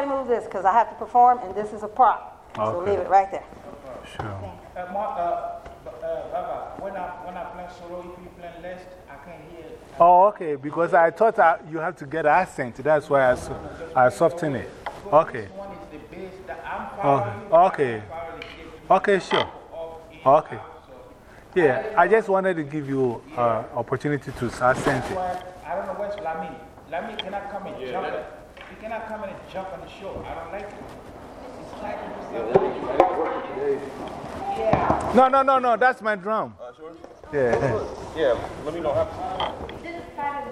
yes. Don't move this because I have to perform and this is a prop. So leave it right there. Sure. Uh, Ma, uh, uh, Baba, when I, when I play solo, if you play less, I can't hear. Oh, okay. Because I thought I, you have to get accent. That's why I, so- I soften it. Okay. This one is the bass that I'm Okay. Okay. I'm following the kick Okay, sure. Okay. Yeah, I just wanted to give you uh, opportunity to accent it. I don't know where's Lamy. Lamy cannot come and jump. He cannot come in and jump on the show. I don't like it. It's like Yeah. No, no, no, no. That's my drum. Yeah. Yeah, let me know how. This guy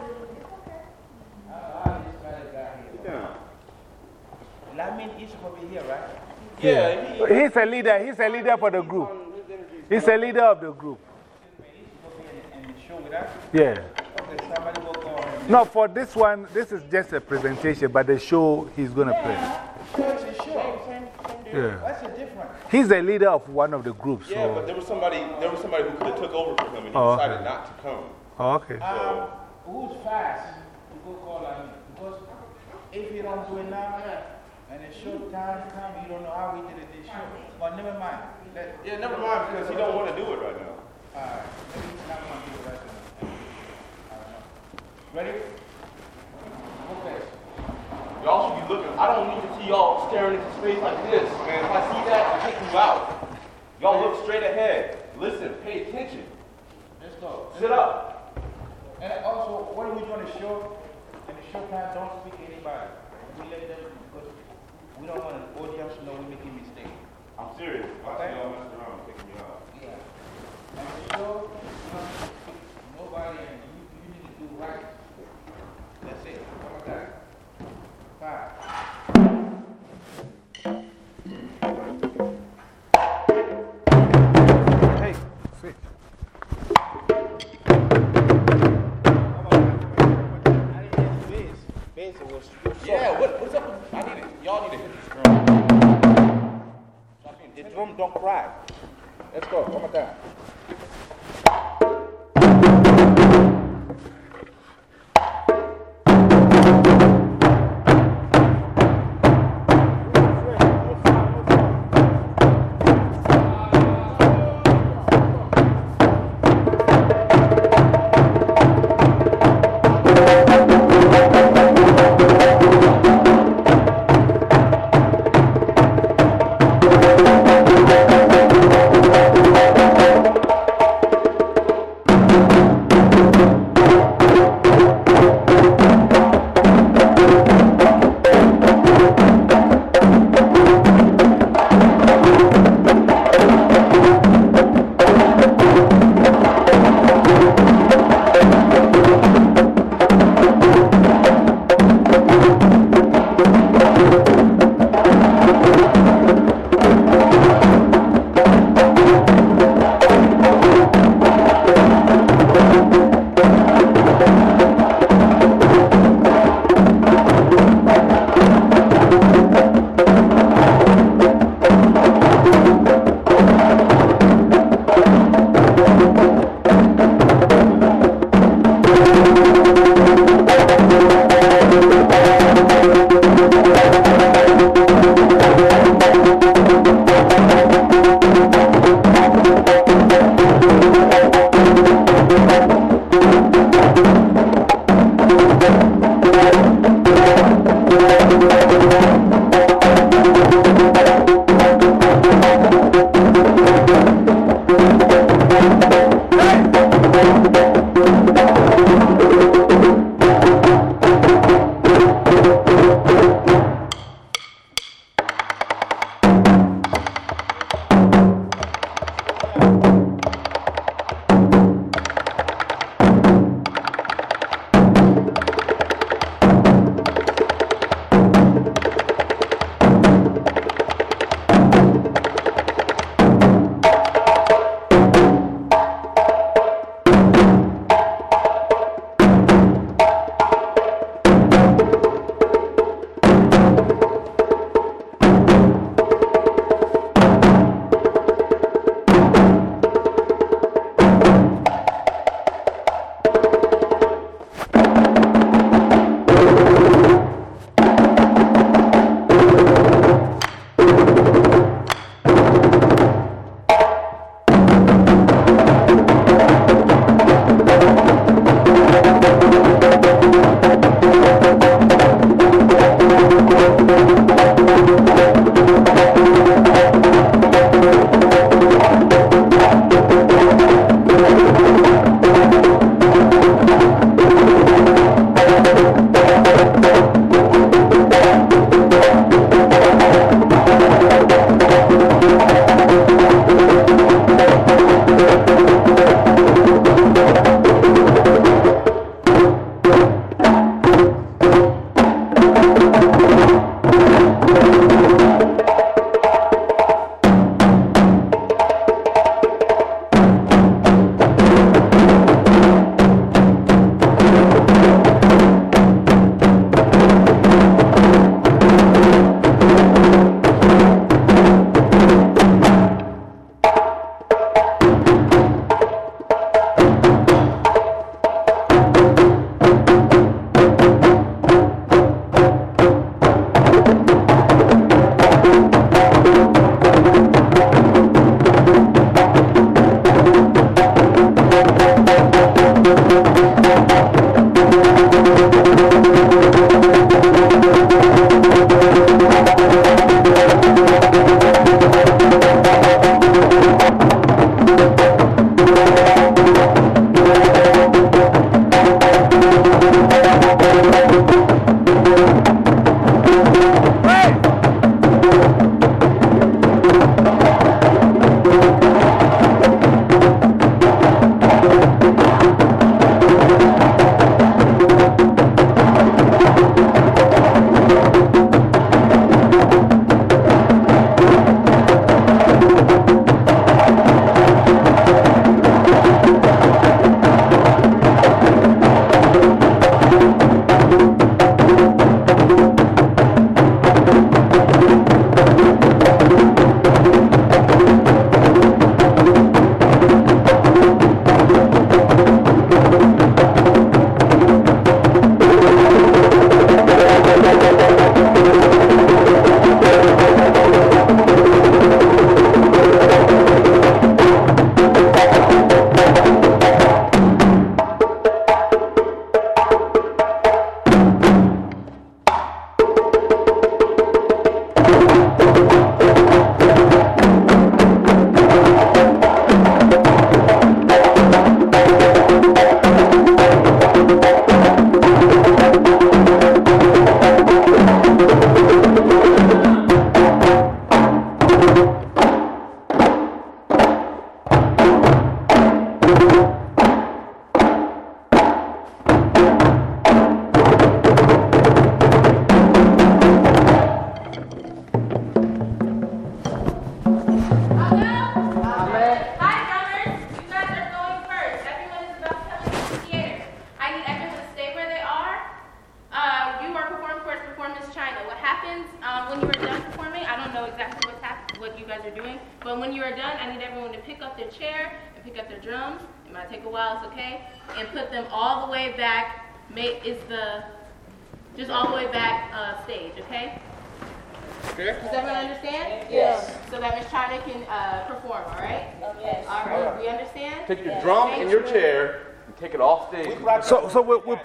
here. Lamin is supposed to here, right? Yeah. He's a leader. He's a leader for the group. He's a leader of the group. He's supposed to be in, in the show with us. Yeah. No, for this one, this is just a presentation, but the show he's going to play. It's a show. Yeah. What's the difference? He's a leader of one of the groups. Yeah, but there was somebody, there was somebody who could have took over for him and he Oh, decided okay. not to come. Oh, okay. Um, who's fast to go call Lamin? Because if you don't do it now, and the show time come, you don't know how we did it this show. But never mind. Let, Yeah, never mind because he don't want to do it right now. Alright, maybe he's not going to do it right now. I don't know. Ready? Okay. Y'all should be looking. I don't need to see y'all staring into space like this, man. If I see that, I kick you out. Y'all look straight ahead. Listen, pay attention. Let's go. Sit up. And also, what are we doing the show? In the show time, don't speak to anybody. We let them, because we don't want the audience to know we're making mistakes. I'm serious. Okay. see y'all messing around, kicking me out. Yeah. And the show, you don't speak to nobody, and you, you need to do right. That's it. Yeah, what, what's up? I need it. Y'all need to hit drum. The drum don't cry. Let's go. One more time.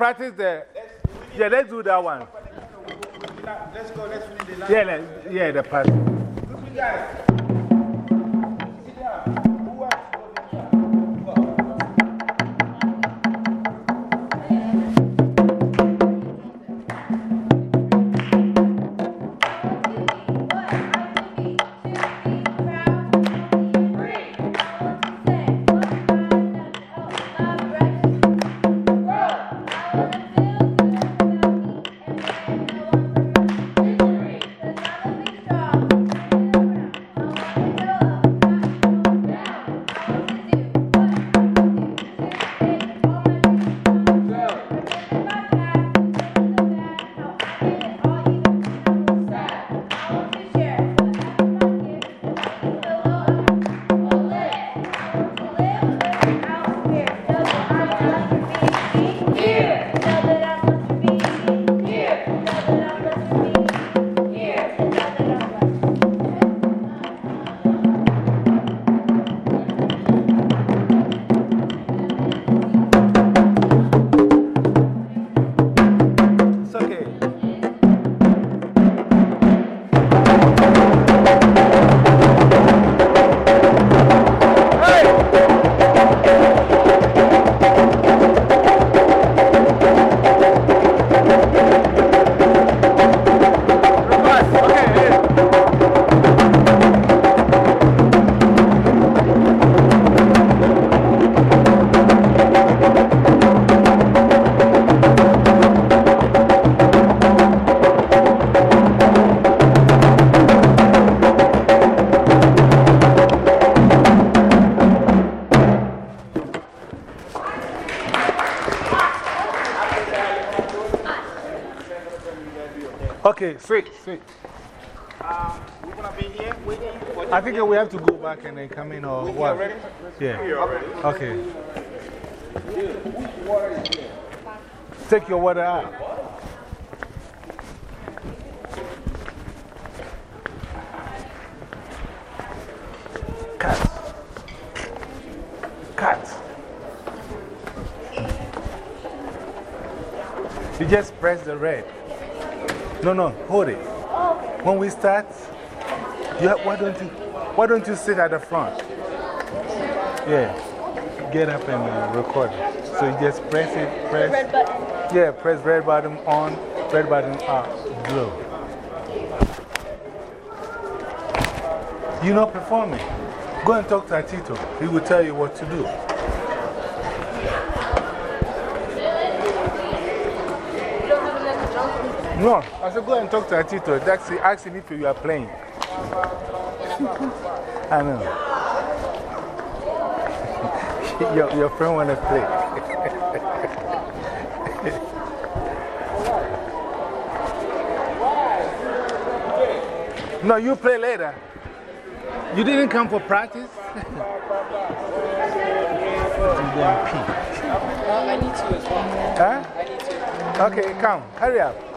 Practice the. Yeah, let's do that one. Let's go, let's finish the last Yeah, let, yeah, the part. Okay, sweet, sweet. Um, we're going to be here waiting for I think we have to go back and then come in or what? ready? Yeah. Okay. Take your water out. Cut. Cut. You just press the red. No, no, hold it. When we start, you have, why, don't you, why don't you sit at the front? Yeah. Get up and uh, record it. So you just press it, press. Red button. Yeah, press red button on, red button off, blue. You're not performing. Go and talk to Atito. He will tell you what to do. No, I should go and talk to Atito. That's ask him if you are playing. I know. your, your friend want to play. no, you play later. You didn't come for practice? you didn't pee. I need to as well. Huh? I need to. Okay, come. Hurry up.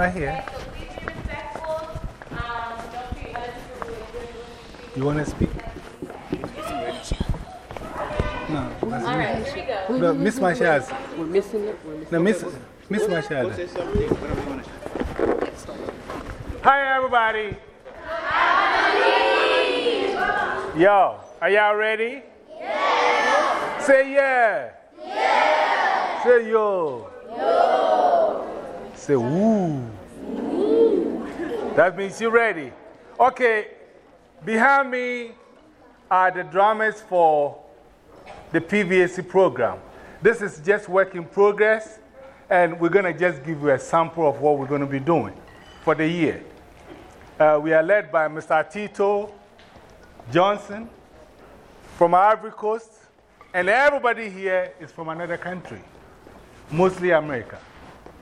The here. you want to speak? No, that's All right, here we go. No, Miss Marshall. We're missing it. We're missing No, Miss, Miss Marshall. Say something. Whatever you want to say. Hi, everybody. Yo, are y'all ready? Yeah. Say yeah. Yeah. Say yo. Yo. Say woo. That means you're ready. Okay, behind me are the drummers for the PVAC program. This is just work in progress, and we're going to just give you a sample of what we're going to be doing for the year. Uh, we are led by Mr. Tito Johnson from Ivory Coast, and everybody here is from another country, mostly America.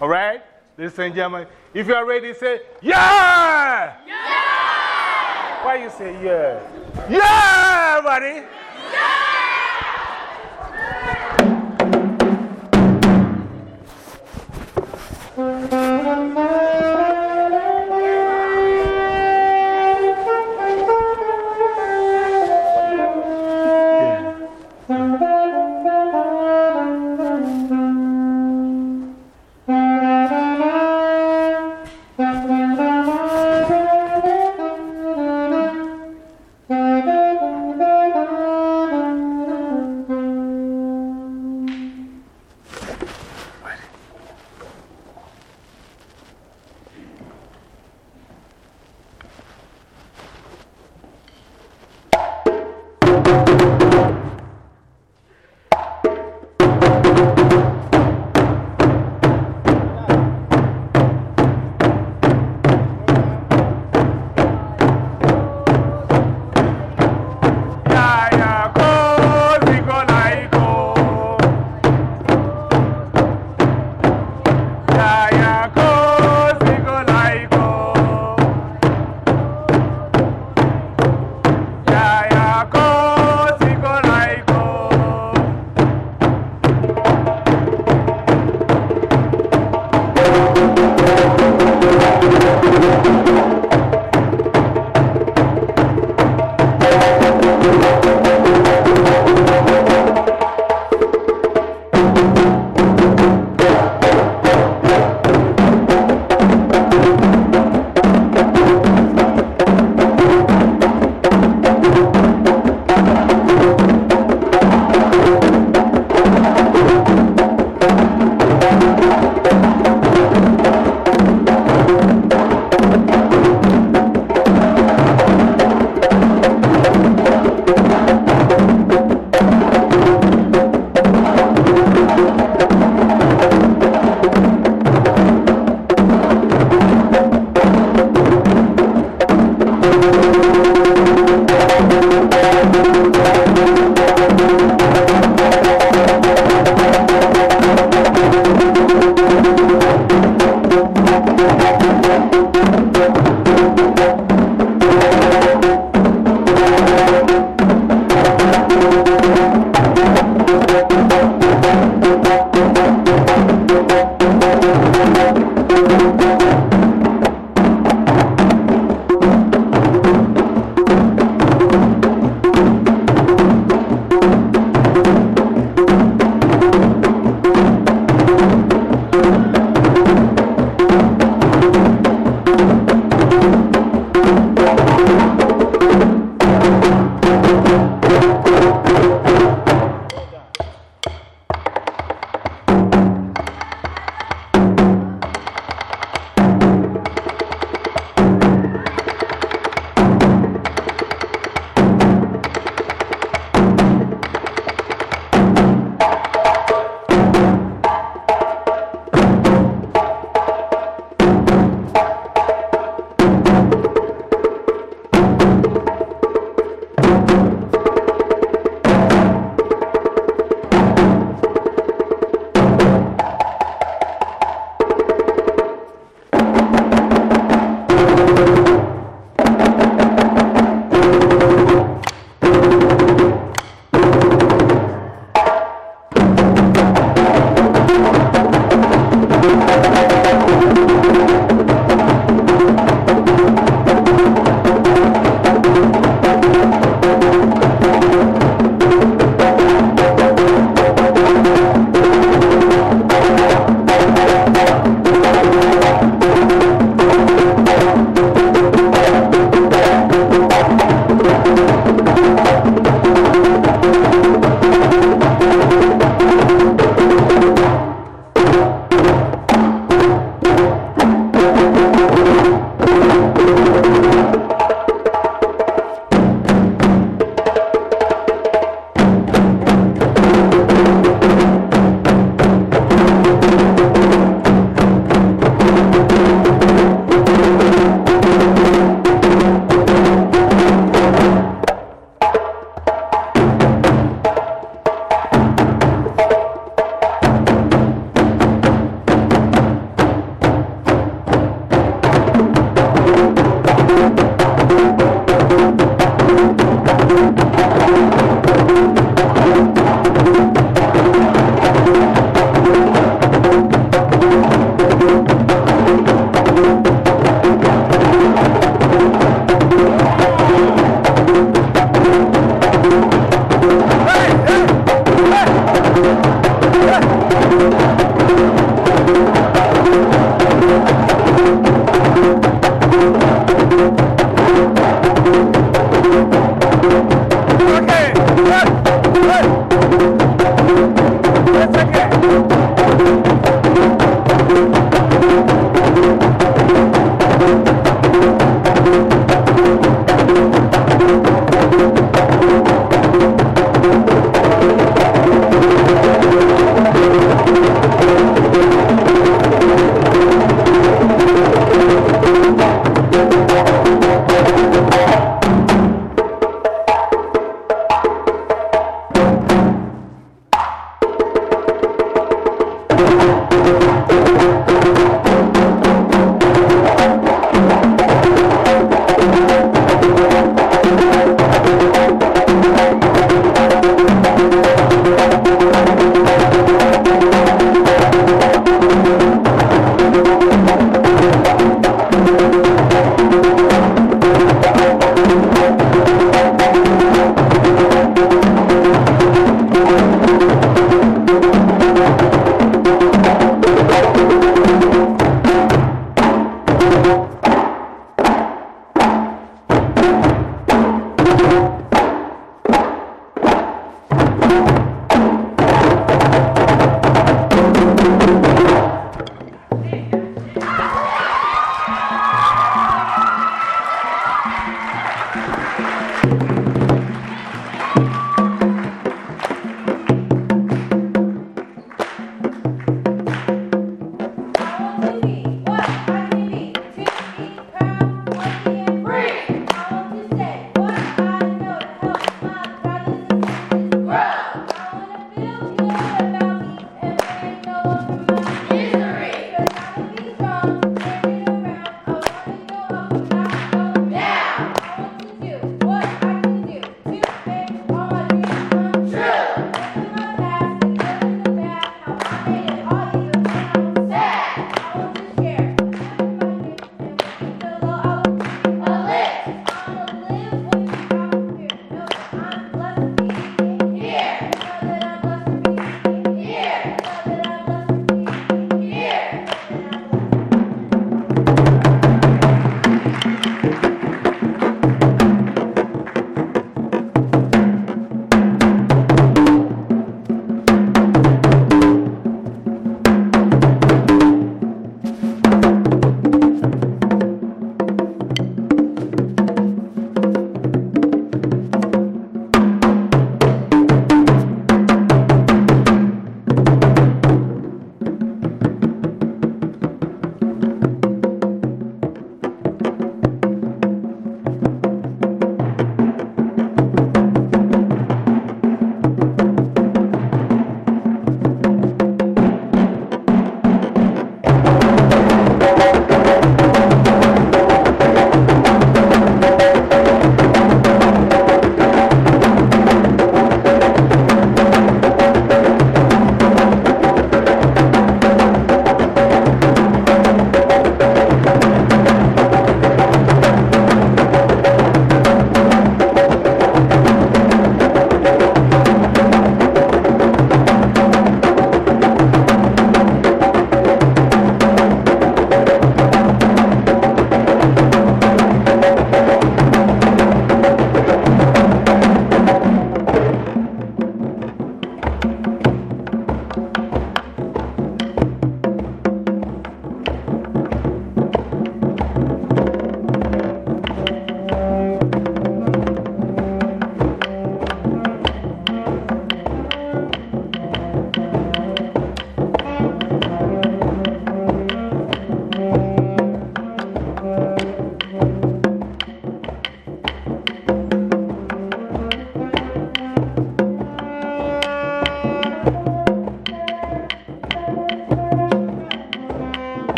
All right? Ladies and gentlemen, if you are ready, say, Yeah! Yeah! Why you say yeah? Yeah, buddy! Yeah.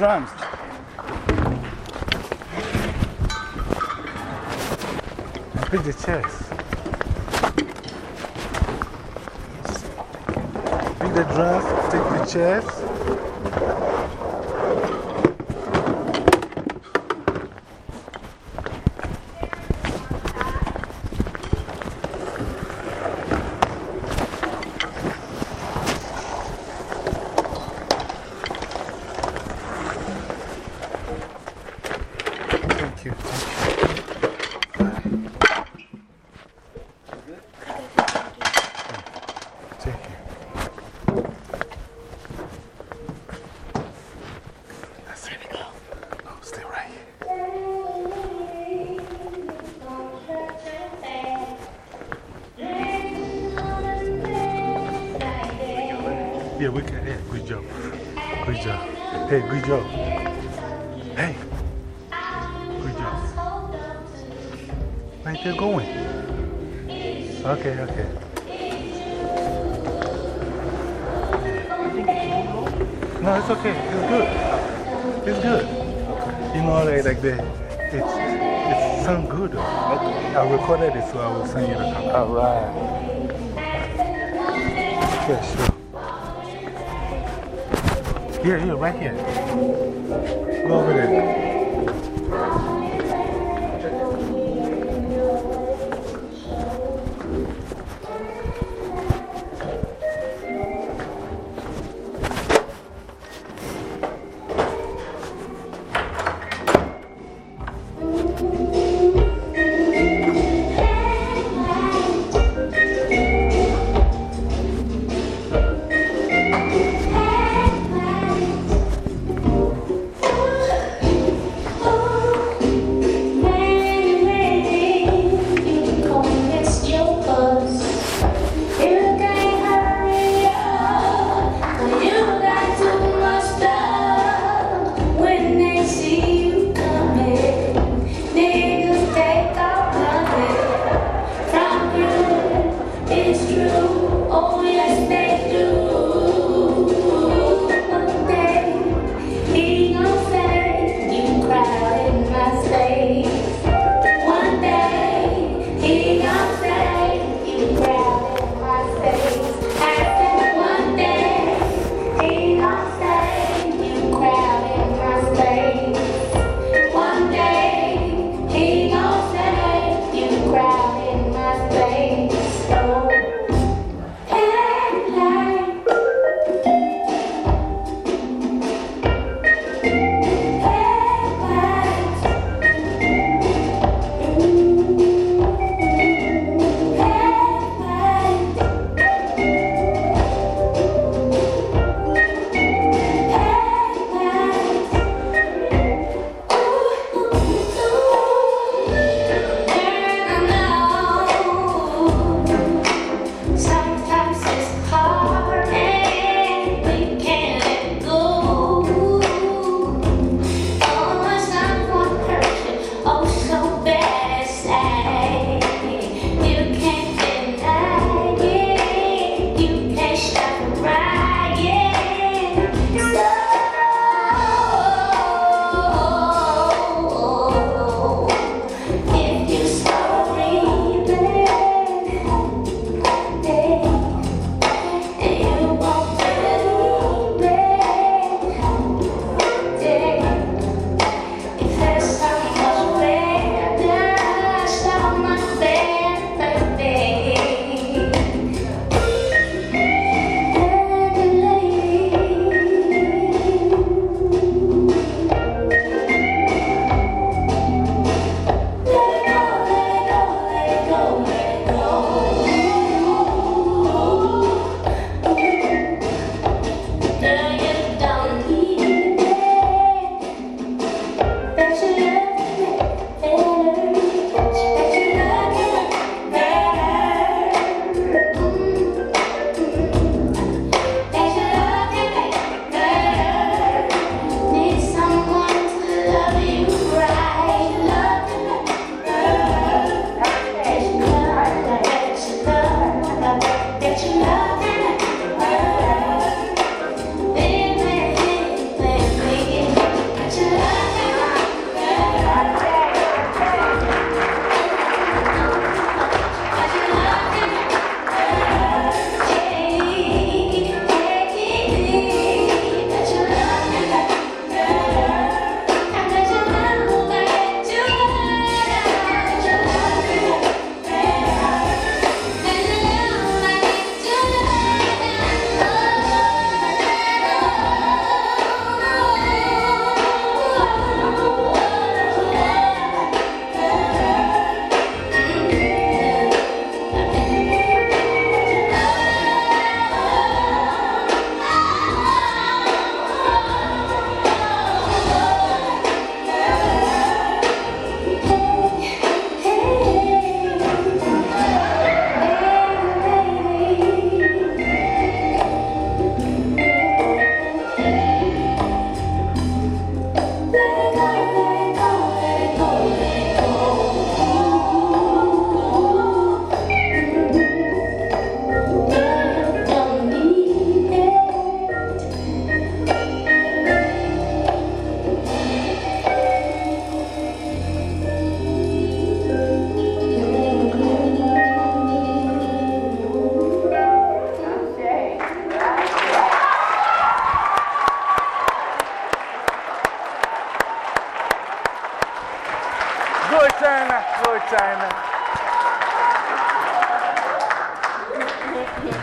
Drums.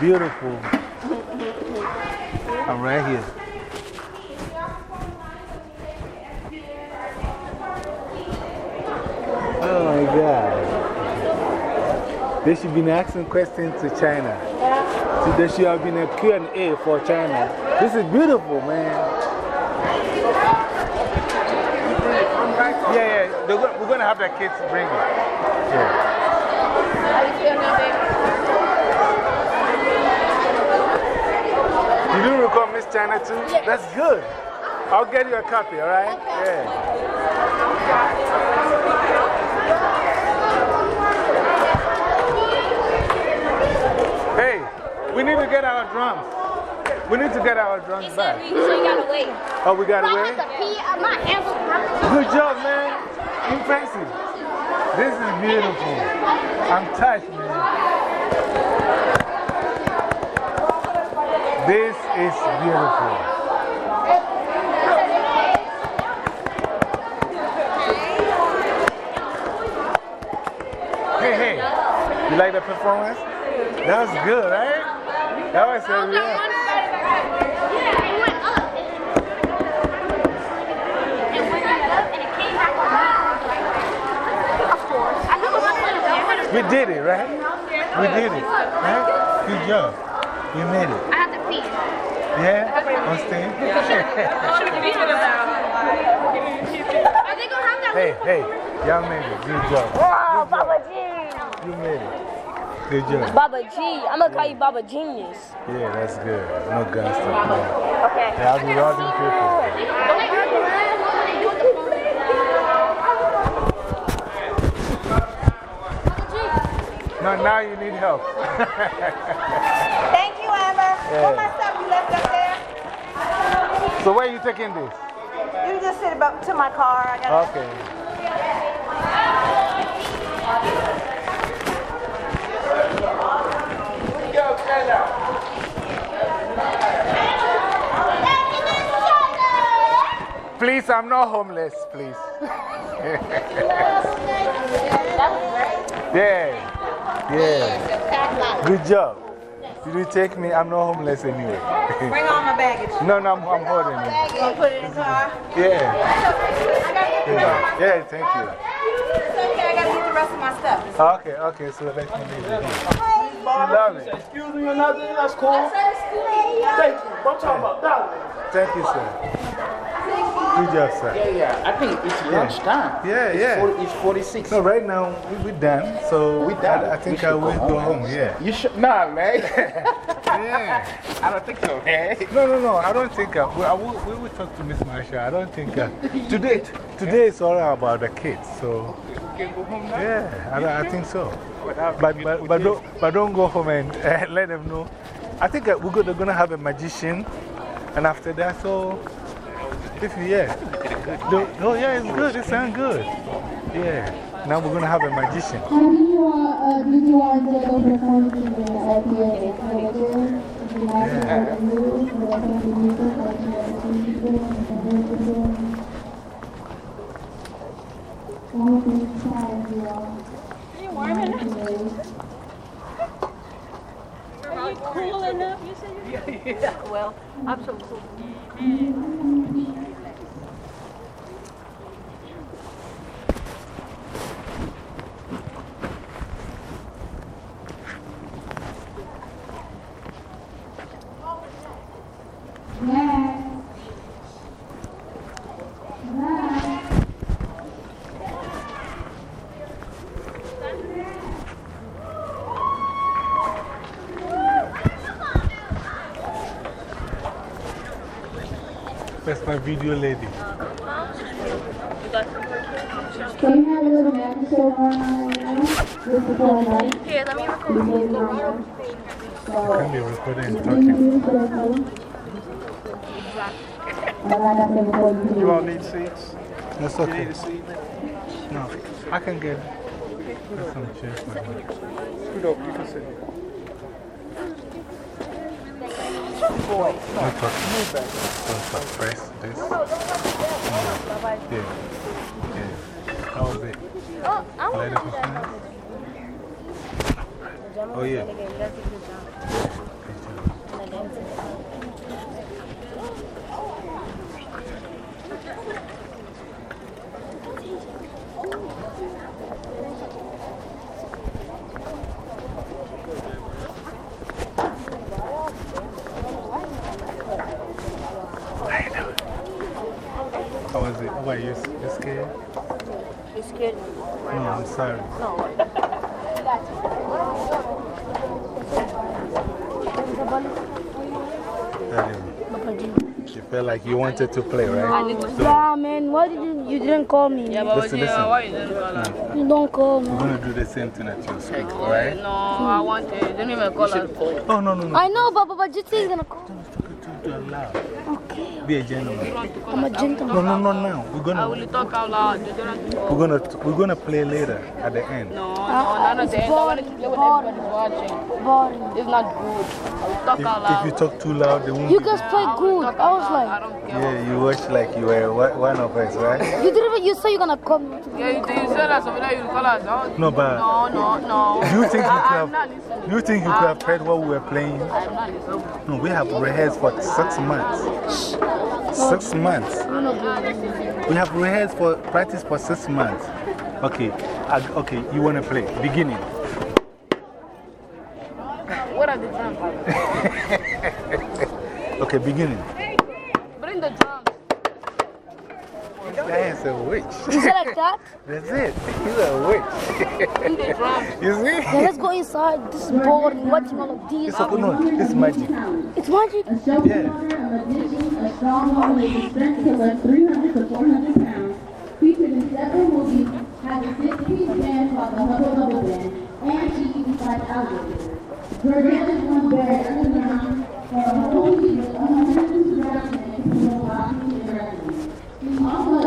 Beautiful. I'm right here. Oh my God. They should be asking questions to China. So there should have been a Q&A for China. This is beautiful, man. Yeah, yeah. We're going to have the kids bring it. Yeah. You feel now, baby? You do record Miss China too? That's good. I'll get you a copy, all right? Yeah. Hey, we need to get our drums. We need to get our drums back. So you gotta wait. Oh, we got to wait? pee. Uh, my hands are Good job, man. Impressive. This is beautiful. I'm touched, man. This is beautiful. Hey, hey. You like the performance? That was good, right? That was a real. We did it, right? We did it, right? Good job. You made it. I have to pee. Yeah? On stage? Are they gonna have that? hey, hey, y'all made it. Good job. Wow, Baba G. You made it. Good job. Baba G. I'm gonna call you Baba Genius. Yeah, that's good. No gun stuff. No. Okay. Yeah, I'll be robbing people. No, now you need help. Thank you, Amber. What my stuff you left up there? so, where are you taking this? You just sit it up to my car. I got Okay. Please, I'm not homeless, please. yeah. Yeah. Good job. Did you take me? I'm not homeless anyway. Bring all my baggage. no, no, I'm, I'm holding it. You gonna put it in the car? Yeah. Yeah, yeah thank you. It's okay. I gotta get the rest of my stuff. Okay, okay, so let me leave it here. You love it. Excuse me or nothing, that's cool. Thank you. I'm talking about that. Thank you, sir. Good job, sir. Yeah, yeah. I think it's lunchtime. Yeah, It's yeah. 40 It's 46. So, right now, we, we're done. So, We done. I, I think I will go go home. Yeah. You should. Nah, man. yeah. I don't think so, man. No, no, no. I don't think. Uh, we, I will, we will talk to Miss Marsha. I don't think. Uh, today, today is all about the kids. So, You can go home now. yeah, I, I think so. But, but, but, don't, but don't go home and uh, let them know. I think uh, we're going to have a magician. And after that, so. If you, yeah. No, no, yeah, it's good. It sounds good. Yeah. Now we're going to have a magician. How do you want, uh, did you want to go the IPA manager? Would you to go to you for the country music, you want to see the people? All things fine, you all. Are you warm enough? Are you cool enough? You said you're yeah, well, I'm so cool. Video lady. Can you have a little episode on, you know, this is all right? Here, let me record. Can be recording and talking. You all need seats? That's You okay. need a seat? No, I can get some chairs you. You don't, you can sit. No talking. Don't talk. Press this. Yeah. Yeah. How was it? Oh, I want the performance? Oh, yeah. to Why, you, you scared? You scared? No, I'm sorry. Tell him. You felt like you wanted to play, right? So, Yeah, man. Why did you, you didn't call me? Yeah, but listen, yeah, listen. why you didn't call us? Hmm. You don't call We're going to do the same thing at your school, alright? No, I want to. Didn't even call us. Oh, no, no, no. I know, but, but, but just say he's gonna call. Too, too loud. Okay. Be a gentleman. I'm a gentleman. No, no, no, no. We're gonna, will talk out loud. You don't call. we're gonna, we're gonna play later at the end. No, no, uh, none of that. I want to play with everybody watching. Boring. It's not good. Talk If, out if you talk too loud, they won't You guys play good. Talk I was loud. I like, don't care. Yeah, you watch like you were one one of us, right? you didn't even, you said you're gonna come. Yeah, you, you said that, so we you call us. No, No, but no, no, no. do you think you could have, listening. do you think you could have heard what we were playing? I'm not listening. No, we have rehearsed for six months. Six months. We have rehearsed for practice for six months. Okay, I, okay, you want to play? Beginning. What are the drums? Okay, beginning. Bring the drums. That is a witch. You said like that? That's it. He's a witch. Bring the drums. you Then see? let's go inside. This is boring. Watching all of these. It's, a, no, it's magic. It's magic. Yeah. promoter, a magician, a stronghold with a strength to lift 300 to 400 pounds, featured in several movies, has a six-piece band called the Hubba Hubba Band, and she even fights alligators. Is one buried underground for a whole year with 100 surrounding and people watching and directing. She's also an MC,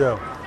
Good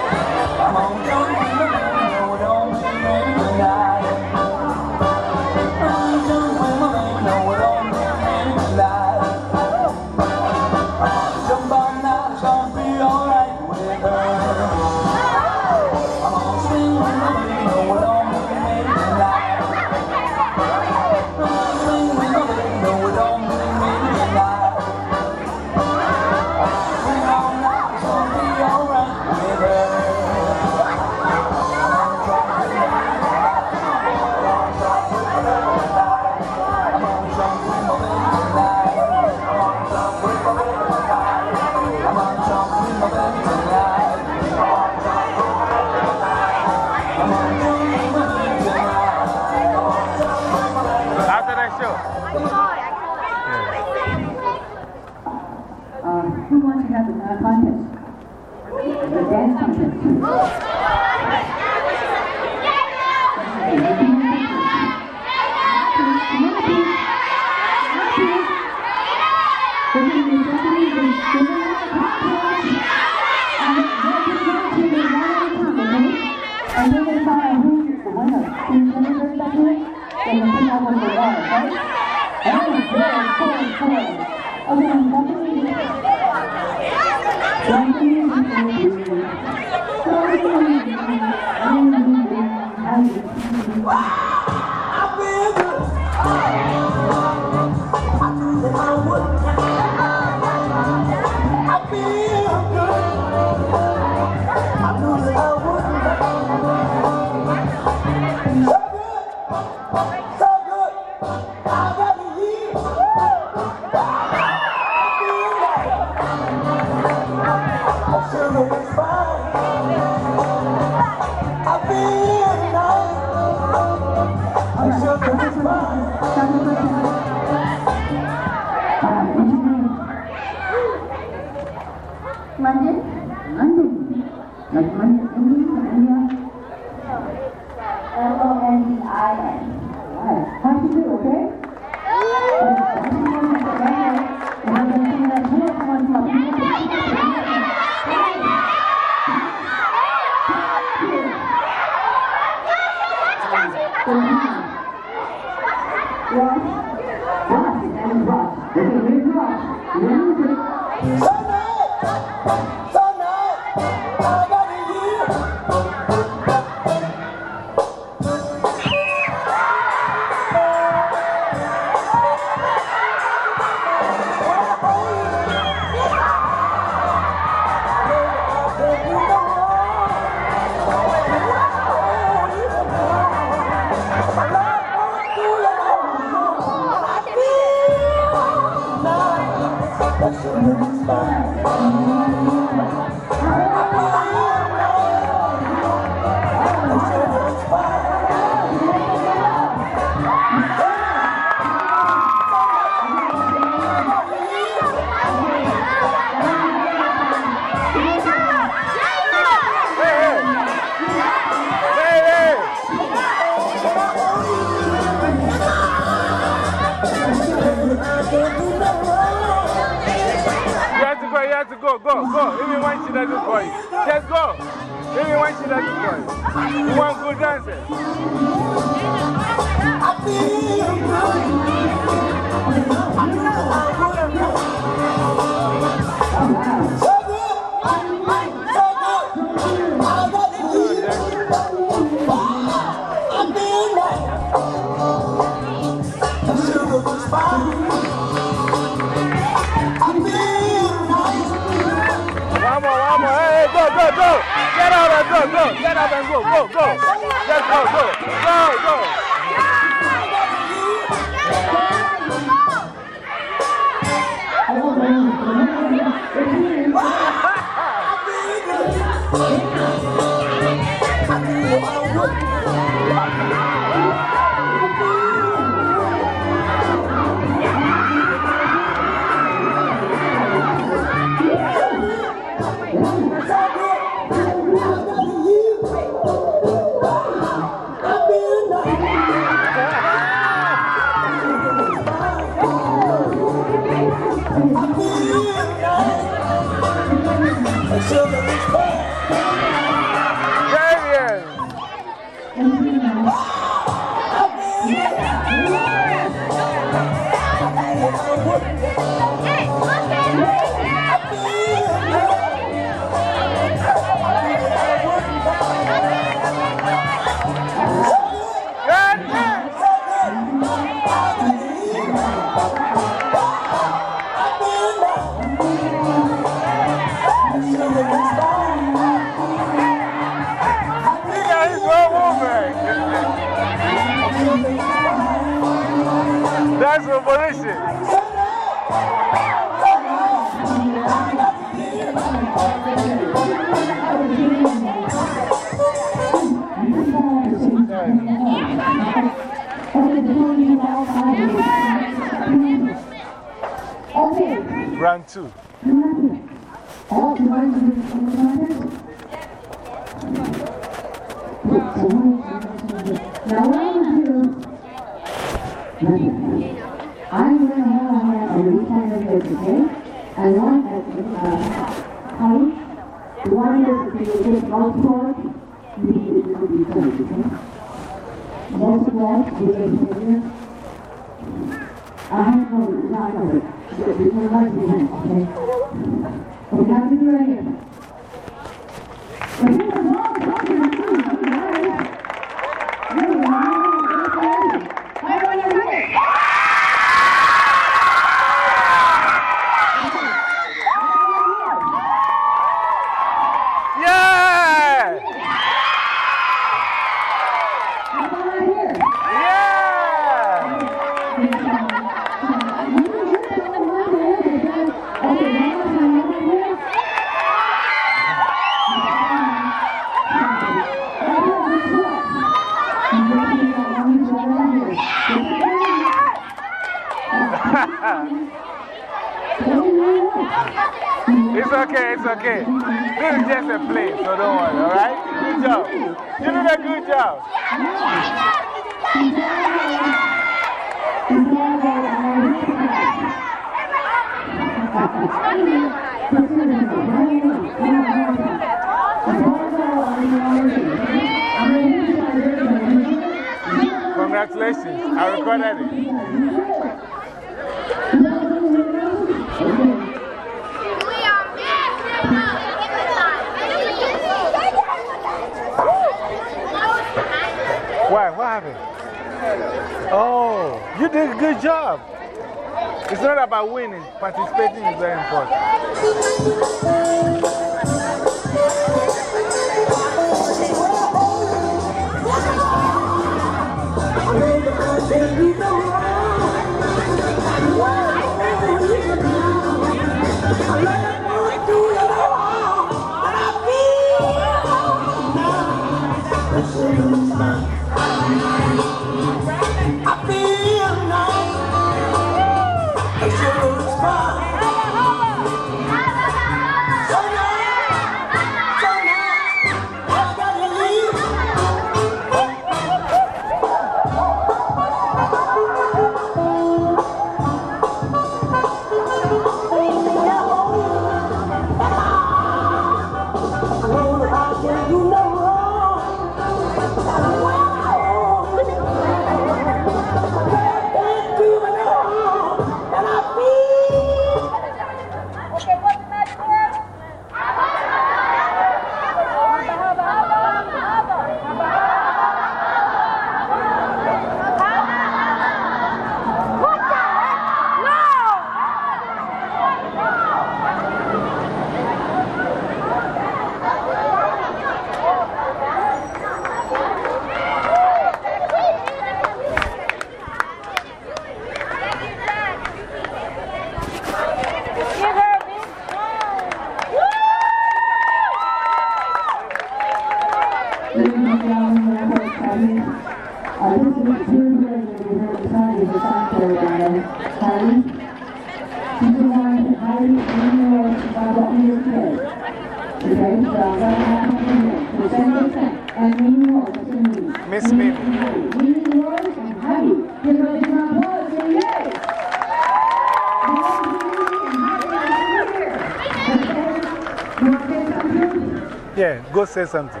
go say something.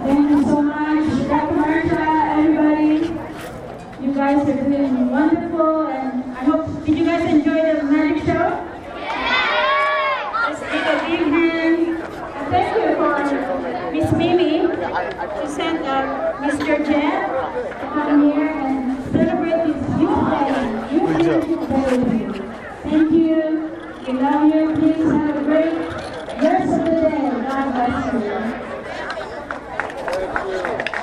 Thank you so much, Dr. Marsha, everybody. You guys are doing wonderful, and I hope, did you guys enjoy the magic show? Let's give a big hand. And Thank you for Miss Mimi. She sent uh, Mr. Jen to come here and celebrate this youth day. Youth Good job. Leadership Day with you. Thank you. We love you. Please have a great rest of the day. God bless you.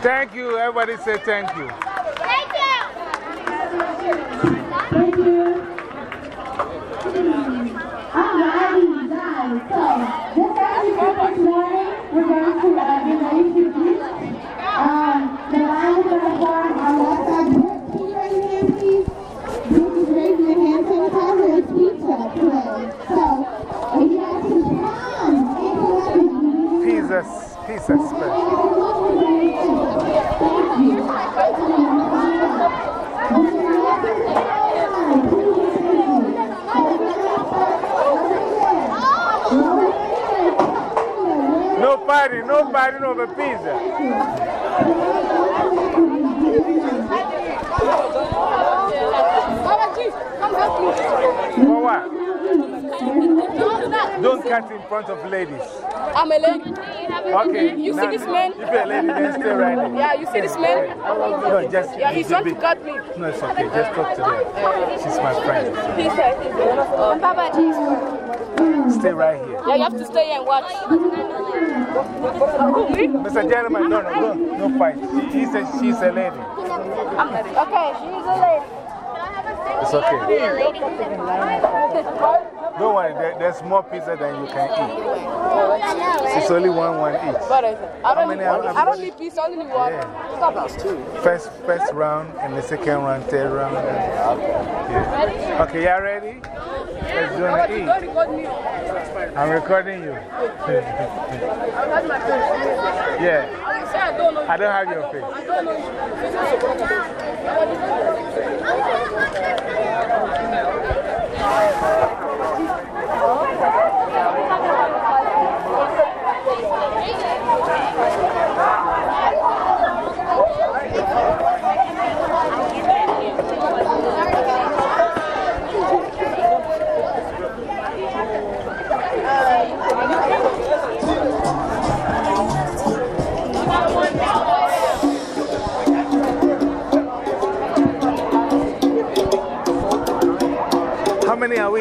Thank you. Everybody say thank you. Thank you. Alrighty, guys. So, just as we did this morning, we're going to uh, do the ECG. Um, the line is going to form on left side. Can you raise your hand, please? This is suspect. No party, no party over pizza. For what? Don't cut in front of ladies. I'm a lady. Okay. You see now- this man? If you're a lady, then stay right there. Yeah, you see this man? No, just. Yeah, he's trying to be- cut me. No, it's okay. Just talk to her. She's my friend. Said, um, Papa Jesus. Stay right here. Yeah, you have to stay here and watch. Mr. Gentleman, no, no, no, no fight. He said she's a lady. Okay, she's a lady. It's okay. Don't worry, there, there's more pizza than you can eat. It's only one, one each. What is it? I don't, many need, I don't need I only need water. First, first round, and the second round, third round. Yeah. Okay, y'all ready? Let's do it. I'm recording you. Yeah. I don't have your face.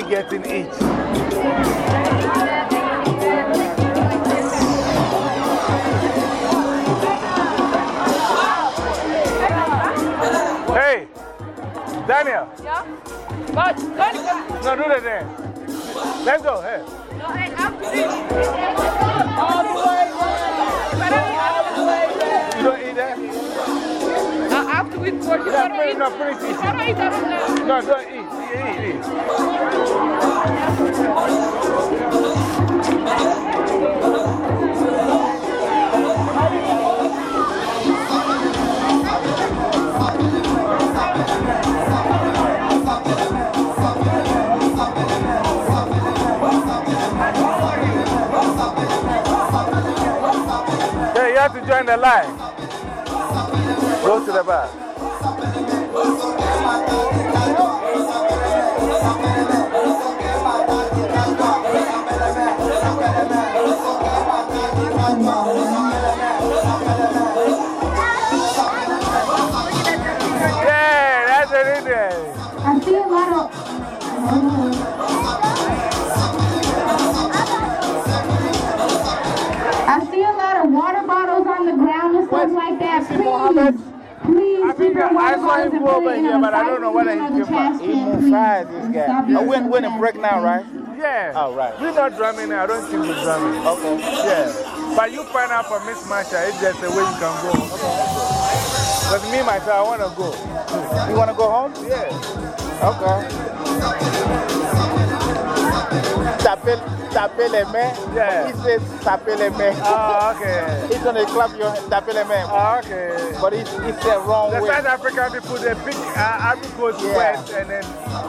Getting each? Daniel. Yeah? But, No, do the dance. Let's go. Hey. No, I have to eat. All the way But I have to You don't eat that? I have to eat for you. Yeah, finish, no, finish If don't eat, I. No, don't eat. Eat, eat, eat. Join the line. Go to the back. Yeah, that's it. I see a lot of. Go put over here, but I don't know whether recycling he or the came trash back. can, Even please. fries, this guy. Stop Oh, using when, when the it break now, right? Yeah. Oh, right. We're not drumming. I don't think we're drumming. Okay. Yeah. But you find out for Miss Masha if there's a way you can go. Okay. Because me, myself, I want to go. You want to go home? Yeah. Okay. Taper, taper les mains. Yeah. He says taper les mains. Oh, okay. He's to clap your taper les mains. Oh, okay. But he, he said wrong The way. South African people, they pick uh, Coast Yeah. first and then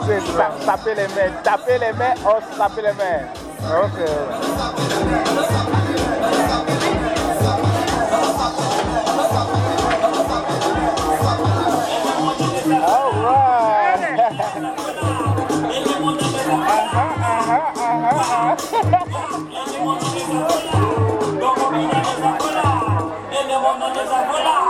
say Ta-. Taper les mains. Taper les mains or taper les mains. Okay. Baju 了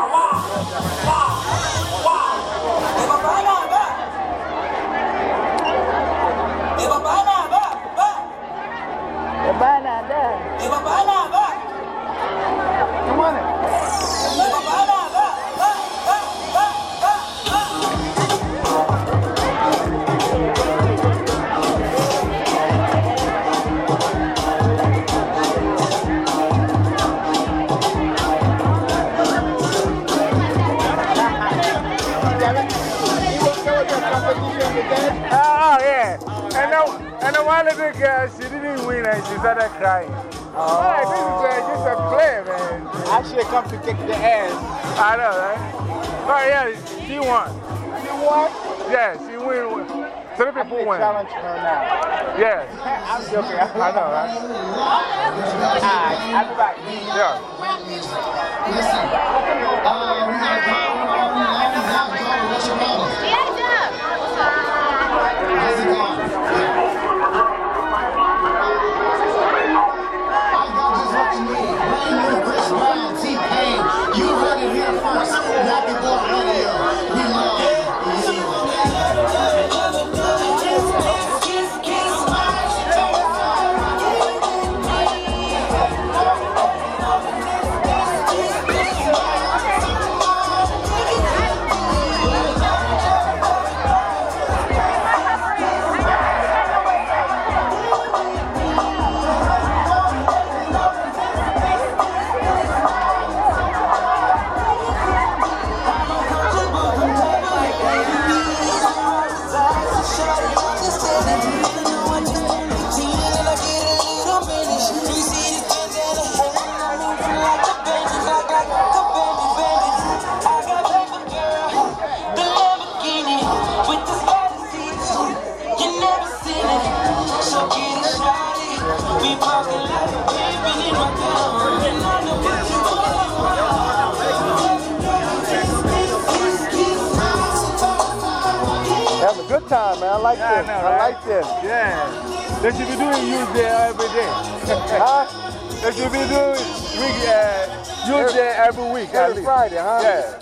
Oh, yeah. And then, and then one little girl, she didn't win and she started crying. Hey, this is uh, just a play, man. I should have come to kick the ass. I know, right? Oh, yeah, she won. She won? Yeah, she win. Three people win. challenge her now. Yes. I'm joking. I know, right? Alright, I'll be back. Yeah. Like Yeah, I this. know, I like this. Yeah. They should be doing use day every day. Huh? They should be doing week, uh, use every week. at Every. Friday, huh? Yeah.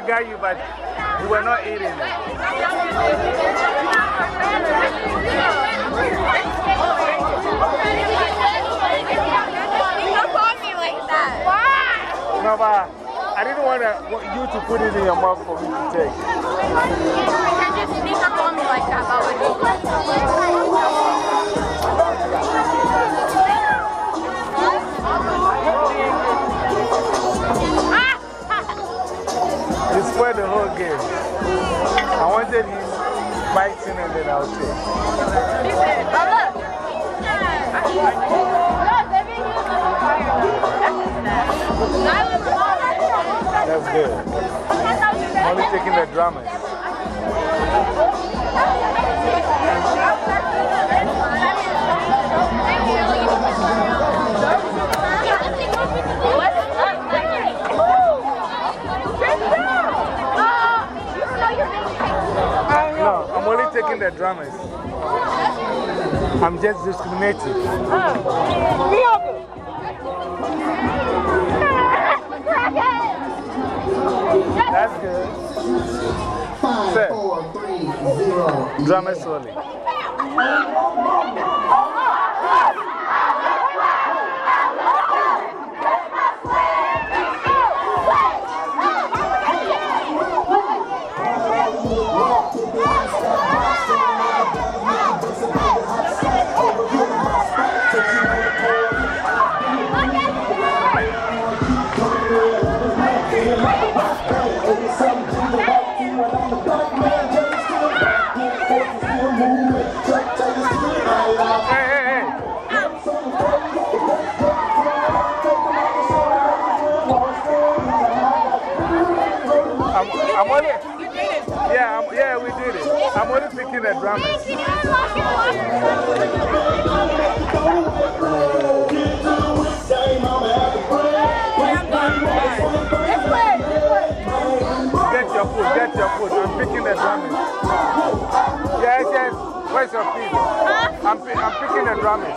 I got you, but you were not eating it. No, but I didn't want to, want you to put it in your mouth for me to take. You spoiled the whole game. I wanted him biting and then I'll take. That's good. I'm only taking the drummers. The drummers. I'm just discriminating. That's good. Five, four, three, zero. Drummer solely. walking at Drummond. Get your foot. get your foot. I'm picking the drumming. Yes, yes. Where's your feet? I'm, I'm picking the drumming.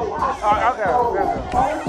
Oh, okay. okay.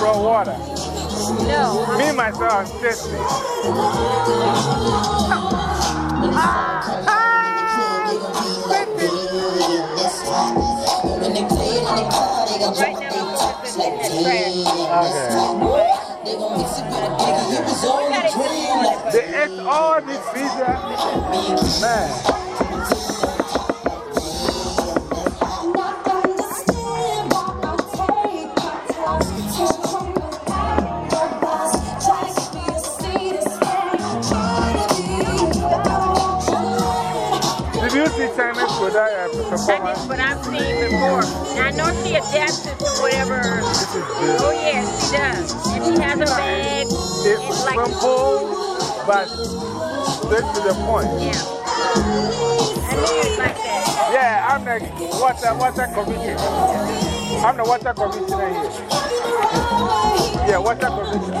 I thought you brought water. No. Me, myself, I'm thirsty. Right now, I'm just in the trash. They ate all this pizza. Man. That uh, performance? But I've seen before. And I know she adapts it to whatever. Oh, yes, she does. And she has a bag. It's like simple, but straight to the point. Yeah. I knew you'd like that. Yeah, I'm the water, water commissioner. I'm the water commissioner here. Yeah, water commissioner.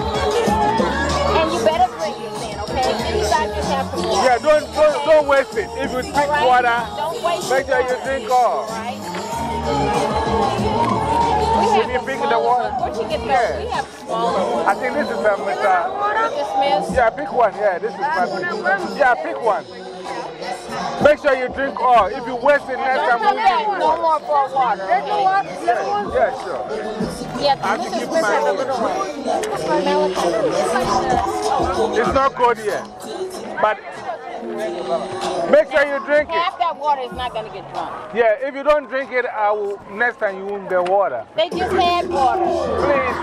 And you better drink it then, okay? And you have some water. Yeah, don't, don't, don't waste it. If you drink Alright? water, Don't waste make sure you drink all. If you pick the water, Where'd you get those? We have smaller ones. I think this is Mr. Mr. Smith? Yeah, pick one. Yeah, this is my pick. Yeah, pick one. Make sure you drink all. If you waste it next time, we'll give you no more for water. Yeah, yeah, sure. Yeah, I have to Mr. my has a little one. It's not cold yet. But make sure you drink it. Half that water is not going to get drunk. Yeah, if you don't drink it, I will, next time you won't get water. They just had water. Please.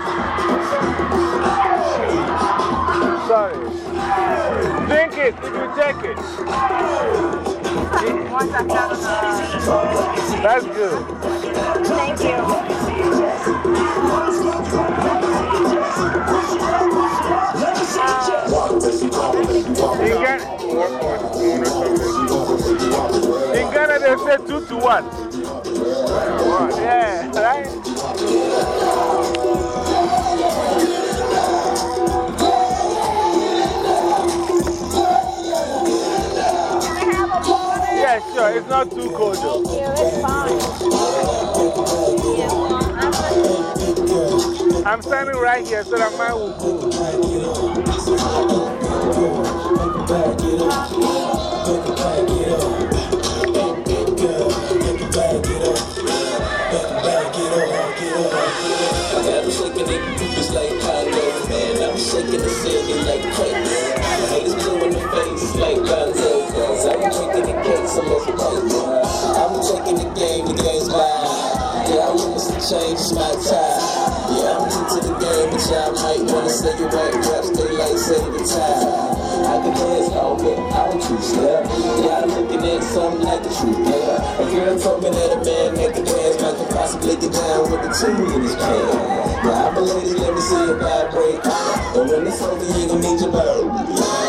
Sorry. Drink it if you take it. That's good. Thank you. In Ghana, in Ghana they say two to one. Yeah, right? Yeah, sure. It's not too cold though. I'm standing right here so that mine will cool. I got them shaking their booties like condos, man. I'm shaking the city like crazy. Haters blue in the face like Gonzo, cause I'm drinking the I'm over crazy. I'm taking the game, the game's mine. Yeah, I witness the change, my time. Yeah, I'm new to the game, but y'all might wanna you ain't raps, they like say the time. I can dance all day, I don't choose. Yeah, I'm looking at something like the truth, yeah. A girl told me that a man that can dance might could possibly get down with the two in his can. Yeah, I believe let me see it vibrate. And when it's over, you gon' need your bird.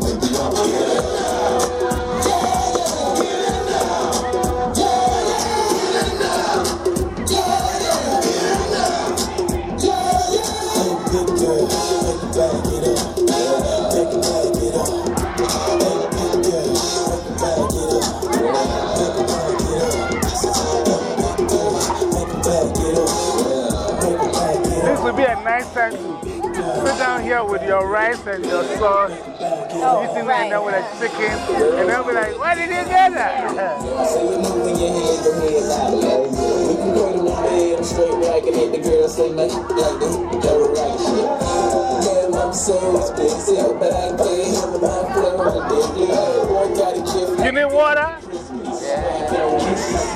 nice time sit down here with your rice and your sauce, eating and then with a chicken, and then be like, where did you get that? You moving your head,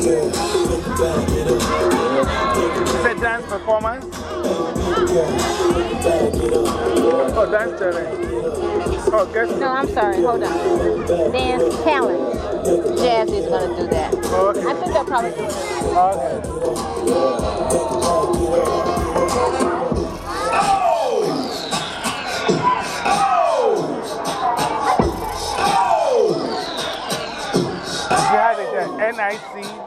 time. Okay. Is it dance performance? Oh, dance challenge. Oh, guess No, I'm sorry, hold on. Dance challenge. Jazz is going to do that. Okay. I think they'll probably do it. Okay. She had it NIC, NIC,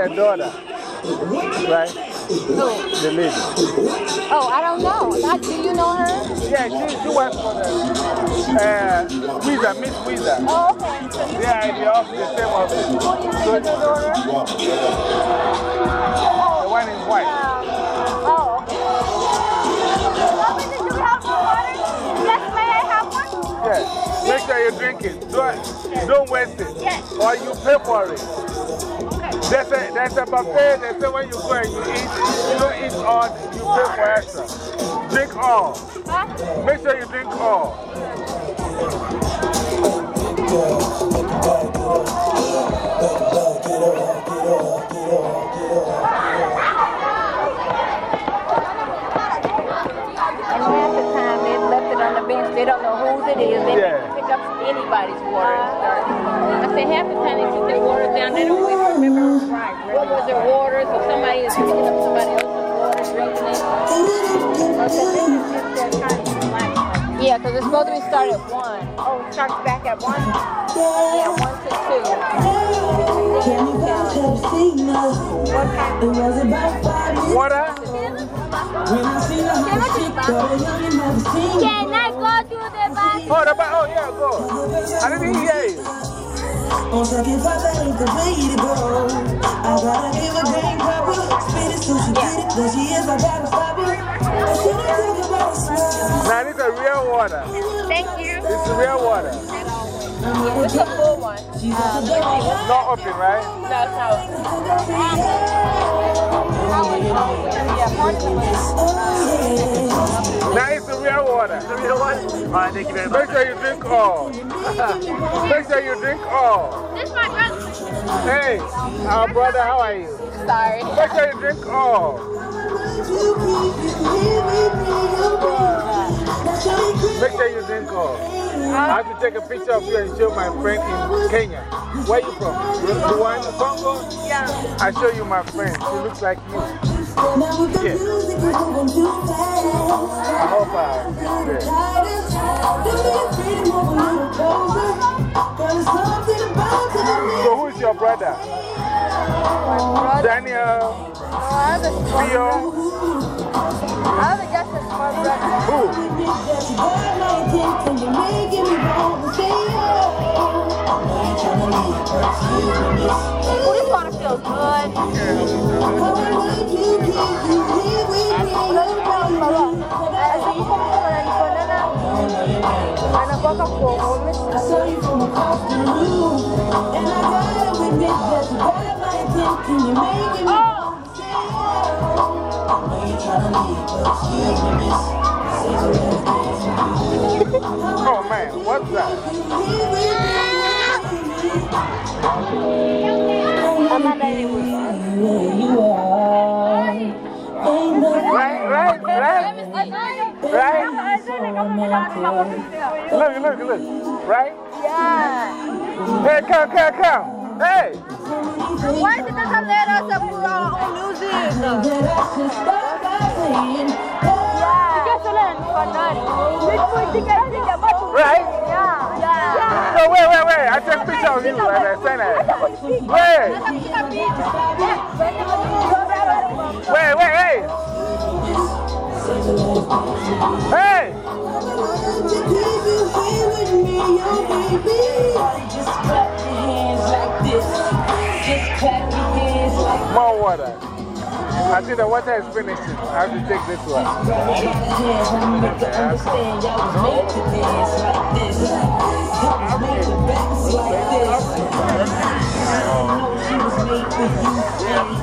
her daughter, right? The lady. Oh, I don't know. That- do you know her? Yeah, she, she works for the uh, Visa, Miss Visa. Oh, okay. So They are in the office, the same office. So, the one in white. Oh, okay. Yes, may I have one? Yeah. Make sure you drink it. Don't, don't waste it. Yes. Or you pay for it. There's a, there's a buffet. They say when you go and you eat, you don't eat all, you pay for extra. Drink all. Make sure you drink all. And half the time they left it on the bench. They don't know whose it is. They Yeah. pick up anybody's water and start. I say half the time they put their water down. They don't even remember what was their water. So somebody is picking up somebody else's water, drinking it. Yeah, because it's supposed to be started at 1. Oh, it starts back at 1? Yeah, 1 to 2. What kind? Water? Can I go to the bathroom? Oh, the ba- oh, yeah, go. I didn't hear you. On second thought, that ain't the way to go. I gotta give a green purple. Spit it so she get it. There she is, I gotta stop it. I should've took about a smile. Now, this is real water. Thank you. This is real water. It's a full one. Um, Not open, right? no, it's not. Of it Now, it's the real water. The real water? All right, thank you very much. Make sure you drink all. Make sure you drink all. This is my brother. Hey, our brother, how are you? Sorry. Make sure you drink all. Make sure you drink all. I have to take a picture of you and show my friend in Kenya. Where you from? In Congo? Yeah. I show you my friend. She looks like you. Yeah. I hope I. So who's your brother? Daniel, Theo, I have a just a small brother. who? Oh, this water feels good. I saw you from across the room. And I got it with it. That's better my attention. You're making me oh. I know you're trying to leave, but you to miss. oh man, what's that? I'm not that Right, right, right are. Look, look, look. Right? Yeah. Hey, come, come, come. Hey! Why did they not let us put our own music? Right? Yeah, yeah. No, wait, wait, wait. I take picture of you and I send it. Wait. Wait, wait, hey. Hey! More water. I think the water is finished. I have to take this one.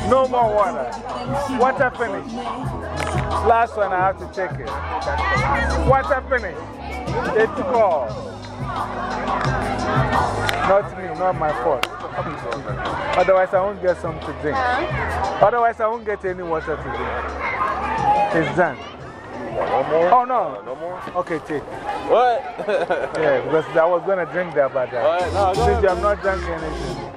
No more water. Water finished. Last one, I have to take it. Water finished. They took all. Not me, not my fault. Otherwise, I won't get some to drink. Otherwise, I won't get any water to drink. It's done. One more? Oh, no. No more? Okay, take. What? yeah, because I was going to drink that, but uh, What? No, since ahead. I'm not drinking anything.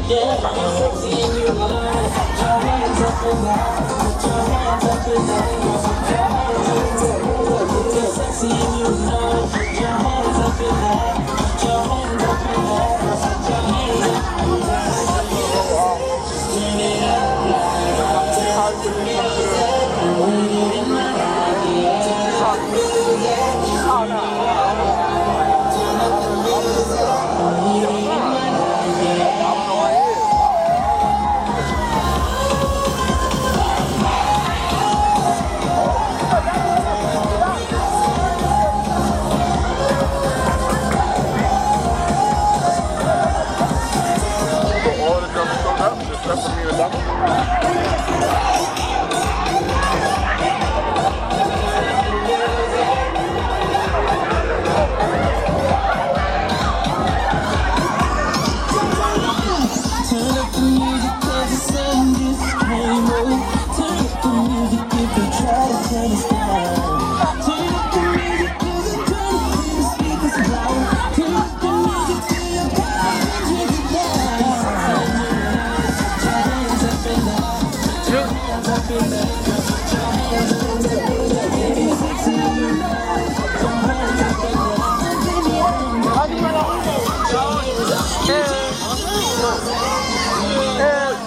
agree with you. All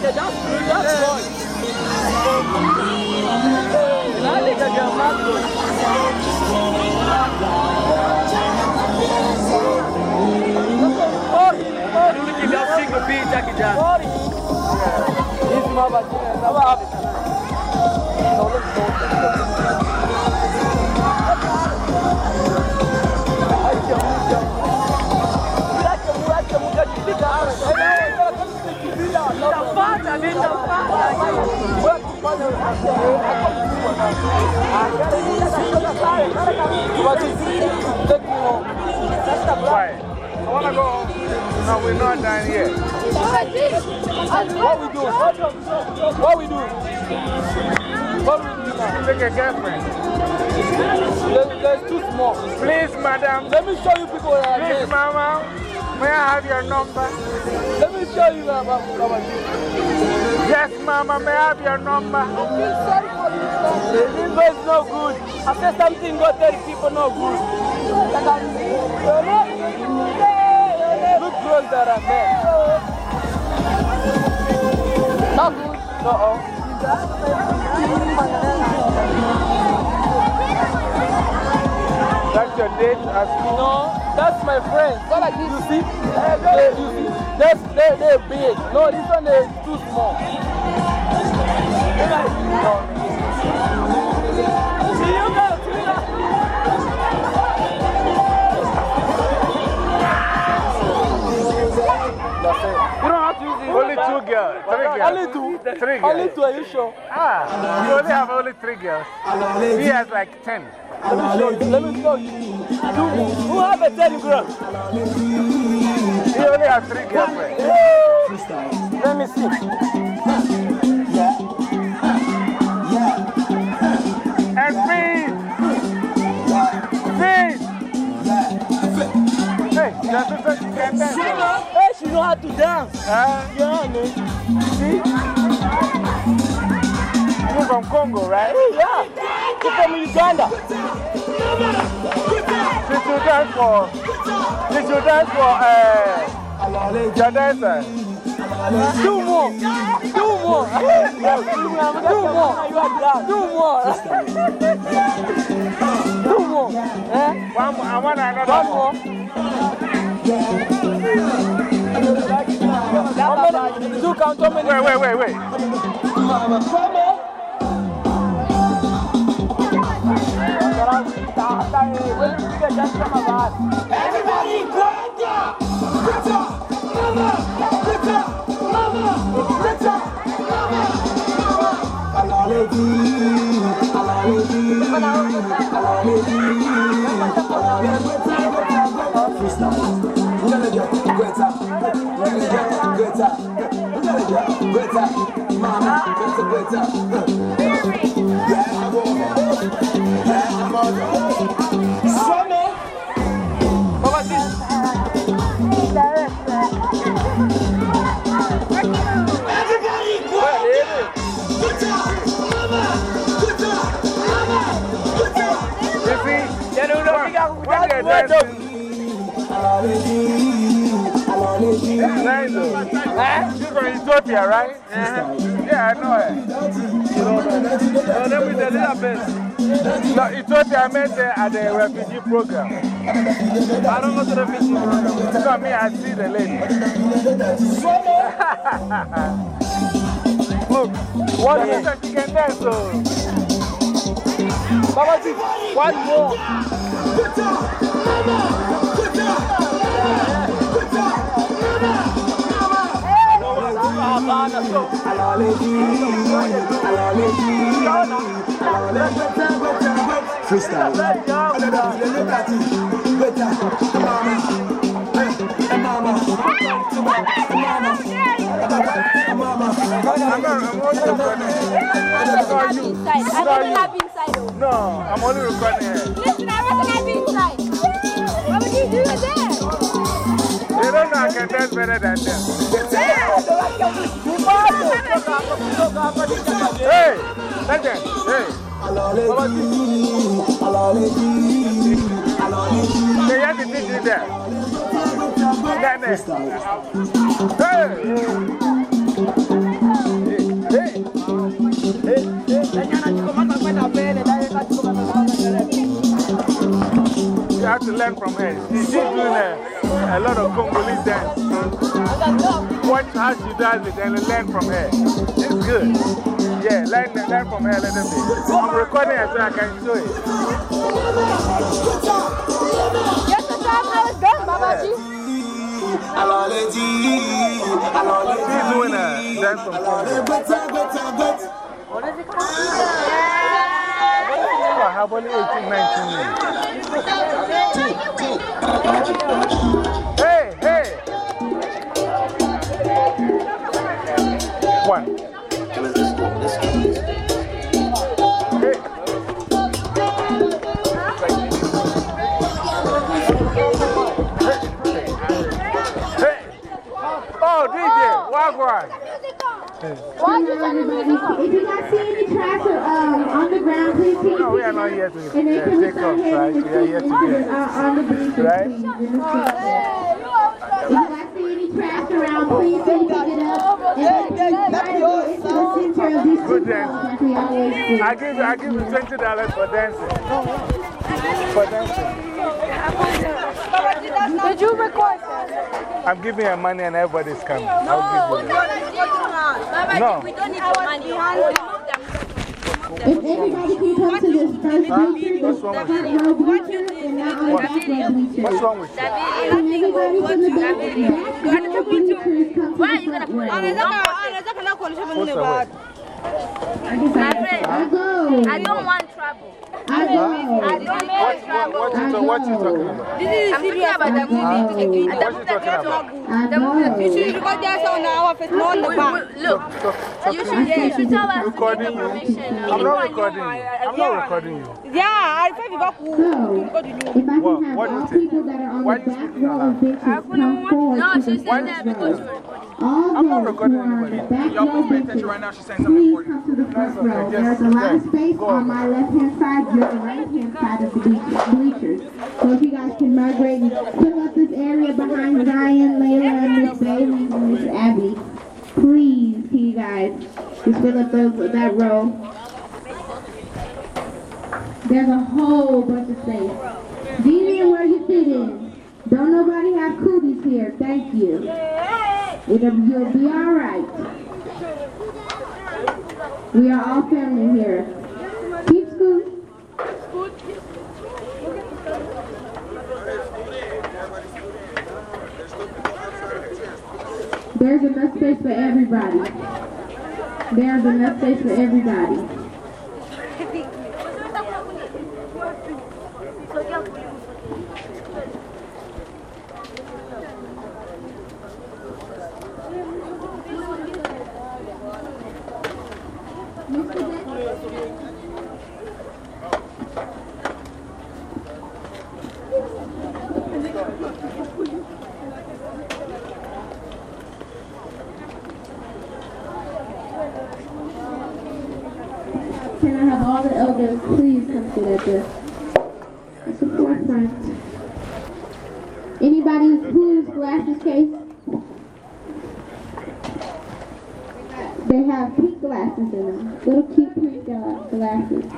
Okay, that's good, that's good. Now they can get mad good. Isso, uma batida, estava rápido. Só no ponto. Aí, que é muito. Why? I want to go home. No, we're not done yet. What we do? What we do? What we do now? Take a girlfriend. There's, too small. Please, madam. Let me show you people that are Please, there. mama. May I have your number? Let me show you that about Yes, mama. May I have your number? I feel sorry for you, sir. This is no good. I After something got 30 people, no good. Look girls that are there. Not good. Uh-oh. That's your date at? No, that's my friend. Go like this. You see? They, you see? That's, they, they're big. No, this one is too small. You don't have to use it. Only two girls. Three girls. Only two? Three girls. Only two, are you sure? Ah, you only have only three girls. He has like ten. Let me show you. Let me show you. Who have a telegram? He only has three girlfriends. Let me see. And feed! Feed! Hey, your sister can dance. Hey, she know how to dance. Huh? Yeah, man. See? You from Congo, right? Yeah. She's from Uganda. She should dance for. She should dance for uh, your dancer. Two more. Two more. Two more. Two more. Two more. Eh? One more. I want another One more. How many? Two count how many? Wait, wait, wait, wait. Everybody, quiet down! Get up! Mama! Get up! Mama! Get up! Mama! Everybody, It's nice though. She's from Ethiopia, right? Yeah, I know her. No, me tell you that best. No, Ethiopia, I met her at the refugee program. I don't go to the fishing program. No, me, I see the lady. Look, what is that? She can dance, so. Baba G, one more. I'm only recording her. It's not you. I It's not don't you. have inside. though. No, I'm only recording. Listen, I recognize you inside. You do? They don't know I can dance better than them. Hey, legend, hey. Hey, Have to learn from her. She's doing a, a lot of Congolese dance. Watch how she does it and learn from her. It's good. Yeah, learn, learn from her a little bit. I'm recording her so I can show. Just to show how it's done, Baba G. She's doing a dance from Congo. Oh, I have only 18, 19 minutes. Hey, hey. One. Hey. Hey. Oh, DJ, Wagwan. Why you turn the? If you guys see any trash or, um, on the ground, please take No, we it are not here to and then uh, can we take off, right? We are here to get. on the bleachers, Right? please, in the If you guys see any trash around, please take it up and then try to go into the center of these two Good balls dance. like we always do. I give, I give you twenty dollars for dancing. For dancing. Did you record? I'm giving her money and everybody's coming. I'll give you. Baba No. We don't need your money. If everybody can come to this first bleacher, the front row bleacher, and not on the back row bleacher. What's wrong with you? Can everybody from the back, back row bleachers come to the front row? What's the word? My friend, I don't want trouble. I don't, I don't want trouble. What you, what you talking about? This is I'm talking about the movie. What you talking about? The movie. You should record that on our face, not on the back. Look, you should, you should tell us Recording you? Uh, I'm not recording you. I'm not recording you. Yeah, I said you got cool. If What- can have what do you all think? are Why the you back speaking row of benches come forward No, to she that because row. we're recording. I'm not recording who are on the anybody. back Y'all row pay attention right now. She's saying something please come to the front row. There's a lot of space on on. my left-hand side, you're the right-hand side of the bleachers. So if you guys can migrate and fill up this area behind Zion, Layla, and Miss Bailey, and Miss Abby. Please, can you guys just fill up those, that row. There's a whole bunch of space. Vivian, where you fit in? Don't nobody have cooties here. Thank you. It'll, you'll be all right. We are all family here. Keep scooting. There's enough space for everybody. There's enough space for everybody. Can I have all the elders please come sit at the, at the forefront? Anybody whose glasses case? They have pink glasses in them. Little cute pink glasses.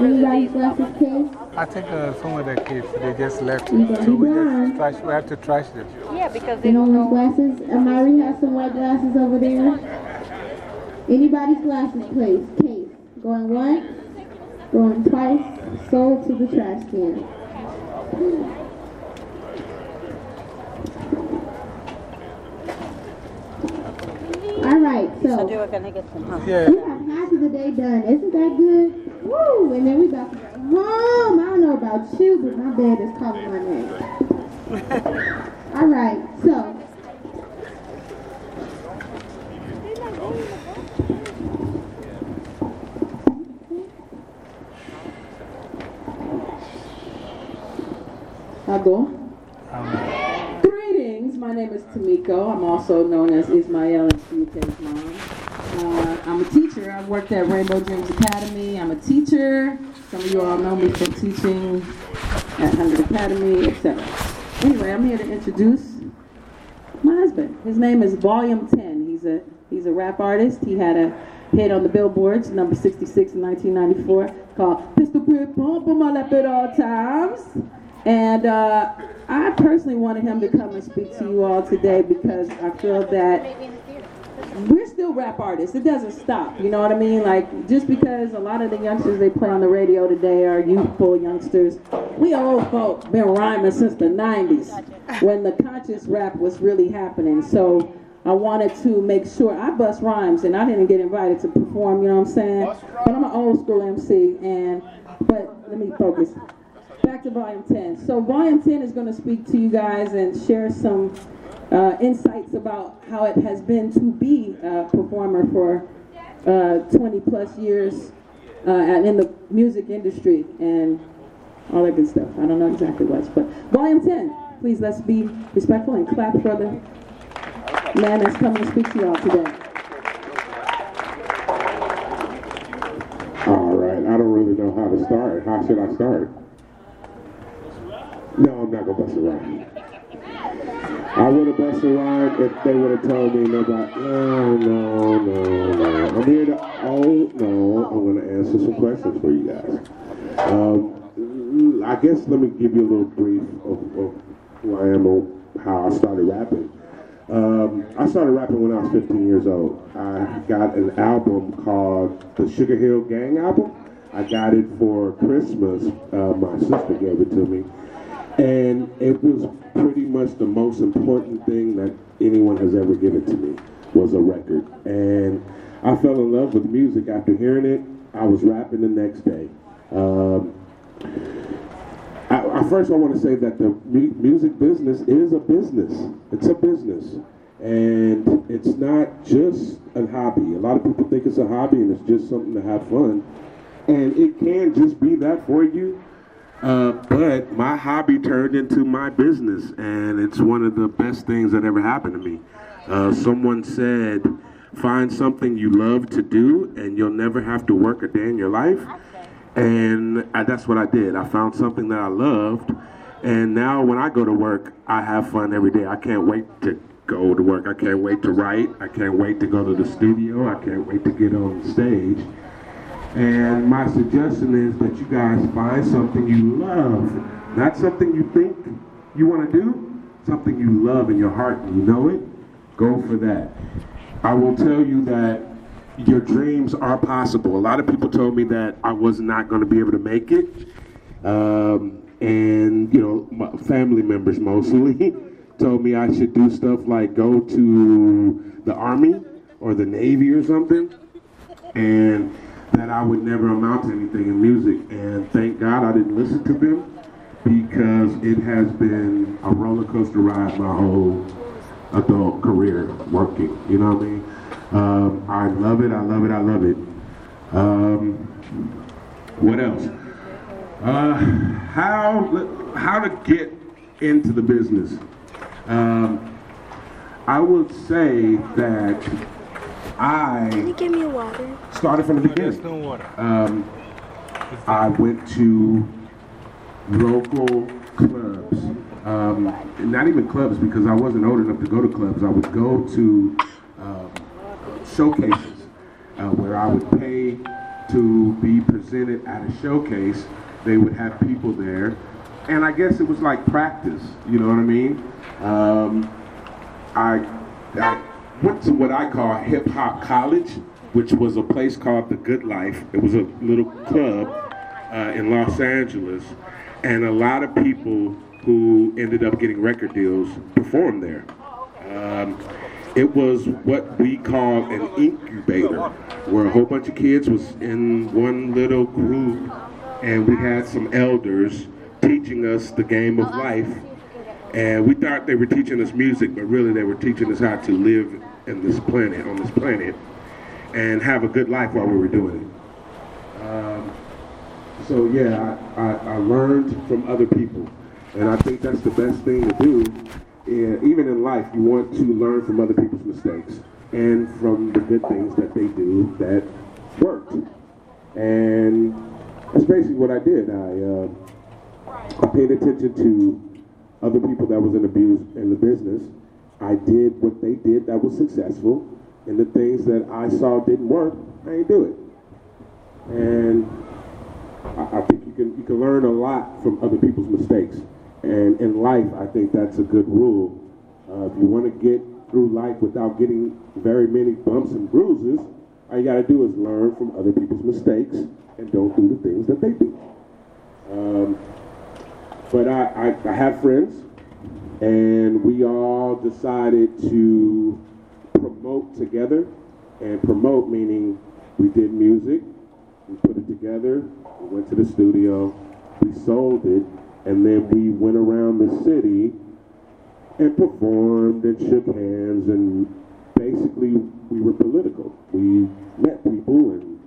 Anybody's glasses case? I think uh, some of the kids, they just left. You gonna So we just trash, we have to trash them. Yeah, because they don't Anyone's know. glasses? Amari has some white glasses over there. Anybody's glasses, please. Case. Going once, going twice, sold to the trash can. All right, So so they were gonna get some huh? Yeah. we have half of the day done. Isn't that good? Woo! And then we about to go home. I don't know about you, but my bed is calling my name. All right, so I'll go. Greetings. My name is Tamiko. I'm also known as Ismael and Suyute's mom. Uh, I'm a teacher. I've worked at Rainbow Dreams Academy. I'm a teacher. Some of you all know me from teaching at Hundred Academy, etc. Anyway, I'm here to introduce my husband. His name is Volume 10. He's a he's a rap artist. He had a hit on the billboards, number 66 in 1994, called Pistol Grip Pump on my lap at all times. And uh, I personally wanted him to come and speak to you all today because I feel that we're still rap artists. It doesn't stop. You know what I mean? Like just because a lot of the youngsters they play on the radio today are youthful youngsters, we old folk been rhyming since the '90s when the conscious rap was really happening. So I wanted to make sure I bust rhymes, and I didn't get invited to perform. You know what I'm saying? But I'm an old school MC, and but let me focus. Back to volume 10. So volume 10 is going to speak to you guys and share some uh, insights about how it has been to be a performer for uh, 20 plus years uh, in the music industry and all that good stuff. I don't know exactly what, but volume 10. Please let's be respectful and clap for the man that's coming to speak to you all today. All right, I don't really know how to start. How should I start? No, I'm not gonna bust a rhyme. I would have busted a rhyme if they would have told me nobody. No, no, no, no. I'm here to. Oh no, I'm gonna answer some questions for you guys. Um, I guess let me give you a little brief of, of who I am and how I started rapping. Um, I started rapping when I was 15 years old. I got an album called the Sugarhill Gang album. I got it for Christmas. Uh, my sister gave it to me. And it was pretty much the most important thing that anyone has ever given to me. was a record. And I fell in love with music after hearing it. I was rapping the next day. Um, I, I, first, I want to say that the mu- music business is a business. It's a business. And it's not just a hobby. A lot of people think it's a hobby and it's just something to have fun. And it can just be that for you. Uh, but my hobby turned into my business, and it's one of the best things that ever happened to me. Uh, someone said, find something you love to do, and you'll never have to work a day in your life. And I, that's what I did. I found something that I loved, and now when I go to work, I have fun every day. I can't wait to go to work. I can't wait to write. I can't wait to go to the studio. I can't wait to get on stage. And my suggestion is that you guys find something you love, not something you think you want to do, something you love in your heart and you know it. Go for that. I will tell you that your dreams are possible. A lot of people told me that I was not going to be able to make it. Um, and, you know, family members mostly told me I should do stuff like go to the Army or the Navy or something. And that I would never amount to anything in music. And thank God I didn't listen to them because it has been a roller coaster ride my whole adult career working. You know what I mean? Um, I love it. I love it. I love it. Um, what else? Uh, how how to get into the business? Um, I would say that I Can you give me water? started from the beginning. no water. Um, I went to local clubs, um, not even clubs because I wasn't old enough to go to clubs. I would go to um, showcases uh, where I would pay to be presented at a showcase. They would have people there, and I guess it was like practice. You know what I mean? Um, I, I went to what I call hip hop college, which was a place called the Good Life. It was a little club uh, in Los Angeles, and a lot of people who ended up getting record deals performed there. Um, it was what we call an incubator, where a whole bunch of kids was in one little group, and we had some elders teaching us the game of life. And we thought they were teaching us music, but really they were teaching us how to live in this planet, on this planet, and have a good life while we were doing it. Um, so yeah, I, I, I learned from other people, and I think that's the best thing to do. And even in life, you want to learn from other people's mistakes and from the good things that they do that worked. And that's basically what I did. I, uh, I paid attention to other people that was in abuse in the business. I did what they did that was successful, and the things that I saw didn't work, I ain't do it. And I, I think you can you can learn a lot from other people's mistakes. And in life, I think that's a good rule. Uh, if you want to get through life without getting very many bumps and bruises, all you got to do is learn from other people's mistakes and don't do the things that they do. Um, but I, I, I have friends, and we all decided to promote together. And promote meaning we did music, we put it together, we went to the studio, we sold it, and then we went around the city and performed and shook hands and basically we were political. We met people and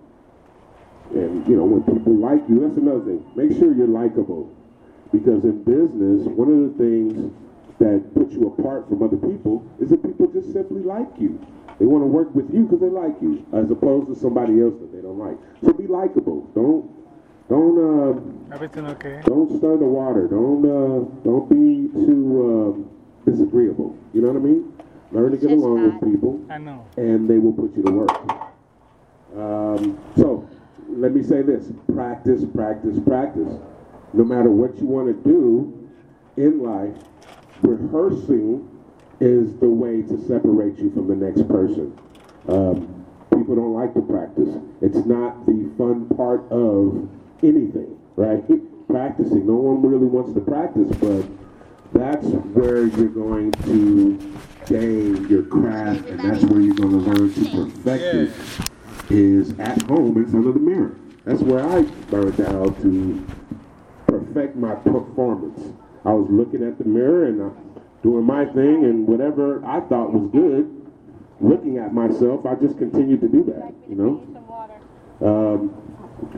and you know when people like you, that's another thing. Make sure you're likable. Because in business, one of the things that puts you apart from other people is that people just simply like you. They want to work with you because they like you, as opposed to somebody else that they don't like. So be likable. Don't don't uh, Everything okay? don't stir the water. Don't uh, don't be too um, disagreeable. You know what I mean? Learn to get along with people, I know. and they will put you to work. Um, so let me say this: practice, practice, practice. No matter what you want to do in life, rehearsing is the way to separate you from the next person. Um, people don't like to practice. It's not the fun part of anything, right? Practicing. No one really wants to practice, but that's where you're going to gain your craft, and that's where you're going to learn to perfect it, is at home in front of the mirror. That's where I learned how to perfect my performance. I was looking at the mirror and uh, doing my thing, and whatever I thought was good, looking at myself, I just continued to do that, you know? Um,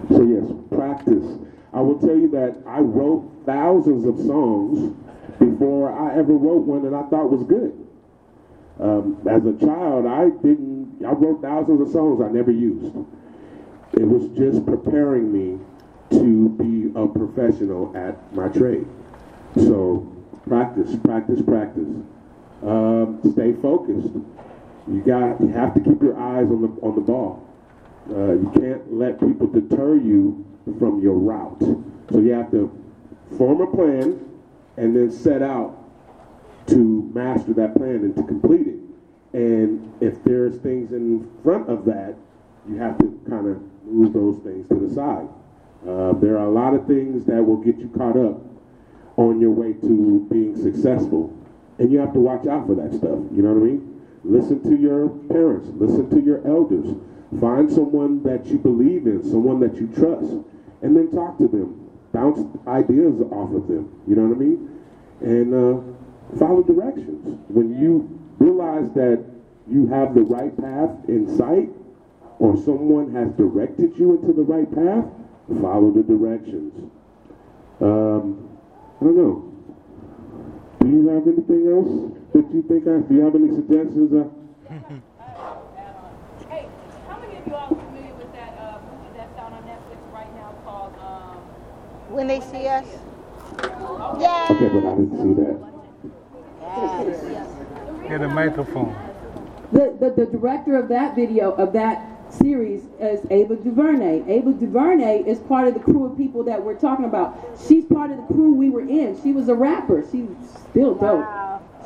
so, yes, practice. I will tell you that I wrote thousands of songs before I ever wrote one that I thought was good. Um, as a child, I didn't, I wrote thousands of songs I never used. It was just preparing me to be a professional at my trade. So practice, practice, practice. Um, stay focused. You got, you have to keep your eyes on the on the ball. Uh, you can't let people deter you from your route. So you have to form a plan and then set out to master that plan and to complete it. And if there's things in front of that, you have to kind of move those things to the side. Uh, there are a lot of things that will get you caught up on your way to being successful. And you have to watch out for that stuff. You know what I mean? Listen to your parents, listen to your elders. Find someone that you believe in, someone that you trust, and then talk to them. Bounce ideas off of them. You know what I mean? And uh, follow directions. When you realize that you have the right path in sight, or someone has directed you into the right path, follow the directions. Um, I don't know. Do you have anything else that you think I, do you have any suggestions? Uh, Hey, how many of you are familiar with that uh, movie that's out on Netflix right now called um, When they see us? Yeah. okay, but I didn't see that. Get a microphone. The, the, the director of that video, of that series, is Ava DuVernay. Ava DuVernay is part of the crew of people that we're talking about. She's part of the crew we were in. She was a rapper. She's still dope.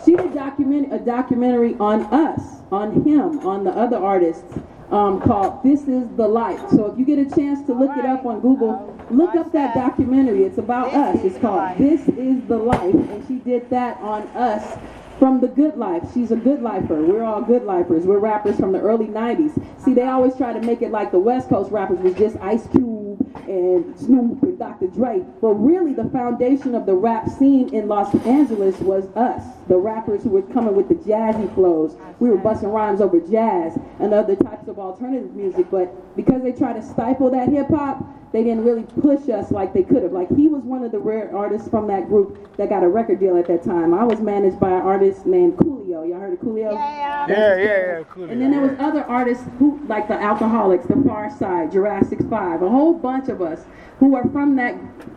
She did document, a documentary on us, on him, on the other artists, um, called This Is the Life. So if you get a chance to look it up on Google, look up that documentary. It's about us. It's called This Is the Life. And she did that on us from the good life. She's a good lifer. We're all good lifers. We're rappers from the early 90s. See, they always try to make it like the West Coast rappers was just Ice Cube and Snoop and Dr. Dre. But really, the foundation of the rap scene in Los Angeles was us, the rappers who were coming with the jazzy flows. We were busting rhymes over jazz and other types of alternative music. But because they tried to stifle that hip hop, they didn't really push us like they could have. Like he was one of the rare artists from that group that got a record deal at that time. I was managed by an artist named Coolio. Y'all heard of Coolio? Yeah, Yeah, yeah, yeah, cool. And then there was other artists who, like the Alkaholiks, the Pharcyde, Jurassic Five, a whole bunch of us who are from that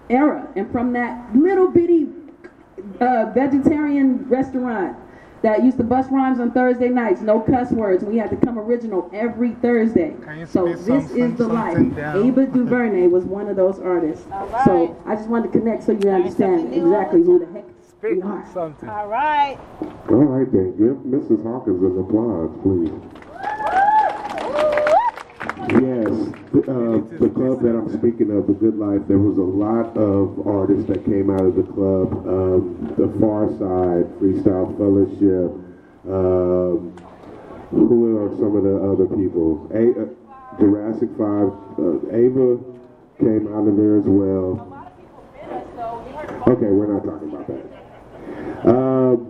era and from that little bitty uh, vegetarian restaurant that used to bust rhymes on Thursday nights, no cuss words. We had to come original every Thursday. So this is the life. something down? Ava DuVernay was one of those artists. So I just wanted to connect so you understand exactly who the heck we are. Something. All right. All right, then. Give Mrs. Hawkins an applause, please. Yes, the, uh, the club that I'm speaking of, the Good Life, there was a lot of artists that came out of the club. Um, the Pharcyde, Freestyle Fellowship. Um, who are some of the other people? A, uh, Jurassic Five. Uh, Ava came out of there as well. Okay, we're not talking about that. Um,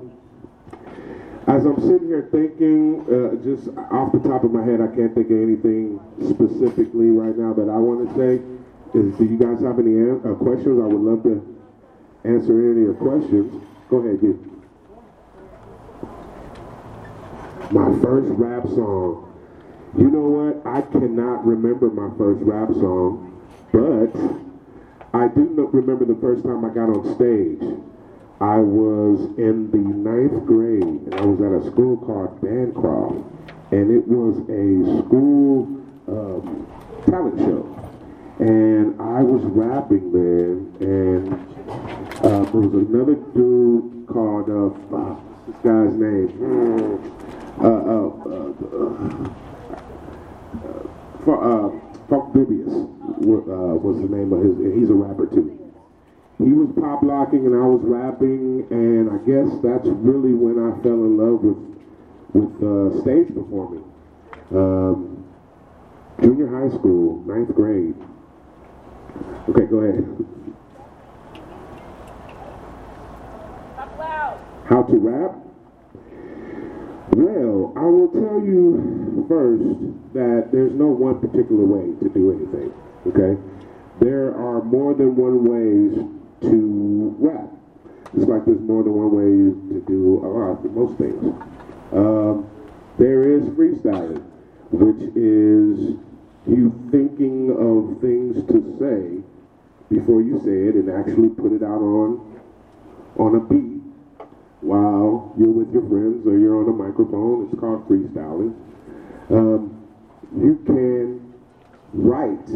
as I'm sitting here thinking, uh, just off the top of my head, I can't think of anything specifically right now that I want to say. Is, do you guys have any an- uh, questions? I would love to answer any of your questions. Go ahead, dude. My first rap song. You know what? I cannot remember my first rap song, but I do remember the first time I got on stage. I was in the ninth grade, and I was at a school called Bancroft, and it was a school um, talent show. And I was rapping there, and uh, there was another dude called, uh, fuck, this guy's name? Uh, uh, uh, uh, Fu- uh, Funk Dubious wa- uh, was the name of his, he's a rapper too he was pop locking and I was rapping, and I guess that's really when I fell in love with with uh, stage performing. Um, junior high school, ninth grade. Okay, go ahead. How to rap? Well, I will tell you first that there's no one particular way to do anything, okay? There are more than one ways to rap. Just like there's more than one way to do a lot, most things. Um, there is freestyling, which is you thinking of things to say before you say it and actually put it out on on a beat while you're with your friends or you're on a microphone. It's called freestyling. Um, you can write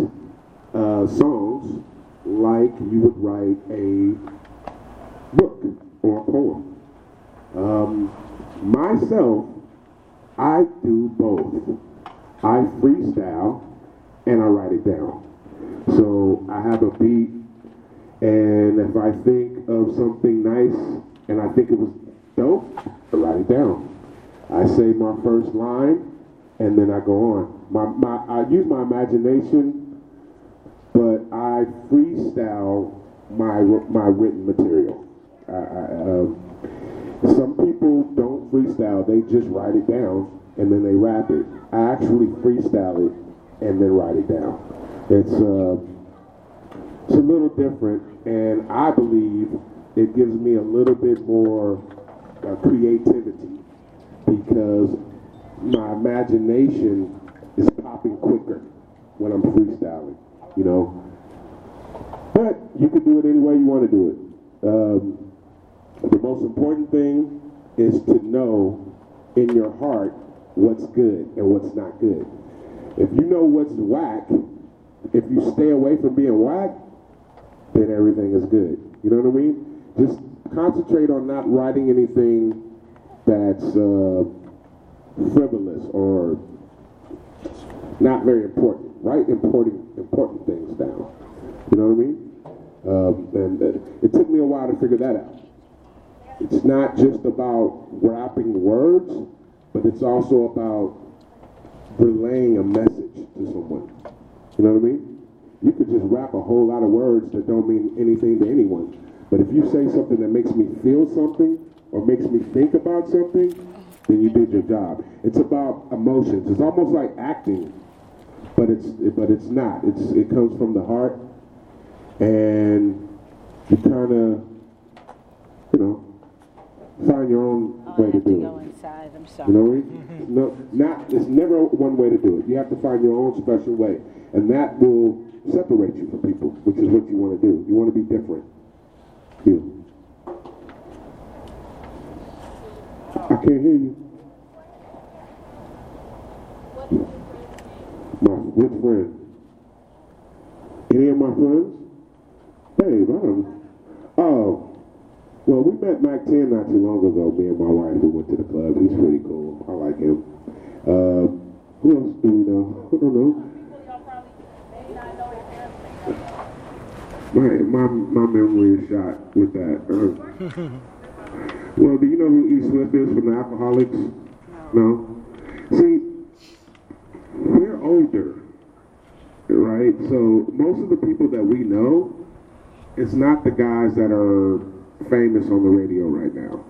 uh, songs like you would write a book or a poem. Um, myself, I do both. I freestyle and I write it down. So I have a beat, and if I think of something nice and I think it was dope, I write it down. I say my first line, and then I go on. My, my, I use my imagination, but I freestyle my my written material. I, I, um, some people don't freestyle; they just write it down and then they rap it. I actually freestyle it and then write it down. It's uh, it's a little different, and I believe it gives me a little bit more uh, creativity because my imagination is popping quicker when I'm freestyling, you know. But you can do it any way you want to do it. Um, the most important thing is to know in your heart what's good and what's not good. If you know what's whack, if you stay away from being whack, then everything is good. You know what I mean? Just concentrate on not writing anything that's uh, frivolous or not very important. Write important important things down. You know what I mean? Um, and uh, it took me a while to figure that out. It's not just about wrapping words, but it's also about relaying a message to someone. You know what I mean? You could just wrap a whole lot of words that don't mean anything to anyone. But if you say something that makes me feel something or makes me think about something, then you did your job. It's about emotions. It's almost like acting, but it's but it's not. It's it comes from the heart, and you kind of, you know, find your own Oh, way to do Go it. inside, I'm You know what I mean? No, not. It's never one way to do it. You have to find your own special way, and that will separate you from people, which is what you want to do. You want to be different. You. I can't hear you. My which friend? Any of my friends? Babe, I don't. Oh. Well, we met Mack 10 not too long ago. Me and my wife, we went to the club. He's pretty cool. I like him. Um, who else do we know? I don't know. My, my, my memory is shot with that. Uh, well, do you know who E. Swift is from the Alkaholiks? No? See, we're older, right? So most of the people that we know, it's not the guys that are famous on the radio right now.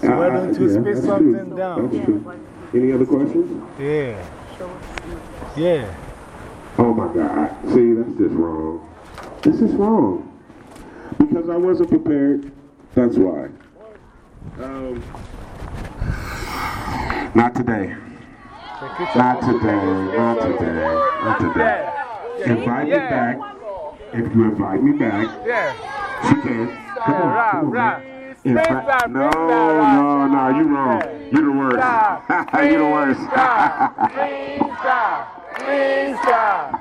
So why don't you Uh, yeah, spit that's something true. down? That's true. Any other questions? Yeah. Yeah. Oh my God. See, that's just wrong. This is wrong. Because I wasn't prepared. That's why. Um, not today. Not today. Not today. Not today. Invite me back. If you invite me back, Yeah. she can. Come on. Come on. In fact, no, no, no, you wrong. You the worst. you the worst. Freestyle. Freestyle.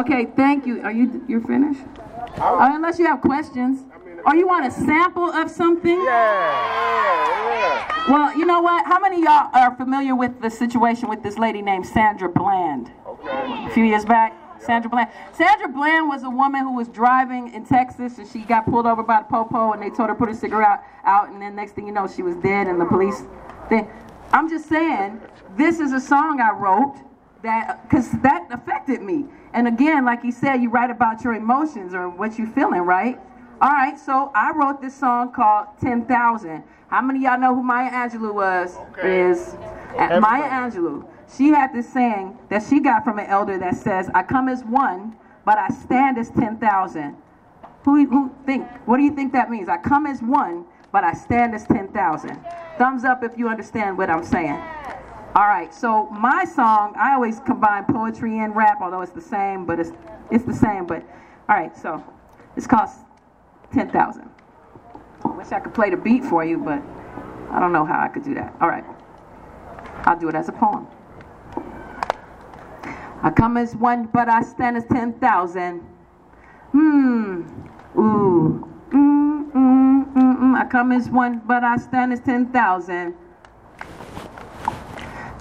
Okay, thank you. Are you you're finished? Uh, unless you have questions. Or you want a sample of something? Yeah. Well, you know what? How many of y'all are familiar with the situation with this lady named Sandra Bland? Okay. A few years back. Sandra Bland. Sandra Bland was a woman who was driving in Texas and she got pulled over by the popo and they told her to put her cigarette out and then next thing you know she was dead and the police thing. I'm just saying, this is a song I wrote that because that affected me. And again, like he said, you write about your emotions or what you're feeling, right? All right, so I wrote this song called 10,000. How many of y'all know who Maya Angelou was? Is uh, Maya Angelou. She had this saying that she got from an elder that says, I come as one, but I stand as 10,000. Who, who think, what do you think that means? I come as one, but I stand as 10,000. Thumbs up if you understand what I'm saying. All right, so my song, I always combine poetry and rap, although it's the same, but it's, it's the same. But all right, so it's cost 10,000. I wish I could play the beat for you, but I don't know how I could do that. All right, I'll do it as a poem. I come as one, but I stand as 10,000. Hmm, ooh, mm, mm, mm, mm. I come as one, but I stand as 10,000.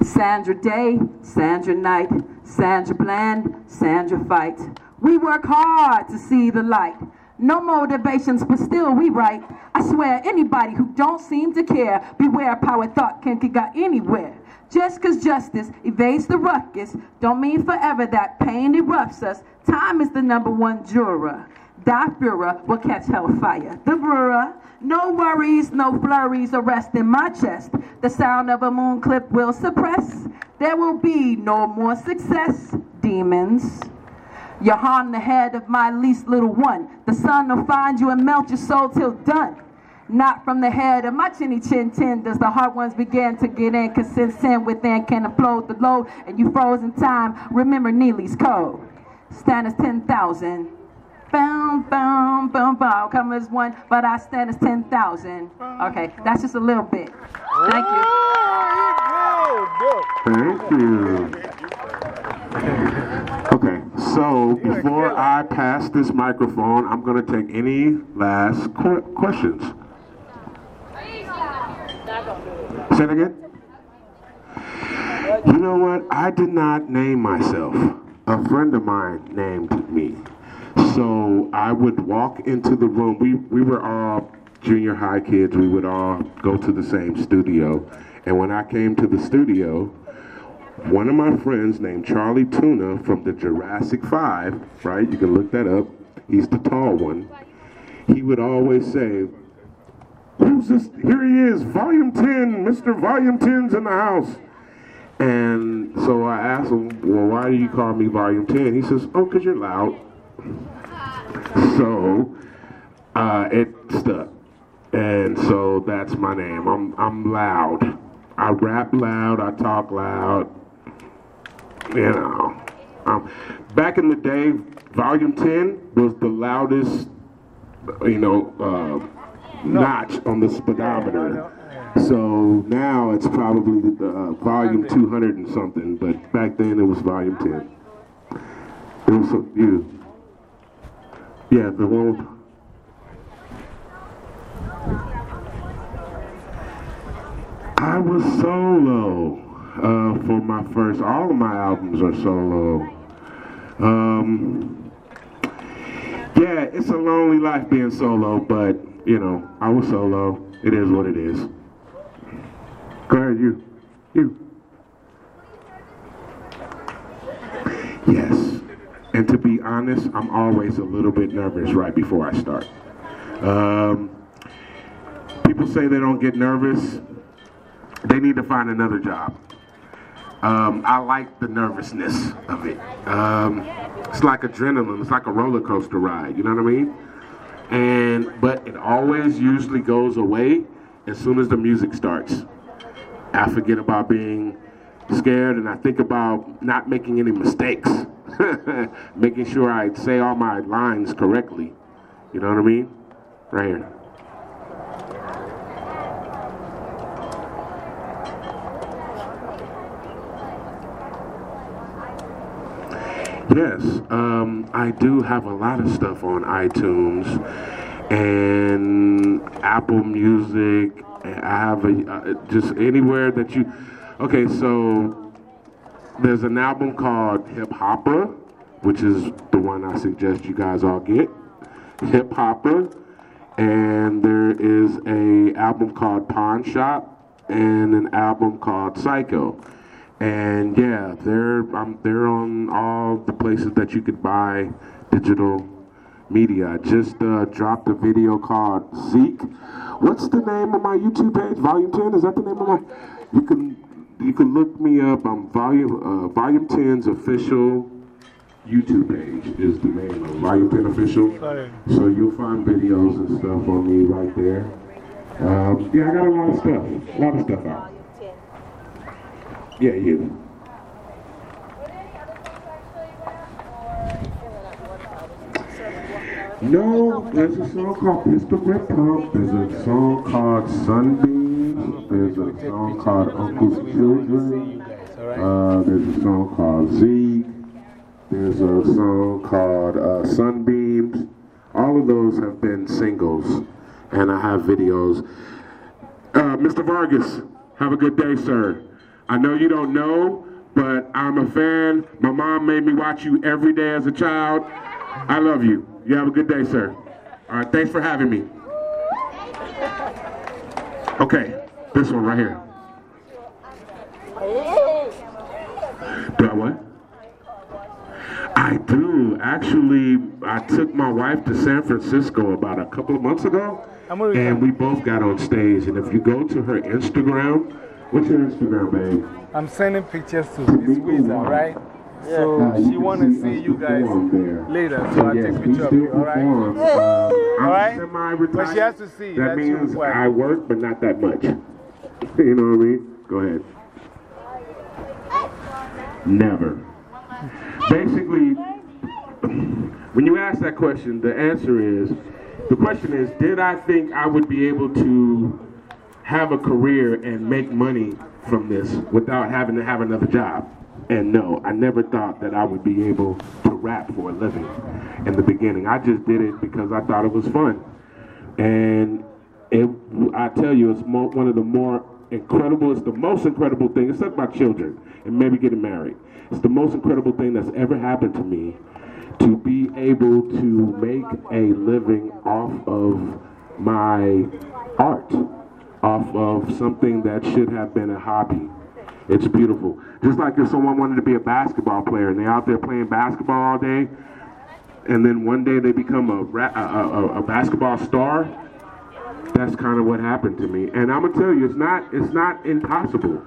Sandra Day, Sandra Night, Sandra Bland, Sandra Fight. We work hard to see the light. No motivations, but still we write. I swear, anybody who don't seem to care, beware power thought can get got anywhere. Just cause justice evades the ruckus, don't mean forever that pain erupts us. Time is the number one juror. Die Fuhrer will catch hellfire. The brewer, no worries, no flurries arrest in my chest. The sound of a moon clip will suppress. There will be no more success, demons. You harm the head of my least little one. The sun will find you and melt your soul till done. Not from the head of my chinny chin chin does the hard ones begin to get in, cause since sin within can upload the load and you froze in time, remember Neely's code. Stand as 10,000. Boom, boom, boom, boom. Come as one, but I stand as 10,000. Okay, that's just a little bit. Thank you. Thank you. Okay, so before I pass this microphone, I'm going to take any last qu- questions. Say it again. You know what? I did not name myself. A friend of mine named me. So I would walk into the room. We, we were all junior high kids. We would all go to the same studio. And when I came to the studio, one of my friends named Chali 2na from the Jurassic 5, right? You can look that up. He's the tall one. He would always say, Who's this? Here he is, Volume 10. Mr. Volume 10's in the house. And so I asked him, Well, why do you call me Volume 10? He says, Oh, because you're loud. So uh, it stuck. And so that's my name. I'm, I'm loud. I rap loud, I talk loud. You know. Um, back in the day, Volume 10 was the loudest, you know, uh, notch on the speedometer. So now it's probably the uh, volume 200 and something, but back then it was volume 10. It was so, you. Yeah, the one. I was solo uh, for my first. All of my albums are solo. Um, yeah, it's a lonely life being solo, but you know, I was solo. It is what it is. Go ahead, you. You. Yes. And to be honest, I'm always a little bit nervous right before I start. Um, people say they don't get nervous. They need to find another job. Um, I like the nervousness of it. Um, it's like adrenaline. It's like a roller coaster ride. You know what I mean? And but it always usually goes away as soon as the music starts. I forget about being scared and I think about not making any mistakes. making sure I say all my lines correctly. You know what I mean? Right here. Yes, um, I do have a lot of stuff on iTunes and Apple Music. I have a, uh, just anywhere that you. Okay, so there's an album called Hip Hopper which is the one I suggest you guys all get. Hip Hopper, and there is a album called Pawn Shop and an album called Psycho. And yeah, they're um, they're on all the places that you could buy digital media. I just uh, dropped a video called Zeke. What's the name of my YouTube page? Volume 10? Is that the name of my? You can you can look me up. I'm volume uh, Volume 10's official YouTube page is the name of Volume 10 official. So you'll find videos and stuff on me right there. Um, yeah, I got a lot of stuff. A lot of stuff out. Yeah, you. No, there's a song called Pistol Pump. There's a song called Sunbeams. There's a song called Uncle's Children. Uh, there's a song called Zeke. There's a song called uh, Sunbeams. All of those have been singles, and I have videos. Uh, Mr. Vargas, have a good day, sir. I know you don't know, but I'm a fan. My mom made me watch you every day as a child. I love you. You have a good day, sir. All right, thanks for having me. Okay, this one right here. Do I what? I do. Actually, I took my wife to San Francisco about a couple of months ago, and we both got on stage. And if you go to her Instagram, what's your Instagram, babe? I'm sending pictures to Miss Squeezer, right? Yeah. So Uh, she can want to see see you guys later. So I Yes, take we picture of you, alright? Um, alright? But she has to see. That That's means what? I work, but not that much. You know what I mean? Go ahead. Never. Basically, when you ask that question, the answer is the question is, did I think I would be able to have a career and make money from this without having to have another job? And no, I never thought that I would be able to rap for a living in the beginning. I just did it because I thought it was fun. And it, I tell you, it's mo- one of the more incredible, it's the most incredible thing, except my children and maybe getting married. It's the most incredible thing that's ever happened to me to be able to make a living off of my art, off of something that should have been a hobby. It's beautiful. Just like if someone wanted to be a basketball player and they're out there playing basketball all day, and then one day they become a, a, a, a basketball star, that's kind of what happened to me. And I'm gonna tell you, it's not it's not impossible.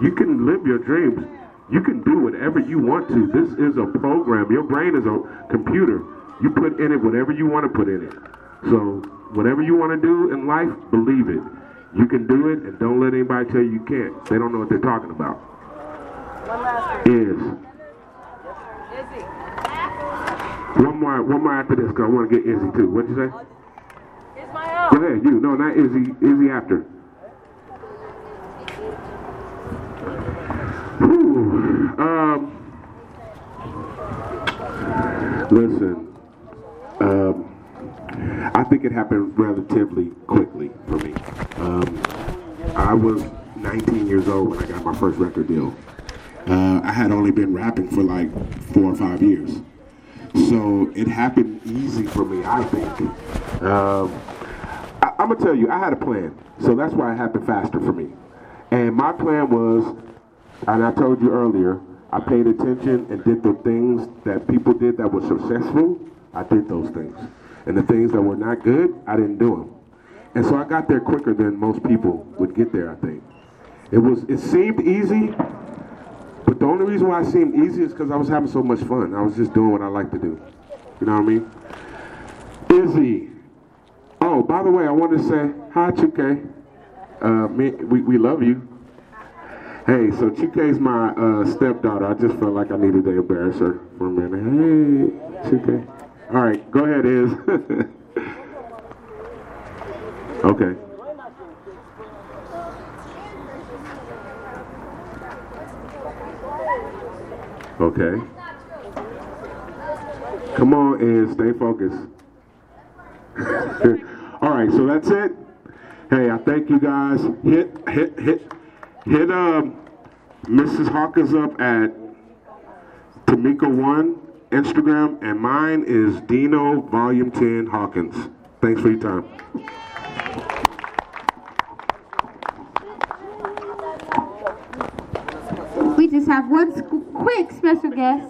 You can live your dreams. You can do whatever you want to. This is a program. Your brain is a computer. You put in it whatever you want to put in it. So whatever you want to do in life, believe it. You can do it, and don't let anybody tell you you can't. They don't know what they're talking about. Is one more, one more after this, cause I want to get Izzy too. What'd you say? Go ahead, you. No, not Izzy. Izzy after. Whew. Um, listen, um, I think it happened relatively quickly for me. Um, I was 19 years old when I got my first record deal. Uh, I had only been rapping for like four or five years. So it happened easy for me, I think. Um, I, I'm gonna tell you, I had a plan, so that's why it happened faster for me. And my plan was, and I told you earlier, I paid attention and did the things that people did that were successful. I did those things, and the things that were not good, I didn't do them. And so I got there quicker than most people would get there. I think it was. It seemed easy, but the only reason why it seemed easy is because I was having so much fun. I was just doing what I like to do. You know what I mean? Izzy. Oh, by the way, I want to say hi, Chuke. Uh, me, we, we love you. Hey, so Chuke's my uh, stepdaughter. I just felt like I needed to embarrass her for a minute. Hey, Chuke. All right, go ahead, Iz. okay. Okay. Come on, Iz, stay focused. All right, so that's it. Hey, I thank you guys. Hit, hit, hit, hit um, Mrs. Hawkins up at Tamika One Instagram, and mine is Dino Volume 10 Hawkins. Thanks for your time. We just have one quick special guest.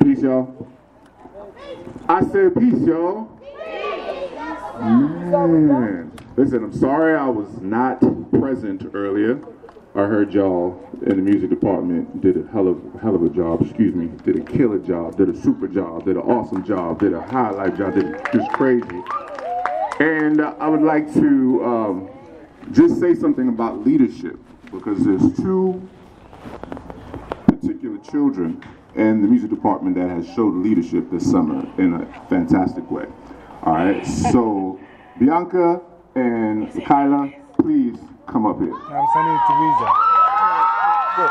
Peace, y'all. I said peace, y'all. Man. Listen, I'm sorry I was not present earlier. I heard y'all in the music department did a hell of, hell of a job, excuse me, did a killer job, did a super job, did an awesome job, did a highlight job, did just crazy. And uh, I would like to um, just say something about leadership because there's two particular children in the music department that has showed leadership this summer in a fantastic way. All right, so Bianca and Kyla, please come up here. I'm sending it to Weezer. Good.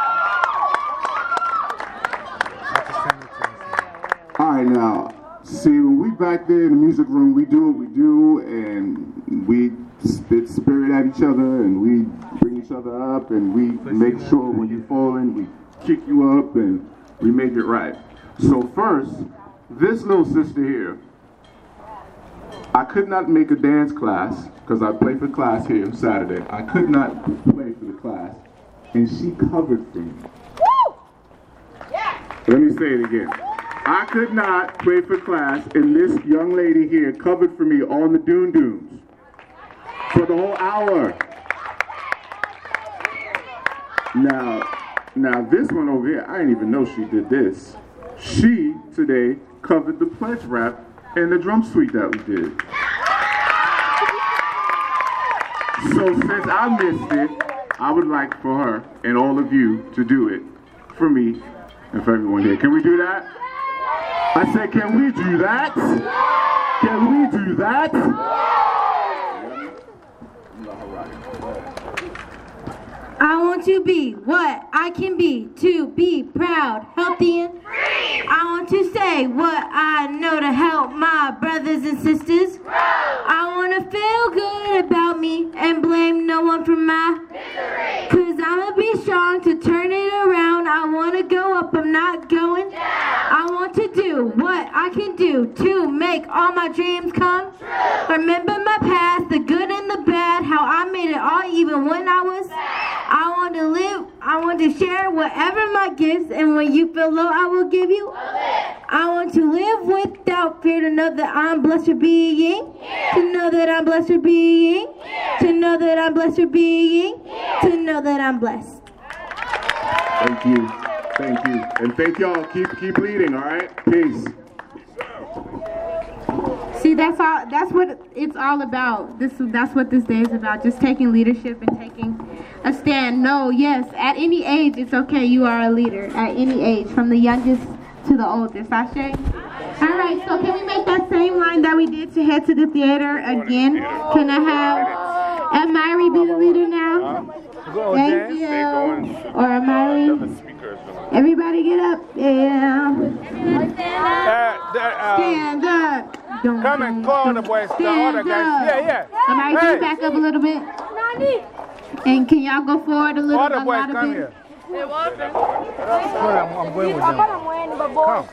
All right, now, see, when we back there in the music room, we do what we do, and we spit spirit at each other, and we bring each other up, and we make sure when you're falling, we kick you up, and we make it right. So first, this little sister here, I could not make a dance class, because I play for class here on Saturday. I could not play for the class, and she covered for me. Let me say it again. I could not play for class, and this young lady here covered for me on the dunduns for the whole hour. Now, now this one over here, I didn't even know she did this. She today covered the pledge rap and the drum suite that we did. So since I missed it, I would like for her and all of you to do it for me and for everyone here. Can we do that? I said, can we do that? Can we do that? I want to be what I can be, to be proud, healthy, and free. I want to say what I know to help my brothers and sisters. I want to feel good about me and blame no one for my misery. Cause I'ma be strong to turn it around. I want to go up, I'm not going down. I want to do what I can do to make all my dreams come true. Remember my past, the good and the bad, how I made it all even when I was I want to live, I want to share whatever my gifts, and when you feel low, I will give you. I want to live without fear to know that I'm blessed for being, to know that I'm blessed for being, to know that I'm blessed for being, to know that I'm blessed. Thank you. Thank you. And thank y'all. Keep keep leading, all right? Peace. See, that's all. That's what it's all about. This, that's what this day is about. Just taking leadership and taking a stand. No, yes, at any age, it's okay. You are a leader at any age, from the youngest to the oldest. Ashe. All right. So, can we make that same line that we did to head to the theater again? Can I have Amiri be the leader now? Thank you. Or Amiri. Everybody get up. Yeah. Stand up. Don't, Come and call the boys, the other guys. Yeah, yeah. Amiri, can you back up a little bit? And can y'all go forward a little All the a boys, come bit? here. Come, I'm, I'm going with them. Come.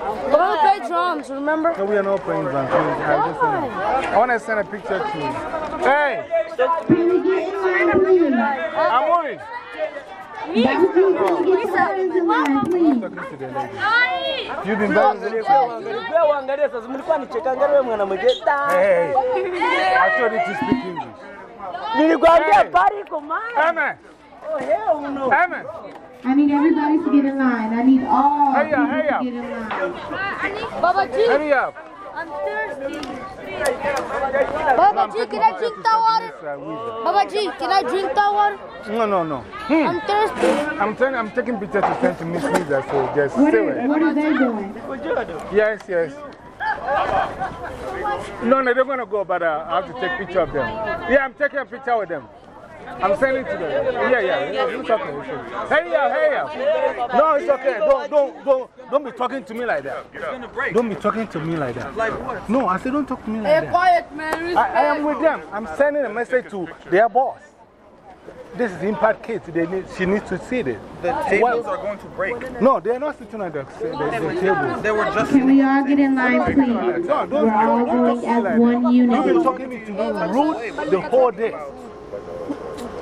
We're gonna play drums, remember? No, we are not playing drums. I, I want to send a picture to you. Hey! I'm moving. You've been very good. Hey, hey. I told you to speak English. Nilikwambia bari komana. Amen. Oh, hell no. Amen. I need everybody to get in line. I need all Hurry up, people to up. get in line. Baba G. Hurry up. I'm thirsty. Baba G, can I drink that water? Baba G, can I drink that water? No, no, no. I'm thirsty. I'm, telling, I'm taking pictures to send to Miss Lisa, so just What stay are, with what are they doing? What you are doing? Yes, yes. No, no, they're going to go, but uh, I have to take a picture of them. Yeah, I'm taking a picture with them. I'm sending to them. Yeah, yeah, yeah, it's okay. It's okay. Hey, yeah, hey, yeah. No, it's okay. Don't, don't, don't, don't be talking to me like that. It's gonna break. Don't be talking to me like that. Like what? No, I said don't talk to me like Hey, that. quiet, man. I, I am with them. I'm sending a message to their boss. This is Impact Kids. They need, she needs to see this. The tables are going to break. No, they're not sitting at the, the, the table. They were just. Can we all get in line, please? No, don't, We're all don't, don't going talk to me as like one unit. You've been talking to me to rude the whole day.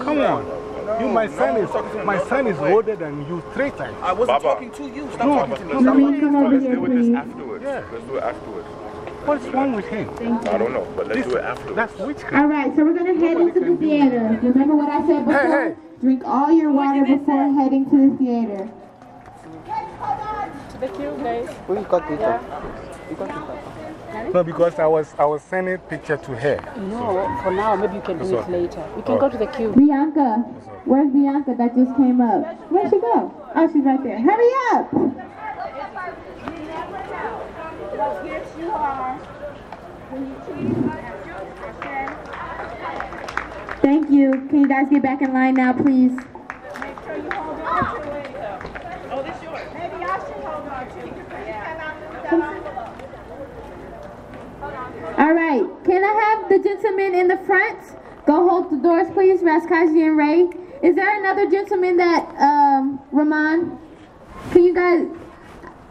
Come on. You, my son is, my son is older than you three times. I wasn't talking to you. Stop No, talking to me. no, Stop Let talking me come over here, please. Afterwards. Let's do it afterwards. What's wrong with him? I don't know, but let's do it afterwards. That's witchcraft. All right, so we're gonna head into the theater. Remember what I said before? Hey, hey. Drink all your water before heading to the theater. The cube, guys. We got it. We got it. No, because I was, I was sending picture to her. No, for now, maybe you can do it later. We can Oh. go to the cube. Bianca, where's Bianca that just came up? Where'd she go? Oh, she's right there. Hurry up! Here you are. Thank you. Can you guys get back in line now, please? All right. Can I have the gentleman in the front go hold the doors, please? Raskaji and Ray. Is there another gentleman that, um, Ramon? Can you guys,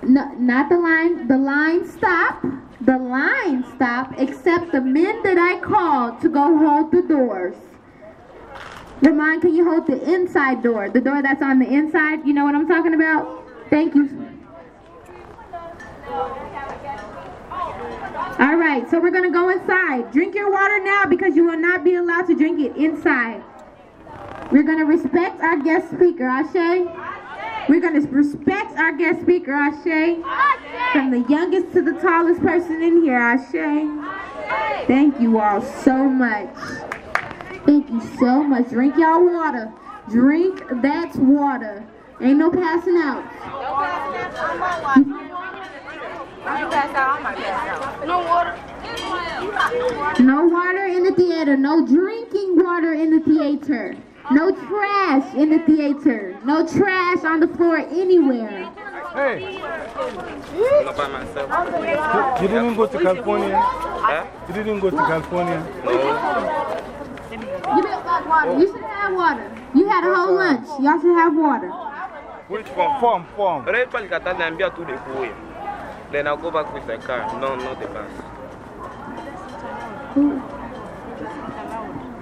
no, not the line, the line stop. The line stop, except the men that I called to go hold the doors. Ramon, can you hold the inside door? The door that's on the inside? You know what I'm talking about? Thank you. All right, so we're gonna go inside. Drink your water now because you will not be allowed to drink it inside. We're gonna respect our guest speaker, Ashe. We're gonna respect our guest speaker, Ashe. From the youngest to the tallest person in here, Ashe. Thank you all so much. Thank you so much. Drink y'all water. Drink that water. Ain't no passing out. No water. No water in the theater. No drinking water in the theater. No trash in the theater. No trash on the floor anywhere. Hey, Not by myself. you didn't go to California? Huh? You didn't go to California? You didn't have water. You should have water. You had a whole lunch. Y'all should have water. Which one? Form, form. Then I'll go back with the car. No, not the bus.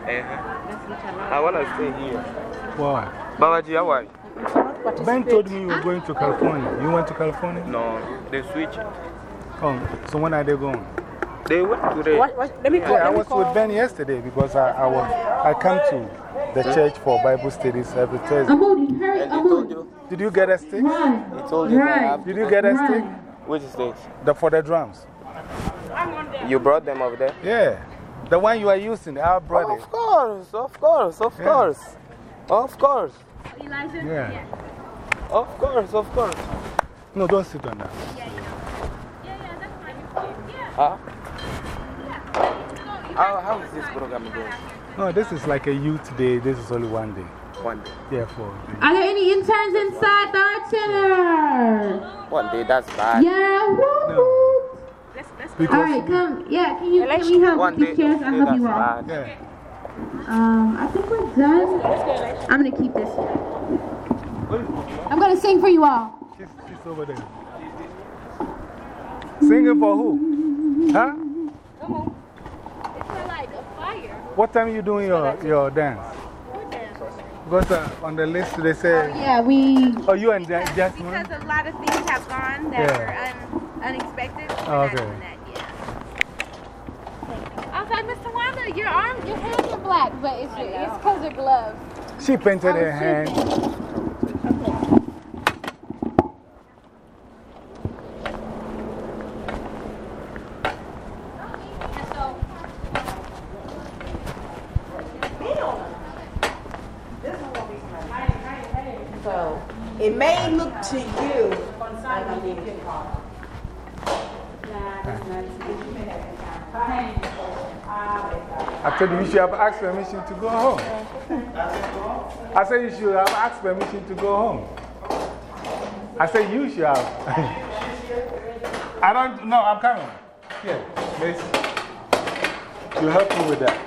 Uh-huh. I want to stay here. Why? Babaji, how are you? Ben told me you were going to California. You went to California? No, they switched. it. Oh, so when are they going? They went today. What, what, let me call. Yeah, I let me was call. with Ben yesterday because I, I, was, I come to the church for Bible studies every Thursday. Amudi, hurry, Amudi. Did you get a stick? Run. He told you that I Run. have Did you get a Run. stick? Which state? The, for the drums. You brought them over there? Yeah. The one you are using, our brother. Of course, of course, of Yeah. course. Of course. Yeah. Of course, of course. No, don't sit on that. Yeah, yeah. Yeah, yeah. That's fine. Huh? How, how is this program going? No, this is like a youth day. This is only one day. One day. Yeah, for. Are there any interns inside the art center? One day, that's bad. Yeah. woo. All right, come. Yeah, can you can we help One with these chairs? I'll help you all. Yeah. Um, I think we're done. I'm gonna keep this. I'm gonna sing for you all. She's, she's over there. Singing for who? Huh? Come on. It's like a fire. What time are you doing your, your dance? Because uh, on the list they say. Yeah, we. Oh, you and Ja- Jasmine? Because a lot of things have gone that Yeah. were un, unexpected. Oh, We're not okay. doing that yet. I was like, Mr. Wanda, your arm, your hands are black, but it's it's because of gloves. She painted her hand. So it may look to you like I'm being picked on. I told you you should have asked permission to go home. I said you should have asked permission to go home. I said you should have. I don't, know, I'm coming. Here, Miss. You help me with that.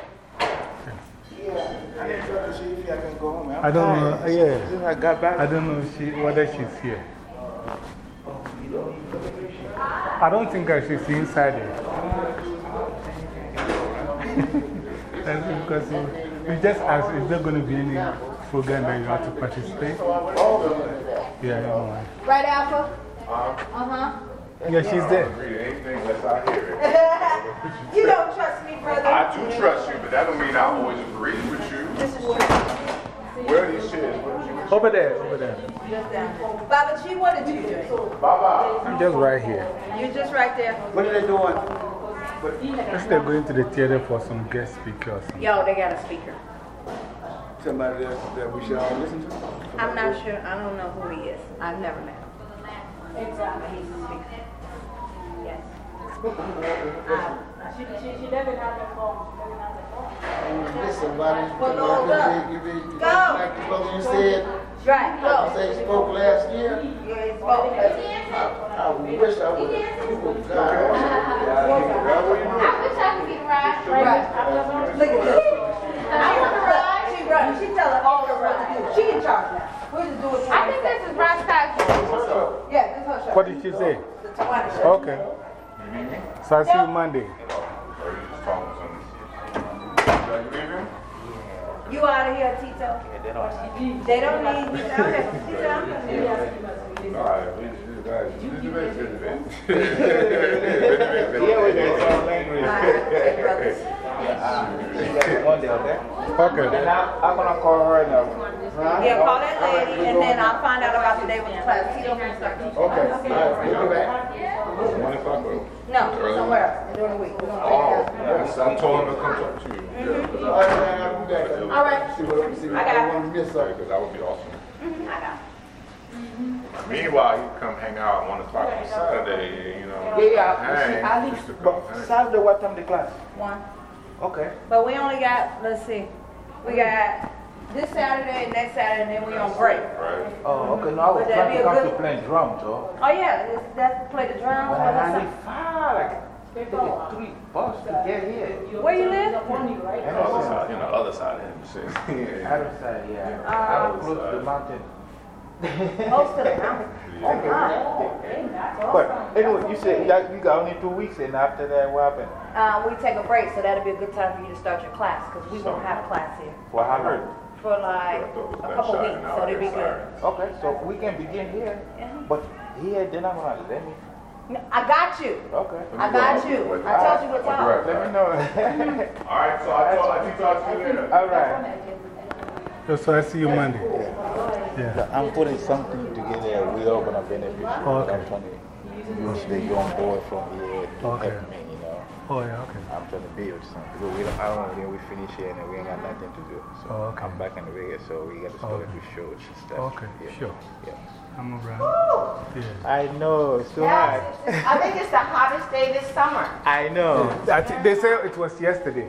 I didn't try to see if I can go home. I'm I don't know, yeah. Since I got back. I don't know if she, whether she's here. I don't think that she's inside it. That's because you, you just asked, is there going to be any program that you have to participate? Yeah, I know. Right, Alpha? Uh-huh. Yeah, she's there. Anything unless I hear it. You don't trust me, brother. I do trust you, but that don't mean I always agree with you. This is true. Where are these chairs? What did you Over there, over there. Just down. Baba G, what did you do? Baba. I'm just right here. You're just right there. What are they doing? Let's they're going to the theater for some guest speaker or something. Yo, they got a speaker. Somebody that, that we should all listen to? I'm not sure. I don't know who he is. I've never met him. Exactly. He's a speaker. Yes. She, she, she doesn't have the phone. She doesn't have the phone. Listen, why did Well, you no, come go. back? You be- you Go. like the brother you said? Right, You go. say you spoke last year? Yeah, he spoke. I wish I would have. You God. I wish I could be right. Right. Look at this. I want to ride. She run. She tell her all the what to do. She in charge now. We just do it. I think this is Ross Cosby. Yeah, this is her show. What did she say? The Tawana show. Okay. So I see you Monday. You out of here, Tito? They don't. Need you. Okay, Tito, I'm gonna leave you. Yeah, we got some language. One day, okay? Okay. I'm going to call her now. Huh? Yeah, call that lady, and then I'll find out about today with the class. Tito start. Okay. All right. We'll be back. One o'clock or? No, somewhere else, during the week. We're gonna Oh, take it out. yes. I told him to come talk to you. Yeah. All right, man, I'll be back. All right. See what, see what I got I want to miss something. Because that would be awesome. Mhm, I got it. Meanwhile, you come hang out at one o'clock on Saturday, you know. Yeah, yeah. Hang. I Used to leave. come But hang. Saturday, what time the class? One. Okay. But we only got, let's see, we got this Saturday, and next Saturday, and then we on break. Right. Oh, okay. No, I was Would that trying be to come good- to play drum, though. Oh, yeah, is that play the drums? But or the I some- live far, like, take a three bus to get here. Where you live? Other side, you know, other side of him. shit. Other side, yeah. Uh, I'm close to the mountain. Close to the mountain. Oh, my. But anyway, you said that you got only two weeks, and after that, what happened? Uh, we take a break, so that'll be a good time for you to start your class, because we won't have class here For how long? For like a couple weeks, so it'll be good. Okay, so we can begin here. But here, they're not going to let me. I got you. Okay. I got you. I told you what time. Let me know. All right, so I told, I talk to you later. All right. So, so I see you Monday. Yeah. I'm putting something together We're all going to benefit from. Okay. I'm trying to use the young boy from here to Okay. help me, you know. Oh, yeah, okay. I'm trying to build something. Because we don't, I don't know we finish here and we ain't got nothing to do. So Oh, okay. I'm back in the Vegas, so we got to start Okay. to show and stuff. Okay, Yeah. sure. Yeah. I'm around. Yeah. I know, it's too hot. I think it's the hottest day this summer. I know. I think they say it was yesterday.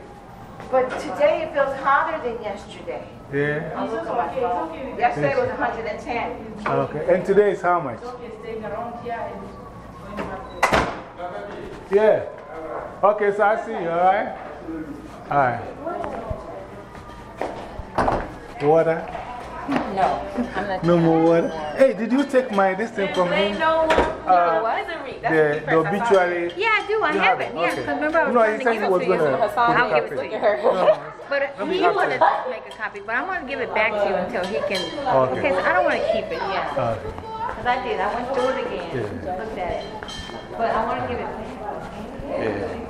But today it feels hotter than yesterday. Yeah. I'll look at my phone. Yesterday was 110. Okay. And today is how much? Yeah. Okay, so I see you, all right? All right. Water? No, I'm not. No more water? Hey, did you take my this thing from me? No, Uh, what? The, the obituary? Yeah, I do. I have have it. it? Yeah, Okay. because remember I was No, trying he to give it to you. gonna put a I'll give it to her. No. But Let he wanted to make a copy, but I want to give it back to you until he can. Okay. Okay, so I don't want to keep it, yeah. Okay. Because I did. I went through it again. Yeah. Looked at it. But I want to give it back. Yeah.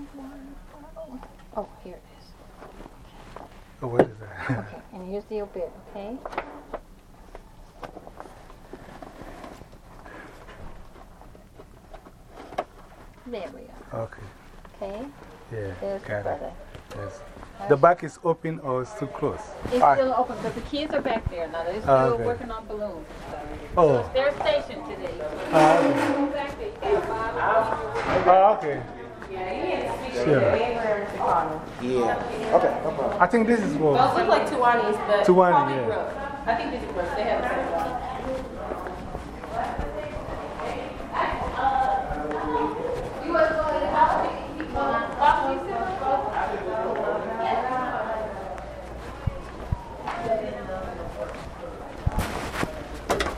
Oh, what is that? Okay, and here's the obit, okay? There we are. Okay. Okay. Yeah. There's got it. brother. Yes. The back is open or still closed? It's Ah, still open because the kids are back there now. They're still Ah, okay. working on balloons. Oh. So it's their station today. Ah, okay. Back there. You got five. Oh, okay. Sure. Yeah. Okay, no problem. I think this is what. Those look like Tuanis, but Tuwani, probably yeah. Brooks. I think these are Brooks. They have the same one.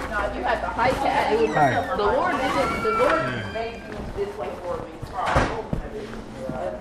No, if you had the height to it would Hi. The Lord didn't, the Lord made you this way for me.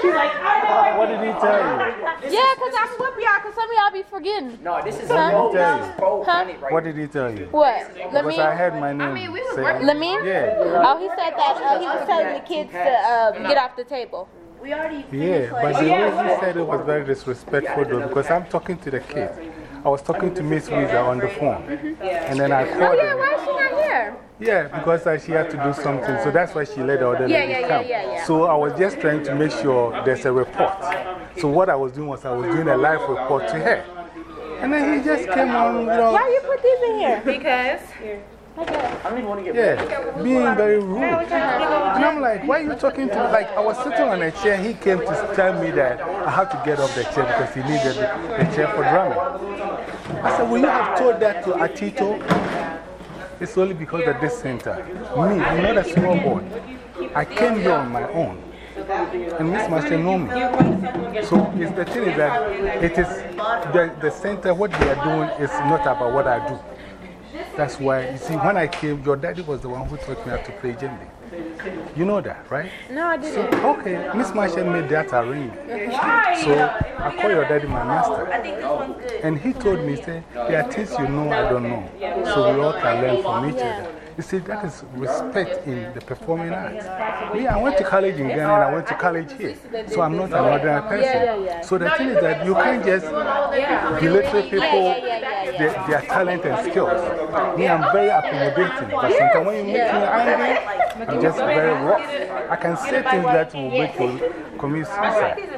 She's like, I know. What did he tell you? Yeah, because I'm with y'all, because some of y'all be forgetting. No, this is Huh? What did he tell you? Huh? What did he tell you? What? Let Because me. I heard my name. say- Lamine? Yeah. Oh, he said that uh, he was telling the kids to uh, get off the table. We already Yeah, but the way he said it was very disrespectful though, because I'm talking to the kids. I was talking to Miss Weezer on the phone. And then I Oh, called yeah, her. why is she not here? Yeah, because uh, she had to do something, so that's why she let the other Yeah, lady yeah, yeah, come. yeah, yeah. So I was just trying to make sure there's a report. So what I was doing was I was doing a live report to her. And then he just came on, you know. Why you put these in here? Because. I want to get Yeah, being very rude. And I'm like, why are you talking to me? Like, I was sitting on a chair, he came to tell me that I have to get off the chair because he needed the, the chair for drumming. I said, will you have told that to Atito? It's only because of this center. Me, I'm not a small boy. I came here on my own. And Miss Master know me. So it's the thing is that it is the, the center, what they are doing is not about what I do. That's why, you see, when I came, your daddy was the one who taught me how to play djembe. You know that, right? No, I So, didn't. okay, Miss Marshall made that arrangement. So I call your daddy my master. And he told me, say, there are things you know I don't know. So we all can learn from each other. You see, that is respect in the performing arts. Me, I went to college in Ghana and I went to college here. So I'm not an ordinary person. So the thing is that you can't just belittle people, their, their talent and skills. Me, I'm very accommodating. But sometimes when you make me angry, I'm just very rough. I can say things that will make you commit suicide.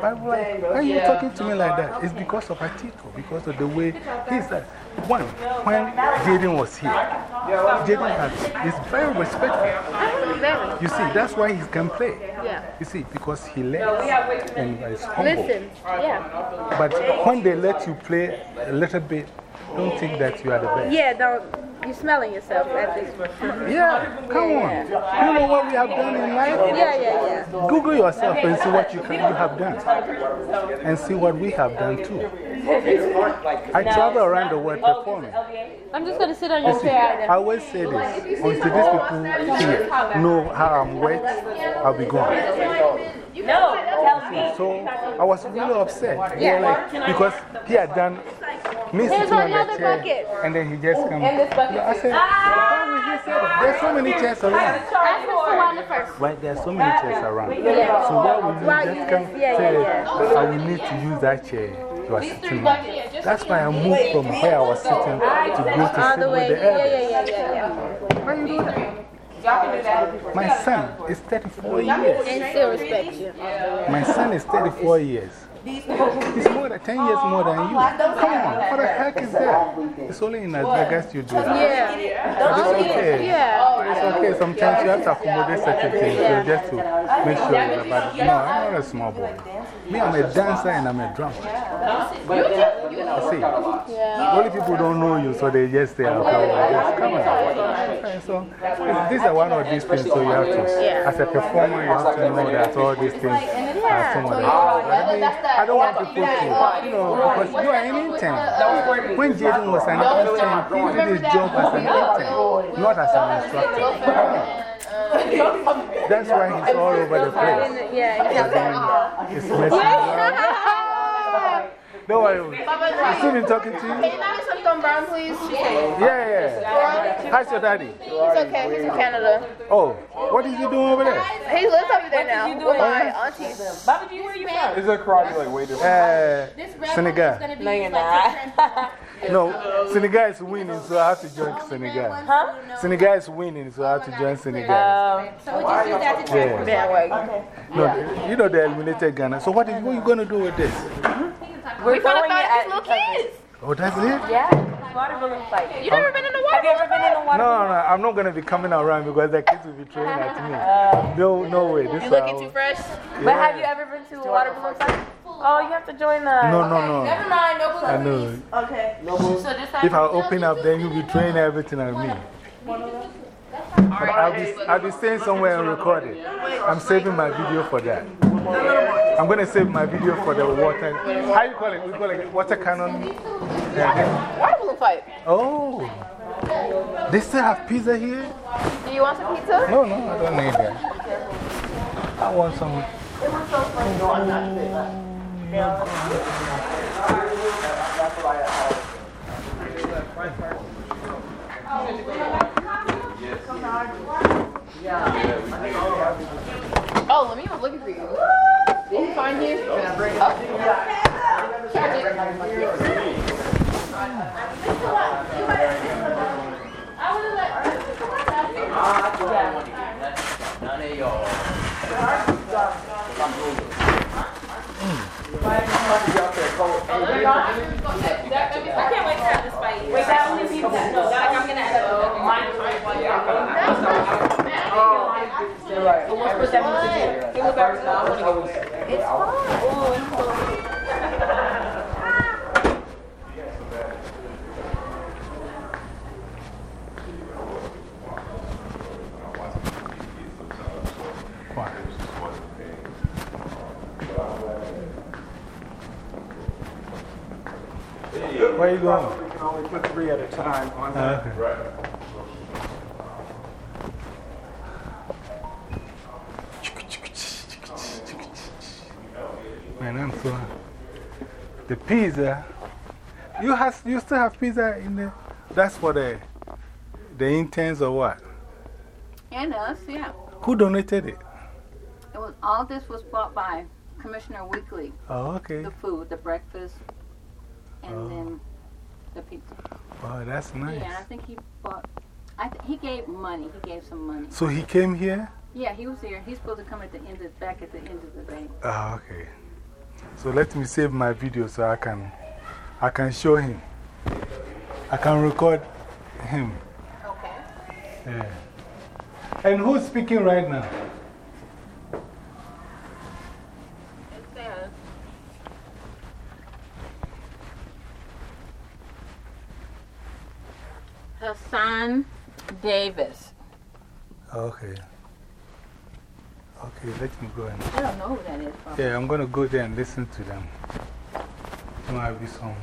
But why, why are you talking to me like that? It's because of Atito, because of the way he's like. One, when Jaden was here, Jaden has, is very respectful. You see, that's why he can play. Yeah. You see, because he learns and is humble. Listen, yeah. But when they let you play a little bit, don't think that you are the best. Yeah, don't. You're smelling yourself at this Yeah, come on. You know what we have done in life? Yeah, yeah, yeah. Google yourself and see what you, can, you have done. And see what we have done too. I travel around the world performing. I'm just going to sit on your chair. I always say this until these people here know how I'm wet, I'll be gone. No, tell me. So I was really upset. Yeah. Like, because he had done me Here's another the chair, bucket. and then he just come. And this bucket. I said, why would he say that? There's so many chairs around. Ask Mr. Wanda first. Right, there are so many chairs around. Yeah. So why would you Why just you come just- yeah, say, yeah, yeah. I will need to use that chair you are These on? That's why I moved from where I was sitting to go to sit the with way. the Yeah, elders. yeah, yeah, yeah, yeah. Why you do that? My son is 34 years. And still respect you. My son is 34 years. He's oh, oh, more than 10 years more than you. Come on, what the heck is that? It's only in Las Vegas you do that. Yeah. It's okay. Yeah. It's okay. Sometimes you have to accommodate certain things so just to make sure you're But no, I'm not a small boy. Me, I'm a dancer and I'm a drummer. You see, only people don't know you, so they just say, okay, just come on. So these are one of these things, so you have to, as a performer, you have to know that all these things are some of the I, don't want people to, you. You know, because you are an intern. When Jaden was an intern, he did his job as an intern, not as an instructor. That's why he's all over the place. Yeah, But then it's messing around. Don't worry. Is Susan talking to you? Can you buy me some Thumb Brown, please? She said. Yeah, yeah. How's your daddy? He's okay. He's in Canada. Oh, what is he doing over there? He lives over there now with my aunties. Bobby G, where you from? Is it karate like way different? Uh, Senegal. No, you're not. No, Senegal is winning, so I have to join Senegal. Huh? Senegal is winning, so I have to join Senegal. So we just use that to Yeah. bandwagon. Okay. No, you know they eliminated Ghana. So what, is, what are you going to do with this? We're We finna throwing it at these little kids. Oh, that's it? Yeah, water balloon fight. You never been in the water Have you ever been in a water No, balloon no, I'm not going to be coming around because the kids will be throwing at me. Uh, no, no way. This You is looking too fresh? But have you ever been to a water balloon fight? Oh, you have to join the. No, no, no. Never mind, no I know. Okay. So this If I open up, then you'll be throwing everything at me. But I'll be, I'll be staying somewhere and record it. I'm saving my video for that. I'm going to save my video for the water. How you call it? We call it water cannon. Water balloon fight. Oh. They still have pizza here? Do you want some pizza? No, no, I don't need that. I want some. Oh, Oh, let me was looking for you. Did he find you? Oh. I break up? Oh. I can't wait to have this fight. Wait, that only people that know. Like, I'm gonna have a mind fight you're So let's put that music here. Give it back to the It's Where you going? We can only put three at a time on Ah, that. okay. Man, I'm so. The pizza. You, has, you still have pizza in there? That's for the, the interns or what? And us, yeah. Who donated it? It was, all this was bought by Commissioner Weekly. Oh, okay. The food, the breakfast, and Oh. then the pizza. Wow, that's nice. Yeah, I think he bought, I th he gave money. He gave some money. So he came here? Yeah, he was here. He's supposed to come at the end of, back at the end of the day. Ah, okay. So let me save my video so I can, I can show him. I can record him. Okay. Yeah. And who's speaking right now? Hasan Davis. Okay. Okay, let me go and. I don't know who that is. Yeah, I'm going to go there and listen to them. Might be some.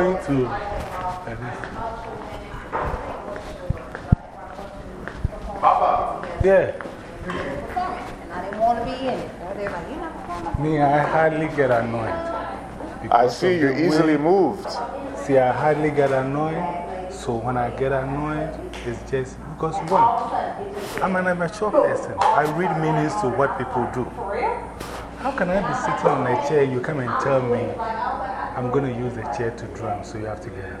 Going to. Papa. Yeah. And I didn't want to be in it. Or they're like, you're not performing. Me, I hardly get annoyed. I see you easily way. moved. See, I hardly get annoyed. So when I get annoyed, it's just because one, I'm an amateur person. I read meanings to what people do. How can I be sitting on a chair, you come and tell me I'm going to use the chair to drum, so you have to get up?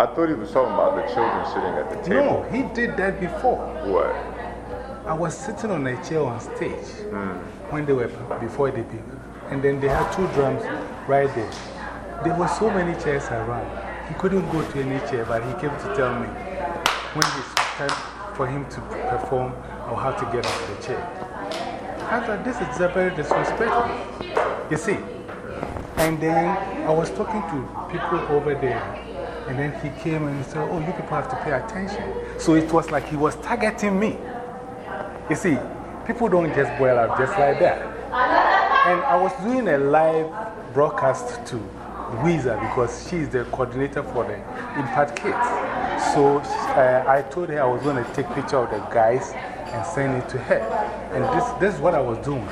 I thought he was talking about the children sitting at the table. No, he did that before. What? I was sitting on a chair on stage Hmm. when they were, before they did. And then they had two drums right there. There were so many chairs around. He couldn't go to any chair, but he came to tell me when it's time for him to perform or how to get off the chair. I thought this is very disrespectful. You see? And then I was talking to people over there. And then he came and said, Oh, you people have to pay attention. So it was like he was targeting me. You see, people don't just boil up just like that. And I was doing a live broadcast to Louisa because she is the coordinator for the Impact Kids. So uh, I told her I was going to take picture of the guys and send it to her. And this, this is what I was doing.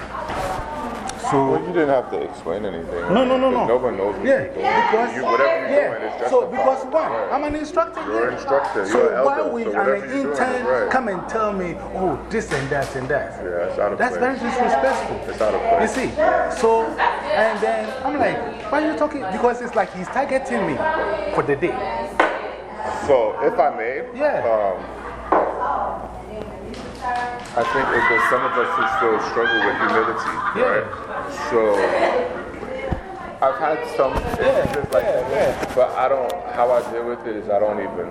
So Well, you didn't have to explain anything. no, no, no, no. No one knows what Yeah, you're doing. because, you, whatever you're yeah. doing is justified. So, because one, Right. I'm an instructor. You're an instructor. So, You're why elder. would So an whatever you're doing intern right. come and tell me, oh, this and that and that? Yeah, it's out of That's place. very disrespectful. It's out of place. You see? So, and then I'm like, why are you talking? Because it's like he's targeting me for the day. So, if I may, Yeah. um, I think that there's some of us who still struggle with humility, right? So, I've had some instances like that, but I don't, how I deal with it is I don't even.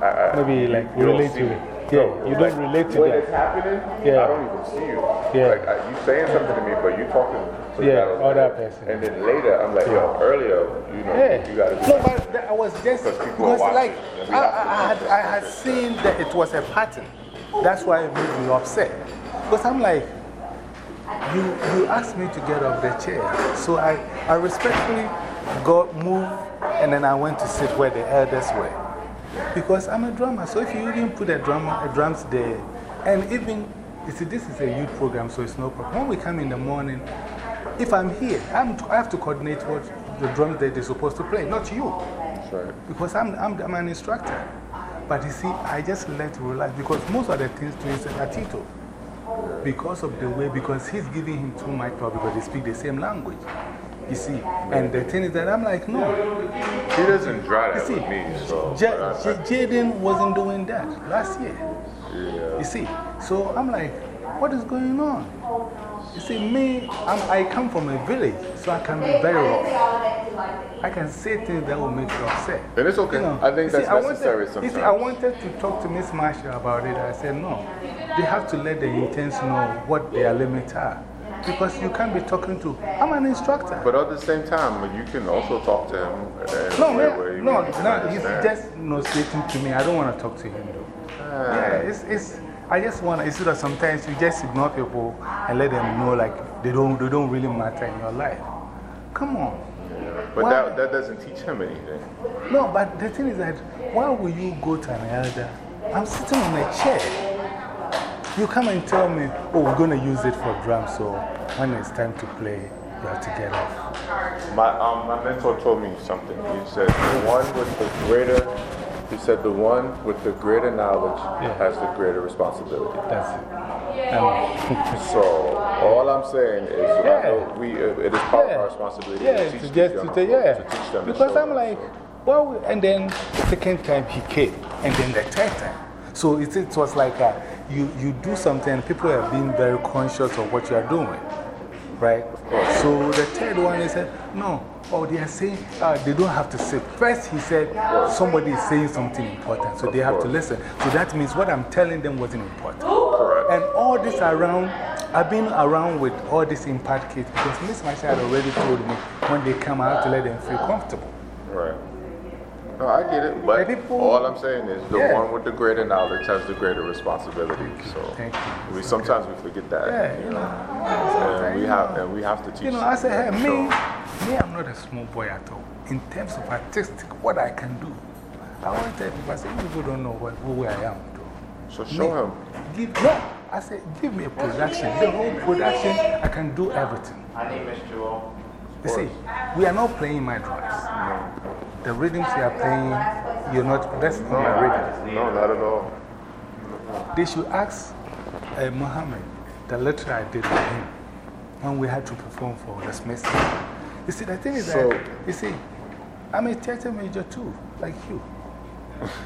I, I, Maybe like you relate to it. Yeah, you don't relate to when that. it's happening, Yeah. I don't even see you. Yeah. Like, I, you saying something to me, but you talking to Yeah, that other person. And then later, I'm like, yo, earlier, you know, Yeah. you gotta do No, that. but I was just, Because like, watching, and we I, I, I, had, I had seen that it was a pattern. That's why it made me upset. Because I'm like, you, you asked me to get off the chair. So I, I respectfully got moved and then I went to sit where the elders were. Because I'm a drummer. So if you even put a, drummer, a drums there, and even, you see, this is a youth program, so it's no problem. When we come in the morning, if I'm here, I'm, I have to coordinate what the drums that they're supposed to play, not you. Right. Because I'm, I'm, I'm an instructor. But you see, I just let relax because most of the things to is a Tito. Because of the way, because he's giving him too much power because they speak the same language. You see, and the thing is that I'm like, no. He doesn't You that see, with me, so. J- Jaden wasn't doing that last year. Yeah. You see, so I'm like, what is going on? You see, me, I'm, I come from a village, so I can be very rough. I can say things that will make you upset. And it's okay. You know, I think you see, that's wanted- necessary You sometimes. see, I wanted to talk to Miss Marshall about it. I said, no. They have to let the interns know what their limits are. Because you can't be talking to, I'm an instructor. But at the same time, you can also talk to him. No, man, where no, no, he's just no stating to me. I don't want to talk to him though. Ah. Yeah, it's, it's, I just want to, it's that sometimes you just ignore people and let them know like they don't, they don't really matter in your life. Come on. But Why- that, that doesn't teach him anything. No, but the thing is that why will you go to an elder? I'm sitting on a chair. You come and tell me, oh, we're going to use it for drums, so when it's time to play, you have to get off. My, um, my mentor told me something. He said, one with the greater, he said, the one with the greater knowledge has the greater responsibility. That's it. so, all I'm saying is, I Yeah. know we, uh, it is part of our responsibility Yeah, to to teach just to young yeah. to teach them to Because show I'm like, well, and then the second time he came, and then the third time. So it, it was like uh you, you do something, and people are being very conscious of what you are doing. Right? So the third one, he said, no, oh, they are saying uh, they don't have to sit. First, he said, somebody is saying something important, so they have to listen. So that means what I'm telling them wasn't important. And all this around, I've been around with all these impact kids because Miss Marshall had already told me when they come, I have to let them feel comfortable. Right. No, I get it. But all I'm saying is the Yeah. one with the greater knowledge has the greater responsibility. So Thank you. we sometimes we forget that. Yeah, you know. And we have, and we have to teach You know, I said, hey, me, me, I'm not a small boy at all. in terms of artistic, what I can do. I want to tell people, I say, people don't know what, who I am. So show him. Give, no, I said, give me a production. The whole production, I can do everything. My name is Joel. You see, we are not playing my drums. The rhythms you are playing, you're not, that's not my rhythm. No, not at all. They should ask uh, Mohammed the letter I did with him when we had to perform for the Smiths. You see, the thing is So- that, you see, I'm a theater major too, like you.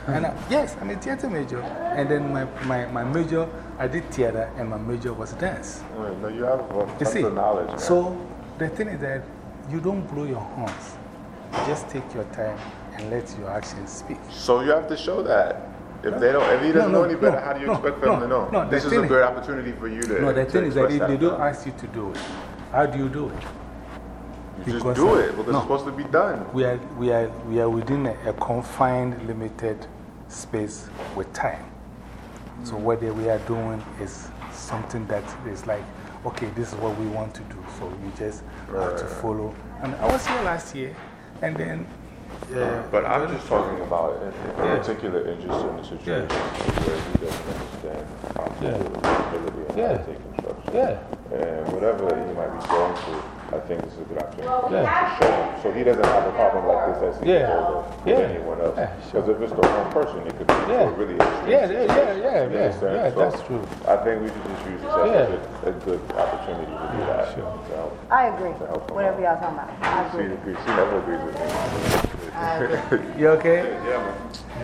and I, yes, I'm a theater major. And then my, my, my major, I did theater, and my major was dance. Right, No, you have a You see, of knowledge. man. so the thing is that you don't blow your horns. Just take your time and let your actions speak. So you have to show that. If they don't, if he doesn't No, know any better, no, how do you expect for him to know? no, this is a great opportunity for you to. No, the thing is that if they don't ask you to do it, how do you do it? You just do it because no. it's supposed to be done. We are, we are, we are within a, a confined, limited space with time. So, what they- we are doing is something that is like, okay, this is what we want to do. So, you just have to follow. And I was here last year, and then. Yeah. Uh, but I'm just talking about in, in Yeah. particular interest in the situation where he doesn't understand how to Yeah. do accountability and how Yeah. to take instruction. Yeah. And whatever he might be going through, I think this is a good opportunity Yeah. to show him. So he doesn't have a problem like this as he Yeah. gets older with Yeah. anyone else. Yeah, Because if it's the wrong person, it could be Yeah. a really extreme Yeah, yeah, yeah, yeah, You yeah, yeah, So that's true. I think we should just use this as Yeah. a, good, a good opportunity to do that. To help, I agree. to help Whatever y'all talking about. I She agree. agrees. She never agrees with me. You okay? Yeah, man.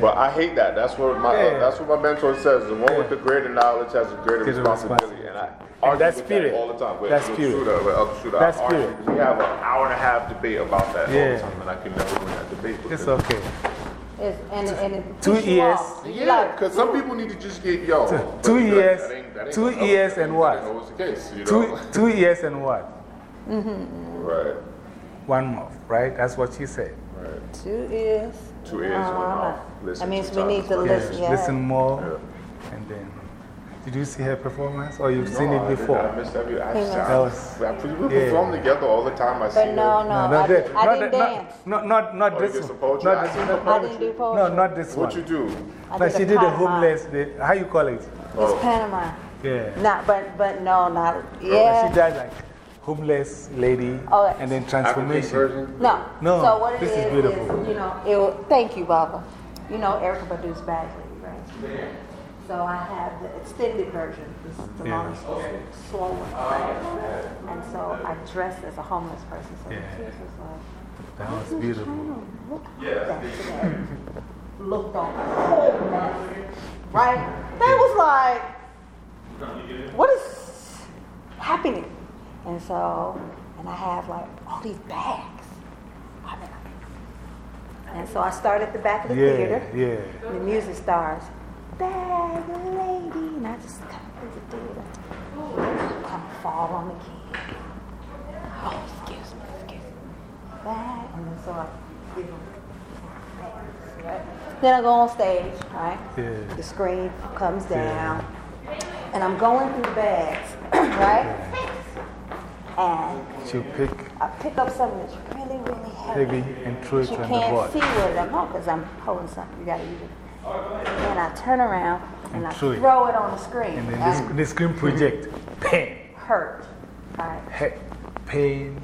But I hate that. That's what my, uh, that's what my mentor says. The one with the greater knowledge has a greater Greater responsibility. And I And argue that with spirit. all the time. With, That with spirit. Shooter, with other shooter. That I argue. spirit. We have an hour and a half debate about that all the time, and I can never win that debate. It's okay. It's, and, and it Two years. Yeah, because some people need to just get yo. but two years- that ain't- that ain't two years and ain't what? always the case, you know? Two, two years and what? Right. One month, right? That's what she said. Right. Two ears. Two ears, one Uh-huh. mouth. Listen That means we need to Yeah. listen. Yeah. Listen more. And then, did you see her performance or you've seen it I before? I missed every. I, I, was- I, we yeah. perform together all the time. I see But no, her. no, I, not did, that- I not didn't that- dance. Not, not, not Oh, this one. poetry? Not I this one. I didn't do poetry. No, not this one. What you do? I No, she did the homeless, the, how you call it? It's Oh. pantomime. Yeah. Not, but, but no, not, She yeah. died like homeless lady and then transformation. version? No. No, So what it this is is, beautiful. you know, it will, thank you, Baba. You know, Erykah Badu's Bag Lady, right? So I have the extended version. This is the Yeah. long, slow one. right? And so I dressed as a homeless person. So Yeah. the kids was like, That was "Who's beautiful. trying to Look at that today. Looked on the whole mess. Right? They was like, what is happening? And so, and I have like all these bags. I mean, and so I start at the back of the Yeah, theater. yeah. The music starts, bag lady, and I just come through the theater. Come fall on the key. Oh, excuse me, excuse me. Bag, and then so I give bags, right? Then I go on stage, right? Yeah. The screen comes down, and I'm going through the bags, right? And She'll pick I pick up something that's really, really heavy. heavy and throw it You on the can't see where I'm on because I'm holding something. You gotta use it. And I turn around and I throw it. it, on the screen. And then and this, the screen project, pain, hurt. Right. he- pain,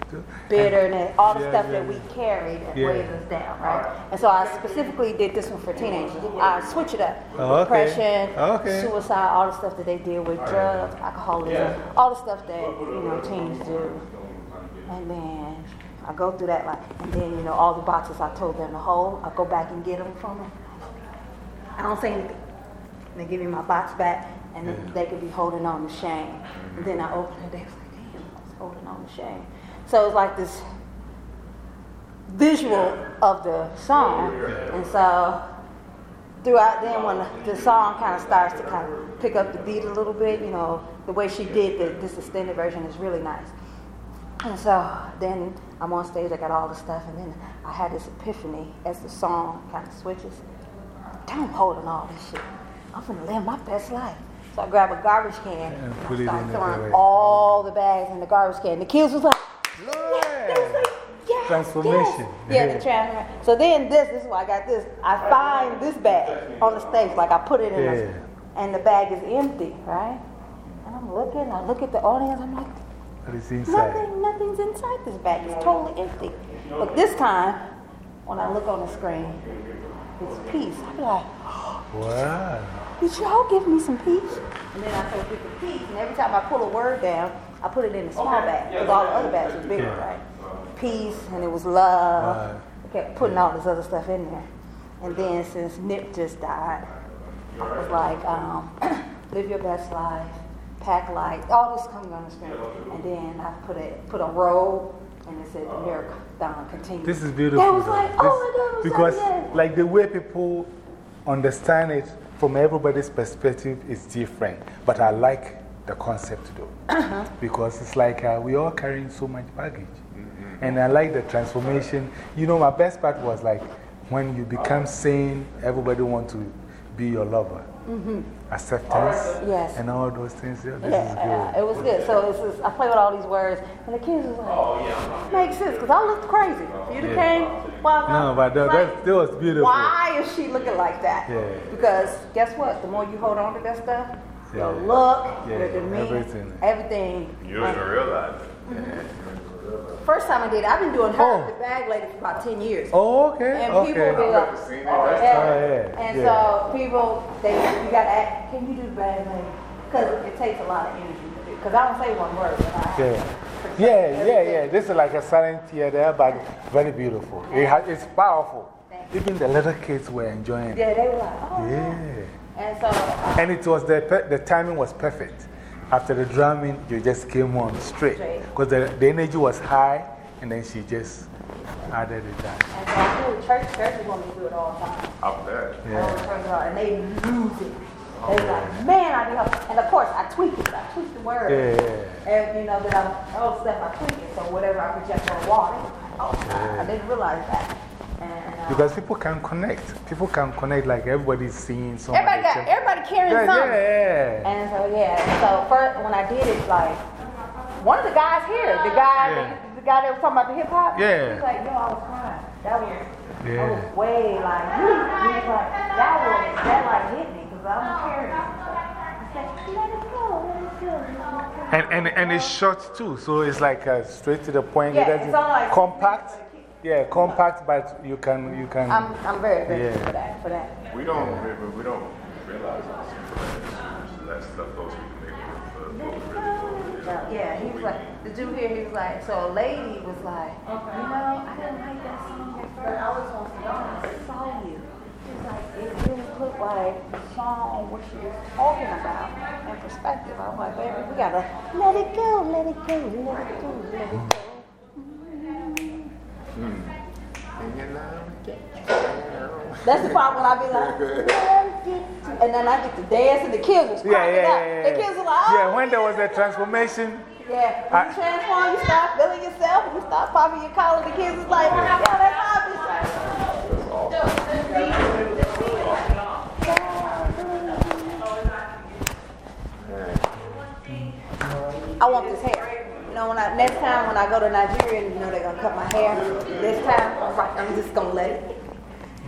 Bitterness, all the Yeah, stuff yeah, that we and Yeah. weighs us down, right? And so I specifically did this one for teenagers. I switch it up. Oh, okay. Depression, Okay. suicide, all the stuff that they deal with, drugs, alcoholism, all the stuff that, you know, teens do. And then I go through that, like, and then, you know, all the boxes I told them to hold, I go back and get them from them. I don't say anything. They give me my box back, and then they could be holding on to shame. And then I open it, they was like, damn, I was holding on to shame. So it's like this visual of the song. And so throughout then when the, song kind of starts to kind of pick up the beat a little bit, you know, the way she did the, this extended version is really nice. And so then I'm on stage, I got all the stuff, and then I had this epiphany as the song kind of switches. Damn, I'm holding all this shit. I'm gonna live my best life. So I grab a garbage can and put it start in throwing there. all the bags in the garbage can. The kids was like, was Transformation. Yes. Yeah, the transformation. So then this, this is why I got this. I find this bag on the stage, like I put it in Yeah. the, and the bag is empty, right? And I'm looking, I look at the audience, I'm like, What is inside? nothing, nothing's inside this bag. It's totally empty. But this time, when I look on the screen, it's peace. I'm like, Wow. did y'all give me some peace? And then I start picking peace, and every time I pull a word down, I put it in a small bag, because all the other bags was bigger, Yeah. right? Peace, and it was love. Right. I kept putting all this other stuff in there. And then since Nip just died, I was like, um, live your best life, pack light, all this coming on the screen. And then I put a, put a robe, and it said, the marathon continues. This is beautiful. That was like, This- oh my God, it was Because, like, like, the way people understand it from everybody's perspective is different. But I like the concept though. Uh-huh. Because it's like uh, we all carrying so much baggage. And I like the transformation. You know, my best part was like when you become sane, everybody want to be your lover. Mhm. Acceptance. Yes. And all those things. Yeah, this Yeah, is good. it was good. So it's just, I play with all these words, and the kids was like, oh, yeah. makes sense, because I looked crazy. You Yeah. came, well, No, but that, that, that was beautiful. why is she looking like that? Yeah. Because guess what? The more you hold on to that stuff, your Yeah. look, Yeah, your demeanor, everything. everything. You don't even realize First time I did, it, I've been doing her, the bag lady, for about 10 years. Oh, okay. And okay. people be like, Oh, yeah. yeah, And yeah. so people, they, you gotta ask, can you do the bag lady? Because it takes a lot of energy to do. Because I don't say one word, but I. Yeah. Yeah, yeah, yeah. This is like a silent theater, but very beautiful. It ha it's powerful. Even the little kids were enjoying it. Yeah, they were like, oh. Yeah. And so, uh, And it was the, the timing was perfect. After the drumming, you just came on straight. Straight. Because the, the energy was high, and then she just added it down. and so I do church, churches want me to do it all the time. Up there. All the and they lose it. Oh, they be like, man, I do help. And of course, I tweak it. I tweak the word. Yeah. And you know, that I'm, oh, stuff, I tweak it. So whatever I project on the wall, they like, oh, I didn't realize that. Because people can connect. People can connect like everybody's seeing something. Everybody got, everybody carrying Yeah, something. yeah, And so, yeah. So, first, when I did it, like, one of the guys here, the guy, Yeah. the, guy that was talking about the hip hop, Yeah. he's like, yo, I was crying. That was, Yeah. was way like, he was like, that was, that like hit me because I'm carrying. I said, let it go, let it go. let it go." And, and, and it's short too, so it's like uh, straight to the point. Yeah, it it's doesn't all like- compact. Yeah, compact, but you can. You can I'm, I'm very grateful Yeah. for that. For that. We don't, we, we don't realize how simple that stuff those people make for what we really do. Yeah, yeah, he was like, the dude here, he was like, so a lady was like, you know, I didn't like that song at first. I was on I saw you. He was like, it really looked like the song what she was talking about in perspective. I'm like, baby, we gotta let it go, let it go, let it go, let it go. That's the part when I be like, and then I get to dance and the kids was Yeah, yeah, up. yeah, The kids were like, oh. Yeah, when there was a transformation, Yeah, when you transform, you start feeling yourself, you start popping your collar. The kids is like, yeah, that's obvious. I want this hair. You know, when I, next time when I go to Nigeria, you know they're gonna cut my hair. This time, I'm right, I'm just gonna let it.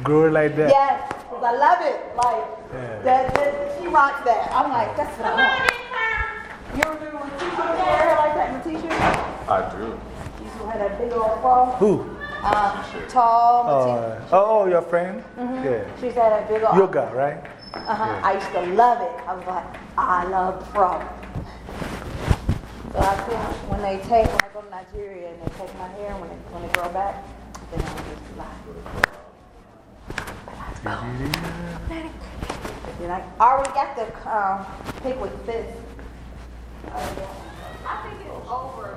grow like that. Yes, because I love it. Like, Yeah. that, that, she rocks that. I'm like, that's what I want. You ever remember when Tisha had hair like that in Tisha? I do. She had that big old fro. Who? Um, tall, Oh, oh, oh, your friend? Mhm. Yeah. She's had that big old. Yoga, right? Uh huh. I used to love it. I was like, I love the fro. So I think when they take, when I go to Nigeria and they take my hair, when they, when they grow back, then I'm just like. Then I already got the um, pick with this. I think it's over.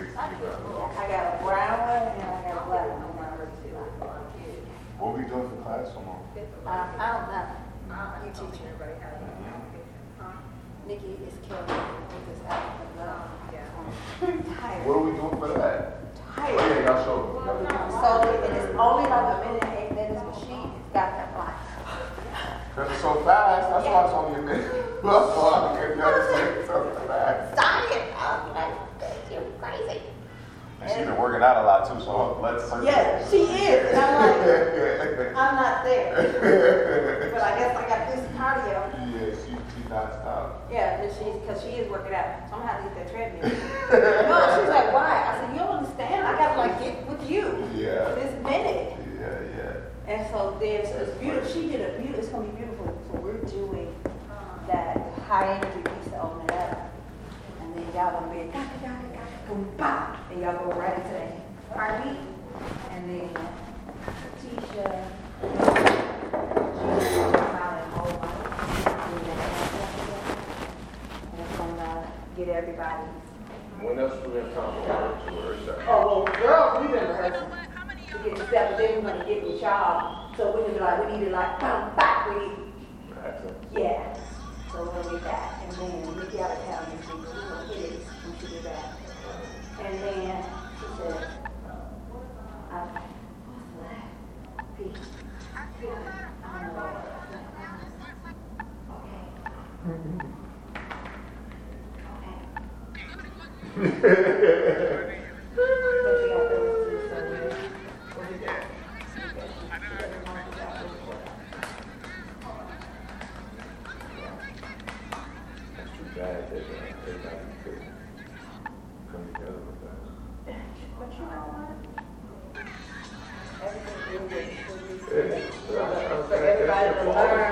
I got a brown one and I got a black one. What are we doing for class tomorrow? Uh, I don't know. You teach everybody how to Nikki is killing me with this alphabet. Uh, I'm tired. What are we doing for that? Tired. Oh, yeah, y'all showed me. Y'all. So, and it's only like a minute and eight minutes, but she got that like. Because it's so fast, that's why it's only a minute. That's why I couldn't understand so fast. Science! I was like, you're crazy. And she done been working out a lot too, so let's. Yes, she is. And I'm like, I'm not there. But I guess I got this cardio. Yeah, she, she nonstop. Yeah, and she's, because she is working out. So I'm going to have to get that treadmill. no, she's like, why? I said, you don't understand. I got to like get with you. Yeah. This minute. Yeah, yeah. And so then it's beautiful. She did a beautiful, it's going to be beautiful. So we're doing that high energy piece to open it up. And then y'all going to be, boom, bop. And y'all go right into the heartbeat. And then Tisha, she's going to come out and hold my, do that and it's going to get everybody. When else we gonna come to her? Oh, well, girls, we've been rehearsing to get the step, but then we're gonna get with y'all. So we need to be like, we need to like, bounce back, we need, yeah. So we're gonna get that, and then Nikki out of town, and she, we're gonna hit it when she get back. And then, she said, I, what's that? Pete, Pete, I don't know. Okay. Mm-hmm. That's too bad that uh, everybody could come together with that. But you know what? Everything is Yeah. For everybody to learn,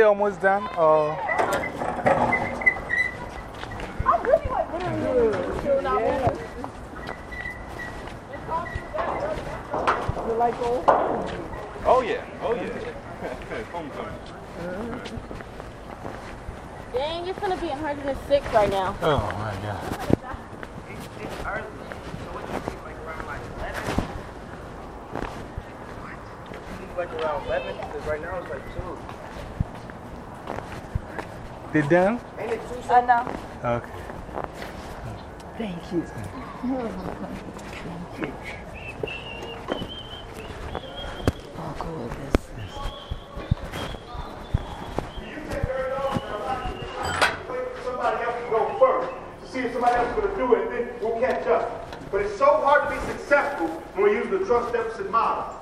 they almost done? Or? Oh, yeah. Oh, yeah. Homecoming. Dang, it's gonna be 106 right now. Oh my God. Like around 11, because right now it's like 2. They done? Uh, Ain't it 2 I know. Okay. Thank you. I'll go with this. somebody else to go first to see if somebody else is going to do it, then we'll catch up. But it's so hard to be successful when we're using the trust deficit model.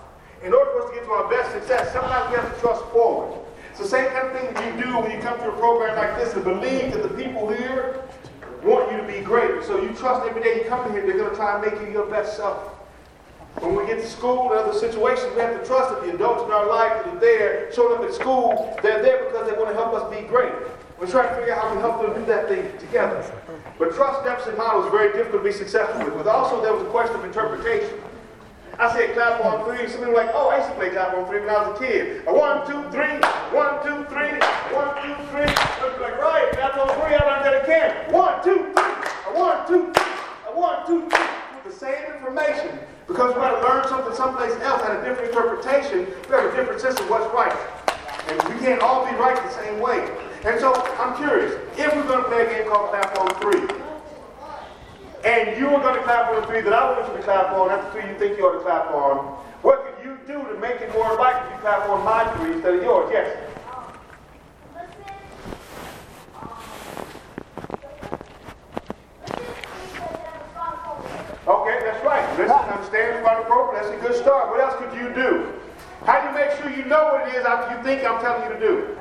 In order for us to get to our best success, sometimes we have to trust forward. The same kind of thing that you do when you come to a program like this and believe that the people here want you to be great. So you trust every day you come here, they're going to try and make you your best self. When we get to school and other situations, we have to trust that the adults in our life that are there, showing up at school, they're there because they want to help us be great. We're trying to figure out how we help them do that thing together. But trust deficit model is very difficult to be successful with. But also there was a question of interpretation. I said clap on three. Some people were like, oh, I used to play clap on three when I was a kid. A one, two, three, one, two, three, one, two, three. I'd be like, right, clap on three, I learned that again. One, two, three, a one, two, three, a one, two, three. The same information. Because we got to learn something someplace else had a different interpretation, we have a different sense of what's right. And we can't all be right the same way. And so I'm curious, if we're going to play a game called Clap on Three, and you are going to clap on the three that I want you to clap on, that's the three you think you ought to clap on, what could you do to make it more likely you clap on my three instead of yours? Yes? This is understanding part appropriate. That's a good start. What else could you do? How do you make sure you know what it is after you think I'm telling you to do?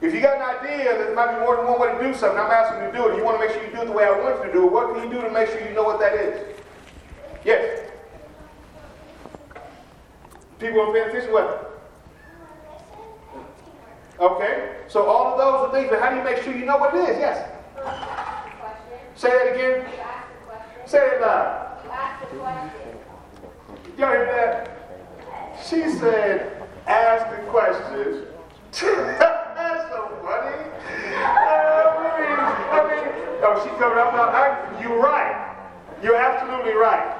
If you got an idea that there might be more than one way to do something, I'm asking you to do it, you want to make sure you do it the way I want you to do it, what can you do to make sure you know what that is? Yes? People want to pay attention? What? Okay, so all of those are things, but how do you make sure you know what it is? Yes? Say that again. Say it loud. Y'all hear that? She said, ask the questions. That's so funny. I mean, oh, coming up now. You're right. You're absolutely right.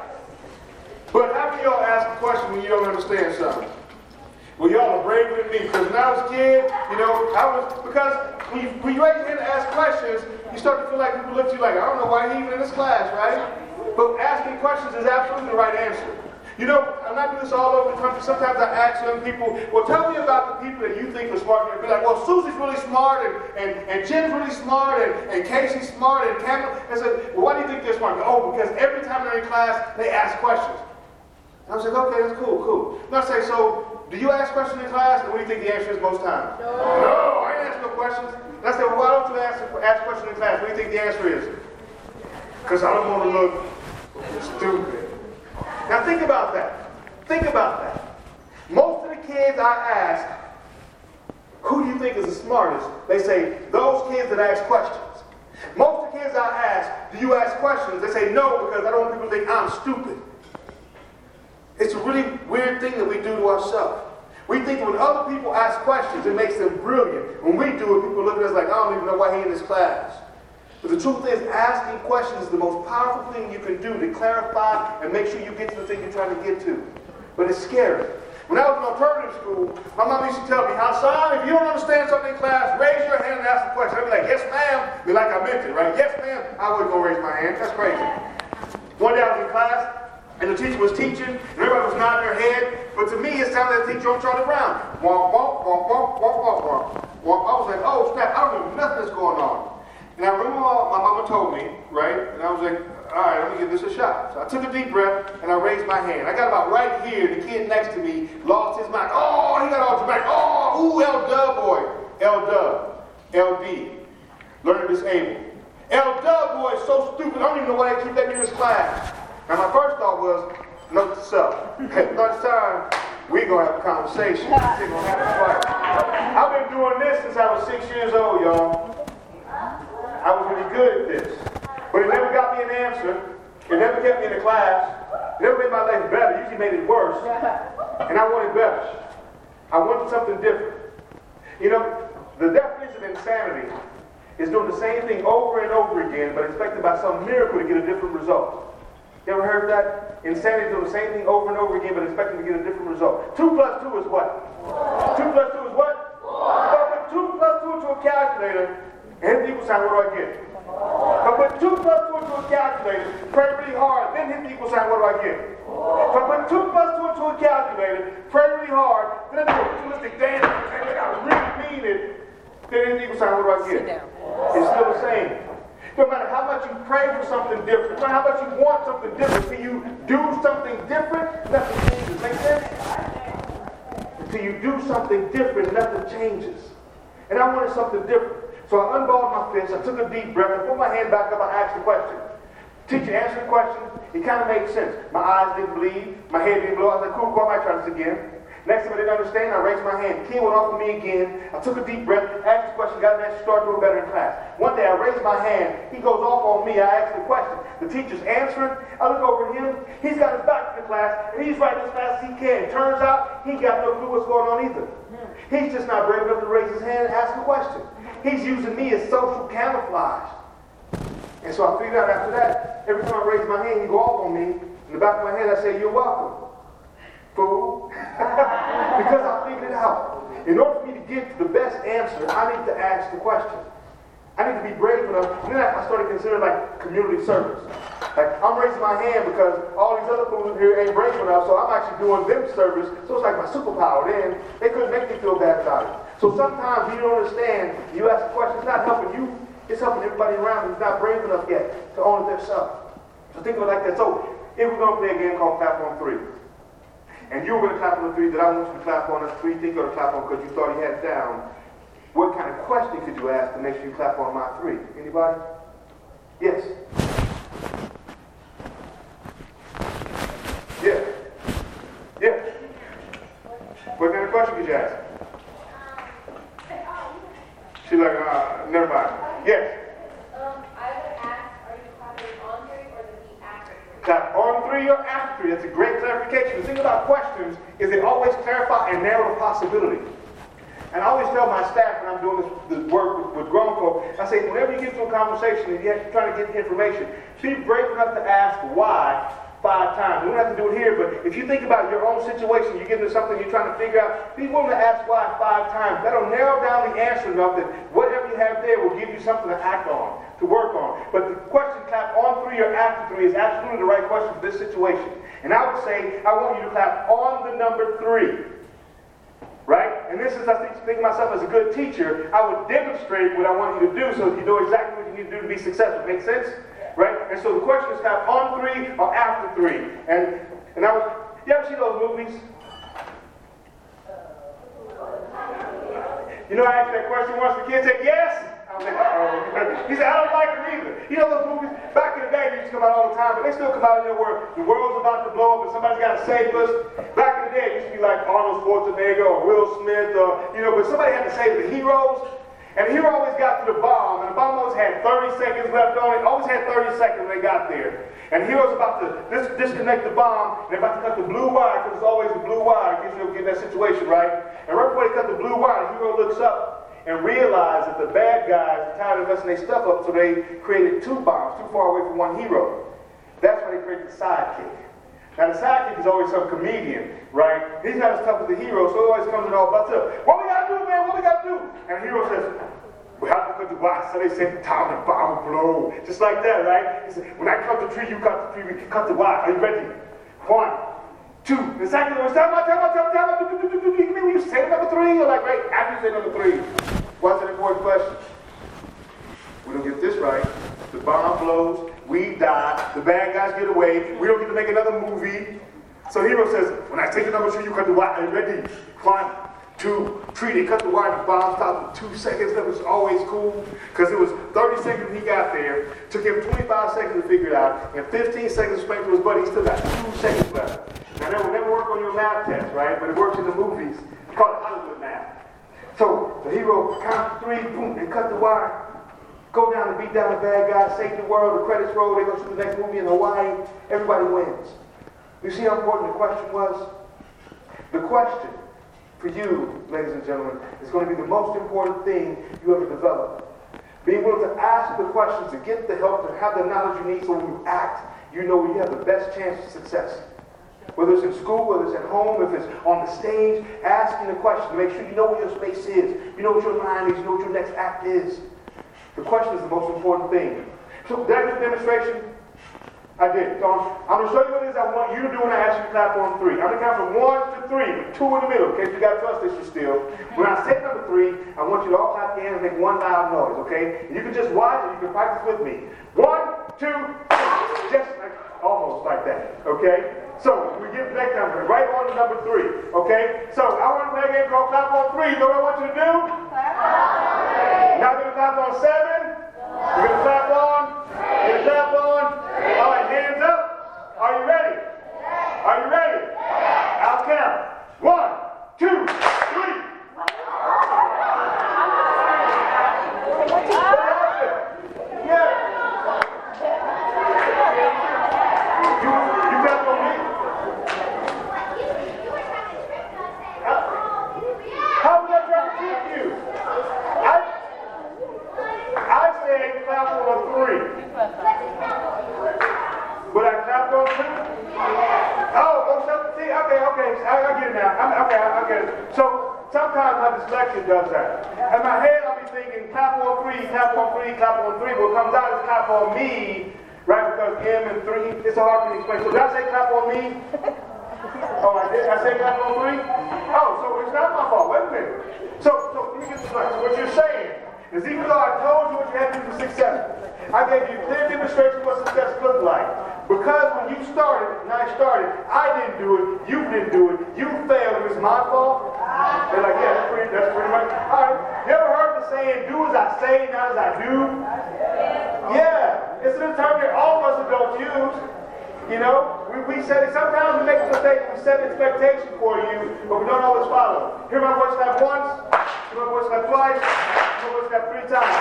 But how can y'all ask a question when you don't understand something? Well, y'all are braver than me because when I was a kid, you know, I was, because when you, when you raise your hand to ask questions, you start to feel like people look at you like, I don't know why he even in this class, right? But asking questions is absolutely the right answer. You know, I'm not doing this all over the country. Sometimes I ask young people, well, tell me about the people that you think are smart. And they'll be like, well, Susie's really smart, and, and, and Jim's really smart, and, and Casey's smart, and Cameron. I said, well, why do you think they're smart? Oh, because every time they're in class, they ask questions. And I was like, okay, that's cool, cool. And I say, so do you ask questions in class? And what do you think the answer is most times? No. No, I ain't ask no questions. And I said, well, why don't you ask, ask questions in class? What do you think the answer is? Because I don't want to look stupid. Now think about that. Think about that. Most of the kids I ask, who do you think is the smartest? They say, those kids that ask questions. Most of the kids I ask, do you ask questions? They say, no, because I don't want people to think I'm stupid. It's a really weird thing that we do to ourselves. We think when other people ask questions, it makes them brilliant. When we do it, people look at us like, I don't even know why he in this class. But the truth is, asking questions is the most powerful thing you can do to clarify and make sure you get to the thing you're trying to get to. But it's scary. When I was in alternative school, my mom used to tell me, Hasan, if you don't understand something in class, raise your hand and ask a question. I'd be like, yes, ma'am. Be like I meant it, right? Yes, ma'am. I going to raise my hand. That's crazy. One day I was in class, and the teacher was teaching, and everybody was nodding their head. But to me, it sounded like the teacher on Charlie Brown. Womp, womp, womp, womp, womp, womp. womp. I was like, oh, snap, I don't know nothing that's going on. And I remember my mama told me, right? And I was like, all right, let me give this a shot. So I took a deep breath and I raised my hand. I got about right here. The kid next to me lost his mind. Oh, he got all dramatic. Oh, ooh, L Dub boy. L Dub. LD. Learning disabled. L Dub boy is so stupid. I don't even know why they keep that in this class. And my first thought was, note to self. At lunchtime, we gonna have a conversation. We're gonna have a fight. I've been doing this since I was six years old, y'all. I was really good at this. But it never got me an answer. It never kept me in the class. It never made my life better. It usually made it worse. And I wanted better. I wanted something different. You know, the definition of insanity is doing the same thing over and over again, but expecting by some miracle to get a different result. You ever heard that? Insanity is doing the same thing over and over again, but expecting to get a different result. Two plus two is what? Two plus two is what? Two plus two into a calculator, and equal sign, what do I get? If I put 2 plus 2 into a calculator, pray really hard, then hit the equal sign, what do I get? If I put 2 plus 2 into a calculator, pray really hard, then I do a ritualistic dance, and I really mean it, then hit the equal sign, what do I get? It's still the same. No matter how much you pray for something different, no matter how much you want something different, until you do something different, nothing changes. Make sense? Until you do something different, nothing changes. And I wanted something different. So I unballed my fist, I took a deep breath, I put my hand back up, I asked the question. Teacher answered the question, it kind of made sense. My eyes didn't bleed, my head didn't blow. I like, cool, cool, I might try this again. Next time I didn't understand, I raised my hand. Kid went off of me again. I took a deep breath, asked the question, got an answer, started doing better in class. One day I raised my hand. He goes off on me. I asked the question. The teacher's answering. I look over at him. He's got his back to the class, and he's writing as fast as he can. Turns out he got no clue what's going on either. Hmm. He's just not brave enough to raise his hand and ask a question. He's using me as social camouflage. And so I figured out after that, every time I raise my hand, you go off on me. In the back of my head, I say, You're welcome. Fool. because I figured it out. In order for me to get to the best answer, I need to ask the question. I need to be brave enough. And then I started considering like community service. Like I'm raising my hand because all these other fools here ain't brave enough, so I'm actually doing them service. So it's like my superpower. Then they couldn't make me feel bad about it. So sometimes you don't understand. You ask a question, it's not helping you. It's helping everybody around who's not brave enough yet to own it themselves. So think of it like that. So if we're going to play a game called Clap on Three, and you're going to clap on the three that I want you to clap on, that's three you're going to clap on because you thought you had it down, what kind of question could you ask to make sure you clap on my three? Anybody? Yes. Yeah. Yeah. What kind of question could you ask? She's like, uh, never mind. Yes. i would ask, are Clap on three or the after three. That's a great clarification. The thing about questions is they always clarify and narrow the possibility. And I always tell my staff when I'm doing this, this work with, with grown folk, I say, whenever you get to a conversation and you're trying to get information, be brave enough to ask why five times. We don't have to do it here, but if you think about your own situation, you get into something you're trying to figure out, be willing to ask why five times. That'll narrow down the answer enough that whatever you have there will give you something to act on, to work on. But the question clap on three or after three is absolutely the right question for this situation. And I would say, I want you to clap on the number three. Right? And this is, I think, think myself as a good teacher. I would demonstrate what I want you to do so that you know exactly what you need to do to be successful. Make sense? Right? And so the question is clap on three or after three. And, and I was, you ever see those movies? You know, I asked that question once, the kid said yes. I uh-oh. He said, I don't like them either. You know those movies, back in the day, they used to come out all the time, but they still come out in there where the world's about to blow up and somebody's got to save us. Back in the day, it used to be like Arnold Schwarzenegger or Will Smith, or, you know, but somebody had to save the heroes. And hero always got to the bomb, and the bomb always had 30 seconds left on it, always had 30 seconds when they got there. And hero's about to dis disconnect the bomb, and they're about to cut the blue wire, because it's always the blue wire that gets them in that situation, right? And right before they cut the blue wire, hero looks up and realizes that the bad guys are tired of messing their stuff up, so they created two bombs, too far away from one hero. That's why they created the sidekick. Now, the sidekick is always some comedian, right? He's not as tough as the hero, so he always comes in all butts up. What we gotta do, man? What we gotta do? And the hero says, we have to cut the wire. So they said, time the bomb will blow. Just like that, right? He said, when I cut the tree, you cut the tree, we cut the wire. Are you ready? One, two. The second one, time out, time out, time out, time out. Mean when you say number three? You're like, right after you say number three. What's an important question? We don't get this right. The bomb blows, we die, the bad guys get away, we don't get to make another movie. So hero says, when I take the number two, you cut the wire. Are you ready? One, two, three. They cut the wire, the bomb stopped in two seconds. That was always cool because it was 30 seconds he got there. Took him 25 seconds to figure it out, and 15 seconds to explain to his buddy. He still got two seconds left. Now, that will never work on your math test, right? But it works in the movies. It's called Hollywood math. So the hero counts three, boom, they cut the wire. Go down and beat down the bad guy, save the world, the credits roll, they go to the next movie in Hawaii, everybody wins. You see how important the question was? The question for you, ladies and gentlemen, is going to be the most important thing you ever develop. Being able to ask the questions, to get the help, to have the knowledge you need so when you act, you know you have the best chance of success. Whether it's in school, whether it's at home, if it's on the stage, asking the question make sure you know where your space is, you know what your line is, you know what your next act is. The question is the most important thing. So, did I demonstration? I did. So I'm, going to show you what it is I want you to do when I ask you to clap on three. I'm going to count from one to three, with two in the middle, in case you got trust issues still. When I say number three, I want you to all clap your hands and make one loud noise, okay? And you can just watch and you can practice with me. One, two. Just like, almost like that, okay? So we get next number, right on to number three, okay? So I want to play a game called Clap on Three. You know what I want you to do? Clap on three. Now going to clap on seven. You're going to clap on. You're going to clap on. All right, hands up. Are you ready? Are you ready? I'll count. One, two, three. How would I try to keep you? I, I say clap on three. Would I clap on two? Oh, oh, so, see, okay, okay, I, I get it now. I'm, okay, I, I get it. So sometimes my dyslexia does that. In my head, I'll be thinking clap on three, clap on three, clap on three. What comes out is clap on me, right? Because M and three, it's hard to explain. So did I say clap on me? Oh, I did? I say clap on three? Oh, so it's not my fault. Wait a minute. So, so let me get this right. So what you're saying is even though I told you what you had to do to be successful, I gave you clear demonstration of what success looked like. Because when you started and I started, I didn't do it, you didn't do it, you failed, it was my fault. They're like, yeah, that's pretty, that's pretty much. All right, you ever heard the saying, do as I say, not as I do? Yeah, it's an term that all of us adults use. You know, we, we said it, sometimes we make a mistake, we set an expectation for you, but we don't always follow. Hear my voice clap once, hear my voice clap twice, hear my voice clap three times.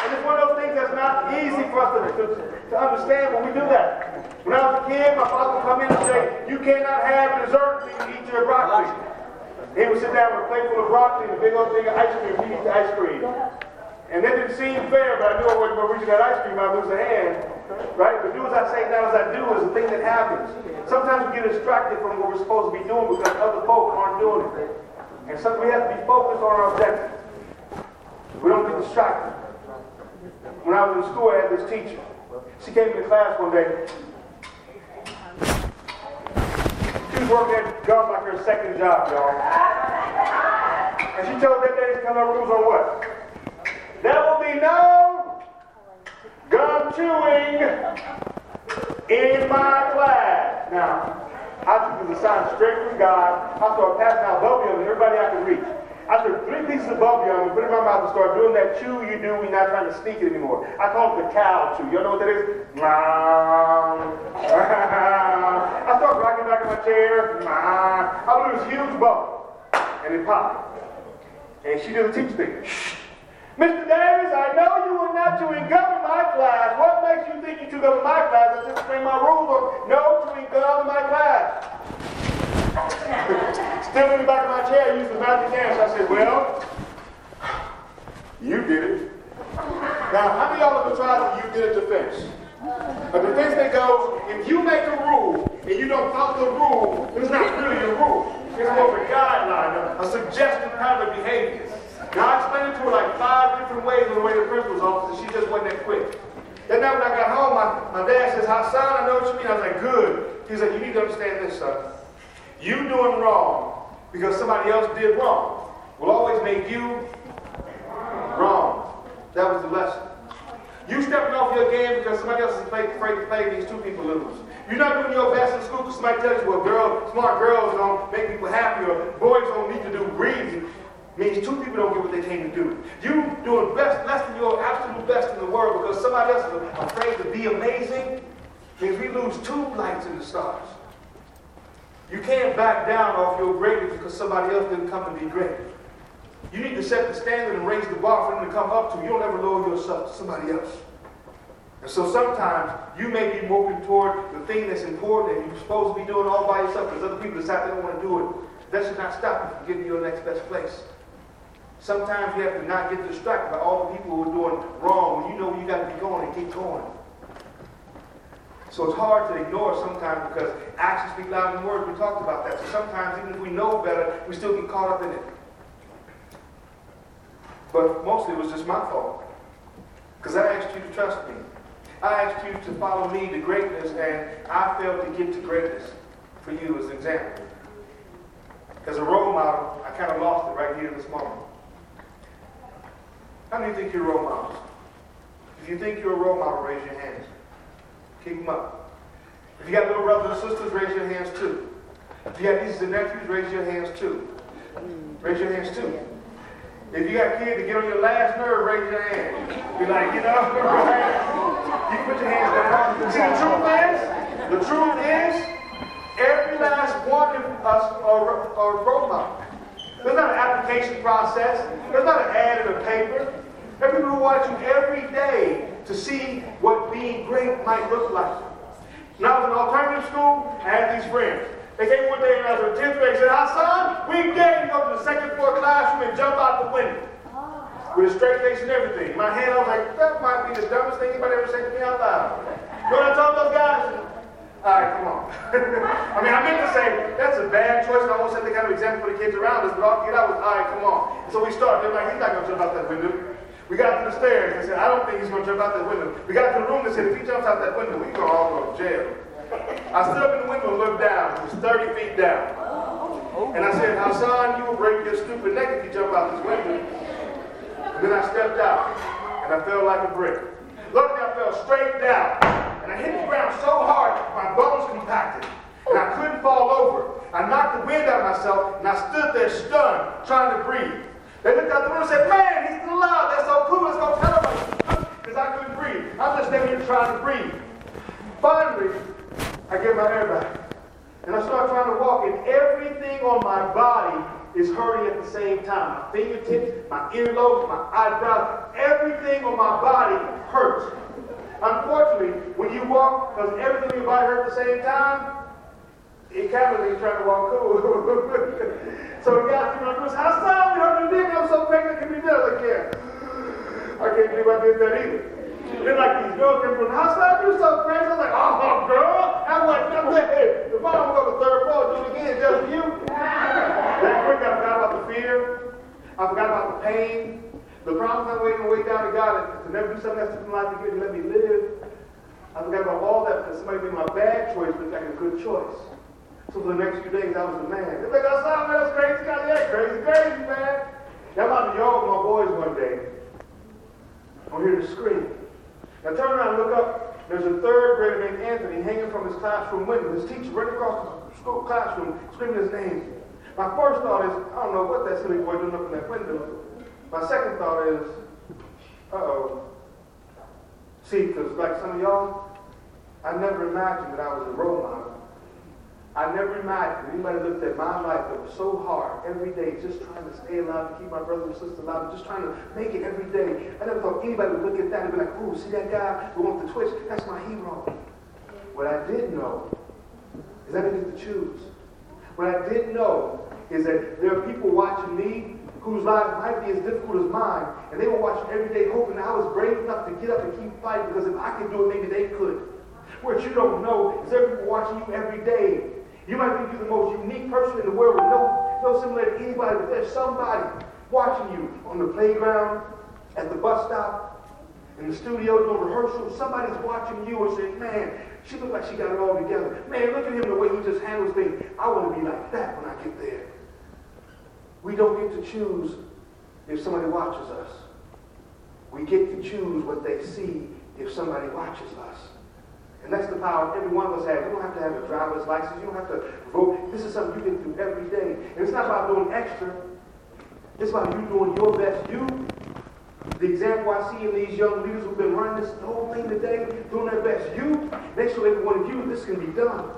And it's one of those things that's not easy for us to, to, to understand when we do that. When I was a kid, my father would come in and say, You cannot have dessert until you eat your broccoli. He would sit down with a plate full of broccoli and a big old thing of ice cream. We eat the ice cream. And that didn't seem fair, but I knew I wasn't going to reach that ice cream, I'd lose a hand. Right? But do as I say, not as I do is the thing that happens. Sometimes we get distracted from what we're supposed to be doing because other folk aren't doing it. And so we have to be focused on our objective. We don't get distracted. When I was in school, I had this teacher. She came to class one day. She was working at her second job, y'all. And she told that lady to come up rules on what? There will be no gum chewing in my class. Now, I took the sign straight from God. I started passing out bubblegum to everybody I could reach. I took three pieces of bubblegum and put it in my mouth and started doing that chew you do when you're not trying to sneak it anymore. I call it the cow chew. Y'all know what that is? I started rocking back in my chair. I blew this huge bubble and it popped. And she did a teacher thing. Mr. Davis, I know you were not gum in my class. What makes you think you gum in my class? I just explained my rules on no gum in my class. Still in the back of my chair, used the magic hands. I said, Well, you did it. Now, how many of y'all ever tried the you did it defense? A defense that goes, if you make a rule and you don't follow the rule, it's not really a rule. It's more of a guideline, a, pattern of behavior. Now, I explained it to her like five different ways on the way to the principal's office, and she just wasn't that quick. Then night when I got home, my, my dad says, Hasan, I know what you mean. I was like, good. He's like, you need to understand this, son. You doing wrong because somebody else did wrong will always make you wrong. That was the lesson. You stepping off your game because somebody else is afraid to play these two people lose. You're not doing your best in school because somebody tells you, well, girl, smart girls don't make people happy or boys don't need to do reading. Means two people don't get what they came to do. You doing best, less than your absolute best in the world because somebody else is afraid to be amazing. Means we lose two lights in the stars. You can't back down off your greatness because somebody else didn't come to be great. You need to set the standard and raise the bar for them to come up to. You don't ever lower yourself to somebody else. And so sometimes you may be moving toward the thing that's important and you're supposed to be doing all by yourself because other people decide they don't want to do it. That should not stop you from getting to your next best place. Sometimes you have to not get distracted by all the people who are doing wrong when you know you got to be going and keep going. So it's hard to ignore sometimes because actions speak louder than words. We talked about that. So sometimes, even if we know better, we still get caught up in it. But mostly it was just my fault. Because I asked you to trust me. I asked you to follow me to greatness, and I failed to get to greatness for you as an example. As a role model, I kind of lost it right here in this moment. How many think you're role models? If you think you're a role model, raise your hands. Keep them up. If you got little brothers and sisters, raise your hands too. If you got nieces and nephews, raise your hands too. Raise your hands too. If you got kids that get on your last nerve, raise your hand. Be like, you know, right? You put your hands down. See, the truth is, the truth is, every last one of us are, are role models. There's not an application process. There's not an ad in a paper. There are people watch you every day to see what being great might look like. When I was in alternative school, I had these friends. They came one day when I was in 10th grade and said, ah, Hasan, we dare you go to the second floor classroom and jump out the window. With a straight face and everything. My hand, I was like, that might be the dumbest thing anybody ever said to me out loud. You know what I told those guys? All right, come on. I mean, I meant to say, that's a bad choice, and I won't set the kind of example for the kids around us, but you get out was, all right, come on. So we started. They're like, he's not going to jump out that window. We got to the stairs. They said, I don't think he's going to jump out that window. We got to the room. They said, if he jumps out that window, going to all go to jail. I stood up in the window and looked down. It was 30 feet down. And I said, Hasan, you will break your stupid neck if you jump out this window. And then I stepped out, and I fell like a brick. Luckily, I fell straight down. And I hit the ground so hard, my bones compacted. And I couldn't fall over. I knocked the wind out of myself, and I stood there stunned, trying to breathe. They looked out the window and said, Man, he's still alive. That's so cool. Let's go tell him. Because I couldn't breathe. I'm just standing here trying to breathe. Finally, I get my air back. And I start trying to walk, and everything on my body is hurting at the same time. My fingertips, my earlobes, my eyebrows, everything on my body hurts. Unfortunately, when you walk, because everything in your body hurts at the same time, it kind of ain't trying to walk cool. so guy came and said, How sorry hurt your dick? I'm so pregnant, can be done. Yeah. I can't believe I did that either. Then like these girls came from, how sorry you so crazy? I was like, oh, girl. I I'm like, uh-huh, hey, if I don't go to the third floor, do it again just for you. that quick, I forgot about the fear. I forgot about the pain. The promise I'm waiting to wait down to God to never do something that's in life to get to let me live. I forgot about all that because somebody made my bad choice look like a good choice. So for the next few days, I was a man. They're like, oh, sorry, man, that's crazy. God, yeah, crazy, crazy, man. Now I'm out to yard with my boys one day. I'm here to scream. Now turn around and look up. There's a third grader named Anthony hanging from his classroom window. His teacher right across the school classroom screaming his name. My first thought is, I don't know what that silly boy doing up in that window. My second thought is, uh-oh. See, because like some of y'all, I never imagined that I was a role model. I never imagined anybody looked at my life that was so hard every day, just trying to stay alive and keep my brothers and sisters alive, and just trying to make it every day. I never thought anybody would look at that and be like, ooh, see that guy who wants to twitch? That's my hero. What I did know is I didn't get to choose. What I did know is that there are people watching me whose lives might be as difficult as mine, and they were watching every day hoping I was brave enough to get up and keep fighting because if I could do it, maybe they could. What you don't know is there are people watching you every day. You might think you're the most unique person in the world with no, no similarity to anybody, but there's somebody watching you on the playground, at the bus stop, in the studio doing rehearsals. Somebody's watching you and saying, man, she looks like she got it all together. Man, look at him the way he just handles things. I want to be like that when I get there. We don't get to choose if somebody watches us. We get to choose what they see if somebody watches us. And that's the power every one of us has. You don't have to have a driver's license. You don't have to vote. This is something you can do every day. And it's not about doing extra. It's about you doing your best. You, the example I see in these young leaders who've been running this whole thing today, doing their best. You, they show every one of you this can be done.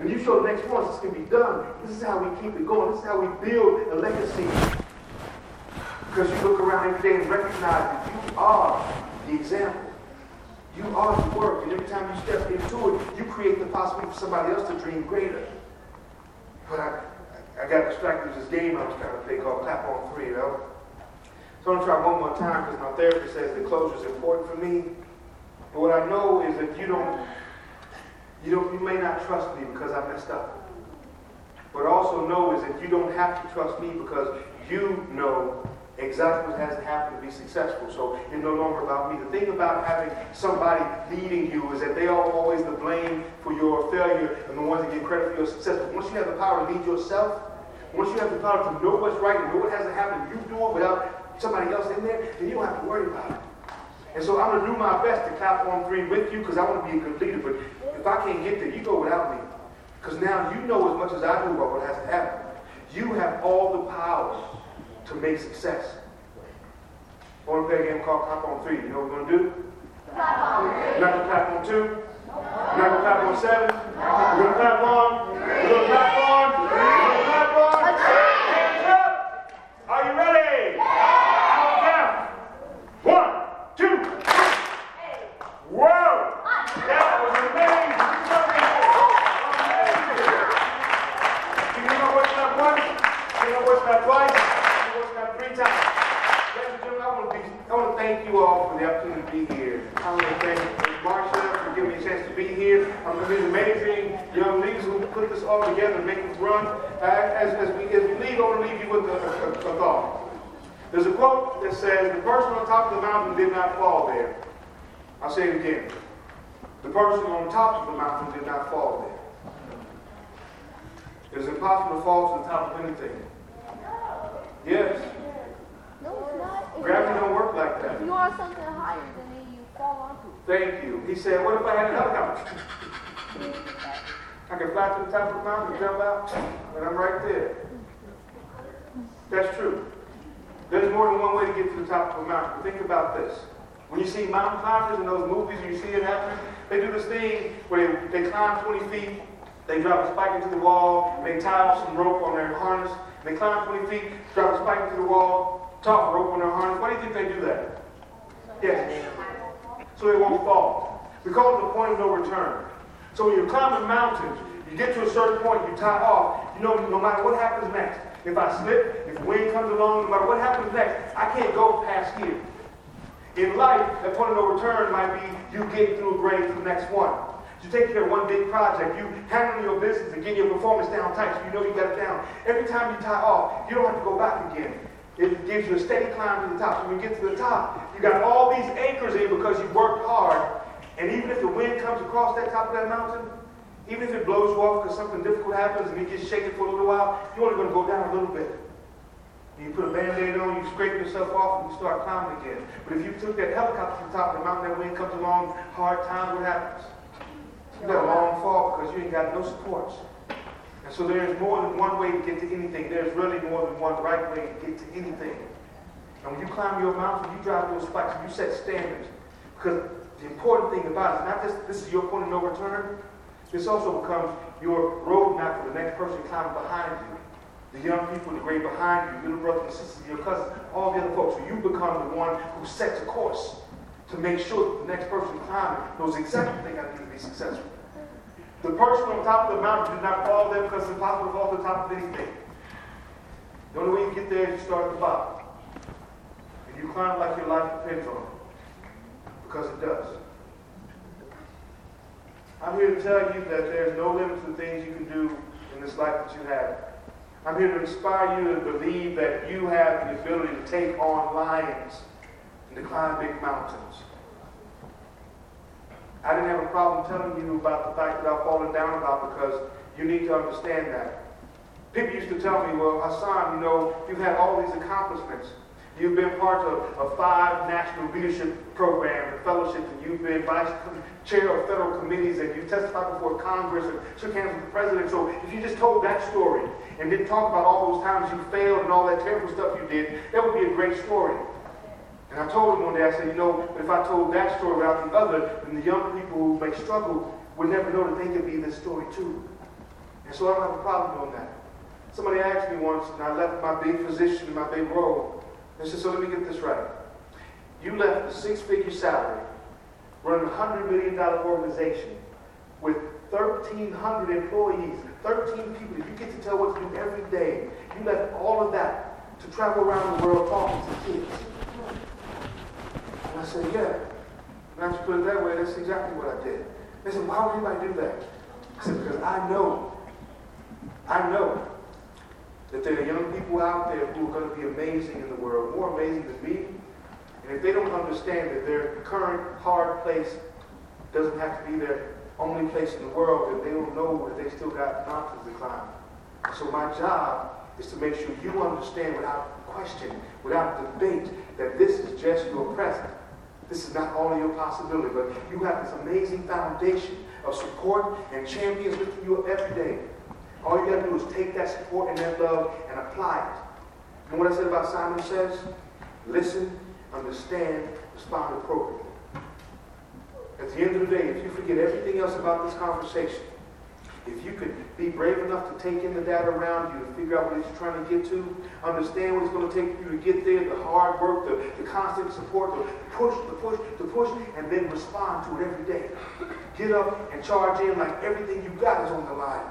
And you show the next one this can be done. This is how we keep it going. This is how we build a legacy. Because you look around every day and recognize that you are the example. You are the work, and every time you step into it, you create the possibility for somebody else to dream greater. But I, I got distracted with this game I was trying to play called Clap on Three, you know? So I'm going to try one more time because my therapist says the closure is important for me. But what I know is that you don't, you don't, you may not trust me because I messed up. But also know is that you don't have to trust me because you know exactly what has to happen to be successful. So it's no longer about me. The thing about having somebody leading you is that they are always the blame for your failure and the ones that get credit for your success. But once you have the power to lead yourself, once you have the power to know what's right and know what has to happen, you do it without somebody else in there, then you don't have to worry about it. And so I'm going to do my best to clap on three with you because I want to be a leader. But if I can't get there, you go without me. Because now you know as much as I do about what has to happen. You have all the power to make success. I want to play a game called Clap on Three. You know what we're going to do? Clap on three. Not going to clap on two. Not going to clap on seven. We're going to clap on. We're going to clap on. We're going to clap on. Hands up. Are you ready? I'll count. One, two. Whoa. That was amazing. You know what's not once? You know what's not twice? You know what's not three times? Ladies and gentlemen, I want, to be, I want to thank you all for the opportunity to be here. I want to thank Marsha for giving me a chance to be. I'm going to these amazing young leaders who put this all together and make it run. Uh, as, as, we, as we leave, I want to leave you with a, a, a thought. There's a quote that says, The person on top of the mountain did not fall there. I'll say it again. The person on top of the mountain did not fall there. It is impossible to fall to the top of anything. Yes. No, it's not. Gravity don't work like that. If you are something higher than me, you fall onto it. Thank you. He said, What if I had a helicopter? I can fly to the top of the mountain, jump out, and I'm right there. That's true. There's more than one way to get to the top of a mountain. Think about this. When you see mountain climbers in those movies, you see it happen, they do this thing where they, they climb 20 feet, they drop a spike into the wall, they tie off some rope on their harness, they climb 20 feet, drop a spike into the wall, a rope on their harness. Why do you think they do that? Yes. So they won't fall. We call it the point of no return. So when you're climbing mountains, you get to a certain point, you tie off, you know, no matter what happens next, if I slip, if the wind comes along, no matter what happens next, I can't go past here. In life, that point of no return might be you getting through a grade to the next one. You take care of one big project, you handling your business and get your performance down tight so you know you got it down. Every time you tie off, you don't have to go back again. It gives you a steady climb to the top. So when you get to the top, you got all these anchors in because you worked hard. And even if the wind comes across that top of that mountain, even if it blows you off because something difficult happens and you get shaken for a little while, you're only going to go down a little bit. And you put a band-aid on, you scrape yourself off, and you start climbing again. But if you took that helicopter to the top of the mountain, that wind comes along, hard times, what happens? You got a long fall because you ain't got no supports. And so there's more than one way to get to anything. There's really more than one right way to get to anything. And when you climb your mountain, you drive those spikes, you set standards. Because the important thing about it is not just this is your point of no return, this also becomes your roadmap for the next person climbing behind you. The young people, the great behind you, little brothers and sisters, your cousins, all the other folks. So you become the one who sets a course to make sure that the next person climbing knows exactly what they got to do to be successful. The person on top of the mountain did not fall there because it's impossible to fall to the top of anything. The only way you get there is you start at the bottom. And you climb like your life depends on it. Because it does. I'm here to tell you that there's no limit to the things you can do in this life that you have. I'm here to inspire you to believe that you have the ability to take on lions and to climb big mountains. I didn't have a problem telling you about the fact that I've fallen down about because you need to understand that. People used to tell me, well, Hasan, you know, you've had all these accomplishments. You've been part of, of five national leadership programs and fellowships, and you've been vice chair of federal committees, and you testified before Congress and shook hands with the president. So if you just told that story and didn't talk about all those times you failed and all that terrible stuff you did, that would be a great story. And I told him one day, I said, you know, if I told that story without the other, then the young people who may struggle would never know that they could be this story too. And so I don't have a problem doing that. Somebody asked me once, and I left my big position in my big role. They said, so let me get this right. You left a six-figure salary, running a $100 million organization with 1,300 employees, 13 people you get to tell what to do every day. You left all of that to travel around the world talking to kids. And I said, yeah. Now you put it that way, that's exactly what I did. They said, why would anybody do that? I said, because I know, I know that there are young people out there who are going to be amazing in the world, more amazing than me. And if they don't understand that their current hard place doesn't have to be their only place in the world, then they don't know that they still got mountains to climb. So my job is to make sure you understand without question, without debate, that this is just your present. This is not only your possibility, but you have this amazing foundation of support and champions with you every day. All you got to do is take that support and that love and apply it. And what I said about Simon says? Listen, understand, respond appropriately. At the end of the day, if you forget everything else about this conversation, if you could be brave enough to take in the data around you and figure out what you're trying to get to, understand what it's going to take for you to get there, the hard work, the, the constant support, the push, the push, the push, and then respond to it every day. Get up and charge in like everything you got is on the line.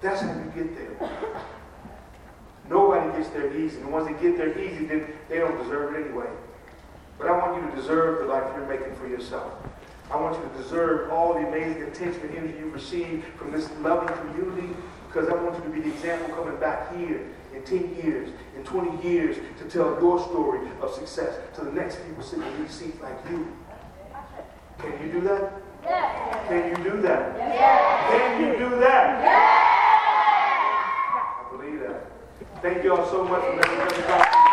That's how you get there. Nobody gets there easy. And once they get there easy, then they don't deserve it anyway. But I want you to deserve the life you're making for yourself. I want you to deserve all the amazing attention and energy you've received from this loving community because I want you to be the example coming back here in 10 years, in 20 years to tell your story of success to the next people sitting in these seats like you. Can you do that? Yeah. Can you do that? Yeah. Can you do that? Yeah. Thank you all so much for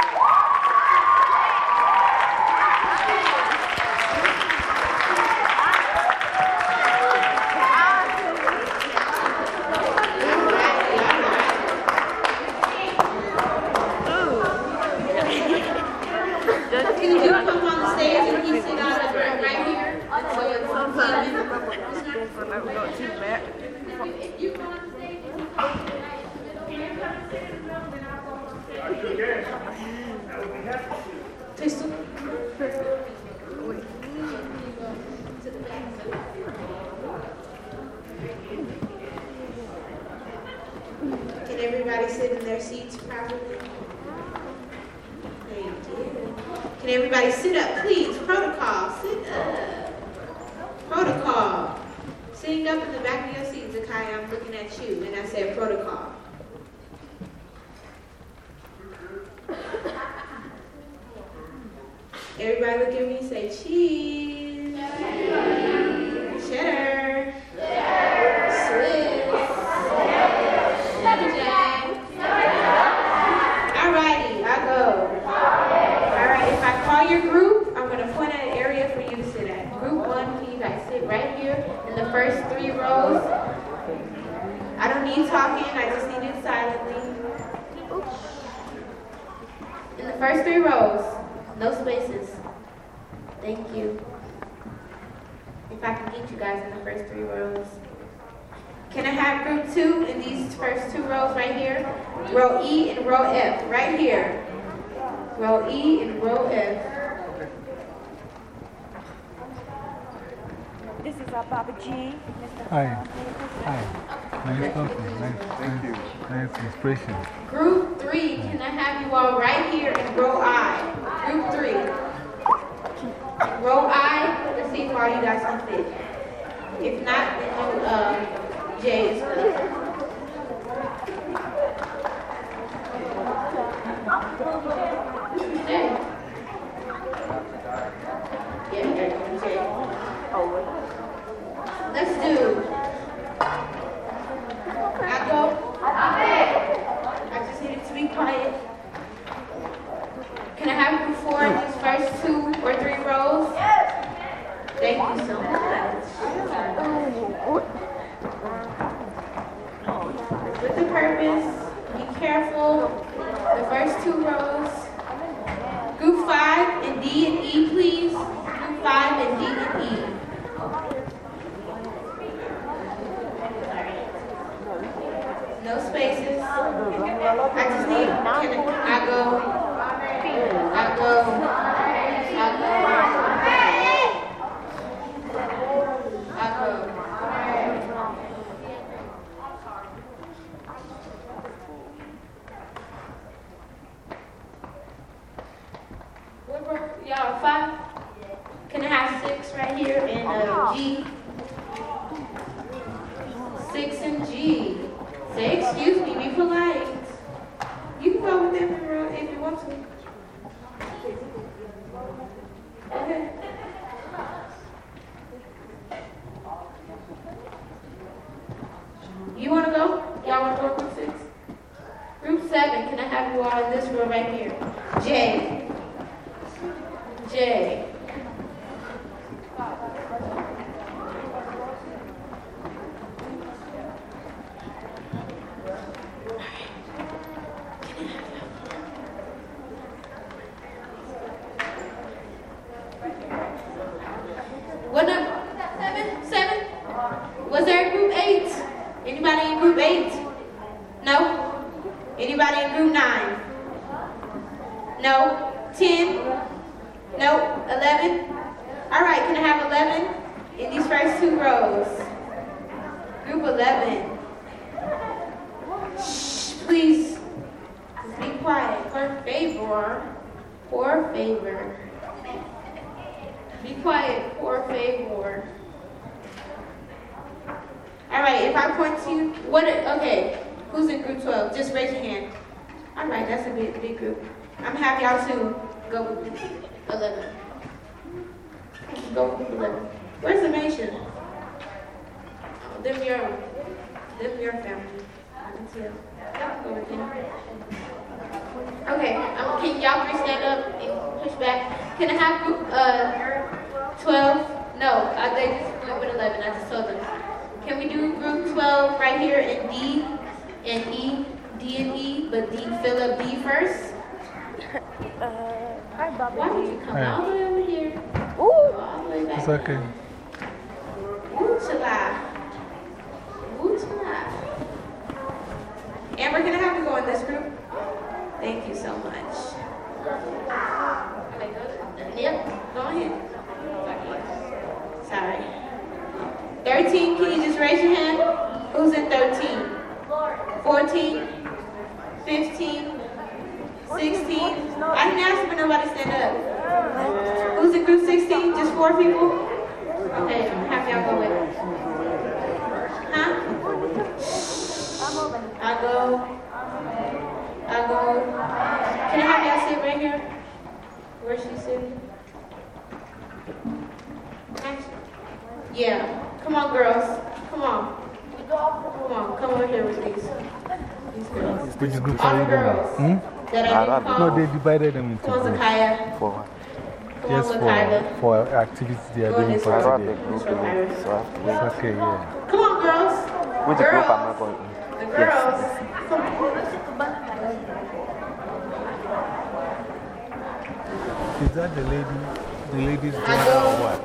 divided them into Come on, groups. Zakaya. For what? Come on, Just Zakaya. for, for activities they are Go in doing this for room. today. This room, Iris. It's okay, yeah. Come on, girls. Which girls. group am I going The girls. Come on. Is that the lady, the lady's daughter I go. or what?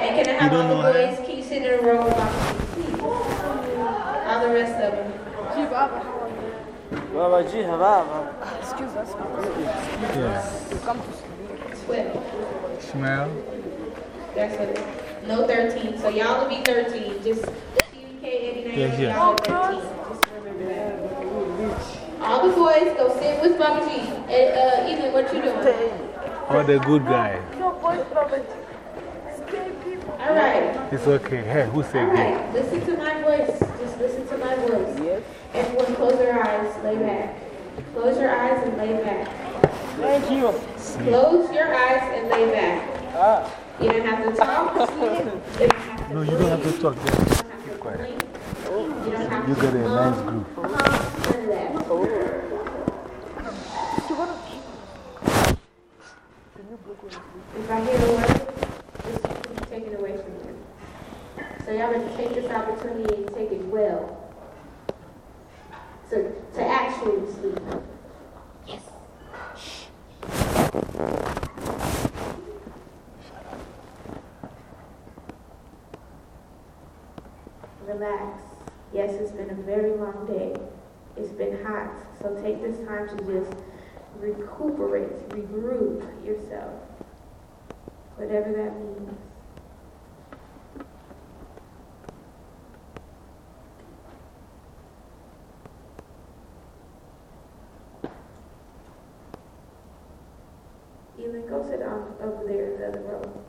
And can I You have don't all the know her? boys? Can you sit in a row with my please? All the rest of them. Baba G, Baba. Excuse us. Yeah. You come to sleep. Quit. Ishmael? That's what it is. No 13. So y'all will be 13. Just TVK 89. Yeah, yeah. Y'all 13. Just remember that. All the boys go sit with Baba G. And, uh, Ethan, what you doing? Or the good guy? No, boys, Baba G. Stay people. All right. It's okay. Hey, who All said good? right. Listen to my voice. Just listen to my voice. Yes. Everyone close your eyes. Lay back. Close your eyes and lay back. Thank you. Close your eyes and lay back. Ah. You don't have to talk. You don't have to No, you don't have to talk. Just keep quiet. You don't You got a nice group. None of that. If I hear a word, just take it away from me. So y'all better take this opportunity and take it well. To, to actually sleep. Yes. Relax. Yes, it's been a very long day. It's been hot. So take this time to just recuperate, regroup yourself. Whatever that means. Even go sit down over there in the other.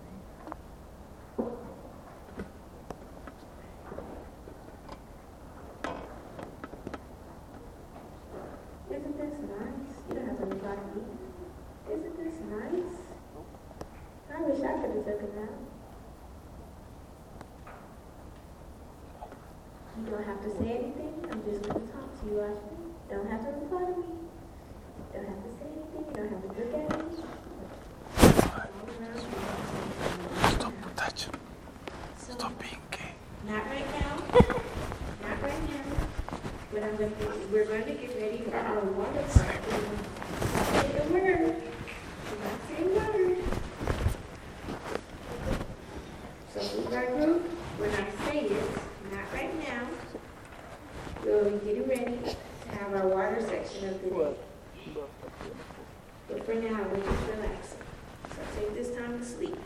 Isn't this nice? You don't have to reply to me. Isn't this nice? I wish I could have taken that. You don't have to say anything. I'm just going to talk to you, Ashley. Don't have to reply to me. Don't have to say anything. You don't have to look at me. Stop touching. Stop being gay. Not right now. Not right now. But I'm going to, we're going to get ready for our water park. Say a word. Not say a word. So we got group. When I say it, not right now, we'll be getting ready to have our water section of the day. But for now, we're just relaxing. So take this time to sleep.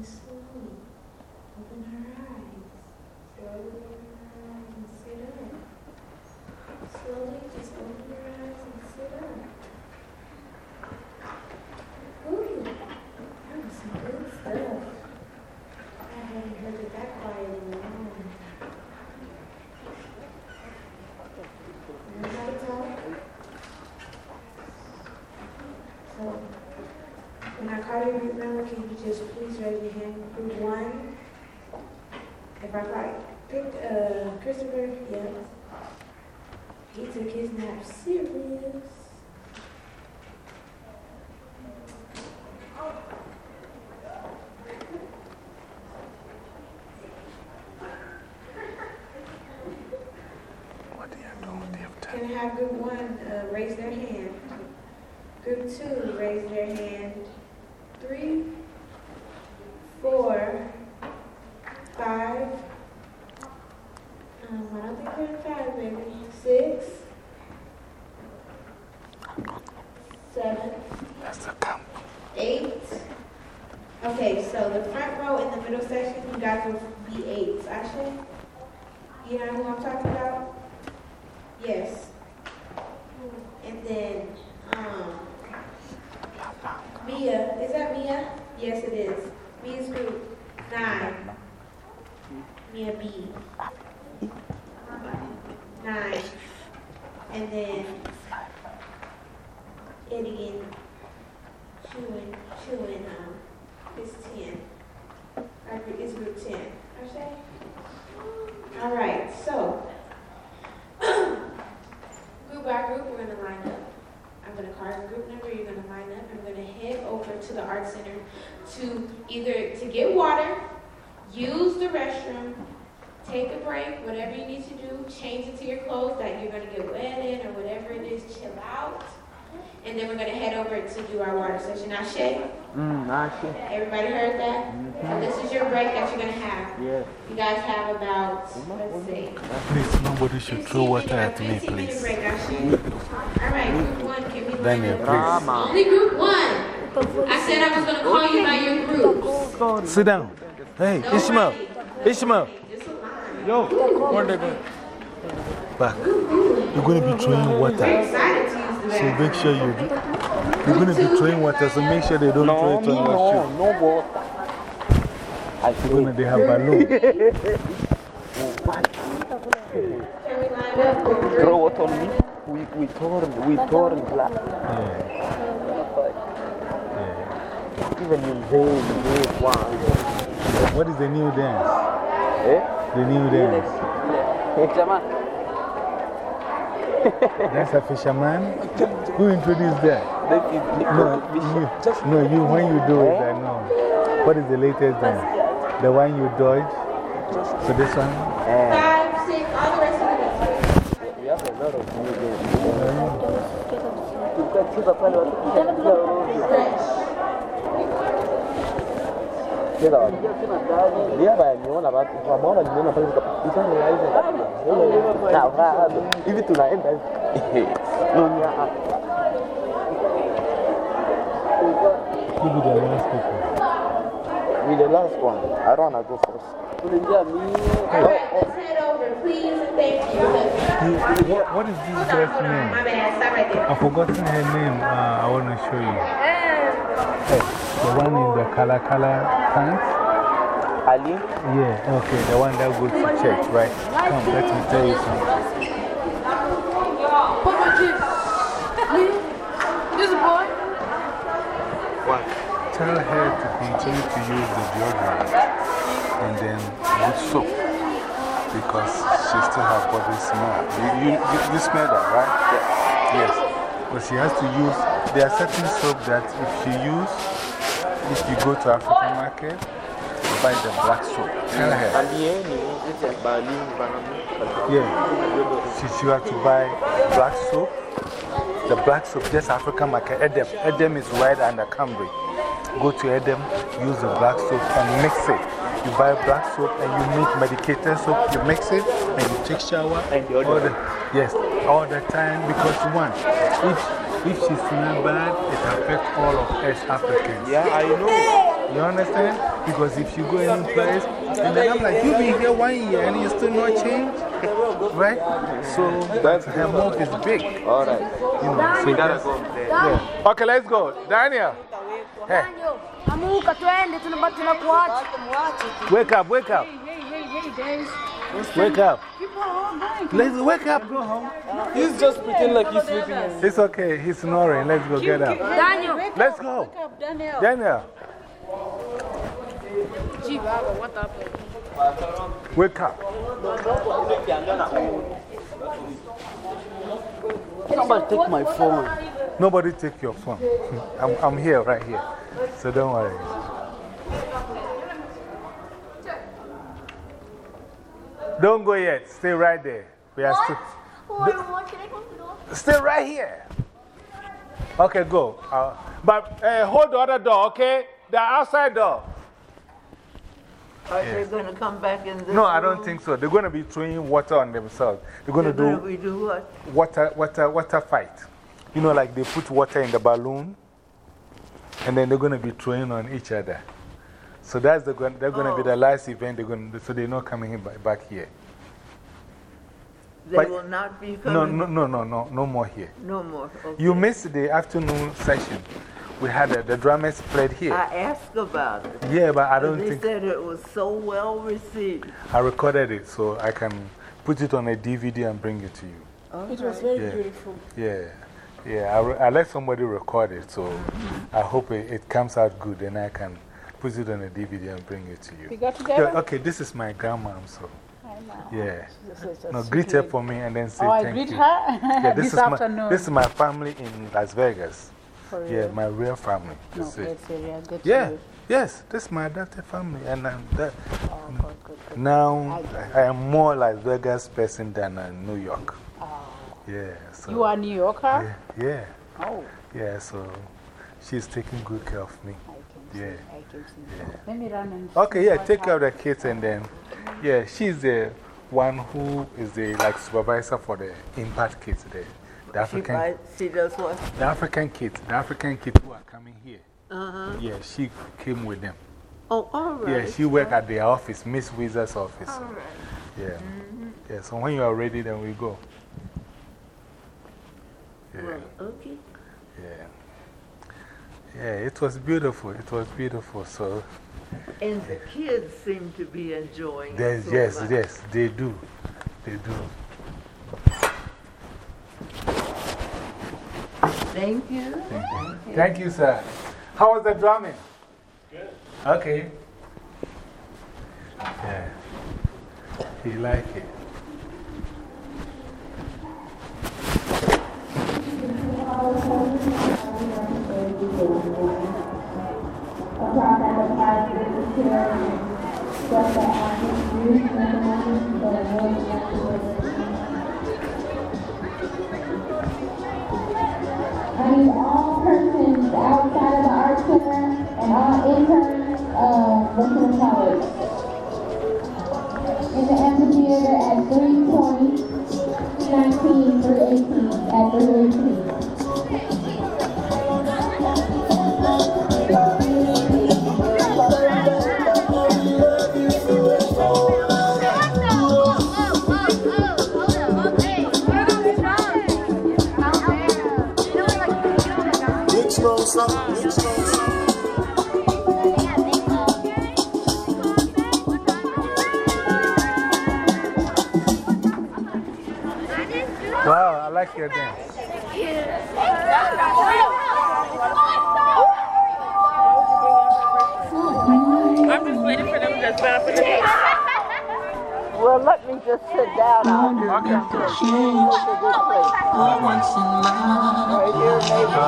Slowly open her eyes. Open her eyes and sit up. Slowly just open your eyes and sit up. Ooh, that was some good stuff. I that So, when I call you, remember, can you just please raise your hand. Group one. If I right, pick uh, Christopher. Yes. He took his nap serious. Can I have group one uh, raise their hand? Group two raise their hand. Three, four, five. Um, I don't think we're in five, baby. Six, seven, eight. Okay, so the front row in the middle section, you guys will be eights. Actually, you know who I'm talking about? Yes. And then, um, Mia, is that Mia? Yes, it is. Mia's group, nine. Mia B. Nine. And then, Eddie and Chewin, Chewin, um, is ten. Our group is group ten. Okay? All right, so, group by group, we're gonna line up. I'm gonna call the group number, you're gonna line up, and we're gonna head over to the art center to either to get water, use the restroom, take a break, whatever you need to do, change into your clothes that you're gonna get wet in or whatever it is, chill out. And then we're gonna head over to do our water session. Now, Shay, Mm, actually. Everybody heard that? So mm-hmm. this is your break that you're gonna have. Yeah. You guys have about, let's see, Please, nobody should throw water at me, please. break, Ashley. Mm-hmm. All right, group one, can we line Daniel, up? please. Only group one. I said I was gonna call you by your groups. Sit down. Hey, Ishmael. Ishmael. Yo, where they go? Back. You're going to be throwing water. So make sure you do. You're going to be throwing water, so make sure they don't throw it on your shoe. No, no water. I You're going to they have balloon. Throw water on me. We, we turn, we turn black. Even in vain, vain one. What is the new dance? Eh? The new dance. Fisherman. That's a fisherman? Who introduced that? No, you, no, you, when you do it, I know. What is the latest dance? The one you dodge? So this one? Five, six, all the rest of it. We have a lot of new games. Tukacheza pale watu kucheza cheza wapi? Ndio hapa kwa maana nimeona pale kabisa. Na bado hivi tunaenda hivi. Nunya Who be the last people? We the last one. I don't wanna go first. Tunaingia mimi. Let's head over, please, thank you. You- what, what is this girl's name? My bad, stop right there. I've forgotten her name. Uh, I want to show you. Hey, the one in the color color pants? Ali? Yeah, okay, the one that goes to church, right? Come, let me tell you something. This boy. What? Tell her to continue to use the deodorant and then with soap because she still has body smell. You, you, you, you smell that, right? Yes. yes. But she has to use, there are certain soap that if she use, if you go to African market, buy the black soap. Tell her. Ali ni it's Bali Banana. Yeah. She, she has to buy black soap. The black soap, just African market. Edem. Edem is right under Cambry. Go to Edem, use the black soap and mix it. You buy black soap and you make medicated soap. You mix it and you take shower. And the all the, Yes, all the time. Because one, if, if she's smells bad, it affects all of us Africans. Yeah, I know. You understand? Because if you go any place, and then I'm like, you've been here one year and you still not change? Right? So that's her mouth is big. All right. You know, so We gotta go. Yeah. Okay, let's go. Daniel. Hey, Amuka twende tunabaki tunakuacha. wake up, wake up. Hey, hey, hey, guys. Wake up. People are all going. Let's wake up, go home. He's just pretending like he's sleeping. It's okay, he's snoring. Let's go get up. Daniel. Let's go. Wake up, Daniel. Daniel. What up? Wake up. Somebody take my phone. Nobody take your phone. Hmm. I'm, I'm here, right here. So don't worry. Don't go yet. Stay right there. We are still. Stay right here. Okay, go. Uh, but uh, hold the other door, okay? The outside door. Are they going to come back in this No, I don't room? think so. They're going to be throwing water on themselves. They're going to do gonna- We do what? water, water, water fight. You know, like they put water in the balloon and then they're going to be throwing on each other. So that's the, gon- they're going to be the oh. last event. They're going to, so they're not coming in ba- back here. They But- will not be No, coming? no, no, no, no, no more here. No more. Okay. You missed the afternoon session. We had the, the drummers played here. I asked about it. Yeah, but I don't they think- said it was so well received. I recorded it so I can put it on a DVD and bring it to you. It was very Yeah. beautiful. Yeah, yeah. I, I let somebody record it, so I hope it, it comes out good and I can put it on a DVD and bring it to you. We got together? Yeah, okay, this is my grandma, so. I. Yeah. No, greet her for me and then say Oh, I thank greet you. her? Yeah, this, This is afternoon. My, this is my family in Las Vegas. For Yeah, my real family. No, That's it. it's really good Yeah, yes, this is my adopted family. And um, that, Oh, good, good, good. now I, am more Las Vegas person than uh, New York. Yeah, so. You are New Yorker? Yeah, yeah. Oh. Yeah, so she's taking good care of me. Yeah. I can see. Let me run and Okay, yeah, take care of the kids and then, yeah, she's the one who is the like supervisor for the impact kids there. The African, she does what? the African kids, the African kids who are coming here. Uh huh. Yeah, she came with them. Oh, all right. Yeah, she worked at their office, Miss Wizard's office. All right. Yeah. -hmm. Yeah, so when you are ready, then we go. Yeah. Well, okay. Yeah. Yeah, it was beautiful. It was beautiful. So, And the kids seem to be enjoying it. yes, so yes, much. yes, they do. They do. Thank you. Thank you. Thank you, sir. How was the drumming? Good. Okay. Yeah. He liked it. I need all persons outside of the art center and all interns of Brooklyn College. In the amphitheater at 320, 19 through 18, at 318. Like your dance. I'm just waiting for them to set up in the Well, let me just sit down. I'll do Okay. It's a good place. Right here, maybe.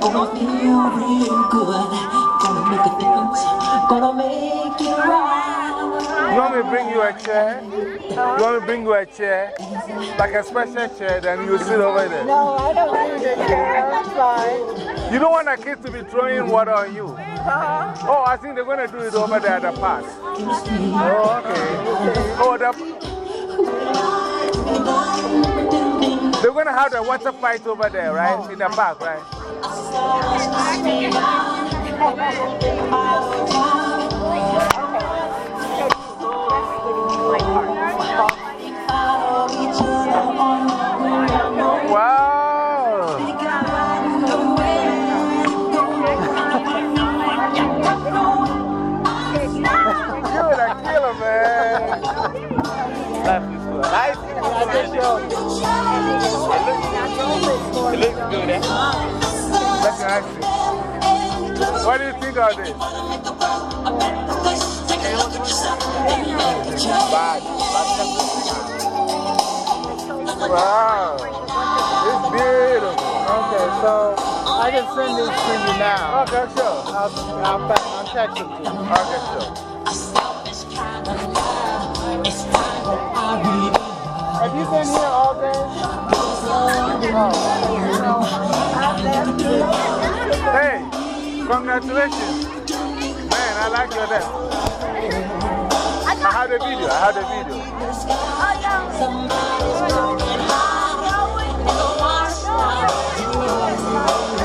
Gonna feel real good. Gonna make a difference. Gonna make it right. You want me to bring you a chair? You want me to bring you a chair? Like a special chair, then you sit over there. No, I don't need a chair. I'm fine. You don't want the kids to be throwing water on you. Huh? Oh, I think they're going to do it over there at the park. Oh, okay. Oh, the, they're going to have the water fight over there, right? In the park, right? What do you think of this? Wow. It's beautiful. Okay, so I can send these to you now. Okay, sure. I'll, I'll, I'll text them to you. Okay, sure. Have you been here all day? Hey, congratulations. Man, I like your dance. I had a video. I had a video. Babaji,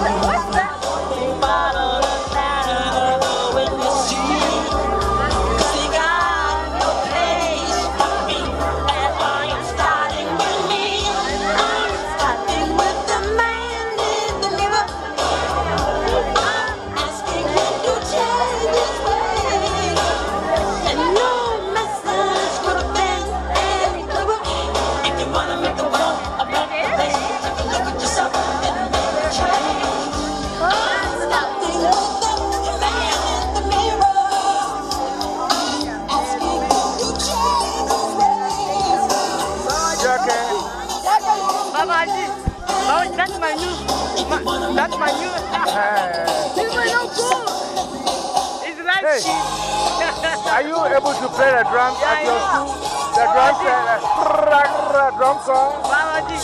Are you able to play the drums Yeah, at your yeah. school? The drums, uh, drum song? Babaji,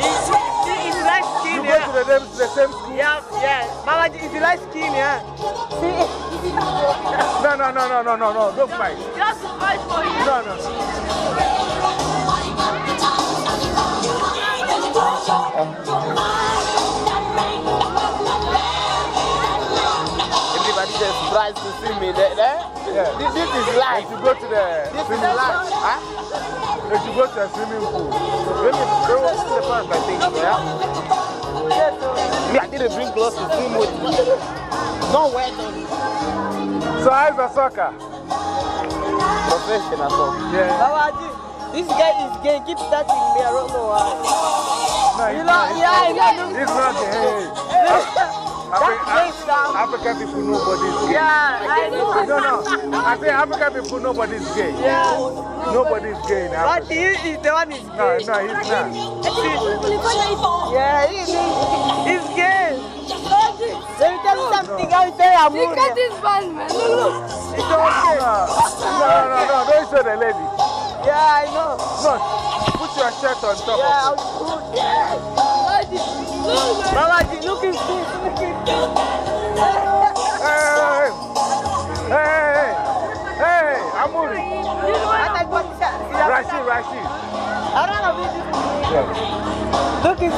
it's, it's light skin, You go to the, the, the same school? Yeah, yeah. Babaji, it's light skin, yeah. No, no, no, no, no, no, no, don't fight. Just fight for you. No, no. Everybody surprised to see me there. there. Yeah. This, this is live. You go to the This is swimming pool. Huh? If you go to a swimming pool. Let me throw in the front, I think. Yeah? Me, I didn't bring clothes to swim with. Don't wear them. So, how's the soccer? Professional soccer. Yeah. Babaji, this guy is gay. Keep touching me. I don't know why. No, You know, not, yeah, not. yeah. He's not gay. Hey. Afri- Af- African people, nobody's gay. Yeah, I know. No, no. I say African people, nobody's gay. Yeah. Nobody's gay in But Africa. he is the one is No, gay. no, he's not. Yeah, he is. He's gay. Let me tell you something. I will tell you. Look at this man, man. Look, look. It's okay. Ah. No, no, no, no, don't show the lady. Yeah, I know. No, put your shirt on top Yeah, of I'll put. Babaji, look at this. Look at it. Hey, hey, hey, hey, hey, Amuri. Rashid, Rashid. I don't know Look at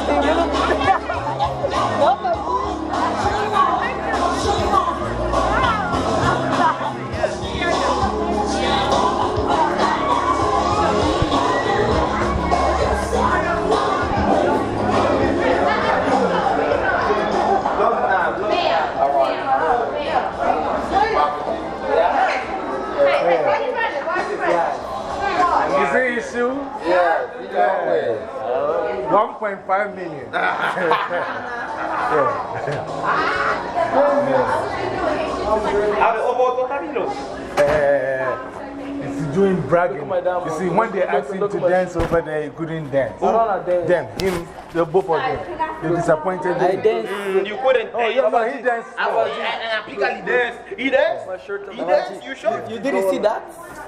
him. Yeah, yeah. 1.5 million. Uh, He's doing bragging. You see, when they asked him to dance over there, he couldn't dance. Them, him, the both of them. They disappointed him. I danced. Mm, you couldn't. Oh, yeah, no, he danced. I was, and I pickily danced. He danced? He danced? You sure? You didn't see that?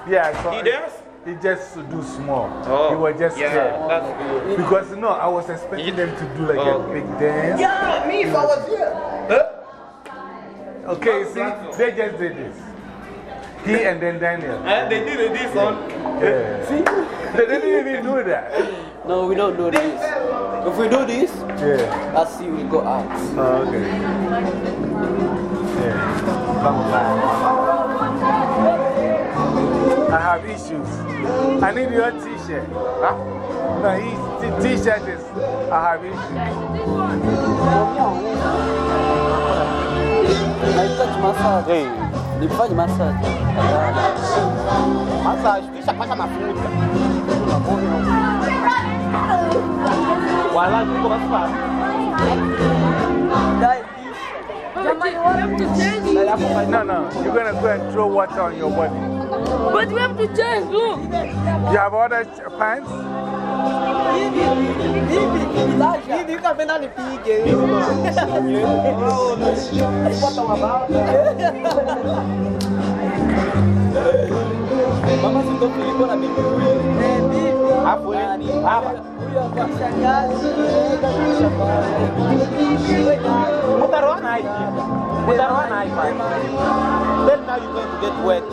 Yeah, I saw He danced? He just to do small. Oh, he was just yeah, scared. that's good. Because, no, I was expecting them to do like Oh. a big dance. Yeah, me if I was here. Huh? Okay, you see, they just did this. He and then Daniel. And they did this one. Yeah. See? They didn't even do that. No, we don't do this. If we do this, Yeah. let's see we go out. Oh, okay. Yeah. Come I have issues. I need your t shirt. Huh? No, his t shirt is. I have issues. Nahitaji massage. Hey. Nifanye massage. Massage, kisha paka mafuta. Wala niko massage. Jamani, No, no. You're going to go and throw water on your body. But we have to change, look. You have other ch- pants? Mama si ndo Filipo na bibi huyu. Eh, Hapo ni hapa. Mutaroana hivi. Mutaroana hivi. Then now you're going to get wet.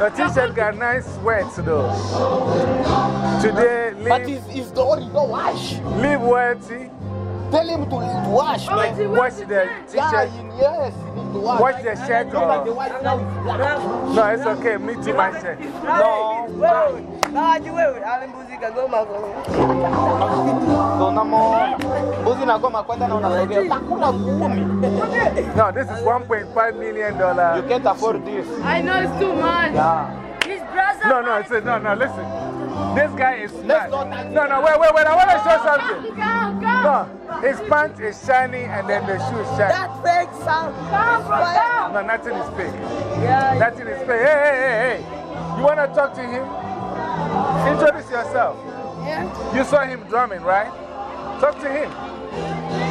Your t-shirt got nice sweats though. Today, leave, But it's, it's dirty, don't wash. leave wealthy. Tell him to, to wash, man. Wash the Yeah, t-shirt. you- yes, you need to wash. Wash the shirt Look at the off. white now is black. No, it's okay. Me too, my shirt. No. Tunamo mbuzi na goma kwenda na unasaidia utakula kumi. No, this is $1.5 million. dollar. You can't afford this. I know it's too much. Yeah. His brother. No, no, it's no, no, listen. This guy is not. No, no, wait, wait, wait. I want to show something. No, his pants is shiny and then the shoe is shiny. That fake sound. No, nothing is fake. Nothing is fake. Hey, hey, hey, hey. You want to talk to him? Introduce yourself. Yeah. You saw him drumming, right? Talk to him.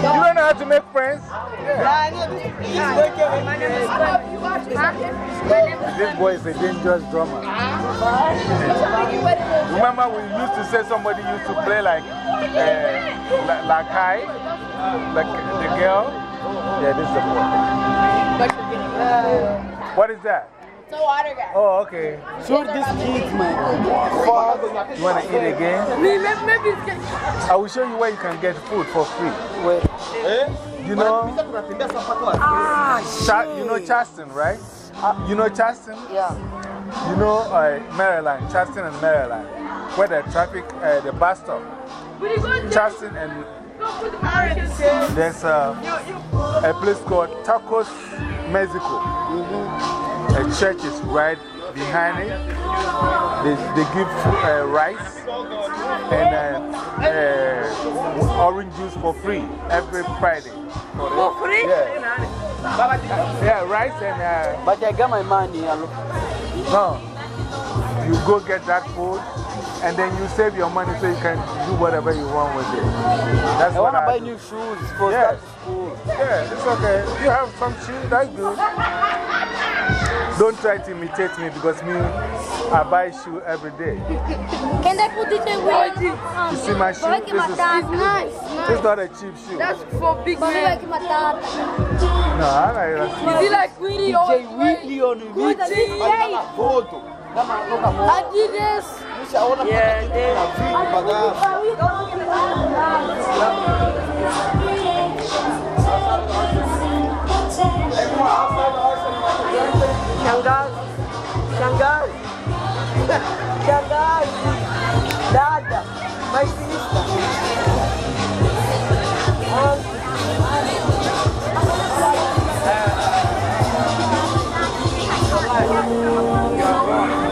You don't know how to make friends? This boy is a dangerous drummer. Remember, we used to say somebody used to play like uh, Lakai, like the girl? Yeah, this is the boy. What is that? It's a water guy. Oh, okay. Shoot this kids, man. You want to eat again? Maybe, maybe I will show you where you can get food for free. Wait. Eh? You know, Ah, Cha you know Charleston, right? You know Charleston? Yeah. You know uh, Maryland, Charleston and Maryland, where the traffic, uh, the bus stop. Charleston and there's uh, a place called Tacos, Mexico. A church is right behind it. They, they give uh, rice and uh, uh, orange juice for free every Friday. For free? Yeah. Yeah, rice and. Uh, but I got my money. No. You go get that food and then you save your money so you can do whatever you want with it. That's I want to buy do. new shoes for Yeah. start school. Yeah, it's okay. You have some shoes, that's good. Don't try to imitate me because me, I buy shoe every day. Can I put it in with You see my shoe? This is, It's nice. this is not a cheap shoe. That's for big men. No, I like that. Is he like Willie or DJ Willie on Good Kama foto. Kama toka Adidas. Nishaona yeah, Shangazi. Shangazi. Shangazi. Dada. My sister.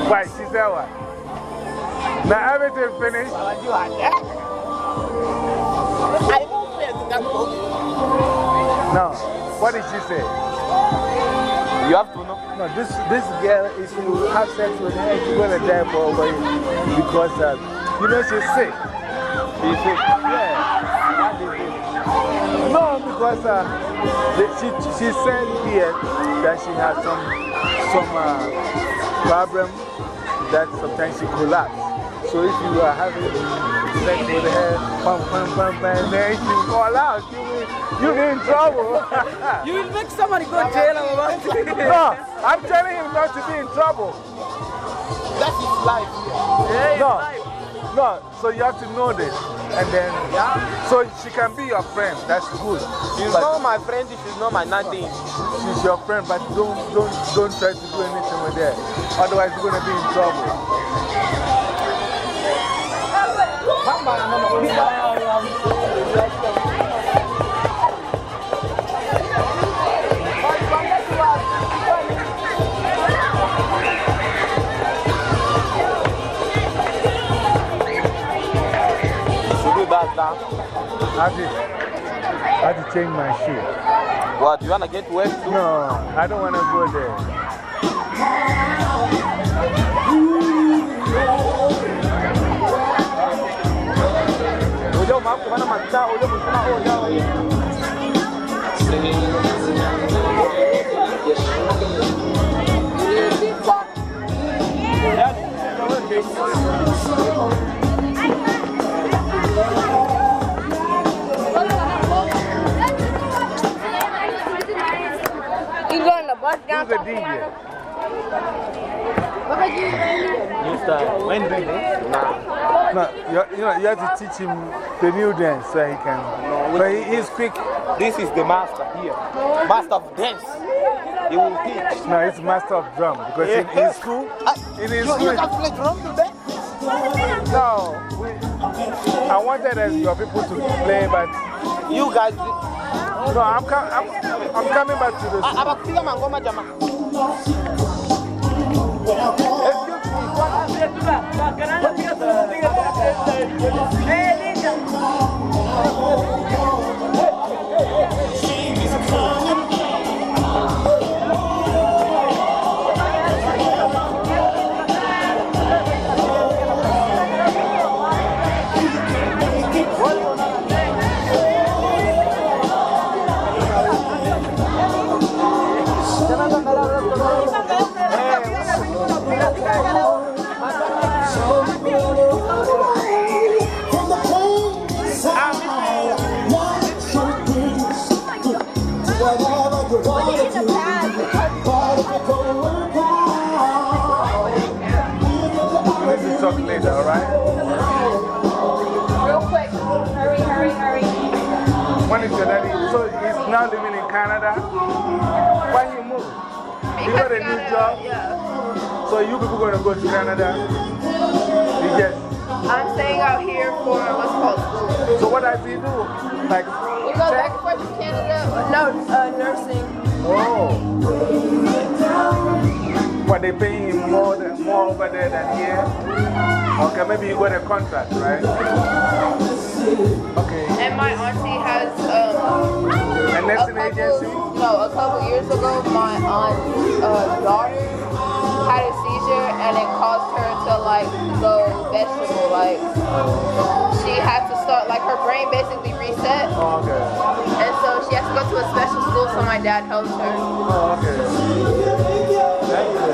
Why? She said what? Now everything finished? I don't No. What did she say? You have to know. No, this, this girl, if you have sex with her, she's going to die for over you because, uh, you know, she's sick. She's sick? Yeah. No, because uh, the, she, she said here that she has some, some uh, problem that sometimes she collapses. So if you are having sex with her, pum, pum, pum, pum, then she fall out, you will, you'll be in trouble. You will make somebody go to jail. no, I'm telling him not to be in trouble. That is life. Yeah, no, no, so you have to know this. And then, yeah. so she can be your friend, that's good. She's But not my friend, she's not my nothing. She's your friend, but don't, don't, don't try to do anything with her. Otherwise, you're going to be in trouble. I had to, to change my shoe. What, you want to get wet? No, I don't want to go there. Msema ujua You going to bust down the DJ? What about you? New style. When do No, you, you know, you have to teach him the new dance so he can. but he is quick. This is the master here. Master of dance. He will teach. No, he's master of drum because in, in school, ah, in his You, school. you can play drum today? No, we, I wanted your people to play, but. You guys. No, I'm, com I'm, I'm coming back to the. Ah, Abakupiga mangoma jamaa. We He got a new job? Yeah. So you people going to go to Canada? You just. I'm staying out here for what's called school. So what does he do? Like, We go back and forth to Canada. No, uh, nursing. oh. But they paying him more, than, more over there than here? Okay, maybe you got a contract, right? Okay. And my auntie has um, A nursing couple, agency? No, a couple years ago, my aunt's uh, daughter had a seizure and it caused her to like go vegetable. Like she had to start, like her brain basically reset. Oh, okay. And so she has to go to a special school, so my dad helps her. Oh, okay. Thank you.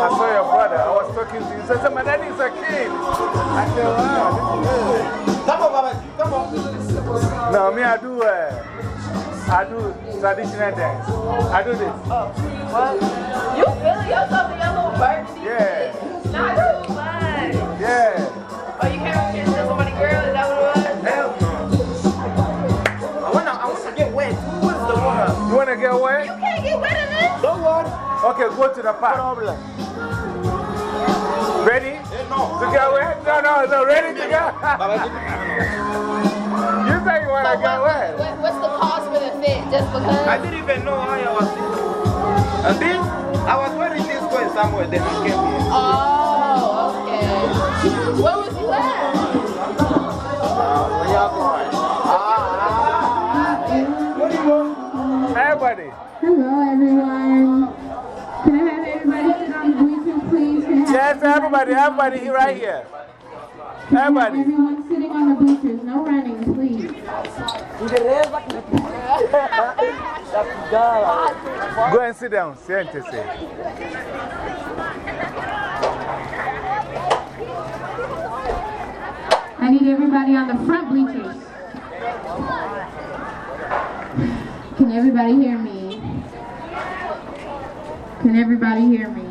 I saw your brother. I was talking to you. He said, My daddy is a kid. I said, Wow, this is good. Come on, Baba. Come on. No, me, I do, uh, I do traditional dance. I do this. Oh, what? You feeling yourself in your little burgundy? Yeah. Not that's much. Yeah. Oh, you can't kiss somebody, girl? Is that what it was? Hell no. I wanna, I wanna get wet. What is the water? You want to get wet? You can't get wet in this. Don't worry. Okay, go to the park. Problem. Ready? No. To get wet? No, no, no, ready to go? you say you want to get wet? What, what's the cost for the fit? Just because? I didn't even know how I was sitting. And this, I was wearing this going somewhere, then I came here. Oh, okay. Where was you at? Where are y'all going? What do you want? Everybody. Hello, everyone. Please? Can Yes, everybody, everybody right here. Everybody. Everyone sitting on the bleachers, no running, please. Go and sit down. Siéntese. I need everybody on the front bleachers. Can everybody hear me? Can everybody hear me?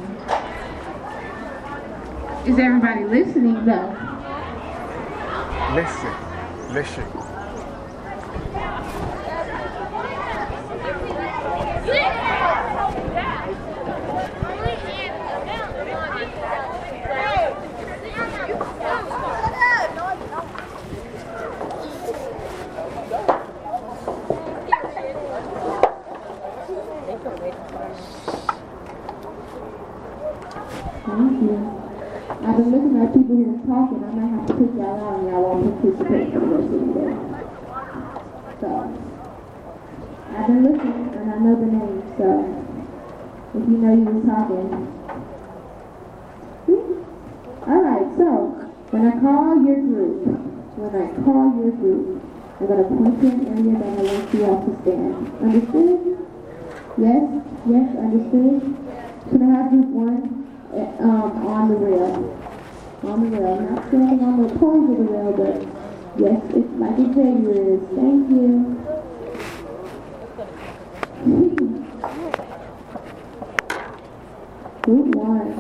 Is everybody listening though? Listen. Listen. Looking people who are talking. I might have to pick y'all out and y'all won't participate of the day. So, I've been listening and I know the name, so if you know you was talking. Alright, so when I call your group, when I call your group, I'm gonna point to an area that I want you all to stand. Understood? Yes? Yes, understood? Can I have group one uh, um, on the rail? On the rail, not standing on the poles of the rail, but yes, it's like Xavier is. Thank you. Group one.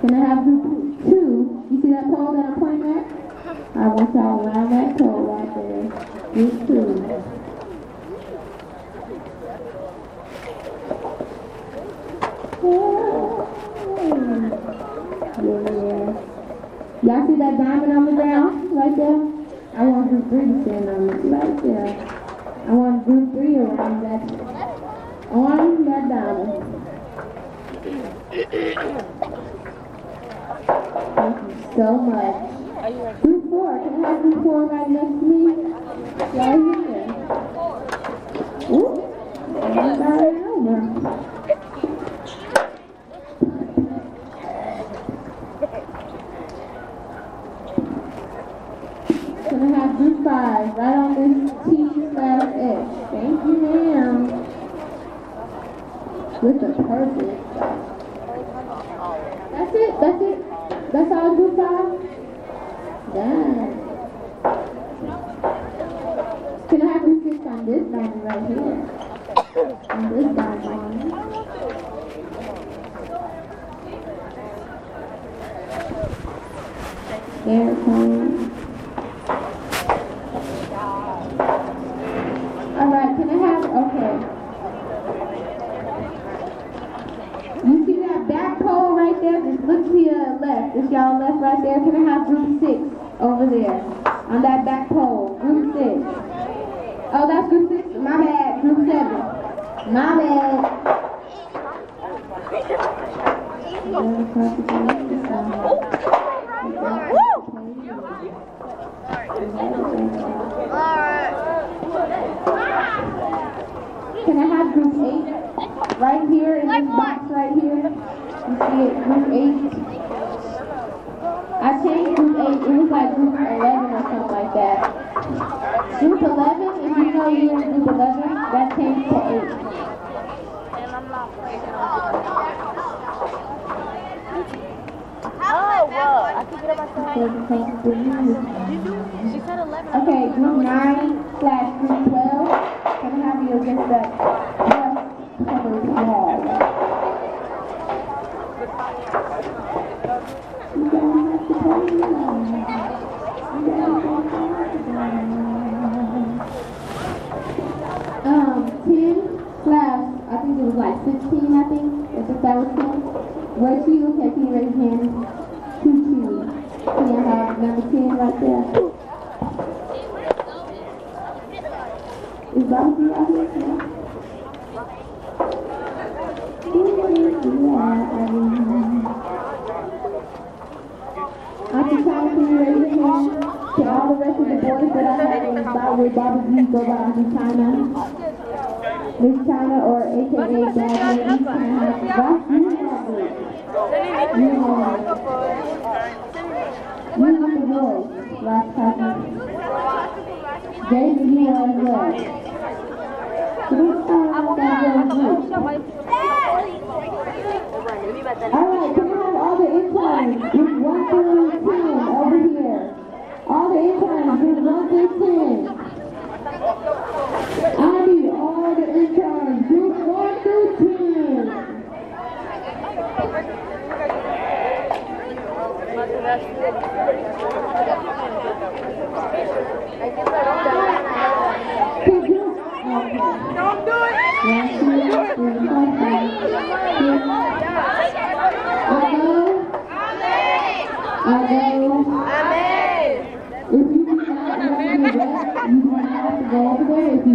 Can I have group two? You see that pole that I'm pointing at? I want y'all around that pole right there. Group two. Yeah. Y'all see that diamond on the ground right there? I want group three to stand on it right there. I want group three around that on that diamond. Thank you so much. Group four, can I have group four right next to me? Right here. Ooh, I'm starting over. Can I have group five right on this T slash edge. Thank you, ma'am. With the purpose. That's it, that's it. That's all group five? Done. Can I have group six on this diamond right here? On this diamond. Airplane. All right, can I have, okay. You see that back pole right there? Just look to your left. It's y'all left right there. Can I have group six over there on that back pole? Group six. Oh, that's group six? My bad. Group seven. My bad. Can I have group eight right here in this box right here? You see it, group eight. I changed group eight. It was like group eleven or something like that. Group eleven, if you know you're in group eleven, that changed to eight. Oh, well, I could get on my phone. She said 11. Okay, group 9 slash group 12. Can I have you just that Yes, cover small? You don't have to tell me. Um, 10 slash, I think it was like 16, I think. Is it 17? What you? Okay, can you raise your hand? Choo choo. Can you have number 10 right there? Is Bobby out here? Can you raise your hand to all the rest of the boys that I in Bobby Bobby G. Go by After. Miss China or AKA Lady? Can have? You have it. You have it. You with the last time. David, you are as well. Group five, that was group. Alright, can I have all the interns, group one through ten over here? All the interns, group one through ten. I need all the interns, group one through ten. Could you? Okay. Don't do it. One, two, three,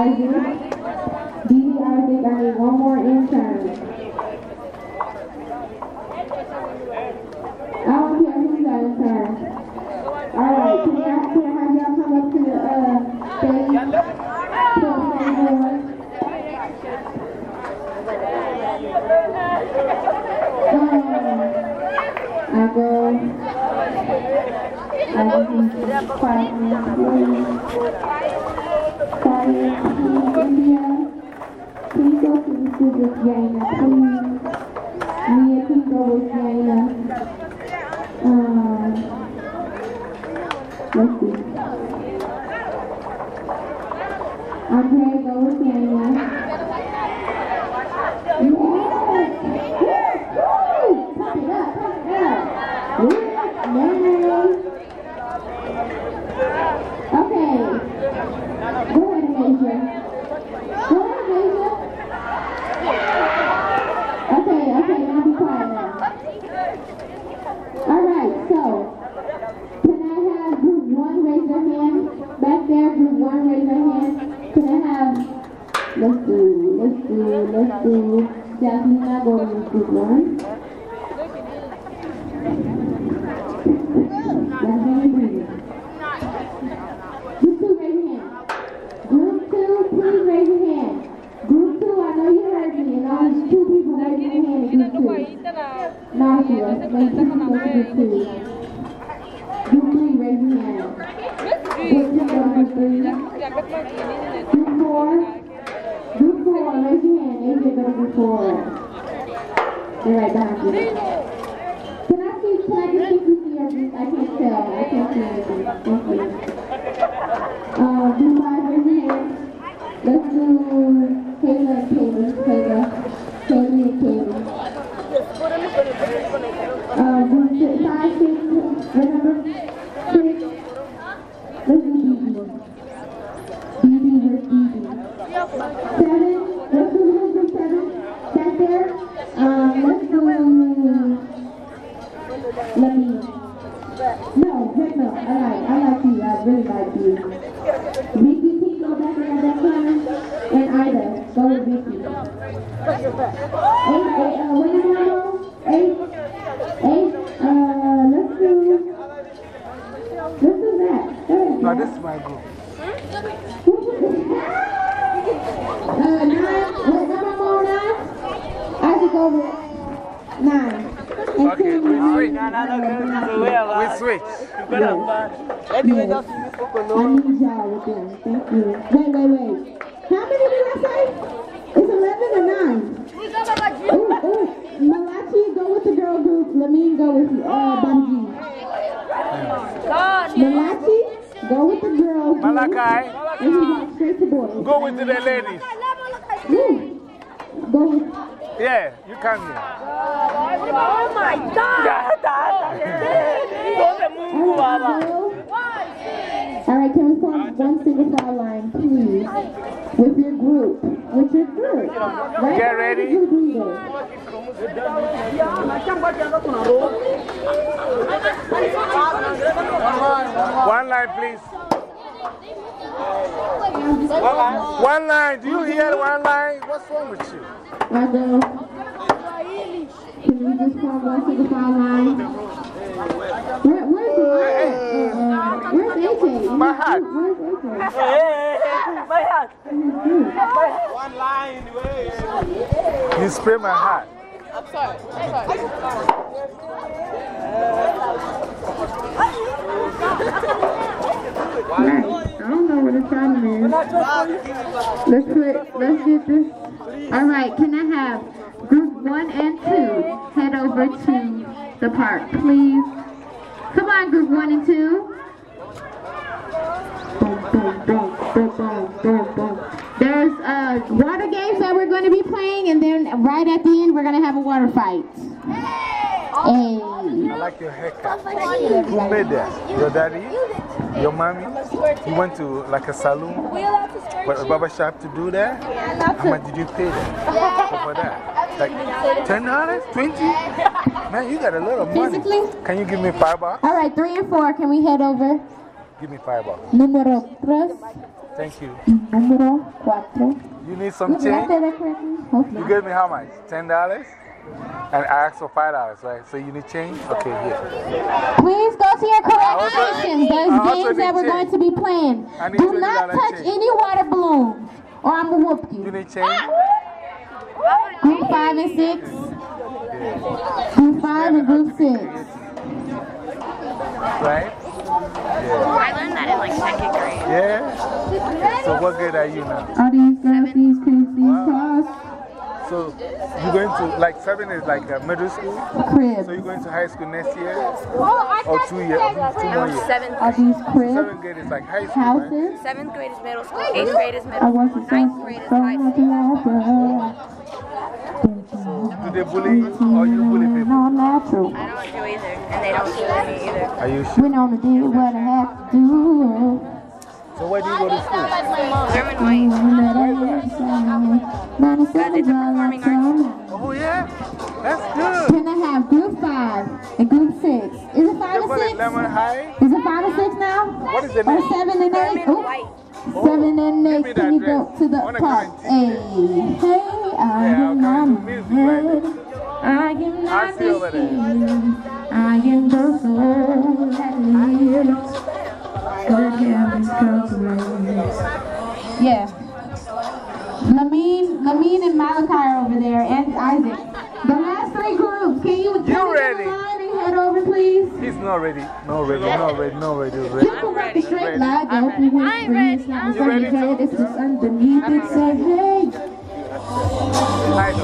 Ivy. Dee I think I need one more intern. I don't care who's got intern. Alright, can y'all, can have y'all come up to the uh, stage? Um, I go, I go quietly. Please open to this game. Yeah, you come here. Oh my God! All right, can we find one single file line, please? With your group. With your group. Right Get ready. One line, please. One line. One line. Do you hear one line? What's wrong with you? I. Can you just? Where, where's the Where's My heart. Where's my heart. One line. You spray my heart. I'm sorry. I'm sorry. I don't know what the problem is. Let's put, let's get this. All right, can I have group one and two head over to the park, please? Come on, group one and two. There's uh, water games that we're going to be playing, and then right at the end, we're going to have a water fight. Hey. I like your haircut. Who made that? Your daddy? Your mommy? You went to like a saloon? But a barber shop to do that? How much did you pay that? For that? Like $10? 20 Man, you got a lot of money. Physically? Can you give me five bucks? All right, three and four. Can we head over? Give me five bucks. Número tres Thank you. número cuatro. You need some change? say that correctly? Hopefully. You gave me how much? $10? And I asked for $5, right? So you need change? Okay, here. Please go to your correct stations. There's games that we're going to be playing. Do not $20 touch change. any water balloons or I'm going to whoop you. You need change? Ah! Group five and six. Group five and group six. Right? I learned that in like second grade. Yeah? So what grade are you now? All these girls, these kids, these cars. So you're going to, like seven is like a middle school? Crib. So you're going to high school next year? I Or two years? Two more years? Seventh Are these cribs? Seventh grade is like high school, right? Seventh grade is middle school. Eighth grade is I middle want school. to Ninth grade is high school. Do they bully you or you bully people? No, I'm natural. I don't do either, and they don't bully me either. Are you sure? Went on and did what I had to do. So where do you go to school? German Oh yeah? That's good. Then I have group five and group six. Is it five You and call it six? Lemon High? Is it five and six now? What is the Or seven and eight? Ooh. Seven and oh, eight. Can you go to the park? Hey, hey, I am not head. I am not deceived. I am the soul that lives. God heavens calculates. Yeah. Lamine, Lamine and Malachi are over there, and Isaac. The last three groups. Can you You ready? line and head over, please? He's not ready. No ready. No ready. No ready. ready. You can walk the straight line, go through with free. It's not You ready your head, it's just underneath it. Say, hey. Nice.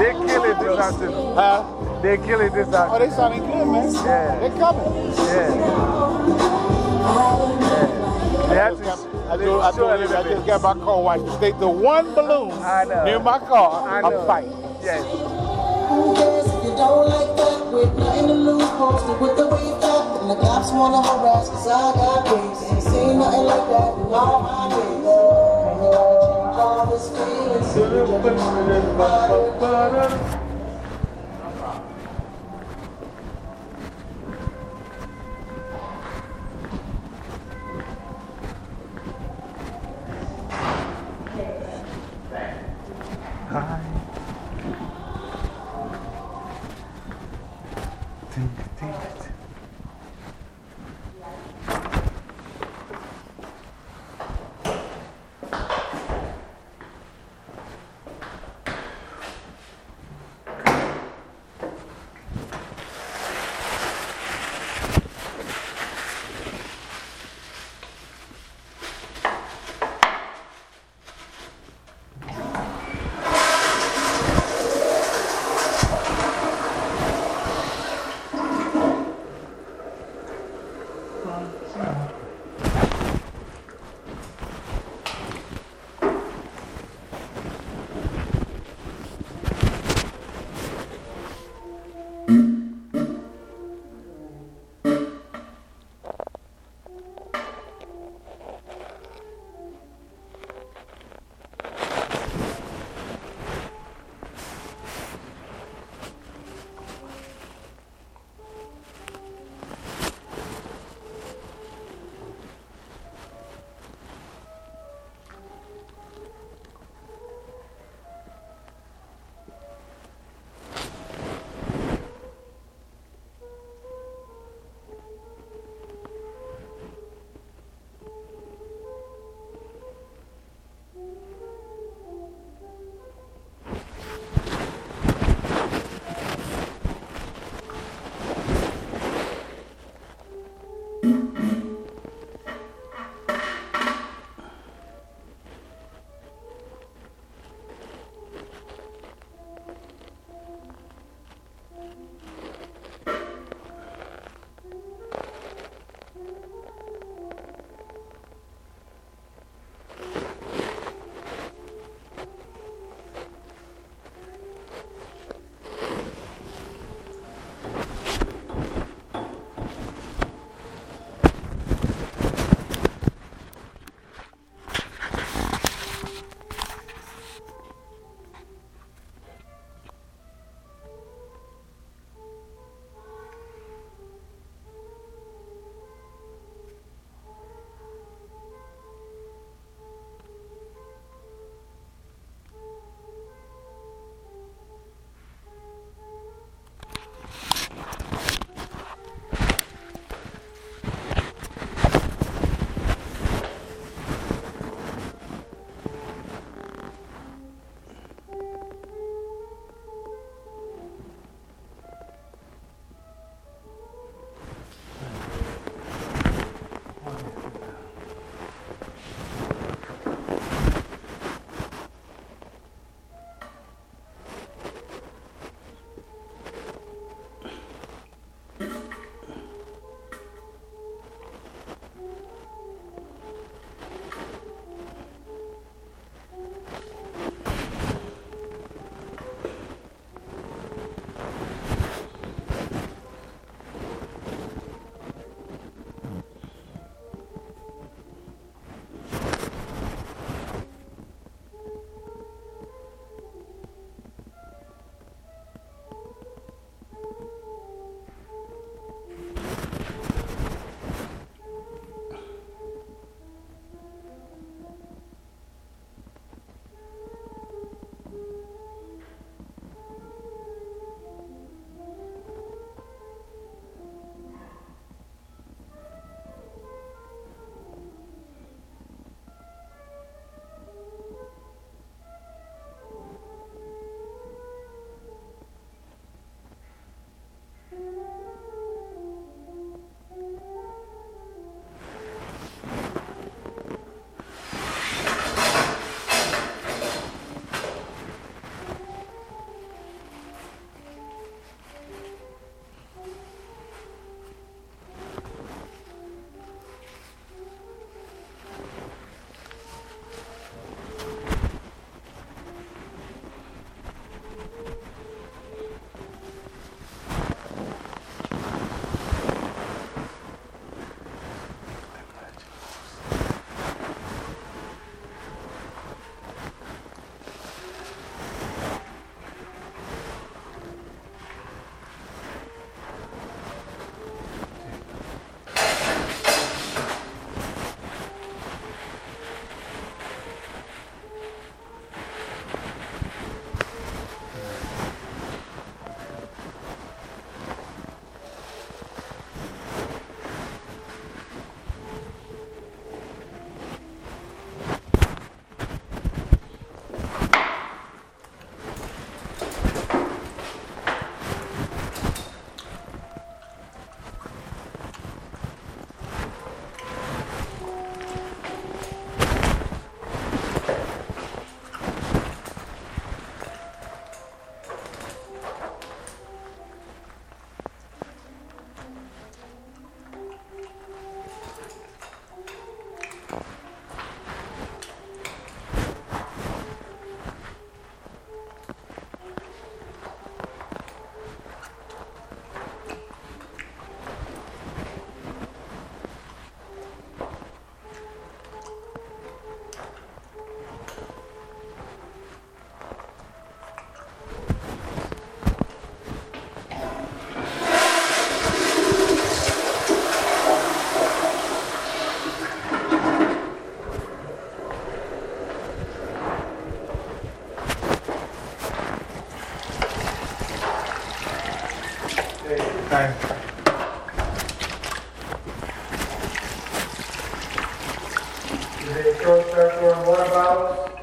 They kill it this afternoon. Huh? They kill it this afternoon. Oh, they sounding good, man. Yeah. They're coming. Yeah. They have to I, do, I, do, show a I little just got my car washed. to state the one balloon near my car. I know. I'm fighting. Yes. Who cares if you don't like that? With nothing to lose, posted with the wave cap. And the cops wanna harass, cause I got ways. Ain't seen nothing like that in all my days. And you gotta change all this feelings.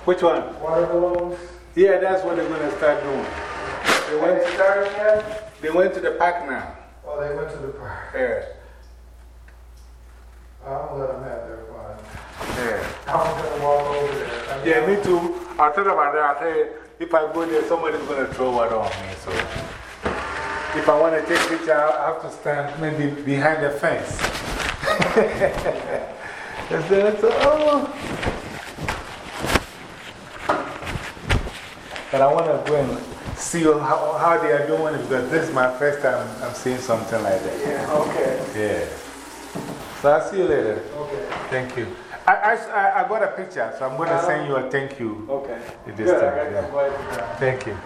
Which one? water balloons. Yeah, that's what they're going to start doing. They went, They started yet? they went to the park now. Oh, they went to the park. Yeah. Oh, I'm gonna let them have their fun. Yeah. I'm gonna walk over there. I mean, Yeah, me too. I thought about that. I said, if I go there, somebody's going to throw water on me. So if I want to take picture, I have to stand maybe behind the fence. And then I said, oh. But I want to go and see how, how they are doing it because this is my first time I'm seeing something like that. Yeah, okay. Yeah. So I'll see you later. Okay. Thank you. I, I, I- got a picture, so I'm going to send you a thank you. Okay. This Good, time. yeah. some white background. Thank you.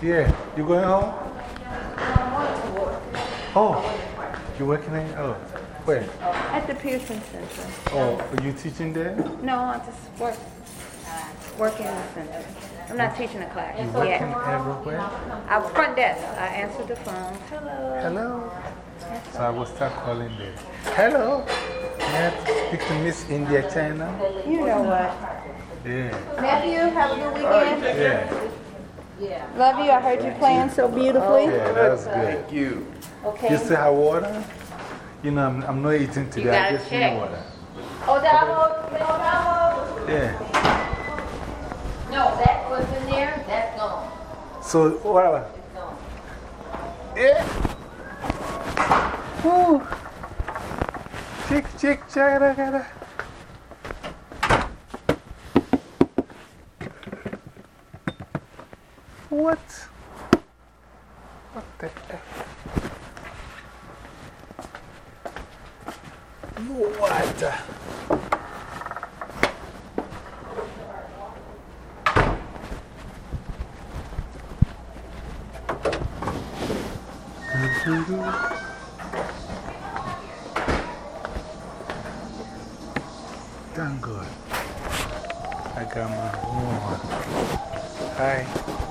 Yeah, you going home? Oh, you working in? Oh, where? At the Pearson Center. Oh, are you teaching there? No, I just work, work in the center. I'm not teaching a class You working yet. everywhere? I'm front desk. I answer the phone. Hello. Hello. So I will start calling there. Hello. May I speak to Miss India China? You know what? Yeah. Matthew, have a good weekend. Yeah. Love you. I heard you playing so beautifully. Yeah, that's good. Thank you. Okay. You still have water? You know, I'm, I'm not eating today. I just check. need water. Oh, Odavo, Odavo. Yeah. No, that was in there. That's gone. So, what? Yeah. Whew. Chick, chick, chagada, gada. What? What the heck? No water. Thank God. I got my woman. Hi.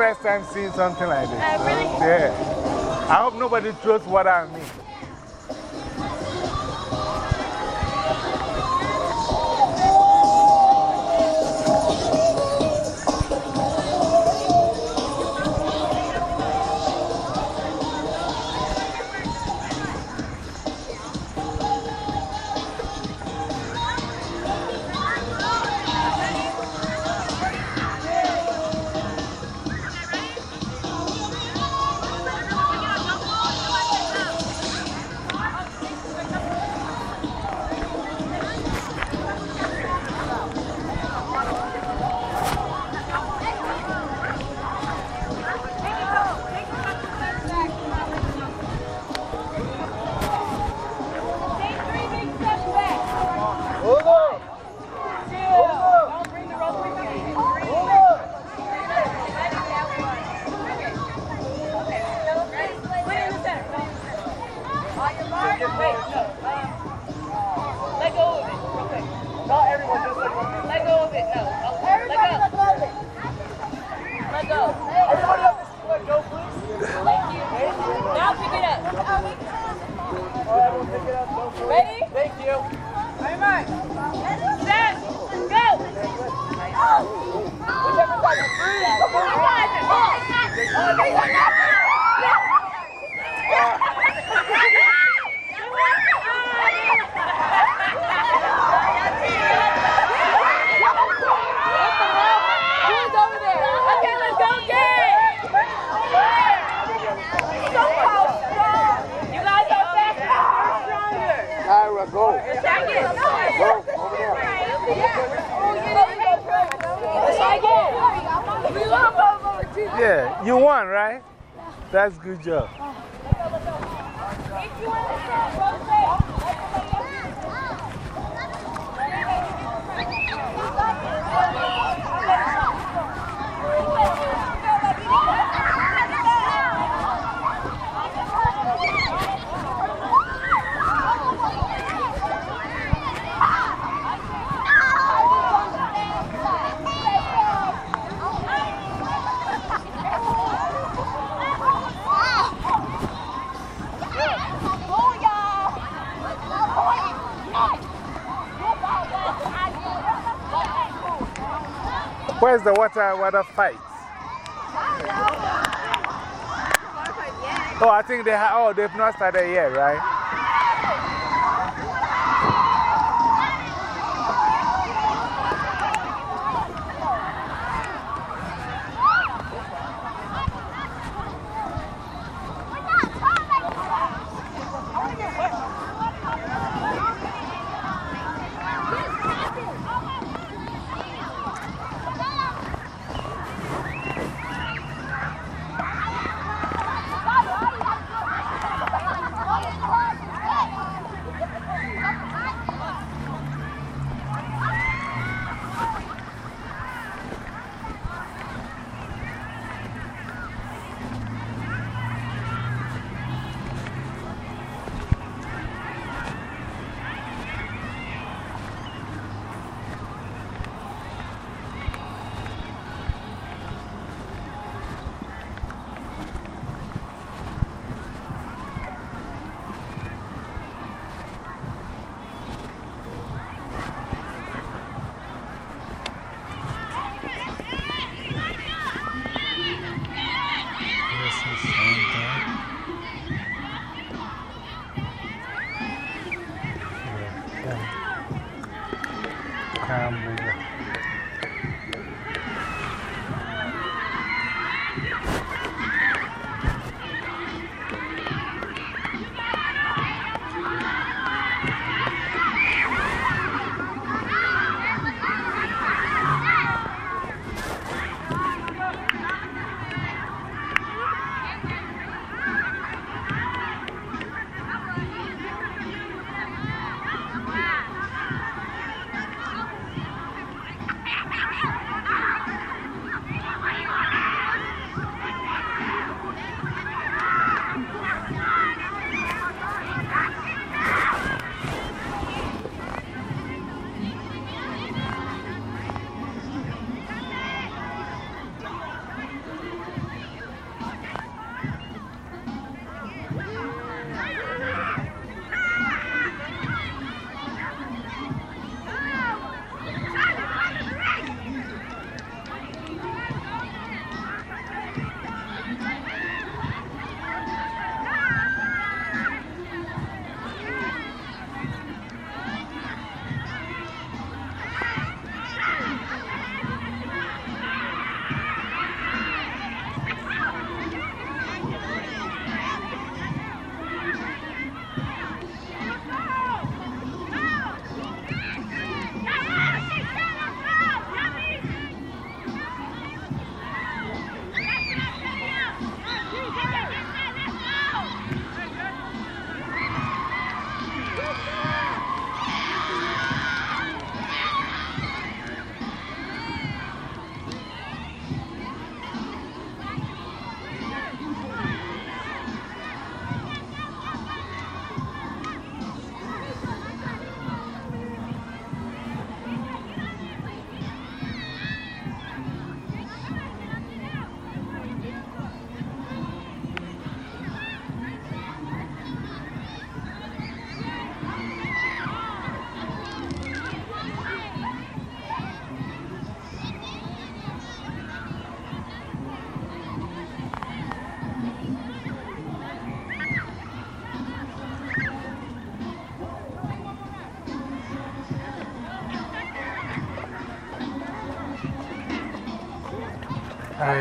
First time seeing something like this. Oh, really? Yeah. I hope nobody throws water at me. Where's the water, water fight? Oh, I think they have, oh, they've not started yet, right?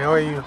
How are you?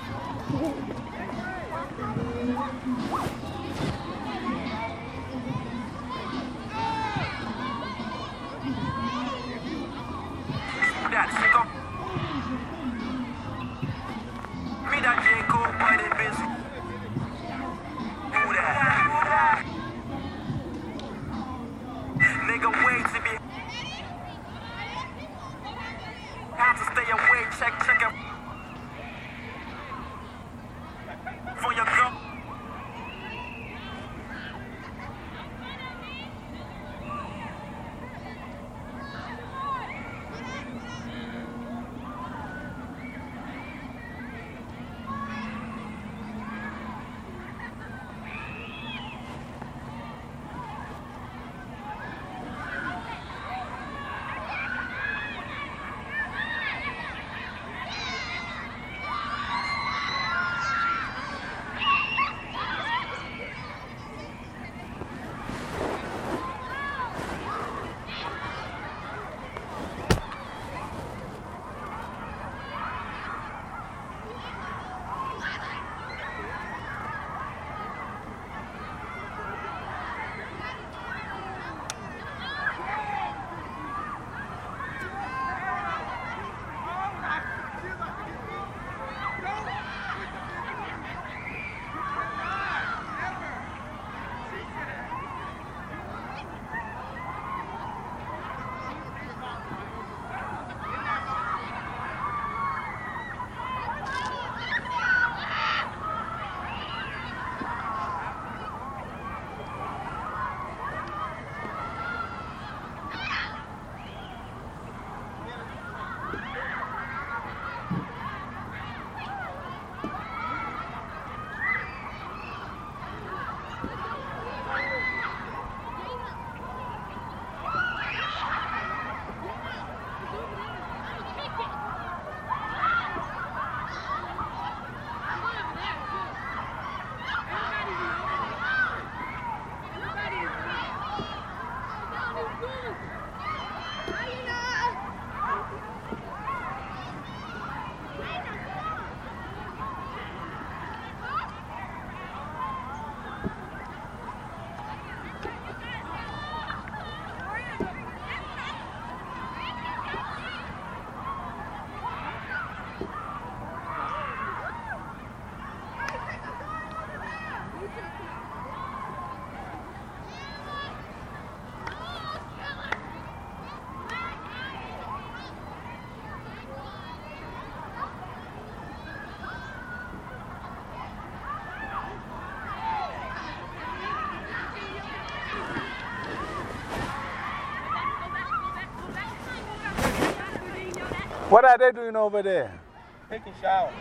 What are they doing over there? Taking shower.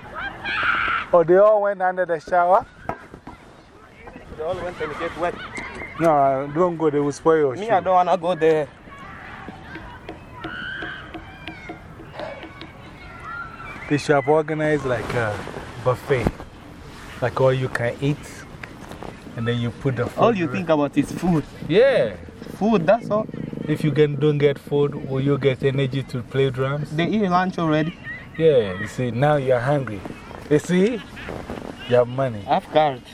Oh, they all went under the shower? They all went and get wet. No, don't go, they will spoil your Me, shoe. I don't want to go there. They should have organized like a buffet. Like all you can eat. And then you put the food. All you think about is food. Yeah. Food, that's all. If you can, don't get food, will you get energy to play drums? They eat lunch already. Yeah, you see, now you're hungry. You see, you have money. I have cards.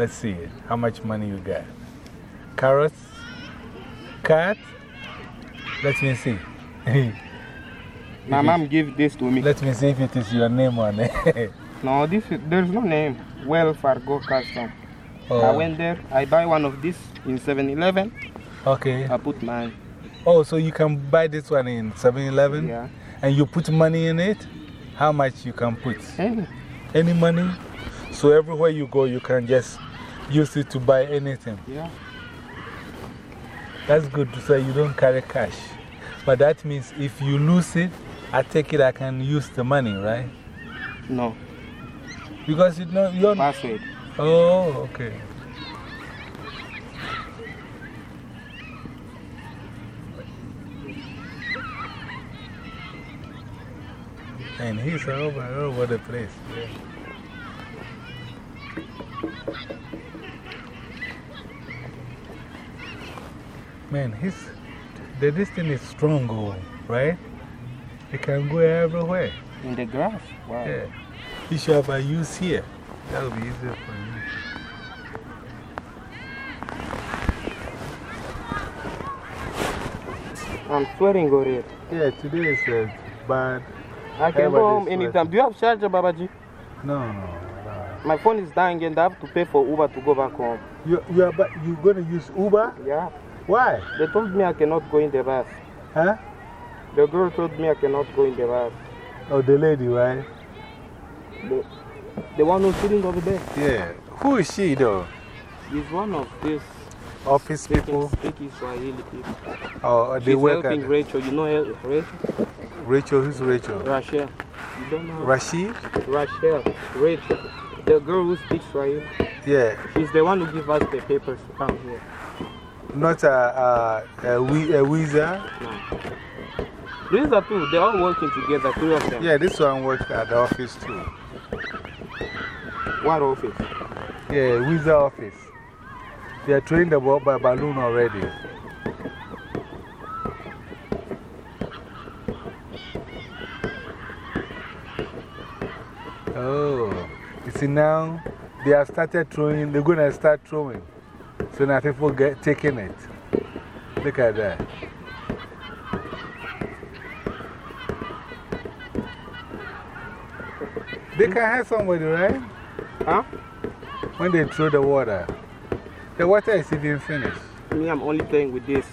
Let's see how much money you got. Carrots? Cat? Let me see. My mom gave this to me. Let me see if it is your name on it. No, this is, there's no name. Well Fargo Custom. I Oh. went there, I buy one of this in 7 Eleven. Okay. I put mine. Oh, so you can buy this one in 7 Eleven? Yeah. And you put money in it? How much you can put? Any. Any money? So everywhere you go, you can just use it to buy anything. Yeah. That's good to say you don't carry cash. But that means if you lose it, I take it I can use the money, right? No. Because you know you're. Password. Oh, okay. And he's over, over the place. Yeah. Man, his, the, this thing is strong, right? It can go everywhere. In the grass? Wow. Yeah. You should have a use here. That would be easier for you. I'm sweating already. Yeah, today is bad. I can go home anytime. Do you have charger, Babaji? No, no. My phone is dying and I have to pay for Uber to go back home. You, you are you going to use Uber? Yeah. Why? They told me I cannot go in the bus. Huh? The girl told me I cannot go in the bus. Oh, the lady, right? The, the one who's sitting over there. Yeah. Who is she, though? She's one of these Office people? speaking Swahili people. Oh, they She's work helping. Rachel. You know her- Rachel? Rachel, who's Rachel? Rachel. You don't know? Rashid? Rachel. Rachel. The girl who speaks for you. Yeah. She's the one who gives us the papers to come here. Not a, a, a, we- a Weezer? These are two. They're all working together, three of them. Yeah, this one works at the office too. What office? Yeah, Weezer office. They are training the ball by balloon already. See now they have started throwing, they're going to start throwing. So now people get taking it. Look at that. They can have somebody, right? Huh? When they throw the water. The water is even finished. Me, I'm only playing with this.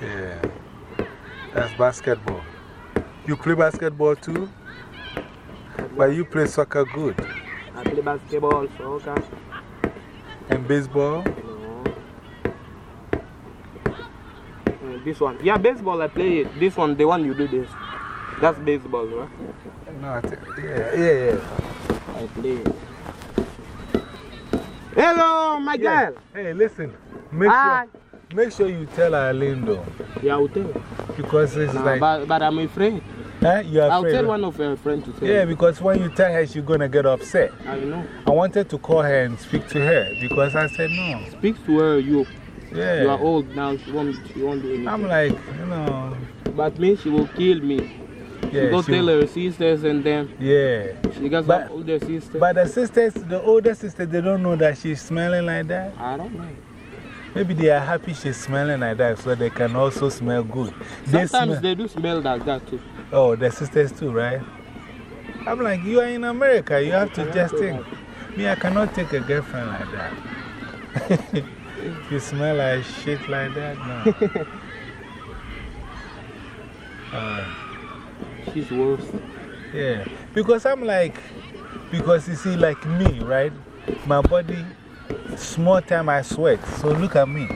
Yeah. That's basketball. You play basketball too? But you play soccer good. I play basketball, soccer. And baseball? Uh, this one. Yeah, baseball, I play it. This one, the one you do this. That's baseball, right? No, I think, yeah, yeah, yeah. I play it. Hello, my Yeah. girl. Hey, listen. Make Hi. sure, make sure you tell though. Yeah, I will tell. Because it's Nah, like. but, but I'm afraid. Huh? You are I'll afraid, tell one of her friends to tell Yeah, you. because when you tell her, she's going to get upset. I know. I wanted to call her and speak to her because I said no. Speak to her, you. Yeah. You are old now, she won't, she won't do anything. I'm like, you know. But me, she will kill me. Yeah, she go she tell her sisters and them. Yeah. She got But- some older sisters. But the sisters, the older sisters, they don't know that she's smelling like that. I don't know. Maybe they are happy she's smelling like that so they can also smell good. They Sometimes smell- they do smell like that too. Oh, the sisters too, right? I'm like, you are in America, you have to just think. Me, I cannot take a girlfriend like that. you smell like shit like that? No. uh, She's worse. yeah, because I'm like, because you see, like me, right? My body, small time I sweat. So look at me.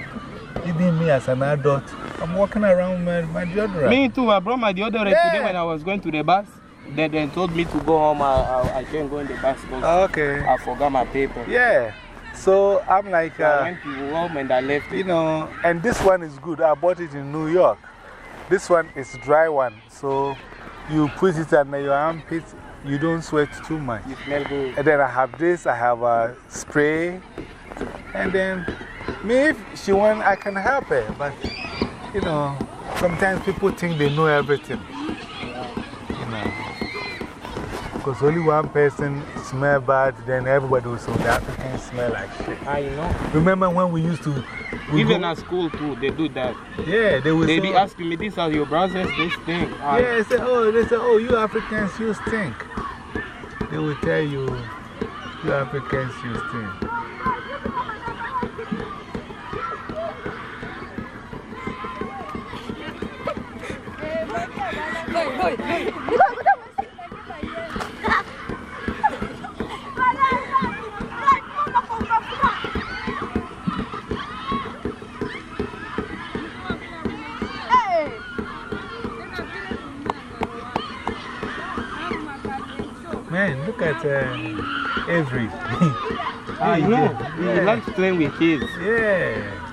Even me as an adult, I'm walking around my, my deodorant. Me too. I brought my deodorant Yeah. today when I was going to the bus. Then they told me to go home. I, I, I can't go in the bus because Okay. I forgot my paper. Yeah. So I'm like, So I uh, went to home and I left it. you know, and this one is good. I bought it in New York. This one is dry one. So you put it under your armpit, you don't sweat too much. You smell good. And then I have this, I have a spray. And then, me, if she want, I can help her. But, you know, sometimes people think they know everything. You know. Because only one person smell bad, then everybody will say the Africans smell like shit. I know. Remember when we used to. we Even go- at school too, they do that. Yeah, they will They say. be asking me, these are your brothers, this thing. I- Yeah, they say, oh, they say, oh, you Africans, you stink. They will tell you, you Africans, you stink. Man, look at uh, Avery. I Hey, know. He Yeah. likes playing with kids. Yeah.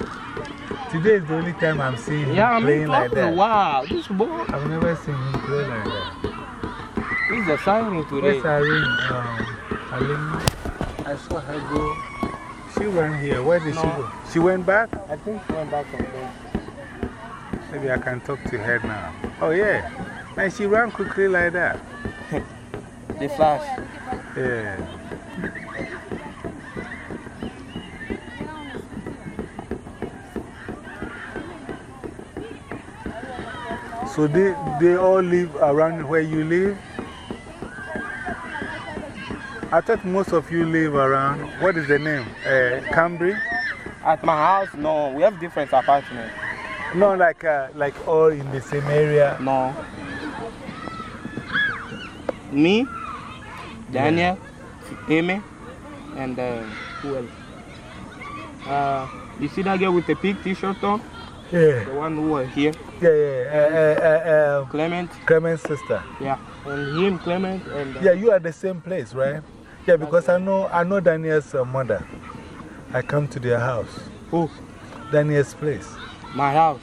Today is the only time I'm seeing him Yeah, playing like that. wow, this boy, I've never seen him play like that. he's a siren today. Where's Irene? Um, Irene? I saw her go. She went here. Where did she go? She went back? I think she went back on there. Maybe I can talk to her now. Oh, yeah. And she ran quickly like that. The flash. Yeah. So they, they all live around where you live? I thought most of you live around, what is the name? Uh, Cambridge? At my house, no, we have different apartments. No, like, uh, like all in the same area? No. Me, Daniel, Amy, and uh, who else? Uh, you see that girl with the pink t shirt on? Yeah. The one who was here? Yeah, yeah. Uh, uh, uh, um, Clement. Clement's sister. Yeah. And him, Clement, and. Uh, Yeah, you are the same place, right? Yeah, because I know, I know Daniel's uh, mother. I come to their house. Who? Daniel's place. My house.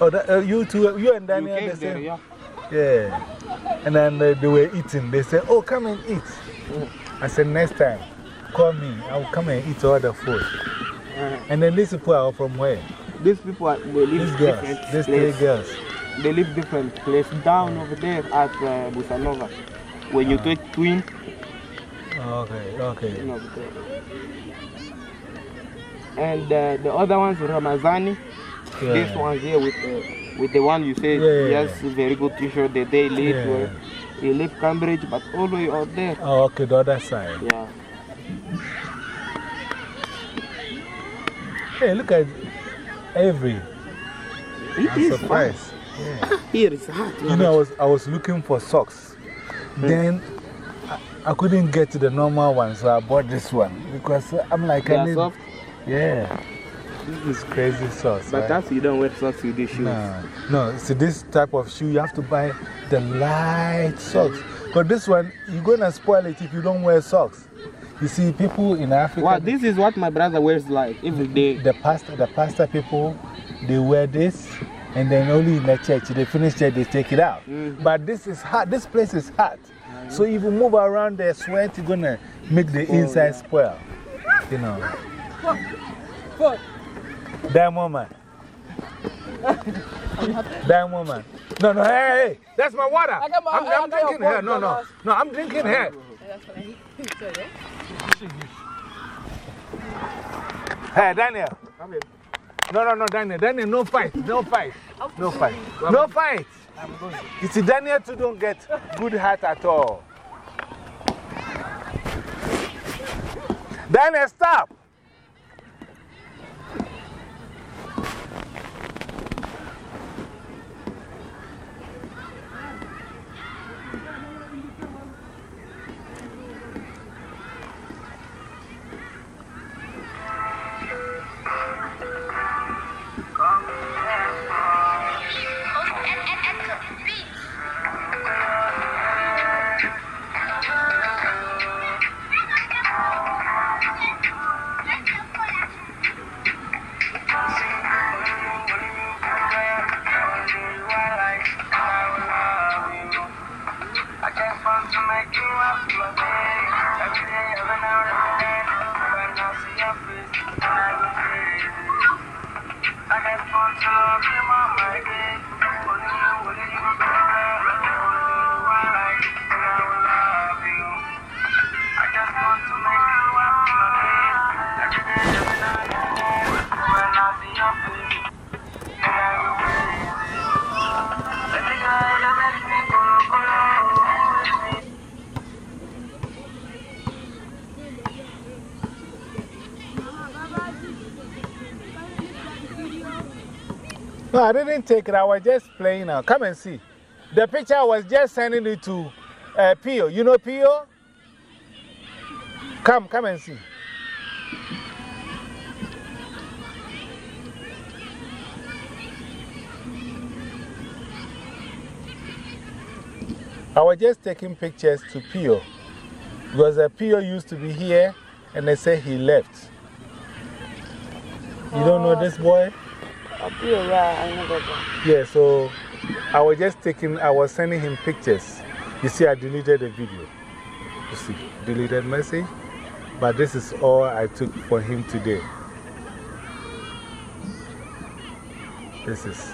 Oh, that, uh, you two, you and Daniel came the there, same? yeah. Yeah. And then they were eating. They said, Oh, come and eat. I said, Next time, call me. I will come and eat all the food. And then these people are from where? These people, are, they live These girls, different these three place. girls. They live different place down over there at uh, Busanova. When you take twin, Okay, okay. you know, and uh, the other ones, Ramazani. Yeah. This one's here with, uh, with the one you say, Yeah. yes, very good t shirt, the day live Yeah. where he live Cambridge, but all the way out there. Oh, okay, the other side. Yeah. Hey, look at Avery. It I'm is surprised. Yeah. Ah, here is hot. You know, I was, I was looking for socks. Hmm. Then I, I couldn't get to the normal one, so I bought this one. Because I'm like, They I are need. soft? Yeah. This is crazy socks. But right? that's you don't wear socks with these shoes. No, no. See, this type of shoe, you have to buy the light socks. But this one, you're going to spoil it if you don't wear socks. You see, people in Africa. Well, this is what my brother wears like every day. The pastor, the pastor people, they wear this, and then only in the church, they finish church, they take it out. Mm-hmm. But this is hot, this place is hot. So if you move around the sweat, you're going to make the Oh, inside spoil. You know. That moment. that moment. No, no, hey, hey, that's my water. I got my- I'm, I I'm got drinking here. No, no, no, I'm drinking here. Hey, Daniel. No, no, no, Daniel. Daniel, no fight. No fight. No fight. No fight. You see, Daniel too don't get good heart at all. Daniel, stop. I didn't take it. I was just playing now. Come and see. The picture I was just sending it to uh, Pio. You know Pio? Come, come and see. I was just taking pictures to Pio because uh, Pio used to be here and they say he left. You don't know this boy? Yeah, so I was just taking, I was sending him pictures. You see, I deleted the video. You see, deleted message. But this is all I took for him today. This is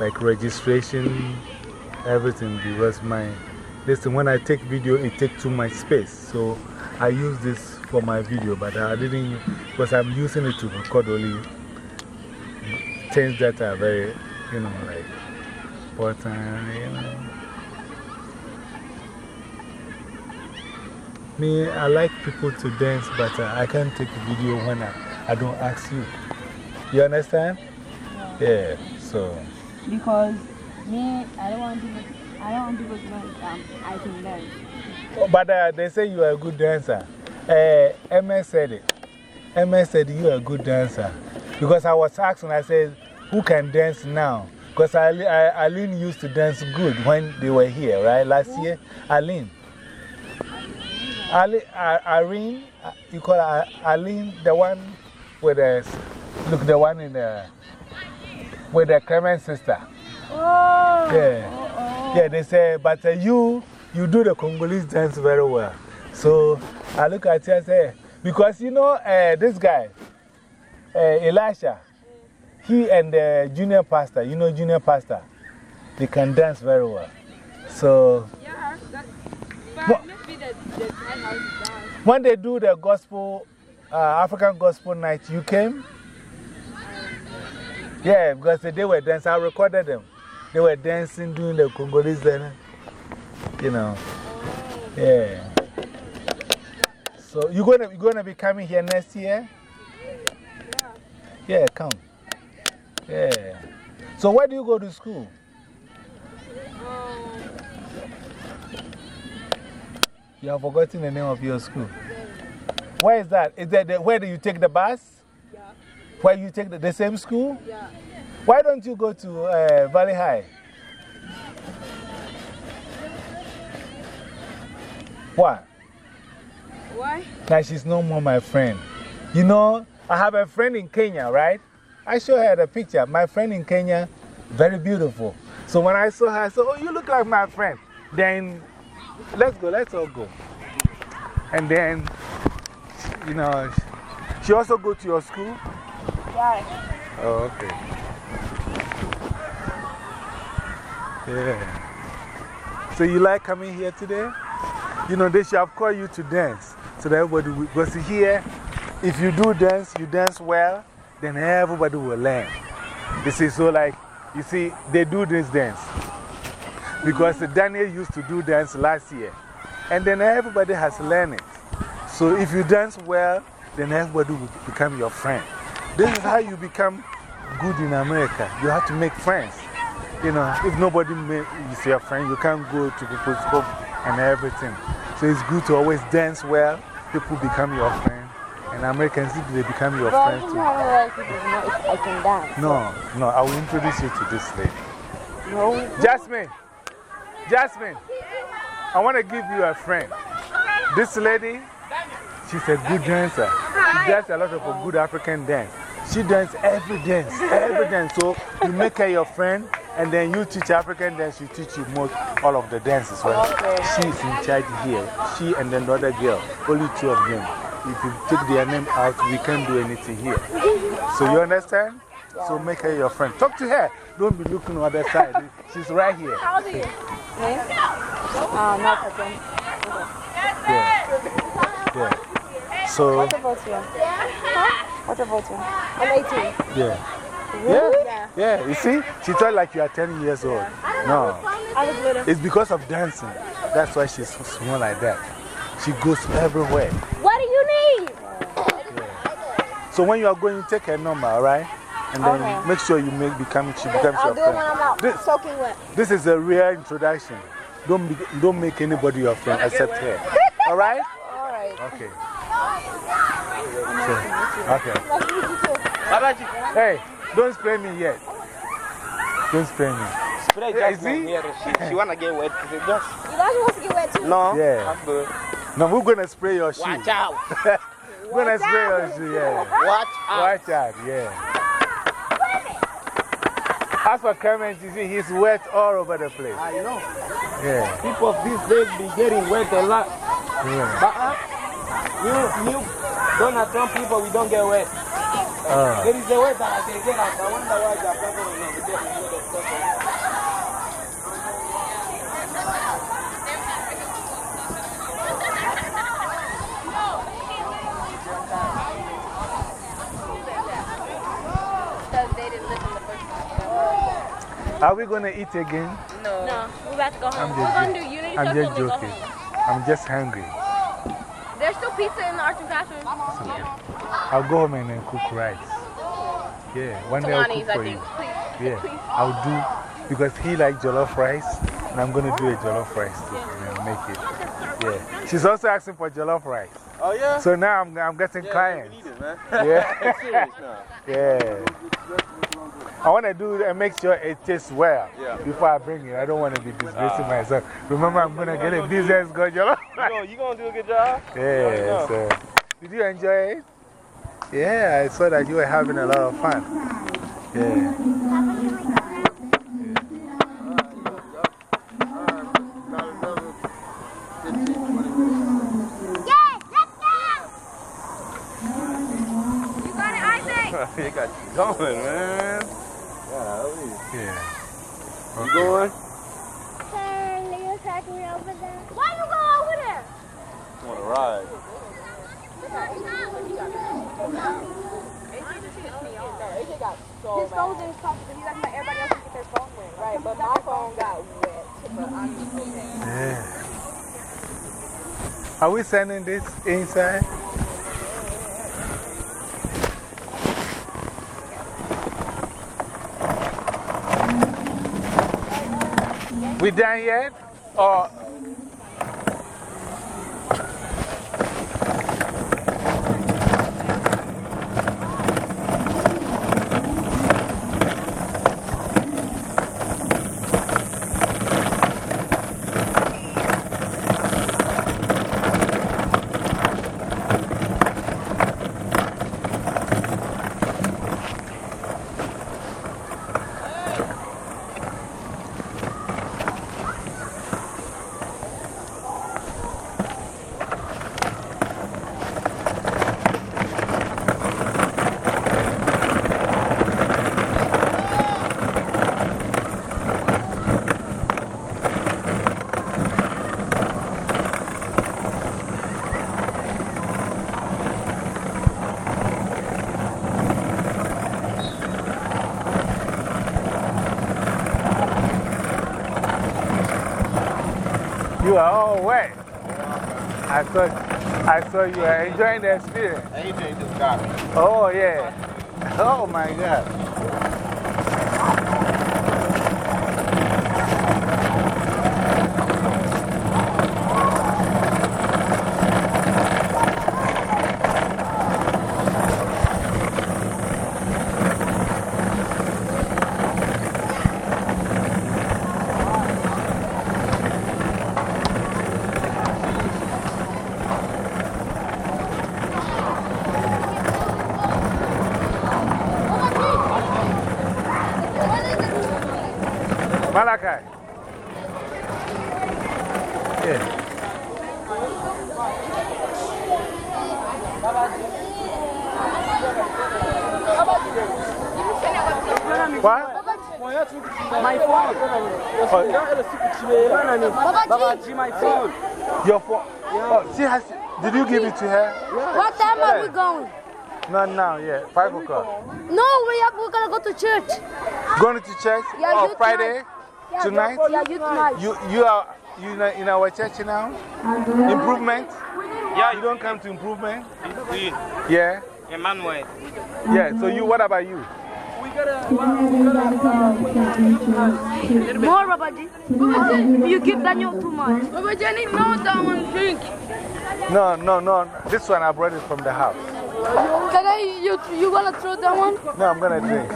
like registration, everything. Because my, listen, when I take video, it takes too much space. So I use this for my video, but I didn't, because I'm using it to record only things that are very, you know, like important, you know. Me, I like people to dance, but uh, I can't take a video when I, I don't ask you. You understand? Yeah, so. Because me, I don't want people, I don't want people to know um, I can dance. Oh, but uh, they say you are a good dancer. Uh, MS said it. MS said you are a good dancer. Because I was asking, I said, who can dance now? Because Aline used to dance good when they were here, right? Last year, Aline. Ali, Irene, you call her Aline, the one with the, look, the one in the, with the Clement sister. Oh. Yeah. Yeah, they say, but uh, you, you do the Congolese dance very well. So I look at you and say, because you know, uh, this guy, uh, Elisha, he and the junior pastor, you know, junior pastor, they can dance very well. So, yeah, that, but maybe the, the time to dance. when they do the gospel, uh, African gospel night, you came? Yeah, because they were dancing. I recorded them. They were dancing, doing the Congolese, then, you know. Yeah. So, you're going to, you're going to be coming here next year? Yeah, come. Yeah. So, where do you go to school? You have forgotten the name of your school. Where is that? Is that the, where do you take the bus? Yeah. Where you take the, the same school? Yeah. Why don't you go to uh, Valley High? Why? Why? Now she's no more my friend. You know, I have a friend in Kenya, right? I show her the picture. My friend in Kenya, very beautiful. So when I saw her, I said, Oh, you look like my friend. Then let's go, let's all go. And then, you know, she also go to your school? Yeah. Oh, okay. Yeah. So you like coming here today? You know, they should have called you to dance. So that everybody will, because here, if you do dance, you dance well, then everybody will learn. You see, so like, you see, they do this dance. Because Daniel used to do dance last year. And then everybody has learned it. So if you dance well, then everybody will become your friend. This is how you become good in America. You have to make friends. You know, if nobody is your friend, you can't go to people's home and everything. So it's good to always dance well. People become your friend. And Americans, they become your friend I too. if can dance. No, no, I will introduce you to this lady. No. Jasmine, Jasmine, I want to give you a friend. This lady, she's a good dancer. She does a lot of good African dance. She dances every dance, every dance. So you make her your friend, and then you teach African dance, she teach you most, all of the dances. Right? She's in charge here. She and then the other girl, only two of them. If you take their name out, we can't do anything here. So you understand? So make her your friend. Talk to her. Don't be looking on the other side. She's right here. How are you? Me? Uh, no, for them. Yeah. Yeah. So, What's your vote here? Huh? What's your vote here? I'm 18. yeah. Really? Yeah? Yeah, you see? She thought like you are 10 years old. No. I was little. It's because of dancing. That's why she's small like that. She goes everywhere. What do you need? So when you are going, you take her number, alright? And then Okay. make sure you make become, she becomes I'll your do it friend. when I'm out This, soaking wet. this is a real introduction. Don't, be, don't make anybody your friend except her. Alright? Alright. Okay. So, okay. Hey, don't spray me yet. Don't spray me. Spray Yeah, just see? here. She, she wanna get wet. She said, just. You guys want to get wet too? No. Yeah. I'm good. No, we're going to spray your shoe. Watch out. we're going to spray your shoe, yeah. Watch out. Watch out, yeah. Ah, As for Clement, you see, he's wet all over the place. I know. Yeah. People these days be getting wet a lot. Yeah. But uh, new, new Donald Trump people, we don't get wet. Uh. There is a way that I can get out. I wonder why the president is getting rid of stuff. They didn't listen the. Are we going to eat again? No. No, we're about to go I'm home. just, We're going to do unity I'm just joking. Home. I'm just hungry. There's still pizza in the arts and classroom. I'll go home and then cook rice. Yeah, one day I'll cook for you. Please. Yeah, Please. I'll do, because he likes jollof rice, and I'm going to do a jollof rice too, and then make it. Yeah. She's also asking for jollof rice. Oh, yeah? So now I'm, I'm getting Yeah, clients. it. Yeah. Yeah. I want to do it and make sure it tastes well Yeah. before I bring it. I don't want to be disgracing Ah. myself. Remember, I'm going to get a business going jollof You gonna, gonna do a good job? Yeah, so. Did you enjoy it? Yeah, I saw that you were having a lot of fun. Yeah. You got it, Isaac. you got you going, man. Golly. Yeah. You going? Turn, nigga, tack me over there. Why you go over there? Want to ride? His phone's in his pocket, but he's acting like everybody else can get their phone wet. Right, but my phone got wet. But I'm okay. Yeah. Are we sending this inside? We done yet? Or you are all wet. I thought, I saw you were enjoying the experience. AJ just got me. Oh, yeah. Oh, my God. Malachi. Yeah. How about you? You can send it What? My phone. Babaji, my phone. Your phone? Oh, she has, did you give it to her? What time are we going? Not now, yeah. 5 o'clock. No, we have, we're gonna go to church. Going to church? Yeah, oh, Friday? night. Yeah, Tonight? Yeah, youth night. You, you are you in, in our church now? Improvement? Yeah. You don't come to improvement? We, Yeah? Emmanuel. Yeah, so you, what about you? More, Babaji. You give Daniel too much. Babaji, I need no that one drink. No, no, no. This one I brought it from the house. Can I, you, you wanna throw that one? No, I'm going to drink.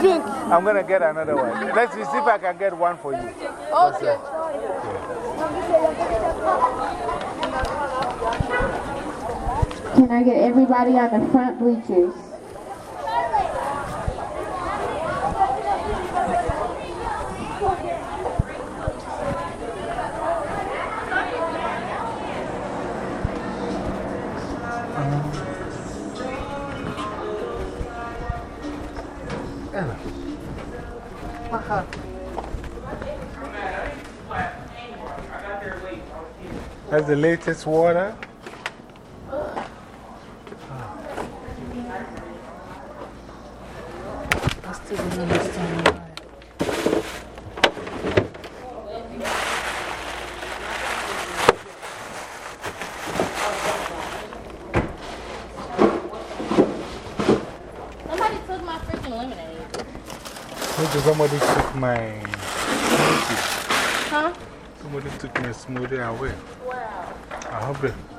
Drink. I'm going to get another one. Let's see if I can get one for you. Okay. Can I get everybody on the front bleachers? That's the latest water. I still don't understand why. Somebody took my freaking lemonade. Somebody took my smoothie. Huh? Somebody took my smoothie away. Wow. I hope it.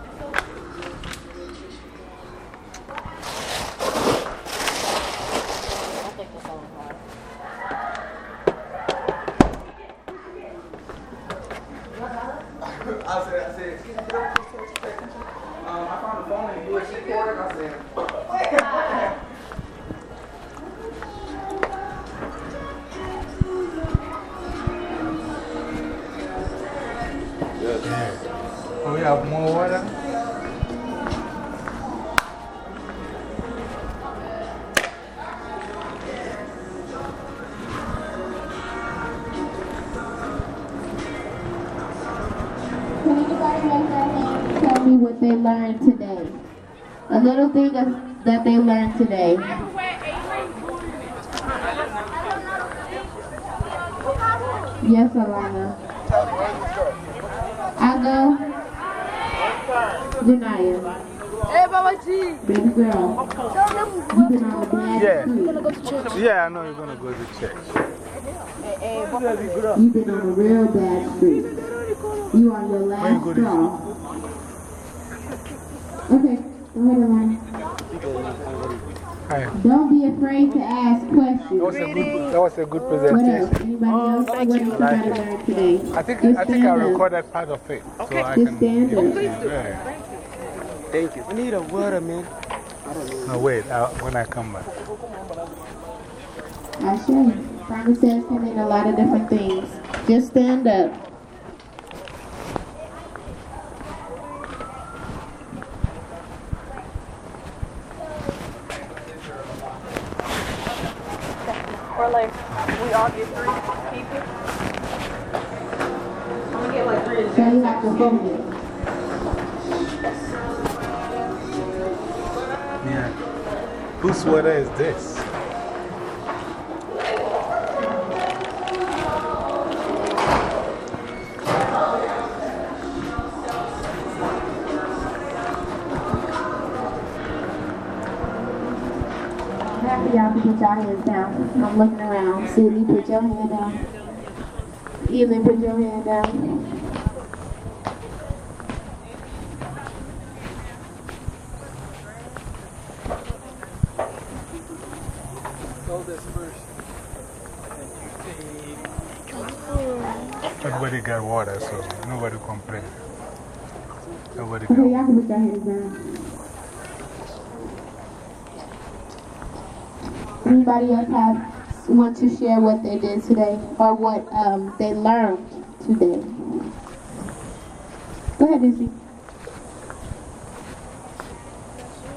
Yes, Alana. I go. Janaya. Hey, Babaji. Baby girl. You've been on a bad Yeah. streak. Yeah, I know you're going to go to church. You've been on a real bad streak. You on your last go straw. Okay, go ahead, Alana. Hi. Don't be afraid to ask questions. That was a good, that was a good What else? presentation. Anybody else? What did you Like it. learn today? I think, Just I think I stand up. recorded part of it. So I Just can stand give it up. to you. Yeah. Thank you. I need a water, man. I don't know. No, wait, I, when I come back. I show you. Promises can mean a lot of different things. Just stand up. Or like, we all get three people. I'm gonna get like three. So you have to hold it. Yeah. Whose sweater is this? Happy y'all can put y'all hands down. I'm looking around. Sydney, put your hand down. Evelyn, put your hand down. Hold this first. Everybody got water, so nobody complain. Nobody Okay, got y'all can put your hands down. Anybody else have want to share what they did today or what um, they learned today? Go ahead, Izzy.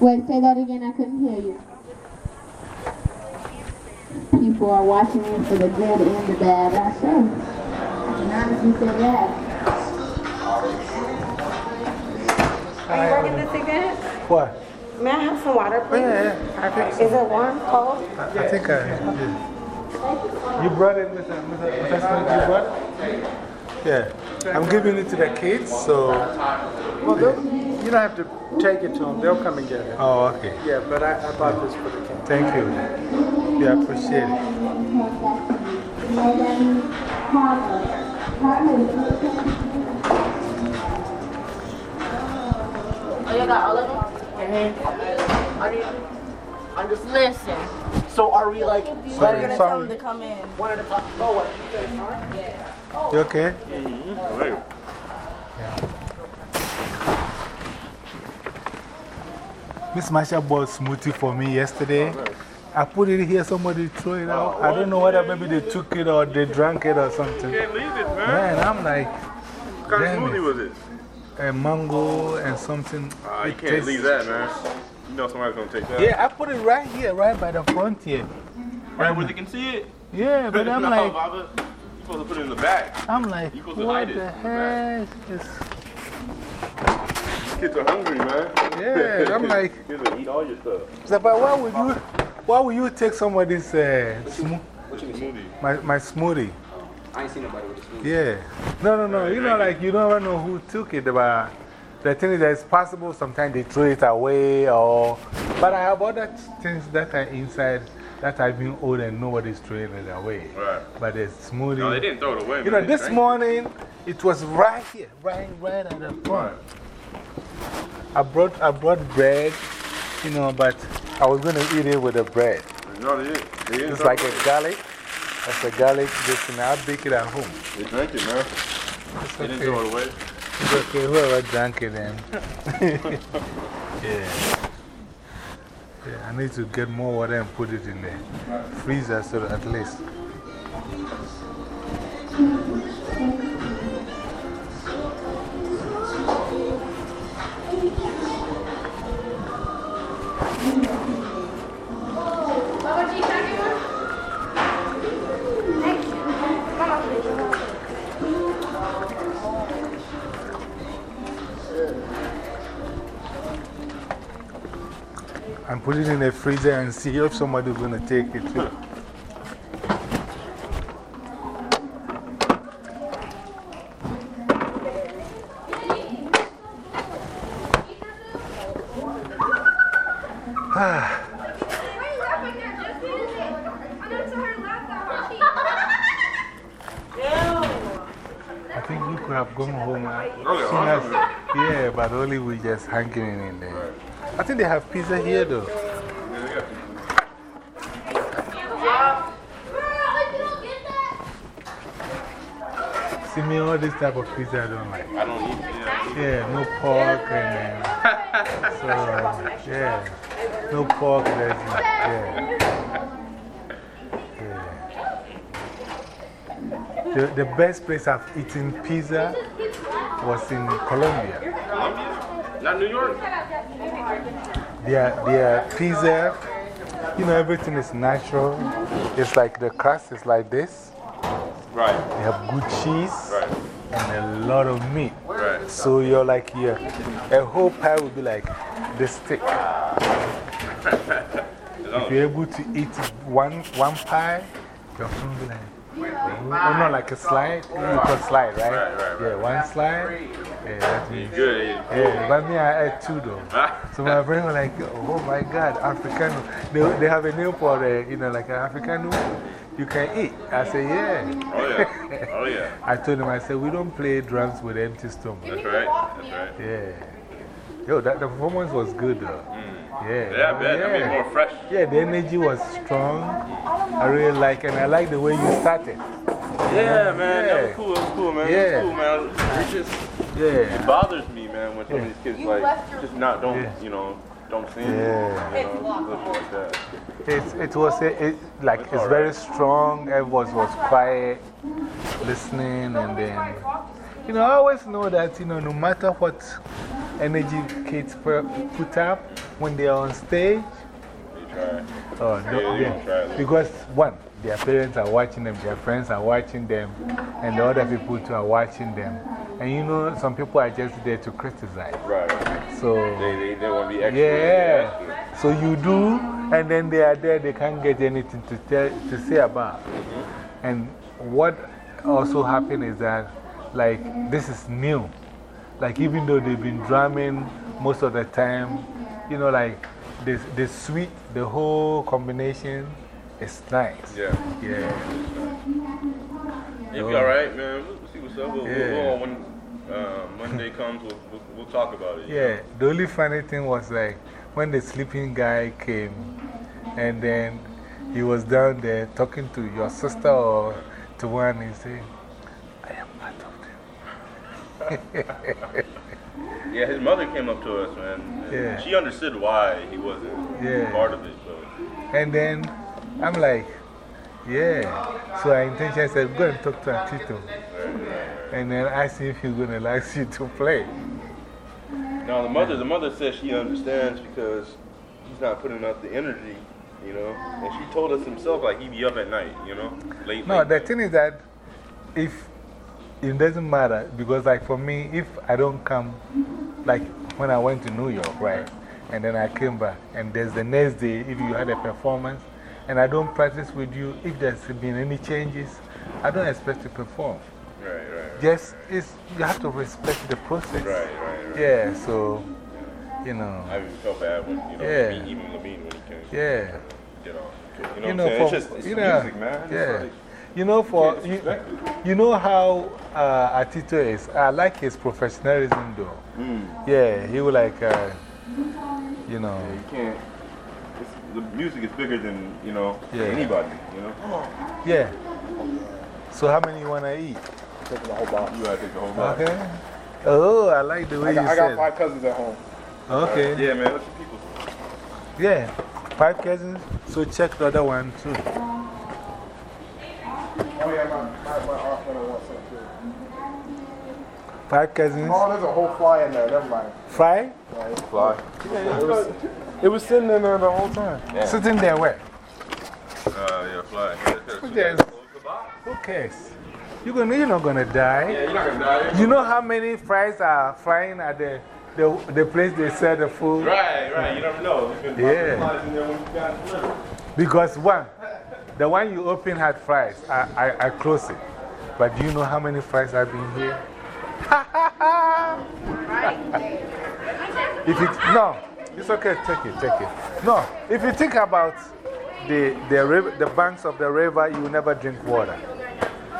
Wait, say that again. I couldn't hear you. People people are watching me for the good and the bad. I say. I can honestly say that. Are you working this again? What? May I have some water, please? Yeah, yeah, I think so. Is it warm, cold? I, I think I did. You brought it, Mr. Mr. Mr. You brought it? Yeah. I'm giving it to the kids, so. Well, you don't have to take it to them. They'll come and get it. Oh, okay. Yeah, but I, I bought this for the kids. Thank you. Yeah, I appreciate it. Oh, you got all of them? I need, I'm just listen. So are we like Sorry, We're gonna sorry. tell them to come in. One at a time. Oh, what? You guys are? Yeah. You oh. okay? Miss Masha bought smoothie for me yesterday. Oh, I put it here, somebody threw it out. I don't know whether maybe they took it or they drank it or something. Can't leave it, man. Man, I'm like, What kind of smoothie was it? A mango and something. Ah, you can't leave that, man. You know somebody's gonna take that. Yeah, I put it right here, right by the front here. Right where they can see it. Yeah, but I'm no, like, Baba, you supposed to put it in the back. I'm like, You supposed to what hide it the in the heck? Is, Kids are hungry, man. Yeah, I'm like- Kids will eat all your stuff. so, but why would you, why would you take somebody's uh, smo Smoothie. my, my smoothie? I ain't seen nobody with a smoothie. Yeah. No, no, no. You know, like, you don't even know who took it, but the thing is that it's possible sometimes they throw it away or. But I have other things that are inside that I've been old and nobody's throwing it away. Right. But the smoothie. No, they didn't throw it away. You man. know, They this morning it was right here, right, right at the front. I brought, I brought bread, you know, but I was going to eat it with the bread. No, they didn't. They didn't It's throw like it a garlic. That's a garlic dish, and I'll bake it at home. They drank it, man. It's They didn't okay. throw it away. It's okay, whoever drank it then. yeah. Yeah, I need to get more water and put it in the freezer so at least. And put it in the freezer and see if somebody's going to take it too. I think we could have gone home. uh, Okay, soon as- hungry. yeah, but only we just hanging in there. I think they have pizza here though. See me, all this type of pizza I don't like. I don't eat it. Yeah, no pork and uh, so, yeah, no pork. There's, yeah. yeah. The, the best place I've eaten pizza was in Colombia. Columbia? Not New York? Their, their pizza, you know, everything is natural. It's like the crust is like this. Right. They have good cheese Right. and a lot of meat. Right. So you're like, yeah, a whole pie would be like this thick. If you're able to eat one, one pie, your phone will be like, oh, not like a slide. You call slide, right? Right, right, Yeah, one slide. Yeah, that means. Good. Yeah, but me, I ate two though. so my friend was like, oh my God, Africano. They, they have a name for the, you know, like an Africano. You can eat. I said, yeah. Oh, yeah. Oh, yeah. I told him, I said, we don't play drums with empty stomach. That's right. That's right. Yeah. Yo, that, the performance was good though. Mm. Yeah, I bet. I mean, more fresh. Yeah, the energy was strong. I really like and I like the way you started. Yeah, man. That was cool. That was cool, man. Yeah. That was cool, man. It just Yeah. it bothers me, man, when some of these kids, You like, just not, don't, Yeah. you know, don't sing. Yeah. You know, like. It, it was a, it, like, it's very strong. Everyone was quiet, listening, and then, you know, I always know that, you know, no matter what energy kids put up when they're on stage. Oh, no, yeah. gonna try a little. Because, one, their parents are watching them, their friends are watching them, and the other people too are watching them. And you know, some people are just there to criticize. Right. So, They, they, they want to be extra. yeah. So you do, and then they are there, they can't get anything to, tell, to say about. Mm-hmm. And what also happened is that, like, this is new. Like, even though they've been drumming most of the time, you know, like, the, the sweet, the whole combination is nice. Yeah. Yeah. You'll be alright, man. We'll see what's up. We'll, Yeah. we'll, when uh, Monday comes, we'll, we'll, we'll talk about it. Yeah, know? the only funny thing was like when the sleeping guy came and then he was down there talking to your sister or to one, he said, I am part of them. Yeah, his mother came up to us, man. and Yeah. She understood why he wasn't Yeah. part of it. So. and then I'm like, yeah. So I intentionally said, go and talk to Atito. And then ask him if he's going to allow you to play. Now the mother, the mother says she understands because he's not putting out the energy, you know. And she told us himself like he'd be up at night, you know, late. No, late. the thing is that if it doesn't matter, because like for me, if I don't come, like when I went to New York, right, and then I came back, and there's the next day, if you had a performance, and I don't practice with you, if there's been any changes, I don't expect to perform. Right, right. Just, it's, you have to respect the process. Right, right, right. Yeah, so, you know. I even felt bad when, you know, Yeah. Even Levine when he came. Yeah. You know, you know, I'm saying? for, it's just it's you know, music, man. Yeah. Like- you know, for you, you know how uh, Atito is. I like his professionalism, though. Mm. Yeah, he would like, uh, you know. You can't. The music is bigger than, you know, Yeah. anybody, you know? Yeah. So, how many you want to eat? Taking the whole box. You gotta take the whole box. Okay. Oh, I like the way I got, you I got five cousins at home. Okay. yeah, man. What's your people? Yeah, five cousins. So, check the other one, too. Oh, yeah, my, my, my aunt gonna want some too. Five cousins. Oh, there's a whole fly in there. Never mind. Fry? Fly. Yeah, it was, it was sitting in there the whole time. Sitting there where? Uh, yeah, fly. Who cares? Who cares? You're, gonna, you're not going to die. Yeah, you're not gonna die. You know how many fries are flying at the, the, the place they sell the food? Right, right. You never know. There's been Yeah. Flies in there when you got delivered. Because one, the one you open had fries. I, I, I close it. But do you know how many fries I've been here? if it, no, it's okay, take it, take it. No, if you think about the, the, river, the banks of the river, you never drink water.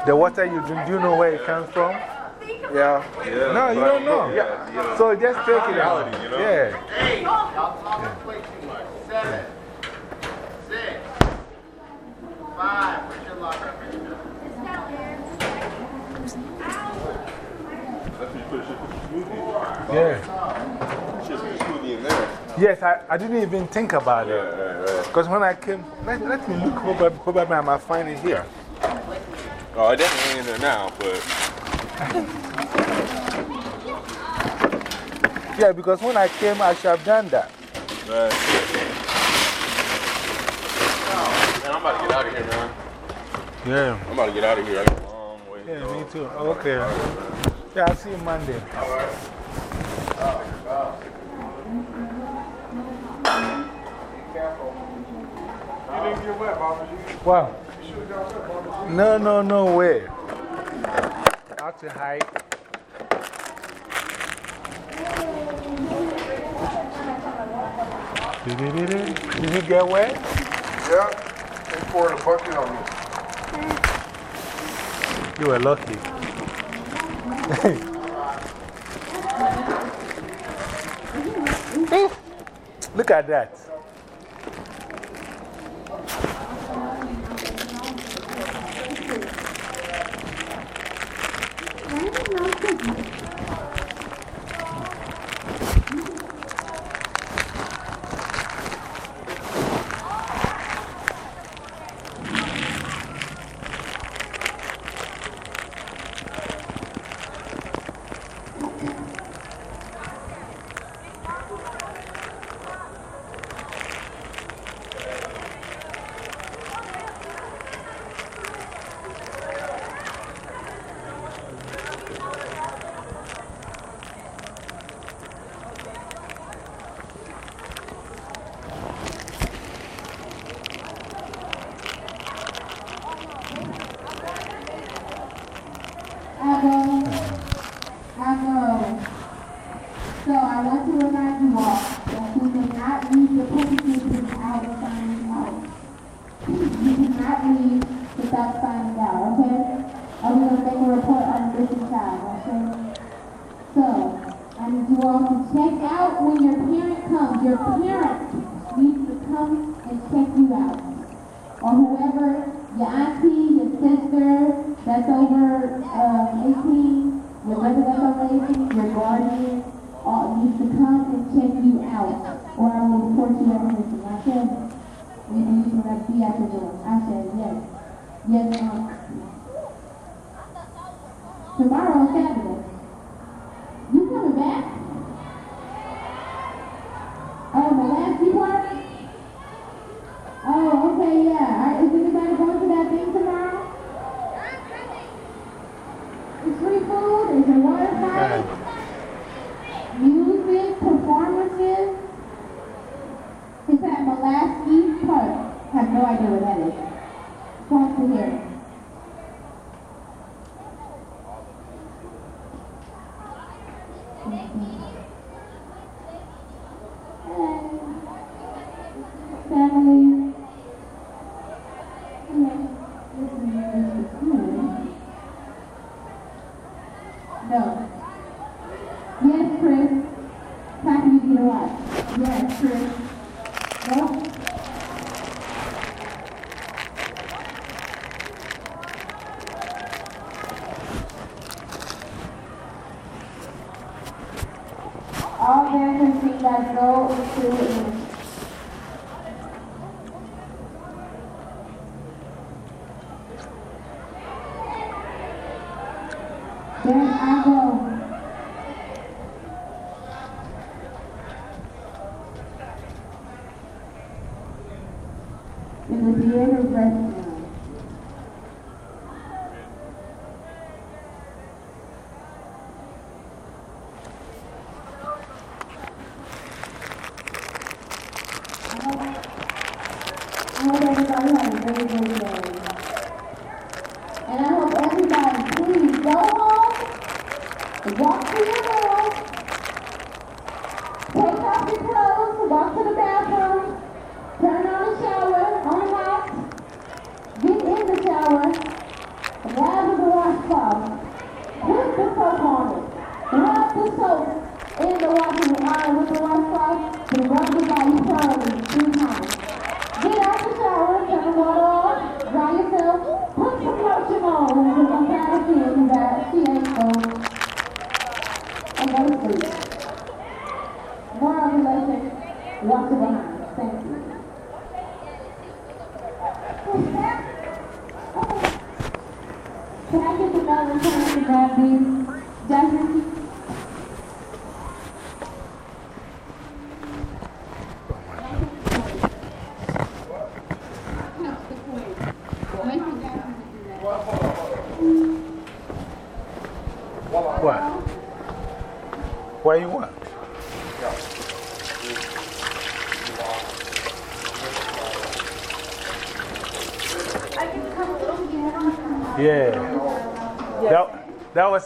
The water you drink, do you know where it comes from? Yeah. Yeah, No, you don't know. Yeah, yeah. So just take it out. Reality, you know? Yeah. Hey, Yeah. Should put your smoothie in there. Yes, I, I didn't even think about it. Right, right, right. Because when I came, let, let me look, probably, probably I might find it here. Oh, it definitely ain't in there now, but. Yeah, because when I came, I should have done that. Right. Man, I'm about to get out of here, man. Yeah. I'm about to get out of here. I got a long way Yeah, go. me too. Okay. Yeah, I'll see you Monday. You didn't get wet, Bobby. Wow. You should have got wet, Bobby. No, no, no way. Out to hike. Did you get wet? Yeah. They poured a bucket on me. You were lucky. Look at that.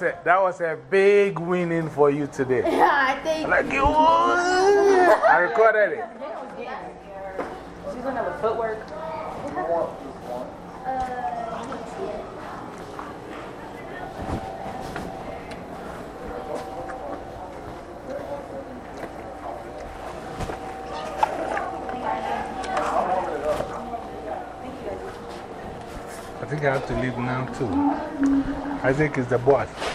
was, a, that was a big winning for you today. Yeah, I think. Like, you. I recorded it. She's footwork. I think I have to leave now too. I think it's the boss.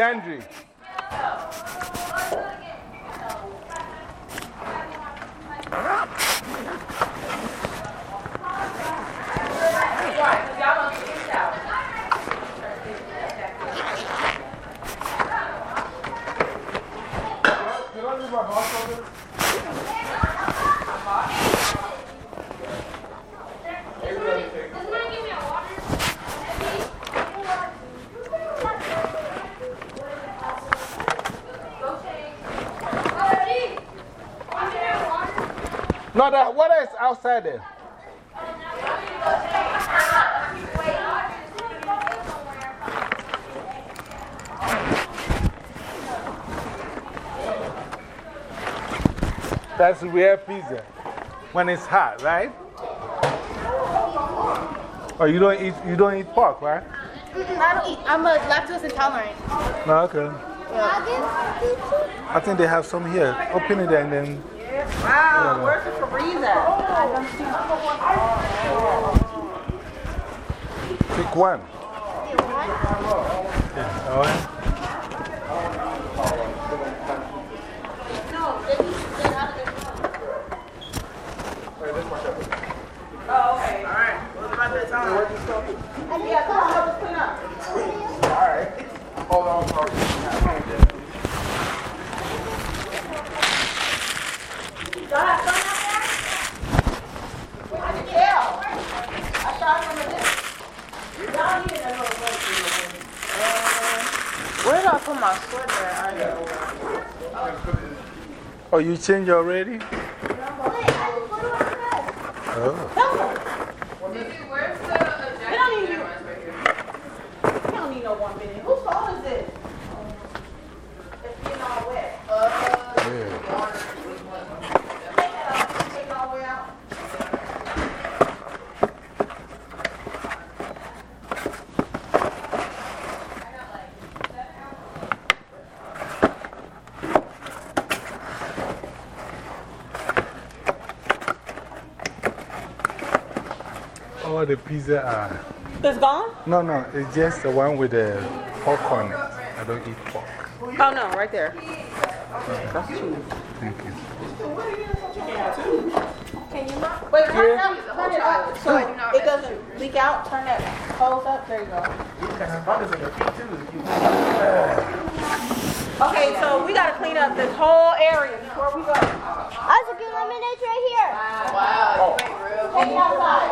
Andrew. Outside there. That's real pizza. When it's hot, right? Oh, you don't eat, you don't eat pork, right? I don't eat. I'm a lactose intolerant. No, okay. I think they have some here. Open it and then. Where's the Febreze at? Pick one. Yeah, all right. Oh, okay. All right. What about this time? Yeah, come on, help us clean up. All right. Hold on, sorry. Y'all have fun out there? I can tell. I saw some of this. Y'all need a little break. Where did I put my sweater? I know. Oh, you changed already? Oh. We don't need you. We don't need no one minute. Whose phone is this? It's getting all wet. Uh, take it out. Take it all the way out. All the pizza are. It's gone? No, no, it's just the one with the pork on it. I don't eat pork. Oh, no, right there. That's cheese. Thank you. Can you not? Wait, turn it up. Turn it up so it doesn't leak out. Turn that hose up. There you go. Okay, so we got to clean up this whole area before we go. Isaac, your lemonade's right here. Wow. Take it outside.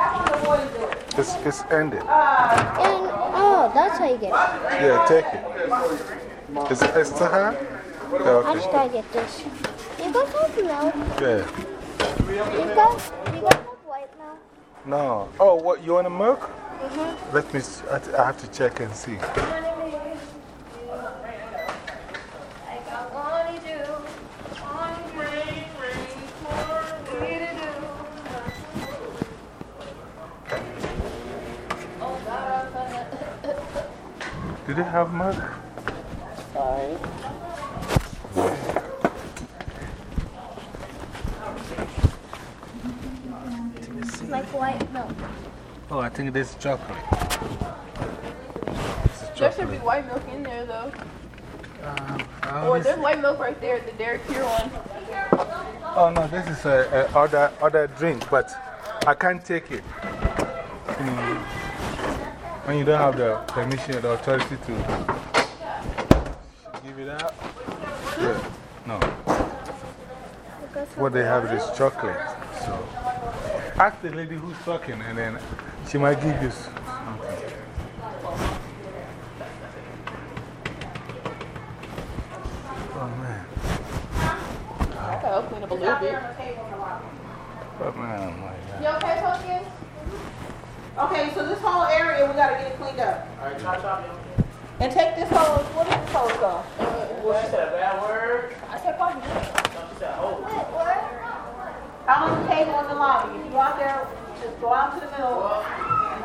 That's what the boys do. It's, it's ended. And, oh, that's how you get it. Yeah, take it. Is it hard? I Yeah, just okay. gotta get this. You guys have milk? Yeah. You guys, you have white milk? No. Oh, what? You want a milk? Mm-hmm. Let me, I I have to check and see. Do they have milk? Sorry. Like white milk. Oh, I think this is chocolate. There should be white milk in there though. Uh, I Or only there's white milk right there, the Dairy Pure one. Oh no, this is a, a other, other drink, but I can't take it. When you don't have the permission or the authority to give it out. Yeah, no. What they have is chocolate. So ask the lady who's talking and then she might give you something. Oh man. I clean up a little bit. Oh man, my God. You okay, Pumpkin? Okay, so this whole area, we gotta get it cleaned up. Alright, chop chop. And take this hose, what is this hose called? What she said, a bad word? I said pumpkin. No, she said, oh. Out on the table in the lobby. If you out there, just go out to the middle and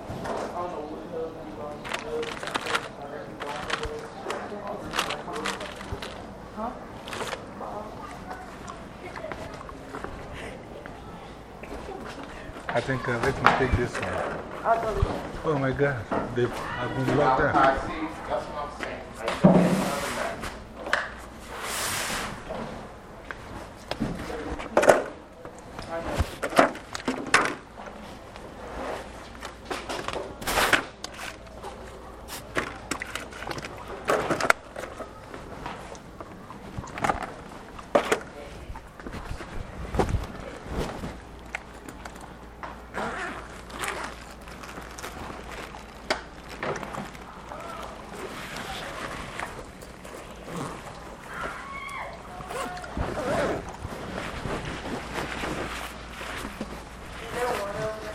take this one. Oh my God, they've I've been locked up. see. That's what I'm saying. I don't want none of that.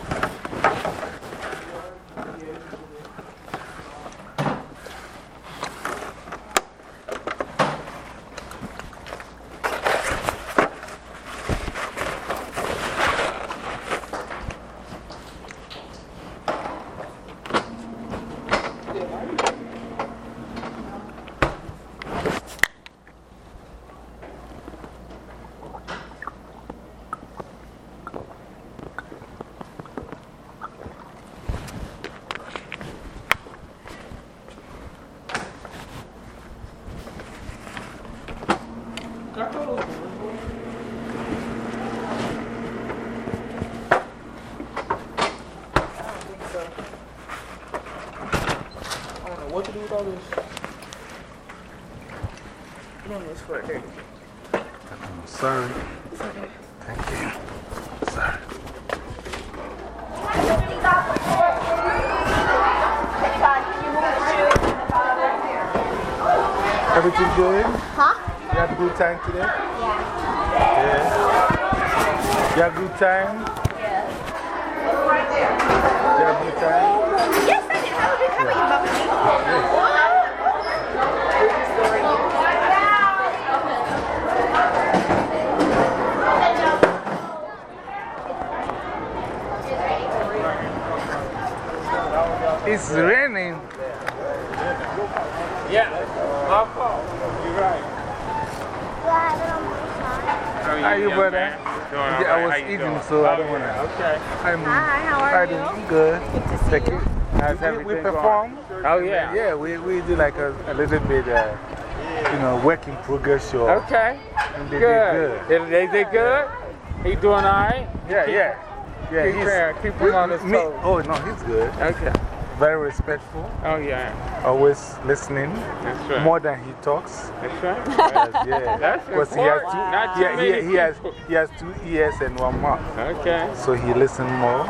I don't know what to do with all this. You don't know it's for dirty. I'm sorry. Thank you. Sorry. Everything good? Huh? You had a good time today? Yeah. Yeah. You had a good time? Yes. You had a good time? Yes, I did. How did how about you, It's raining. Yeah, my fault. You're right. How are you, brother? Doing all Yeah, right. I was How you eating, doing? so I don't want to. Okay. I'm, Hi, how are I you? I'm good. Good to see Thank you. you. How's we, we everything perform? going? Oh, yeah. Yeah, we, we do like a, a little bit, uh, you know, work in progress show. Okay. And they Good. did good. They, they did good? He doing all right? Yeah, Keep- yeah. Yeah, keep, he's- him- keep him on his me- toes. Oh, no, he's good. Okay. Very respectful. Oh, yeah. Always listening. That's right. More than he talks. That's right. Yes, yeah. That's Because he has two, Not too yeah, he, he, has, he has two ears and one mouth. Okay. So he listens more,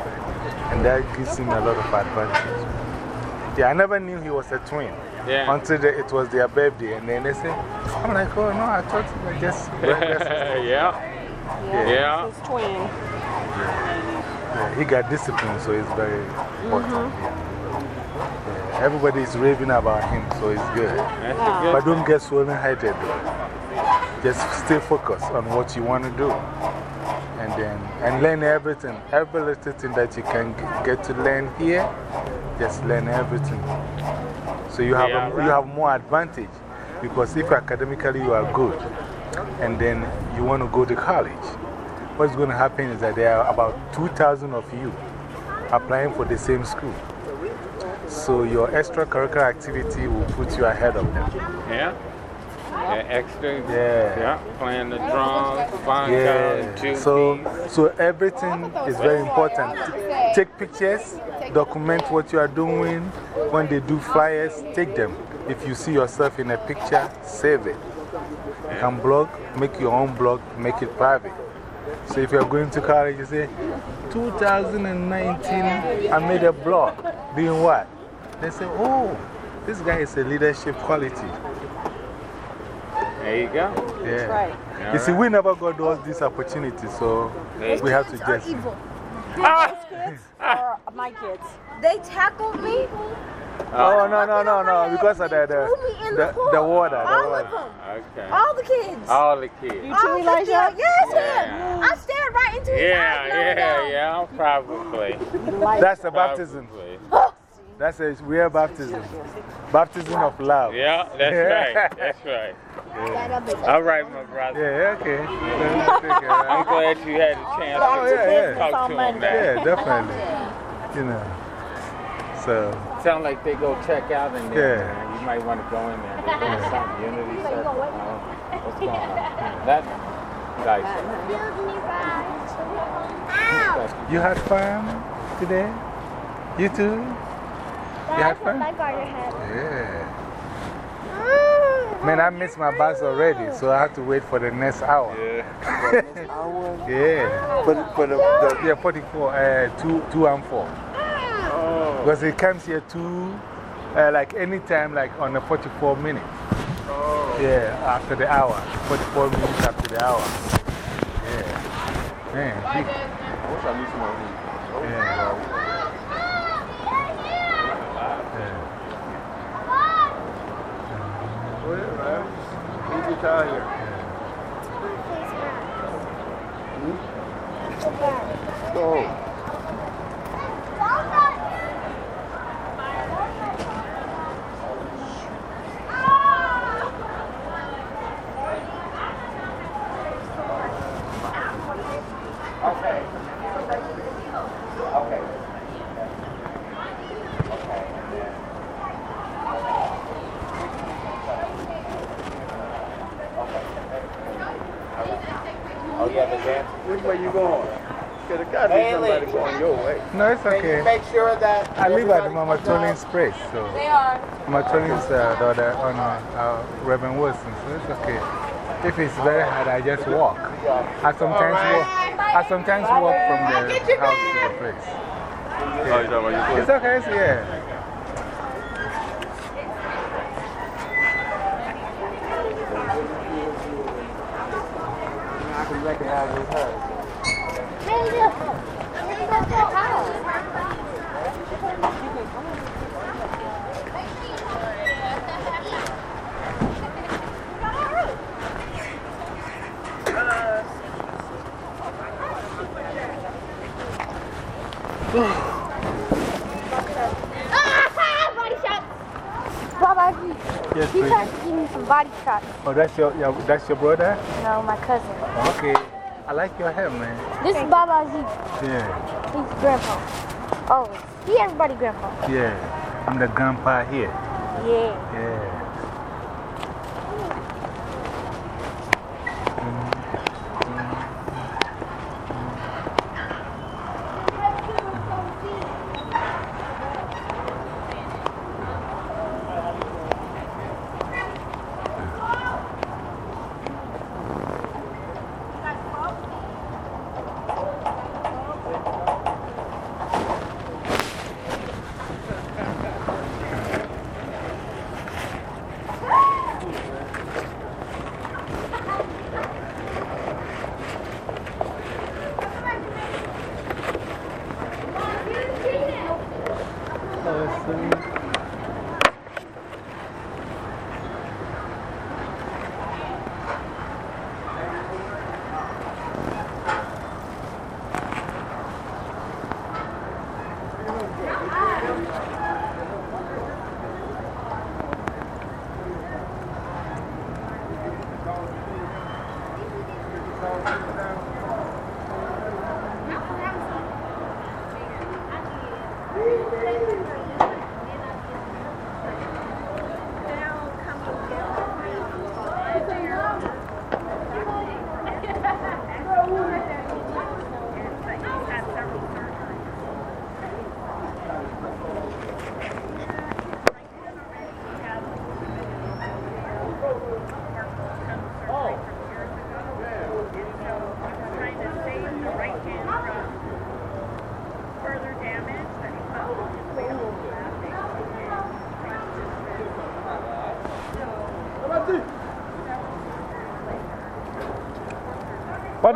and that gives him a lot of advantage. Yeah, I never knew he was a twin. Yeah. Until the, it was their birthday, and then they say, I'm like, oh no, I thought you were just. yeah. Yeah. Yeah. His twin. Yeah, he got discipline, so it's very important. Mm-hmm. Yeah. Yeah, Everybody is raving about him, so it's good. That's a good But don't get swollen headed though. Just stay focused on what you want to do. And then and learn everything. Every little thing that you can get to learn here, just learn everything. So you have, Yeah, a, right. you have more advantage. Because if academically you are good, and then you want to go to college, what's going to happen is that there are about 2,000 of you applying for the same school. So your extracurricular activity will put you ahead of them. Yeah. Yeah, extra. Yeah. Yeah. Playing the drums, bongo, Yeah. So, so everything is very important. Take pictures, document what you are doing. When they do flyers, take them. If you see yourself in a picture, save it. You can blog, make your own blog, make it private. So if you're going to college, you say, 2019, I made a blog. Doing what? They say, oh, this guy is a leadership quality. There you go. Yeah. right. You see, we never got all these opportunities, so we have to just. evil. Those kids are my kids. They tackled me. Oh, oh no, no, no, no, because of the, Threw me in the, the the, the water. The All water. of them. Okay. All the kids. All the kids. You too, Elijah? Yes, Yeah. him. I stared right into his Yeah, house. and yeah, yeah, probably. That's the baptism. That's a real baptism. Baptism of love. Yeah, that's right. That's right. All right, my brother. Yeah, okay. I'm glad you had a chance Oh, to yeah, yeah. talk to him. Yeah, definitely. You know. So, Sound like they go check out in Yeah. there. man. You might want to go in there. They're doing something, unity circle. Oh, What's going on? That nice. you had fun today? You too? You had fun? Yeah. Man, I missed my bus already, so I have to wait for the next hour. Yeah. yeah. For, for the, the, yeah, 44, uh, 2, two and 4. Oh. Because it comes here two, uh, like anytime, like on the 44 minutes. Oh. Yeah, after the hour. 44 minutes after the hour. Yeah. Man, I wish I knew some more. Yeah. Go ahead, man. Leave your car here. Hmm? Go. Okay. Okay. Oh, yeah, the dance. Which way you going? Could have got to be Haley. somebody going your way. No, it's Can okay. you make sure that I live at everybody Mama comes? Tolin's place, so. They are. Mama Tolin's uh, daughter on uh, uh, Reverend Wilson, so it's okay. If it's very hard, I just walk. I sometimes walk, I sometimes walk from the house to the place. Oh, you talking about your It's okay, it's, yeah. I can recognize it's her. body shots. Baba, Yes, he please. tried to give me some body shots. Oh, that's your, your, that's your brother? No, my cousin. Okay. I like your hair, man. This is Baba Z. Yeah, He's grandpa. Oh, he everybody grandpa. yeah. I'm the grandpa here. Yeah. Yeah.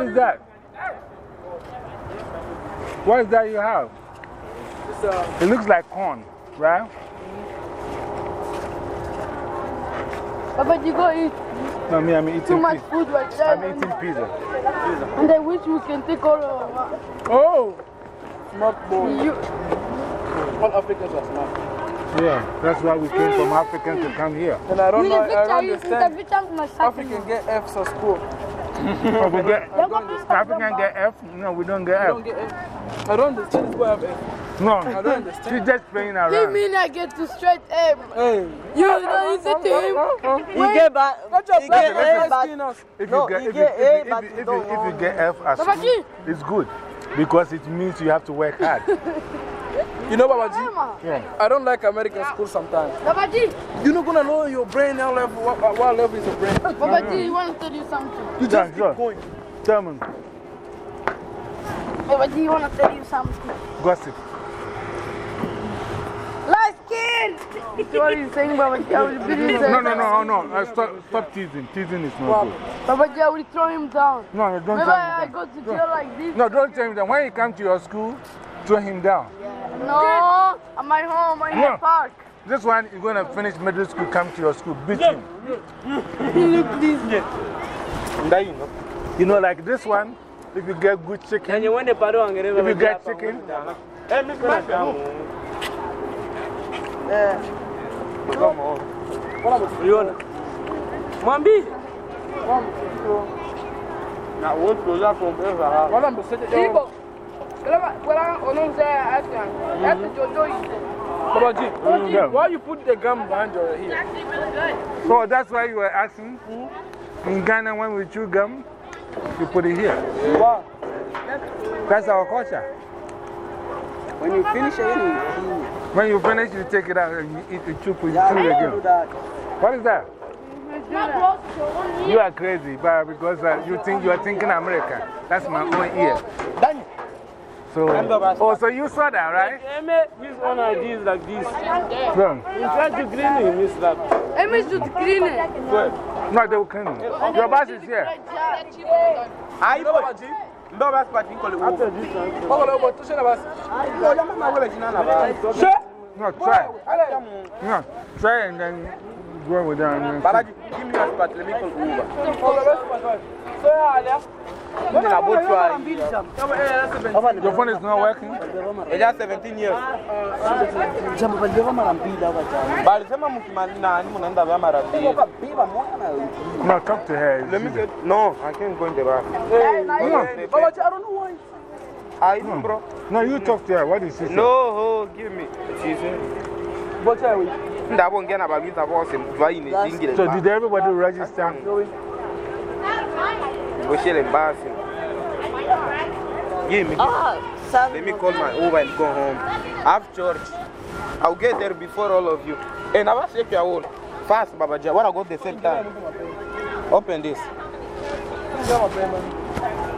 What is that? What is that you have? Um, it looks like corn, right? Baba, you go eat. No, me, I'm eating Too much pizza. food right there. I'm eating pizza. And they wish we can take all of Oh! Smart boy. You. All Africans are smart. Yeah, that's why we came from Africa to come here. And I don't You know, I don't understand. the African get F's at school. Oh, we get, African get F? No, we don't get I F. don't get F. I don't understand this boy have F. No, I don't understand. she's just playing around. You mean I get to straight A. Hey. You know, he said to him. He get back. Not your He black get A, but. If you get, he if, get you, A, if, but you, he if, you, if you get F at Baba it's good because it means you have to work hard. You know, Babaji? Yeah. I don't like American school sometimes. Babaji, You're not gonna know your brain now level. What, what- what level is your brain? Babaji, you want to tell you something? You Yeah, just sure. keep going. Tell me, Babaji, you want to tell you something? gossip. Light skin! See what he's saying, Babaji? I will beat his No, ass. no, no, no. Uh, stop, stop teasing. Teasing is not good. Babaji, I will throw him down. No, no, don't Maybe tell I him go that. to jail like this. No, don't tell him that. When he comes to your school, throw him down. No, I'm at home, I'm in No. the park. This one is going to finish middle school, come to your school, beat him. Look this. You know, like this one, if you get good chicken, if you get chicken, Hey, Miss Michael. Come on. Uliona? Mwambie. Na wote uzakuongeza hapa. Wala msete. Ibo. Wala wala ononze asyan. That's Jojo is. Babaji, Yeah. why you put the gum behind your ear? Actually really good. So that's why you were asking. In Ghana, when we chew gum, you put it here. Wow. That's our culture. When you finish it, you When you finish, you take it out and you eat the chew, you Yeah, chew again. that. What is that? You are crazy, but because uh, you think you are thinking American. That's my own ear. So, oh, so you saw that, right? This one idea is like this. So, You try to clean it, miss that. Amy should clean it. no, they will clean it. Your boss is here. Ayi Babaji. Ndo basi pati nkole wo. After this one. Bako leo boto shena basi. Yo, jamaa na wewe jina na basi. She. No, try. No, try and then go with that. and then- Babaji, give me your spot. Let me call Uber. So yeah, Mimi na boat try. Your phone is not working? It has 17 years. Jamaa walipewa mara mbili hapa jamaa. Bali sema mkimaliza nini mnaenda vya mara mbili. Wakabeba mwana. No, talk to her. Let me get No, I can't go in the bath. Come on. Babaji, I don't know why. Ah, I know, bro. No, you talk to her. What did she say? No, oh, give me. She said. But I will. Ndabongea na babita bose mtwaine zingile. So, did everybody register? Goshele basi. Give me. Let me call my Uber and go home. I have church. I'll get there before all of you. Hey, now shake your wall. Fast, Babaji. I want to go at the same time. Open this.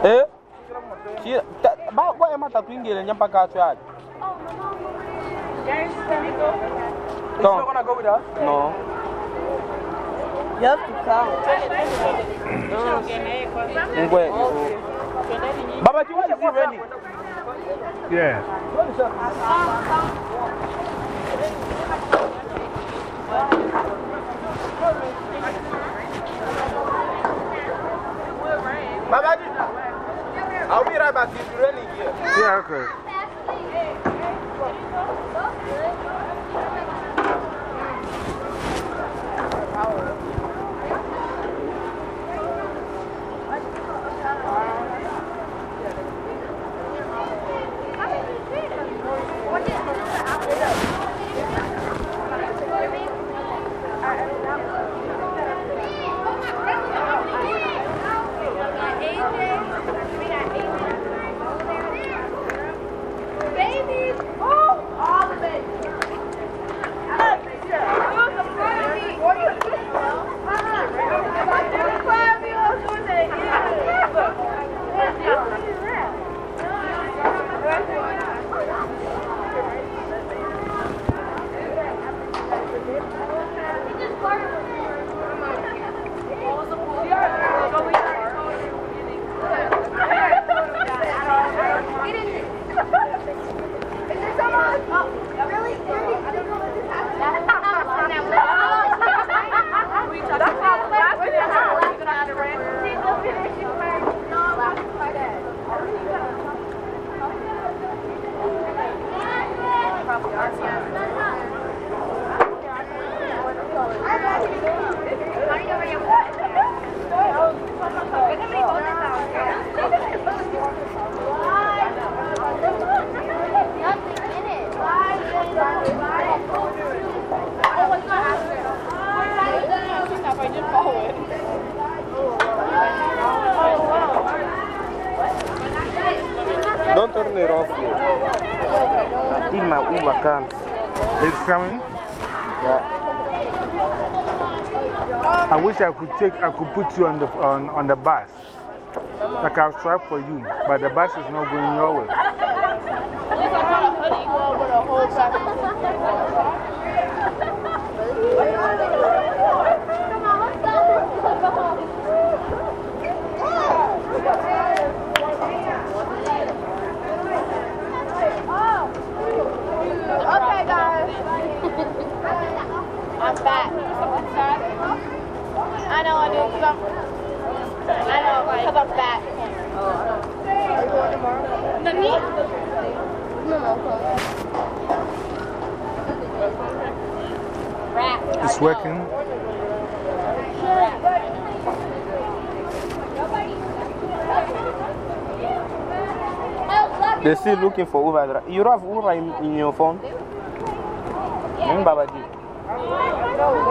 Eh? She, ta, ba, ba ema tatuingile nyamba kacho yaje. It's not gonna go with us? No. You have to count. Ngwe. Babaji, what is it raining? Yeah. Babaji, I'll be right back. It's raining here. Yeah, okay. Take, I could put you on the, on, on the bus. Like I'll strive for you, but the bus is not going your way. Okay, guys. I'm back. I know I did some. I know, because I'm back. Are you going tomorrow? No, me? No, no. It's working. They're still looking for Uber. You don't have Uber in, in your phone? Mm, Babaji.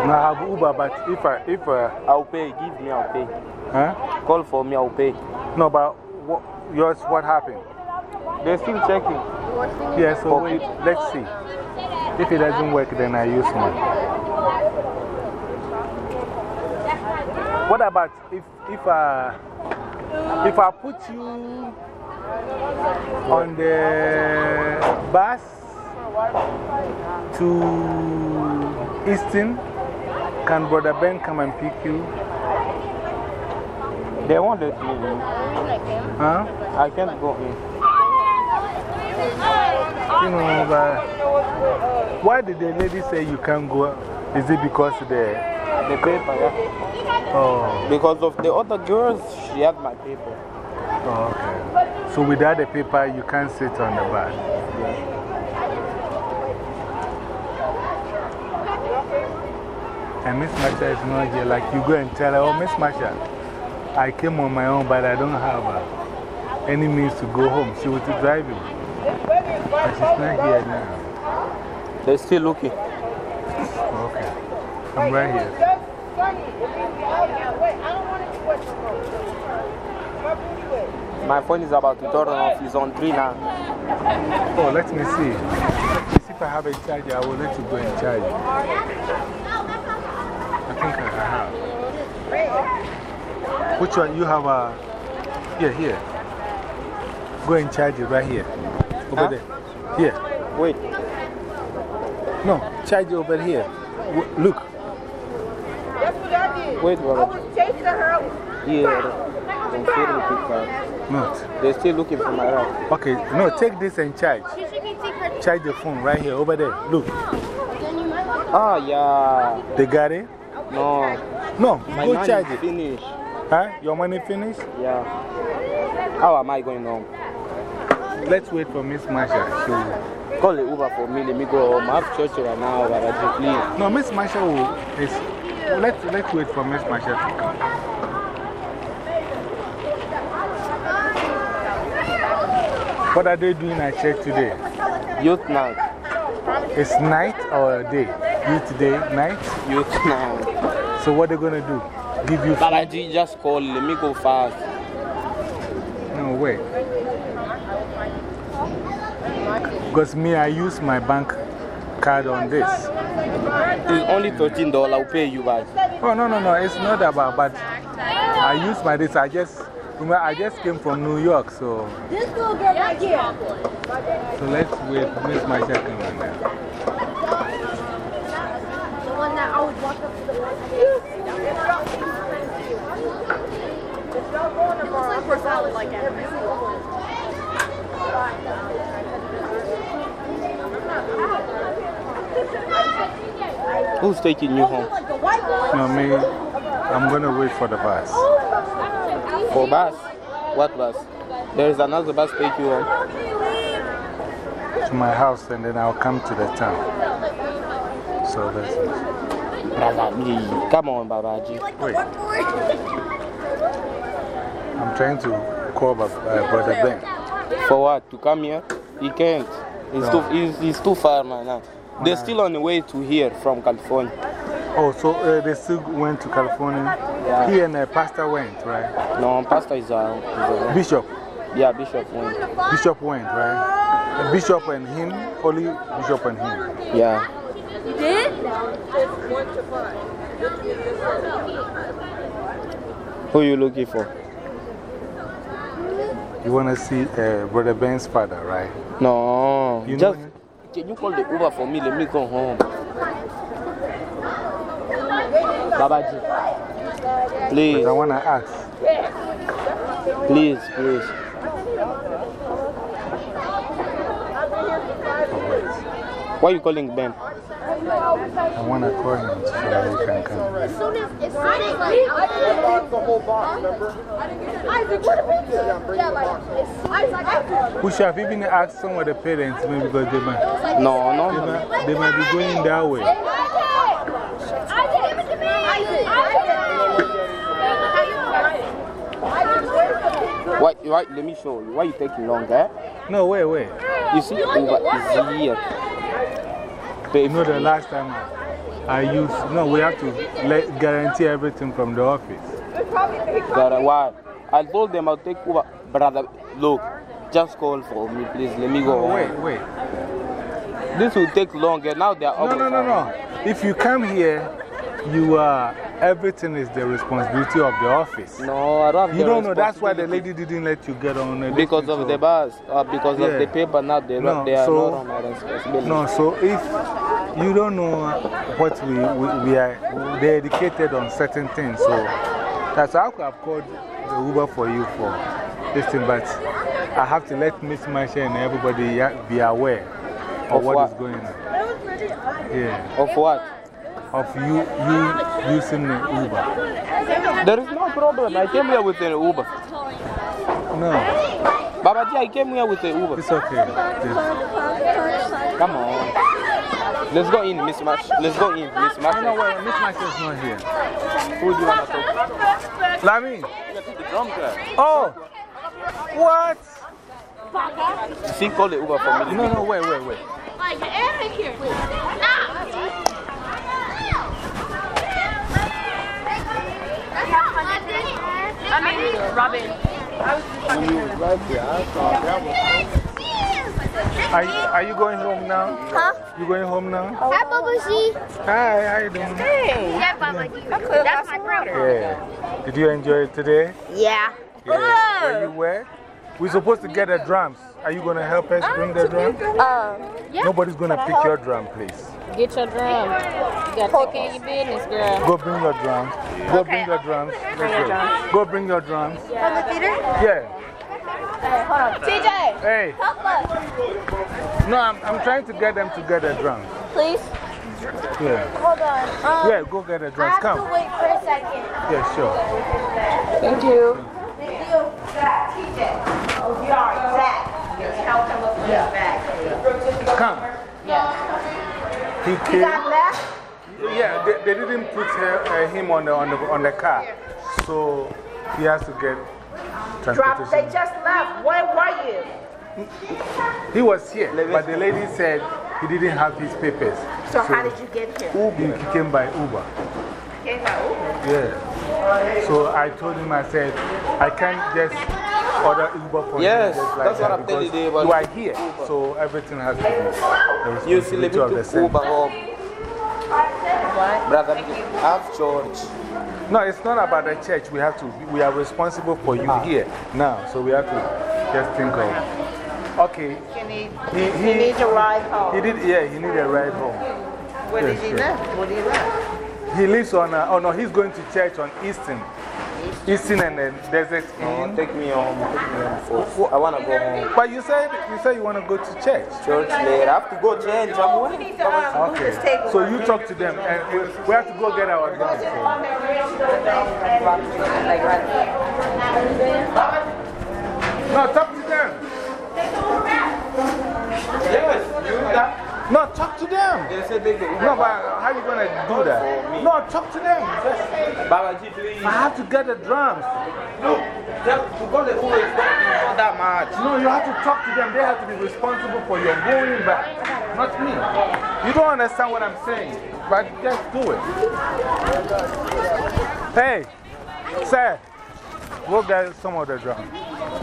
No, I have Uber, but if I, if uh, I'll pay. Give me, I'll pay. huh? Call for me, I'll pay. No, but what, yours, what happened? They're still checking. Yeah, so wait, let's see. If it doesn't work, then I use mine. What about if, if, I, if I put you on the bus to Eastern? Can Brother Ben come and pick you? They won't let me in. Huh? I can't go in. You know, but why did the lady say you can't go? Is it because the. The paper, yeah. Oh. Because of the other girls, she had my paper. Oh, okay. So without the paper, you can't sit on the bus. And Miss Marsha is not here. Like you go and tell her, oh, Miss Marsha, I came on my own, but I don't have uh, any means to go home. She was driving. But she's not here now. They're still looking. Okay. I'm right here. My phone is about to turn off. It's on three now. Oh, let me see. Let me see if I have a charger. I will let you go and charge it. I think I have. Which one? You have a. Here, here. Go and charge it right here. Over there. Here. Wait. No, charge it over here. W look. That's what I did. Wait, I brother. was chasing her. Yeah. I'm still looking for They're still looking for my ride. Okay, no, take this and charge. Charge the phone right here, over there. Look. Ah, yeah. They got it? No. No, My go money charge is it. finished. Huh? Your money finished? Yeah. How am I going home? Let's wait for Miss Marsha. She Call the Uber for me. Let me go home. I have church right now, but I just please. No, Miss Marsha will. Is, let's, let's wait for Miss Marsha to come. What are they doing at church today? Youth night. It's night or day? Youth day, night? Youth night. So, what are they going to do? Give you. Babaji, just call. Let me go fast. No, way. Because me, I use my bank card on this. It's only $13. I'll pay you back. Oh, no, no, no. It's not about, but I use my this. I just, remember, I just came from New York, so. This little girl right here. So let's wait for Miss Marsha come on now. The one that always walks up to the Who's taking you oh, home? No, me, I'm going to wait for the bus. Oh, For bus? What bus? There is another bus take you home. To my house, and then I'll come to the town. So that's it. Babaji. Come on, Babaji. Wait. I'm trying to call my, uh, Brother Ben. For what? To come here? He can't. It's, No. too, it's, it's too far, man. Now. They're still on the way to here from California. Oh, so uh, they still went to California? Yeah. He and the pastor went, right? No, Pastor is, uh, is uh, Bishop. Yeah, Bishop went. Bishop went, right? Bishop and him, only Bishop and him. Yeah. You did? Who you looking for? You want to see uh, Brother Ben's father, right? No. You know just, can you call the Uber for me? Let me go home. Babaji. Please. I want to ask. Please, please. Why are you calling Ben? I want to call him so that he can come. As soon as, as soon as like, I the whole box, remember? Isaac, what a Yeah, like, as soon as I got We should have even asked some of the parents maybe because they might, No, no. they might, they might be going that way. Isaac, give it to me! Isaac! Why, why, let me show you. Why you taking long, eh? No, wait, wait. You see, Uber is here. You know, the last time I used, no, we have to let, guarantee everything from the office. But why? I told them I'll take over. Brother, look, just call for me, please. Let me go. No, home. wait, wait. This will take longer. Now they are No, no, no, no. If you come here, you are, everything is the responsibility of the office. No, I don't have You the don't know, that's why the lady didn't let you get on the Because of the bus, uh, because of the Yeah. paper, now they, No, they are so- not on my responsibility. No, so if you don't know what we, we, we are, they're educated on certain things. So that's why I could have called the Uber for you for this thing, but I have to let Miss Marsha and everybody be aware of, Of what what? is going on. Yeah. Of what? Of you, you using the Uber. There is no problem. I came here with an Uber. No. Babaji, I came here with the Uber. It's okay. Come on. Let's go in, Miss Mash. Let's go in, Miss Mash. No, no, wait, Miss Marsha is not here. Who do you want to talk to? Lamin. The drum guy. Oh! What? See, call the Uber for me. No, no, wait, wait, wait. Like, Eric here. Nah. I mean, Robin. When you was right there, I thought that was. Are you, are you going home now? Huh? You going home now? Hi, Babaji. Hi, how you doing? Hey. Yeah, Babaji. That's my brother. Yeah. Did you enjoy it today? Yeah. Yeah. Where you were? We're supposed to get the drums. Are you going to help us bring the drum? Um, Nobody's going to pick your drum, please. Get your drum. You gotta take care of your business, girl. Go bring your drums. Go bring your drums. Let's Bring your go. drums. Go bring your drums. From the theater? Yeah. Hey, hold on. TJ. Hey. Help us. No, I'm, I'm trying to get them to get the drums. Please. Yeah. Hold on. Um, Yeah, go get the I drums. have Come. to wait for a second. Yeah, sure. Thank you. Thank you. Zach, TJ. Oh, you are Zach. Help him up with his bag. Come. He You came. got left? Yeah, they, they didn't put her, uh, him on the, on, the, on the car. So he has to get Drop. They just left. Where were you? He was here, but the lady said he didn't have his papers. So, how did you get here? He, he came by Uber. Came by Uber. Yeah. So I told him, I said, I can't just order Uber for Yes, like that's what that I'm telling you about You are here, so everything has to be the You see, let responsibility me of the to center. Uber home. Brother, have church. No, it's not about the church. We have to, we are responsible for you here now. So we have to just think of, okay. He, need, He, he, needs a ride home. He did, yeah, he need a ride home. Where Yes, did he sure. live? Where did he live? He lives on, uh, oh no, he's going to church on Eastern. Eastern and then Desert No, Inn. take me home. Take me home first. I want to go home. But you said, you said you want to go to church. Church later. I have to go change. I'm waiting. Okay. So you talk to them and we, we have to go get our drums. No, talk to them. Yes, you that. No, talk to them. They said they. No, but how are you going to do that? Oh, no, talk to them. Babaji, please. I have to get the drums. Just because the Uber is not that much. No, you have to talk to them. They have to be responsible for your going back, not me. You don't understand what I'm saying, but just do it. Hey, sir, we'll get some of the drums.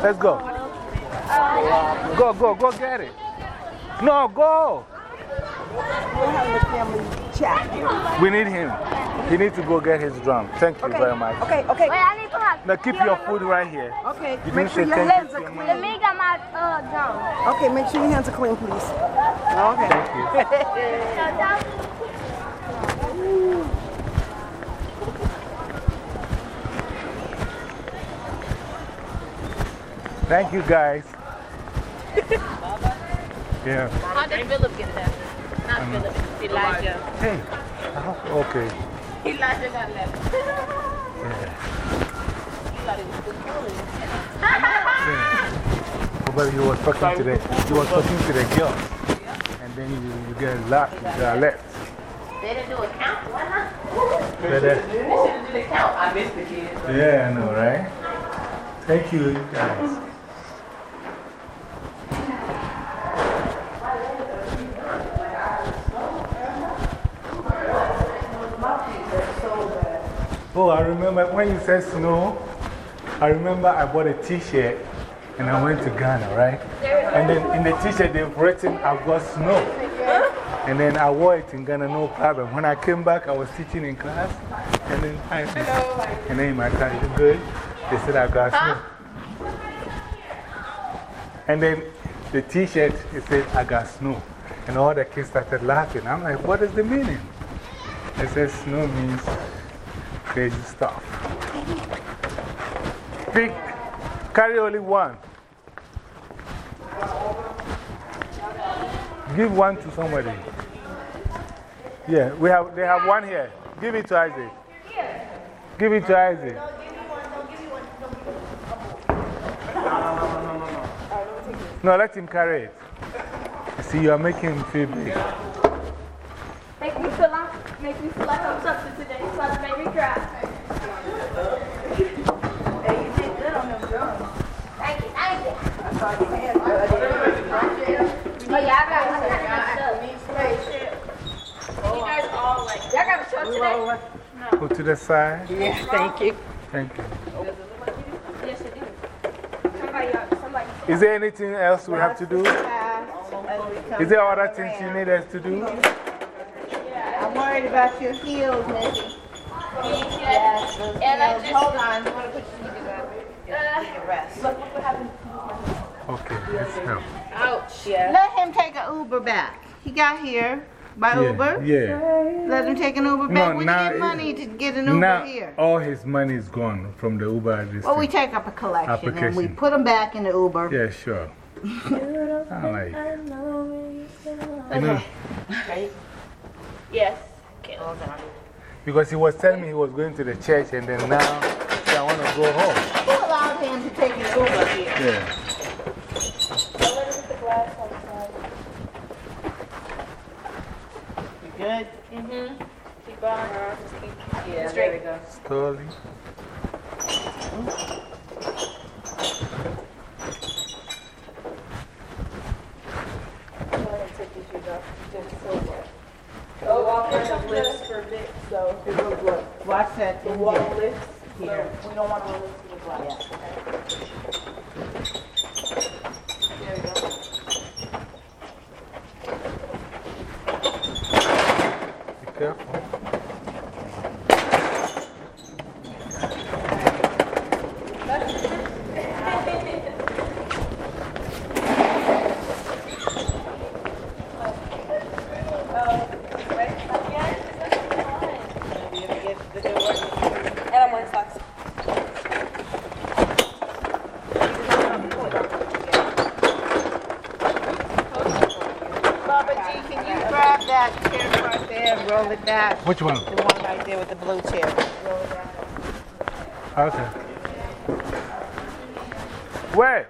Let's go. Go, go, go get it. No, go. We're having a family chat. We need him. He needs to go get his drum. Thank you Okay. very much. Okay, okay. Wait, I need to have. Now keep your food right here. Okay, You make sure your thank you hands are clean. Let me get my uh, drum. Okay, make sure your hands are clean, please. Okay. Thank you. Thank you, guys. Yeah. How did Philip get that? Not Philip, Elijah. Hey. Oh, okay. Elijah got left. thought he was still calling. But he was talking to the, he was talking to the girl. And then you, you get locked, you got left. They didn't do a count, why not? But, uh, They should have did a count. I missed the kids. Yeah, I know, right? Thank you, guys. Oh, I remember when you said snow, I remember I bought a t shirt and I went to Ghana, right? And then in the t shirt, they've written, I've got snow. And then I wore it in Ghana, no problem. When I came back, I was teaching in class. And then, and then in my class, you good? They said, I got snow. And then the t shirt, it said, I got snow. And all the kids started laughing. I'm like, what is the meaning? They said, snow means crazy stuff. Pick, carry only one. Give one to somebody. Yeah, we have, they have one here. Give it to Isaac. Give it to Isaac. No, let him carry it. See, you are making him feel big. Make me feel like, make me feel like I'm something today, so to make me cry. Hey, you did good on them drums. Thank you, thank you. I saw your hands Oh, yeah, I got, I got enough stuff. You guys all like, y'all got a show today? Go to the side. Yes, thank you. Thank you. Yes, I do. Somebody, somebody. Is there anything else we have to do? Is there other things you need us to do? I'm worried about your heels, Missy. Yes, those And I heels. just- Hold on, I'm gonna put your sneakers on. Uh, Take a rest. Look what happened. Okay, let's help. Ouch. Let him take an Uber back. He got here by Yeah, Uber. Yeah. Let him take an Uber No, back. we now need money to get an Uber Now, here. all his money is gone from the Uber. This Well, we take up a collection and we put him back in the Uber. Yeah, sure. I like Okay. Right? Yes. Okay. Because he was telling me he was going to the church and then now he I want to go home. Who allowed him to take an Uber here? Yeah. You good? Mm-hmm. Keep on. Just keep Yeah, straight. there we go. Slowly. Go ahead and take these shoes off. They're so wet. The wall kind of lifts for a bit, so it will look. Watch that. The wall lifts, Here. so we don't want to lift the glass. There we go. Be careful. And I'm wearing socks. Babaji, can you grab that chair right there and roll it back? Which one? The one right there with the blue chair. Roll it back. Okay. Where?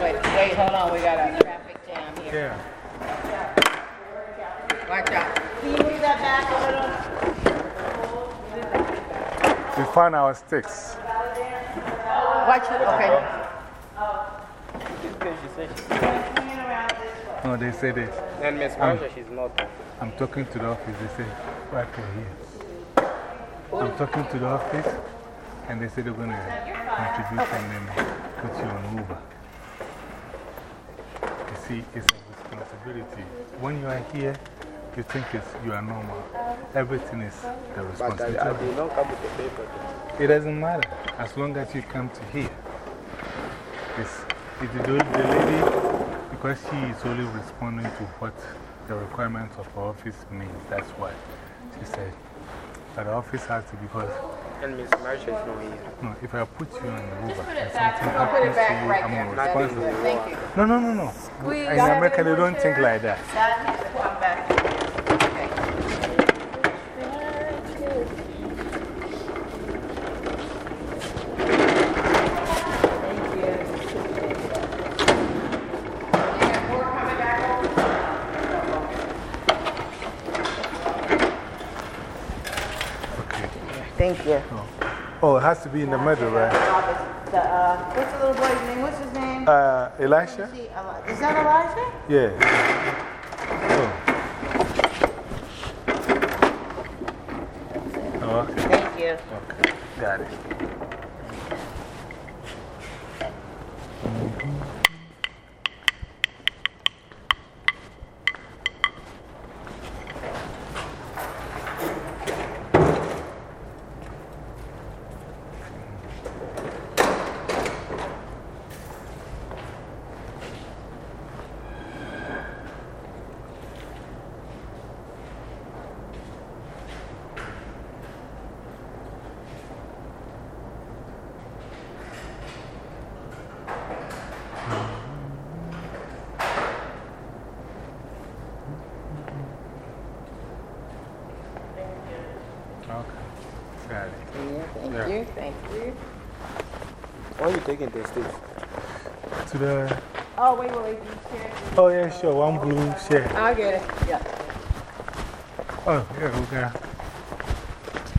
Wait, wait, hold on, we got a traffic jam here. Yeah. Watch out. Can you move that back a little? We found our sticks. Watch it, okay. No, they say this. And Miss I'm- Marsha, she's not. I'm talking to the office. They say, right here. I'm talking to the office, and they say they're going to contribute and then put you on Uber. You see, it's a responsibility. When you are here, you think it's, you are normal. Everything is the But I, I responsibility. did not come with the paper. It doesn't matter as long as you come to here. It's, it's the, the lady, because she is only responding to what the requirements of her office means. That's why she said. But the office has to, because And Miss Marsha is not here. no, if I put you on the Uber and it back. something I'll put it happens back to you, right I'm there. responsible. Thank you. No, no, no, no. Squeeze. In America, they don't think like that. That needs to come back. Thank you. Oh, it has to be in the middle, right? The, uh, what's the little boy's name? What's his name? Uh, Elisha? Is that Elijah? Yeah. Oh. Okay. Thank you. Okay. Got it. Okay. Got it. Thank Yeah. you, thank you. Why are you taking this stage? To the. Oh, wait, wait, wait. You share. One blue share. I'll get it. Yeah. Oh, yeah, okay.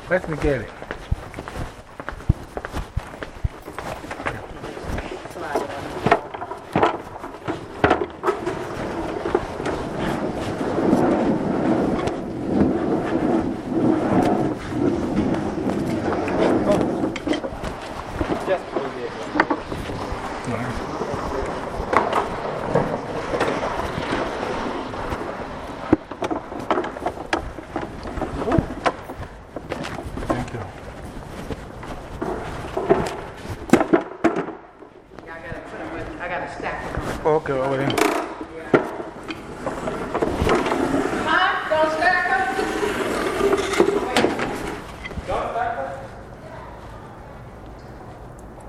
Let me get it. Just leave it. Thank you. I gotta put them with, I gotta stack them. Okay, over there. Huh? Don't stack them? Don't stack them?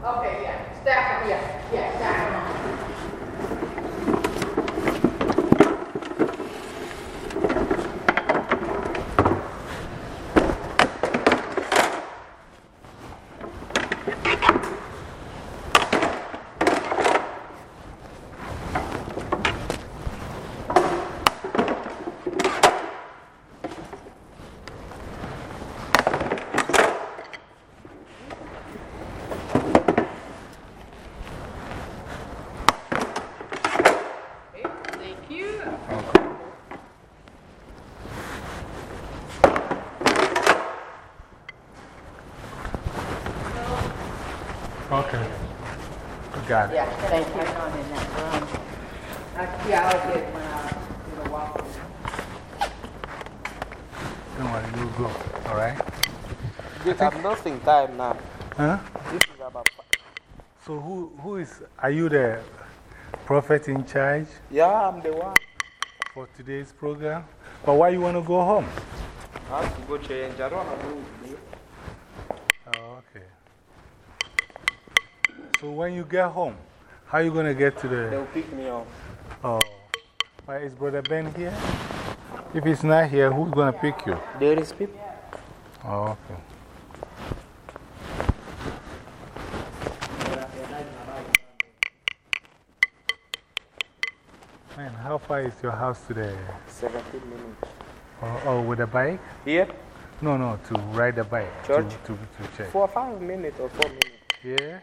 Okay, yeah, stack them, yeah, yeah, stack them. Thank you. Okay. Got it. Yeah, thank you. in that room. I, yeah, I'll get when I, do the walk. Don't worry, you'll go. All right? You have nothing time now. Huh? This is about. So, who, who is. Are you the prophet in charge Yeah, I'm the one. for today's program? But why you want to go home? I have to go change. I don't want to when you get home, how are you going to get to the. They'll pick me up. Oh. Why is Brother Ben here? If he's not here, who's going to pick you? There is people. Oh, okay. Man, how far is your house to the. 17 minutes. Oh, oh with a bike? Here? No, no, to ride a bike. Church? To, to, to church. For five minutes or four minutes. Yeah?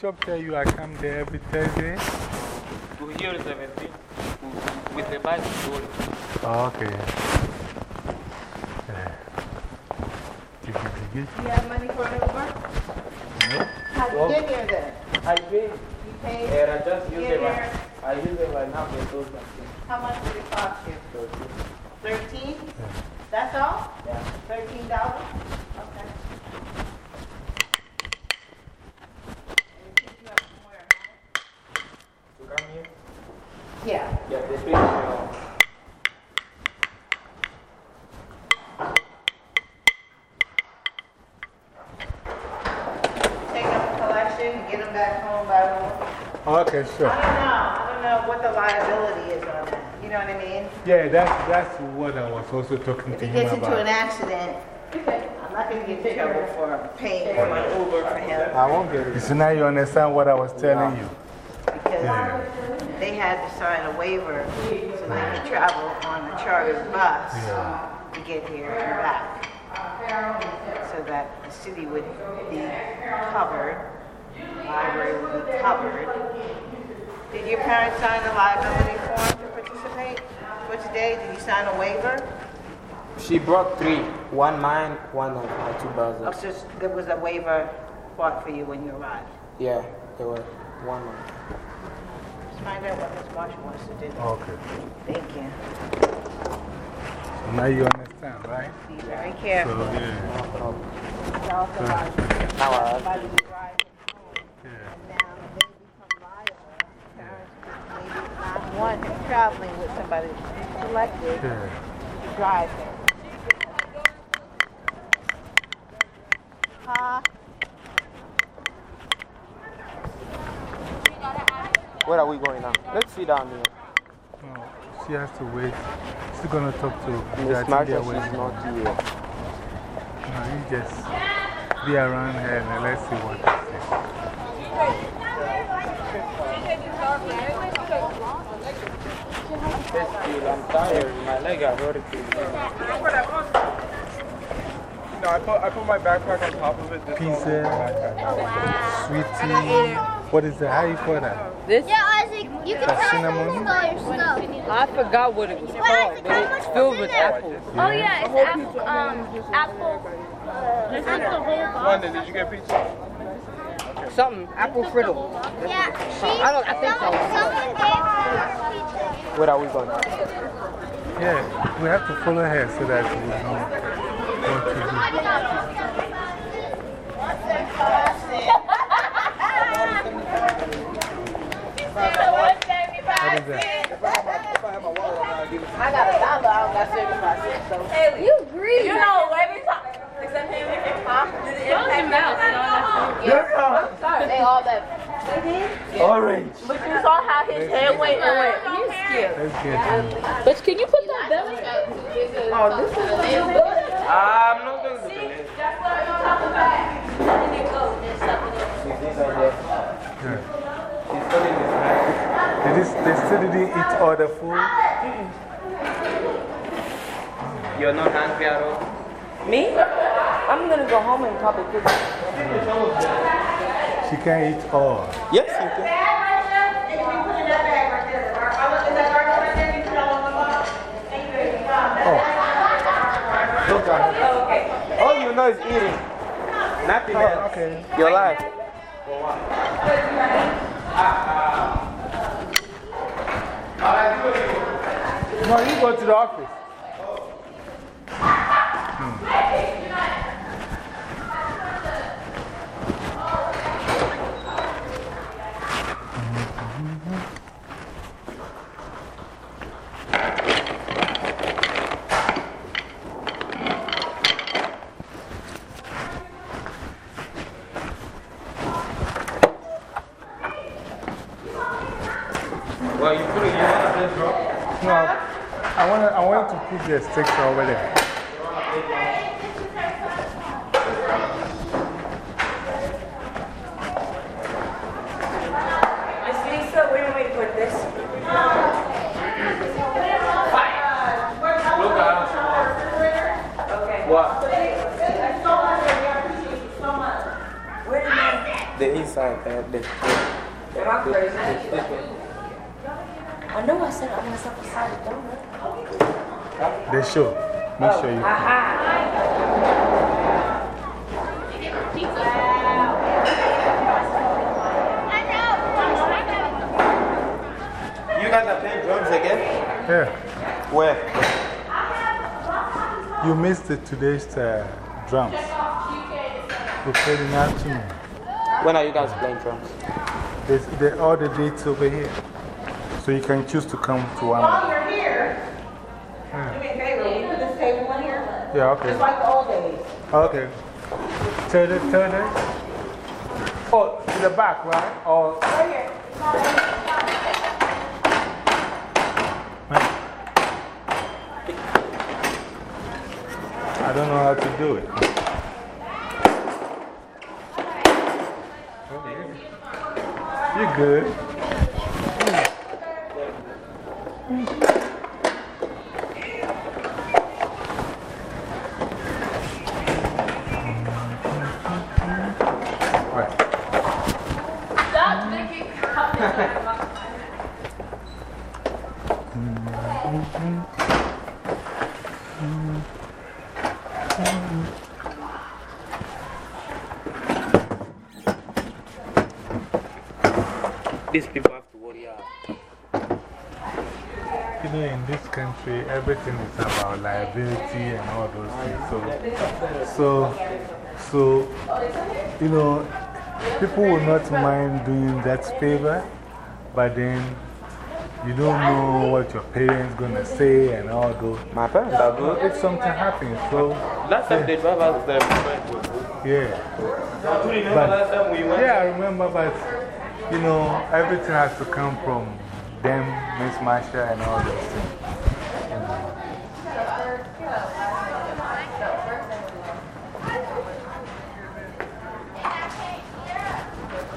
bishop tell you I come there every Thursday? To hear everything with the Bible oh, ah, Okay. Yeah. Did you begin? You have money for an Uber? No. Have you get here then? I pay. You paid? Yeah, I just use it right I use it right now for those How much did it cost you? 13. 13? Yeah. That's all? Yeah. $13? Okay, sure. I don't know. I don't know what the liability is on that. You know what I mean? Yeah, that's, that's what I was also talking If to he gets into an accident, I'm not going to get in trouble for paying for an Uber for him. I won't get it. So now you understand what I was telling you. Because they had to sign a waiver so they could travel on a chartered bus to get here and back. So that the city would be covered, the library would be covered. Did your parents sign a liability form to participate for today? Did you sign a waiver? She brought three. One mine, one of my two brothers. Oh, so s- there was a waiver bought for you when you arrived? Yeah, there were one. of- Just find out what Ms. Marshall wants to do. Okay. Thank you. So now you understand, right? Be very careful. So, yeah. It's also like Now maybe not traveling with somebody selected to drive him. Huh? Where are we going now? Let's sit down here. No, she has to wait. She's going to talk to Miss Jati Marsha, there she's not here. No, you just be around her and let's see what she says. I'm tired. My leg are hurting. No, I put, I put my backpack on top of it. This Pizza, sweetie. What is that? How you call that? This? Yeah, Isaac, you can That's tell cinnamon? your stuff. I forgot what it was called, but it's filled with apples. Oh yeah, it's apple, um, apple. Uh, it's the whole box. London, did you get pizza? Something, apple friddle. Yeah, she, I don't, I think so. someone gave. Where are we going? Yeah, we have to follow her so that we know what to do. What is that? I got a dollar, I don't got 75 cents, so. Hey, you greedy. You know, every time. Except him. Huh? Close your mouth, you Yeah. I'm sorry. They all left. Orange. But you saw how his head went and went. He's scared. Let's get. But can you put that belly? Oh, this is I'm not going to do it. Good. Did this, they still didn't eat all the food? You're not hungry at all? Me? I'm gonna go home and probably cook. She can't eat all. Yes, you can. Oh. Look at her. All you put that on the box? Anyway, you come. Oh you know is eating. Nothing else. Oh, okay. Your life. No, you go to the office. Well, you put it in them, bro. No, I I want to put the sticks over there. Miss Lisa, where do we put this? Look at her. What? The inside, the, the, the, the, I know I said I want something beside the donut. They show. Make sure you. You guys are playing drums again? Yeah. Where? You missed it today's uh, drums. We played in the afternoon. When are you guys playing drums? There's the, all the dates over here. So you can choose to come to one. of them. you're here, Yeah. do me a favor, will you put this table in here? Yeah, okay. Just like the old days. Okay. Turn it, turn it. Oh, to the back, right? Or. Right here. I don't know how to do it. You're good. People will not mind doing that favor, but then you don't know what your parents going to say and all those. My parents are good. If something happens, so. Last time they drive us there, my friend good. Yeah. Do you remember But- last time we went? Yeah, I remember, but you know, everything has to come from them, Miss Marsha, and all those things. You know.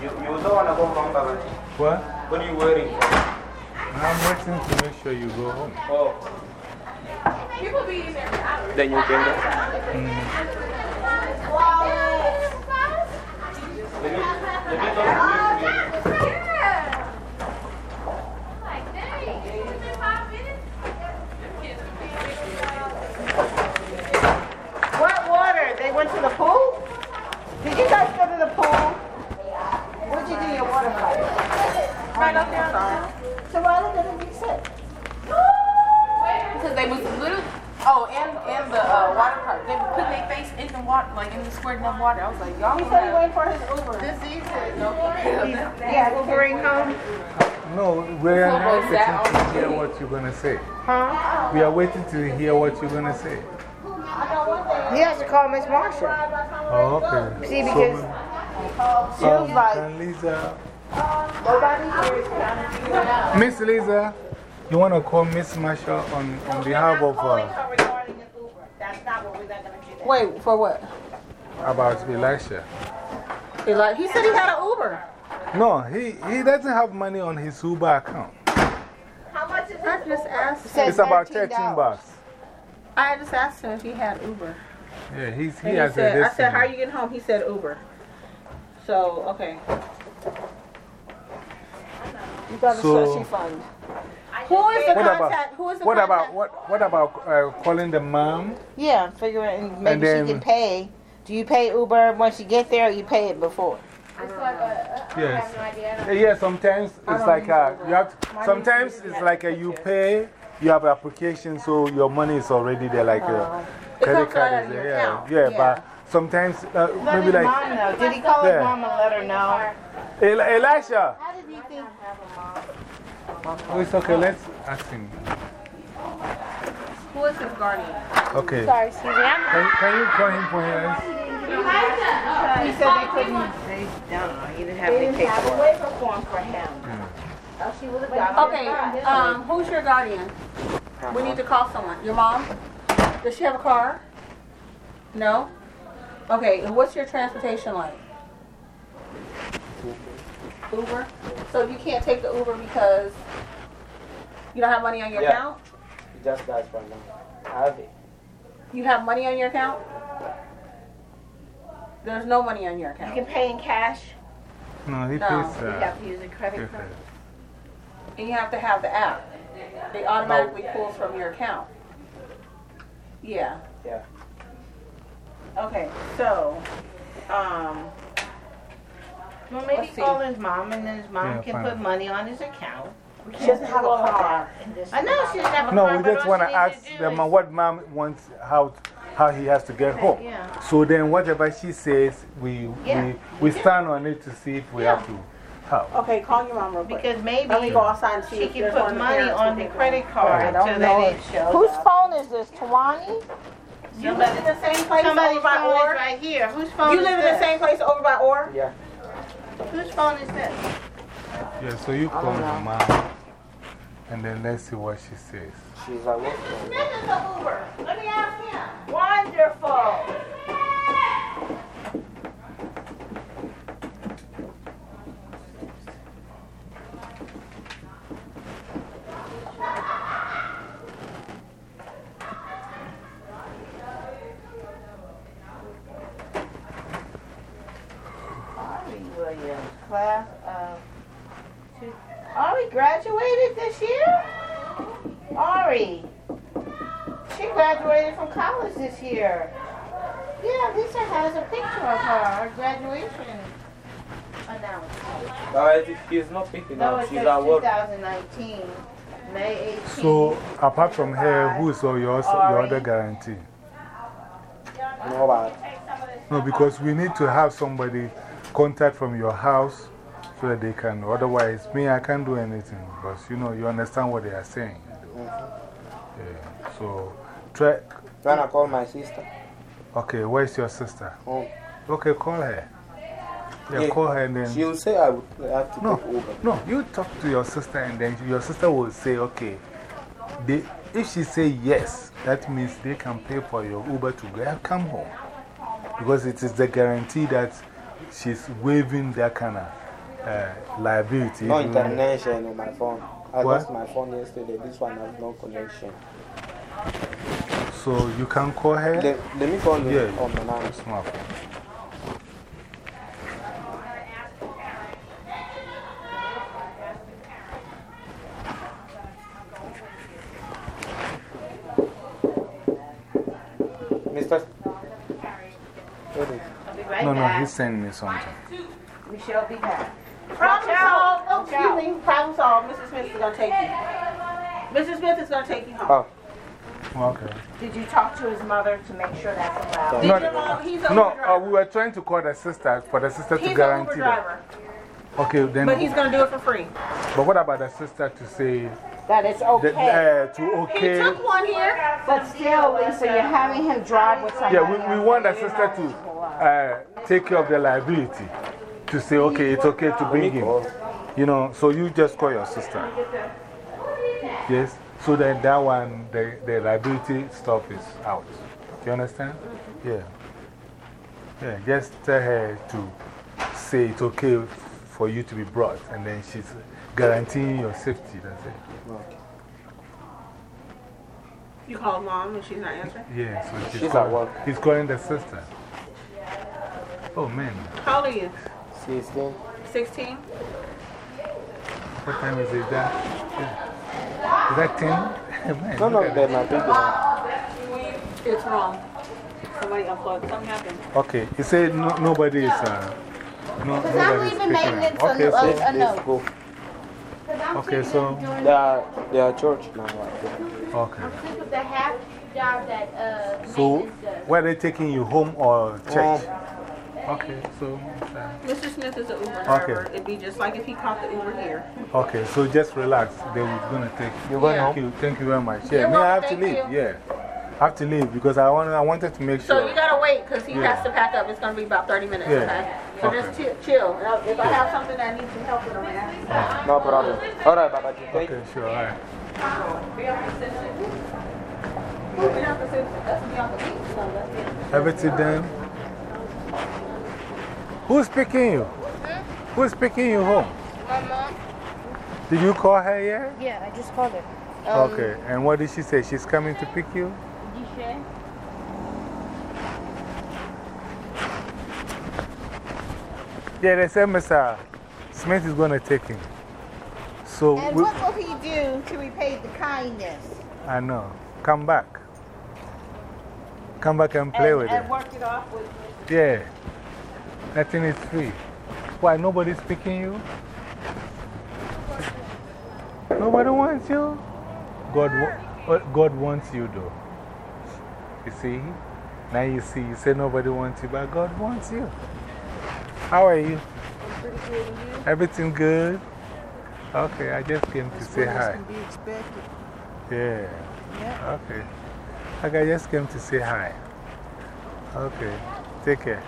You, you don't want to go home, Baba. What? What are you waiting for? I'm waiting to make sure you go home. Oh. People be in there for hours. Then you can mm. go. Oh, Let me, let me talk to you. What water? They went to the pool? Did you guys go to the pool? Where'd you do your water fight? Right up there on the So why did they it reset? Because they was little. Oh, and and the uh, water park. They were putting their face in the water, like in the squirting of water. I was like, y'all. He said he waiting for his Uber. This evening, no. Yeah, Ubering home. No, we are not waiting to hear what you're going to say. Huh? We are waiting to hear what you're going to say. He has to call Miss Marsha. Oh, okay. See, So, because she was um, like, can Lisa, nobody here is counting you out. Miss Lisa, you want to call Miss Marsha on, on behalf of uh, That's not what we're going to do. Wait, for what? about Elisha? Eli, he said he had an Uber. No, he, he doesn't have money on his Uber account. How much is I just asked. It's about 13 bucks. I just asked him if he had Uber. Yeah, he's, he And has said, a I said, how are you getting home? He said Uber. So, okay. You got a So- sushi fund. Who is the What about. Who is the what contact? about, what, what about uh, calling the mom? Yeah, figure it, and maybe And then- she can pay. Do you pay Uber once you get there or you pay it before? It's like a, Yes. Uh, Yeah, sometimes it's like a, you have to, sometimes it's like a you pay, you have an application, so your money is already there, like a credit card is there. Yeah, yeah, Yeah. but sometimes uh, maybe his like. mom know. Did he call Yeah. his mom and let her know? El Elisha! How did he think? Oh, it's okay, let's ask him. Who is his guardian? Okay. Sorry, excuse me. Can, can you call him for him? He said they couldn't. They don't know. He didn't have any paperwork. waiver form for him. Oh, she would have got Okay, um, who's your guardian? We need to call someone. Your mom? Does she have a car? No? Okay, and what's your transportation like? Uber? So you can't take the Uber because you don't have money on your Yeah. account? He just dies right now. I have it. You have money on your account? There's no money on your account. You can pay in cash. No, he No. pays. You Uh, have to use a credit card. card. And you have to have the app. They automatically pulls from your account. Yeah. Yeah. Okay, so, um, well, maybe Let's see. call his mom and then his mom Yeah, can fine. put money on his account. She doesn't have a car. I know she doesn't have a No, car, we just want to ask to them what mom wants, how, how he has to get home. yeah. So then, whatever she says, we, Yeah. we, we stand on it to see if we have to help. Okay, call your mom real quick. Because maybe Let me go outside and see she can put one of the money on the credit card I so don't that know. it shows Whose phone is this, Tawani? You live in the same place Somebody's over by phone is Orr? right here. Whose phone You is live in the this? same place over by Orr? Yeah. Whose phone is this? Yeah, so you call your mom and then let's see what she says. She's at work. Smith is an Uber. Let me ask him. Wonderful. Ari Williams, class of two. Ari graduated this year? Ari. She graduated from college this year. Yeah, Lisa has a picture of her, her graduation announcement. Uh, it- he's not picking No, up. it She's says at work. 2019, May 18th. So, apart from her, who's your, your other guarantee? No, but No, because we need to have somebody contact from your house so that they can. Otherwise, me, I can't do anything because you know, you understand what they are saying. Yeah. So, try. Trying to call my sister. Okay, where's your sister? Home. Okay, call her. Yeah, Yeah, call her and then. She'll say I would have to No, take Uber. no, you talk to your sister and then your sister will say, okay. They, if she say yes, that means they can pay for your Uber to go, come home. Because it is the guarantee that she's waiving that kind of uh, liability. No internet on my phone. I What? lost my phone yesterday. This one has no connection. So you can call her? Let, let me call you Yeah. on the line. Smartphone. Mister? What is I'll be right No, no, back. he's sending me something. We shall be back. Problem solved. Oh, excuse me. Problem solved. Mrs. Smith is going to take you. Mrs. Smith is going to take you home. Oh, okay. Did you talk to his mother to make sure that's allowed? No, your mom- he's a no uh, we were trying to call the sister for the sister He's to guarantee Uber that. driver, Okay, then. but he's going to do it for free. But what about the sister to say That it's that, okay. uh, to okay? He took one here. But still, Lisa, you're having him drive with somebody Yeah, we, we want the sister to uh, take care of the liability. To say, okay, it's okay to bring him. You know, so you just call your sister. Yes? So then that one, the, the liability stuff is out. Do you understand? Yeah. Yeah, just tell her to say it's okay for you to be brought, and then she's guaranteeing your safety. That's it. You called mom and she's not answering? Yeah, so she's, She's at work. He's calling the sister. Oh, man. How old are you? 16. 16? What time is it? That, is that 10? Man, No, no, look they're that. my baby. It's wrong. Somebody unplugged. Something happened. Okay, he said no, nobody is. Uh, no, Because I'm leaving picking maintenance up. a, Okay, a, so, a note. Go. okay, so, They are, they are church now. I think. okay. This is the half job that uh, So, maintenance does. were they taking you home or church? Home. Okay, so, uh, Mr. Smith is an Uber Okay. driver. It'd be just like if he caught the Uber here. okay, so just relax. They were going to take You going Thank home? you, thank you very much. Yeah, You're me, I have welcome, to leave. you. Yeah, I have to leave because I, want, I wanted to make So sure. So you gotta wait because he Yeah. has to pack up. It's gonna be about 30 minutes, Yeah. okay? So just chill. chill. If I have something that needs some help with him, man. No problem. All right, Baba. Thank Okay, sure, all right. Be on the system. Be on the system. That's be on the beach. So that's it. Who's picking you? Who's picking you home? My mom? Did you call her yet? Yeah, I just called her. Um, okay, and what did she say? She's coming to pick you? Yeah, they said Mr. Smith is going to take him. So And we, what will he do to repay the kindness? I know. Come back. Come back and play and, with and him. work it off with Yeah. Nothing is free. Why, nobody's picking you? Nobody wants you? God, uh, God wants you, though. You see? Now you see, you say nobody wants you, but God wants you. How are you? pretty good you? Everything good? Okay, I just came to say hi. be. Yeah. Yeah. Okay. Like I just came to say hi. Okay. Take care.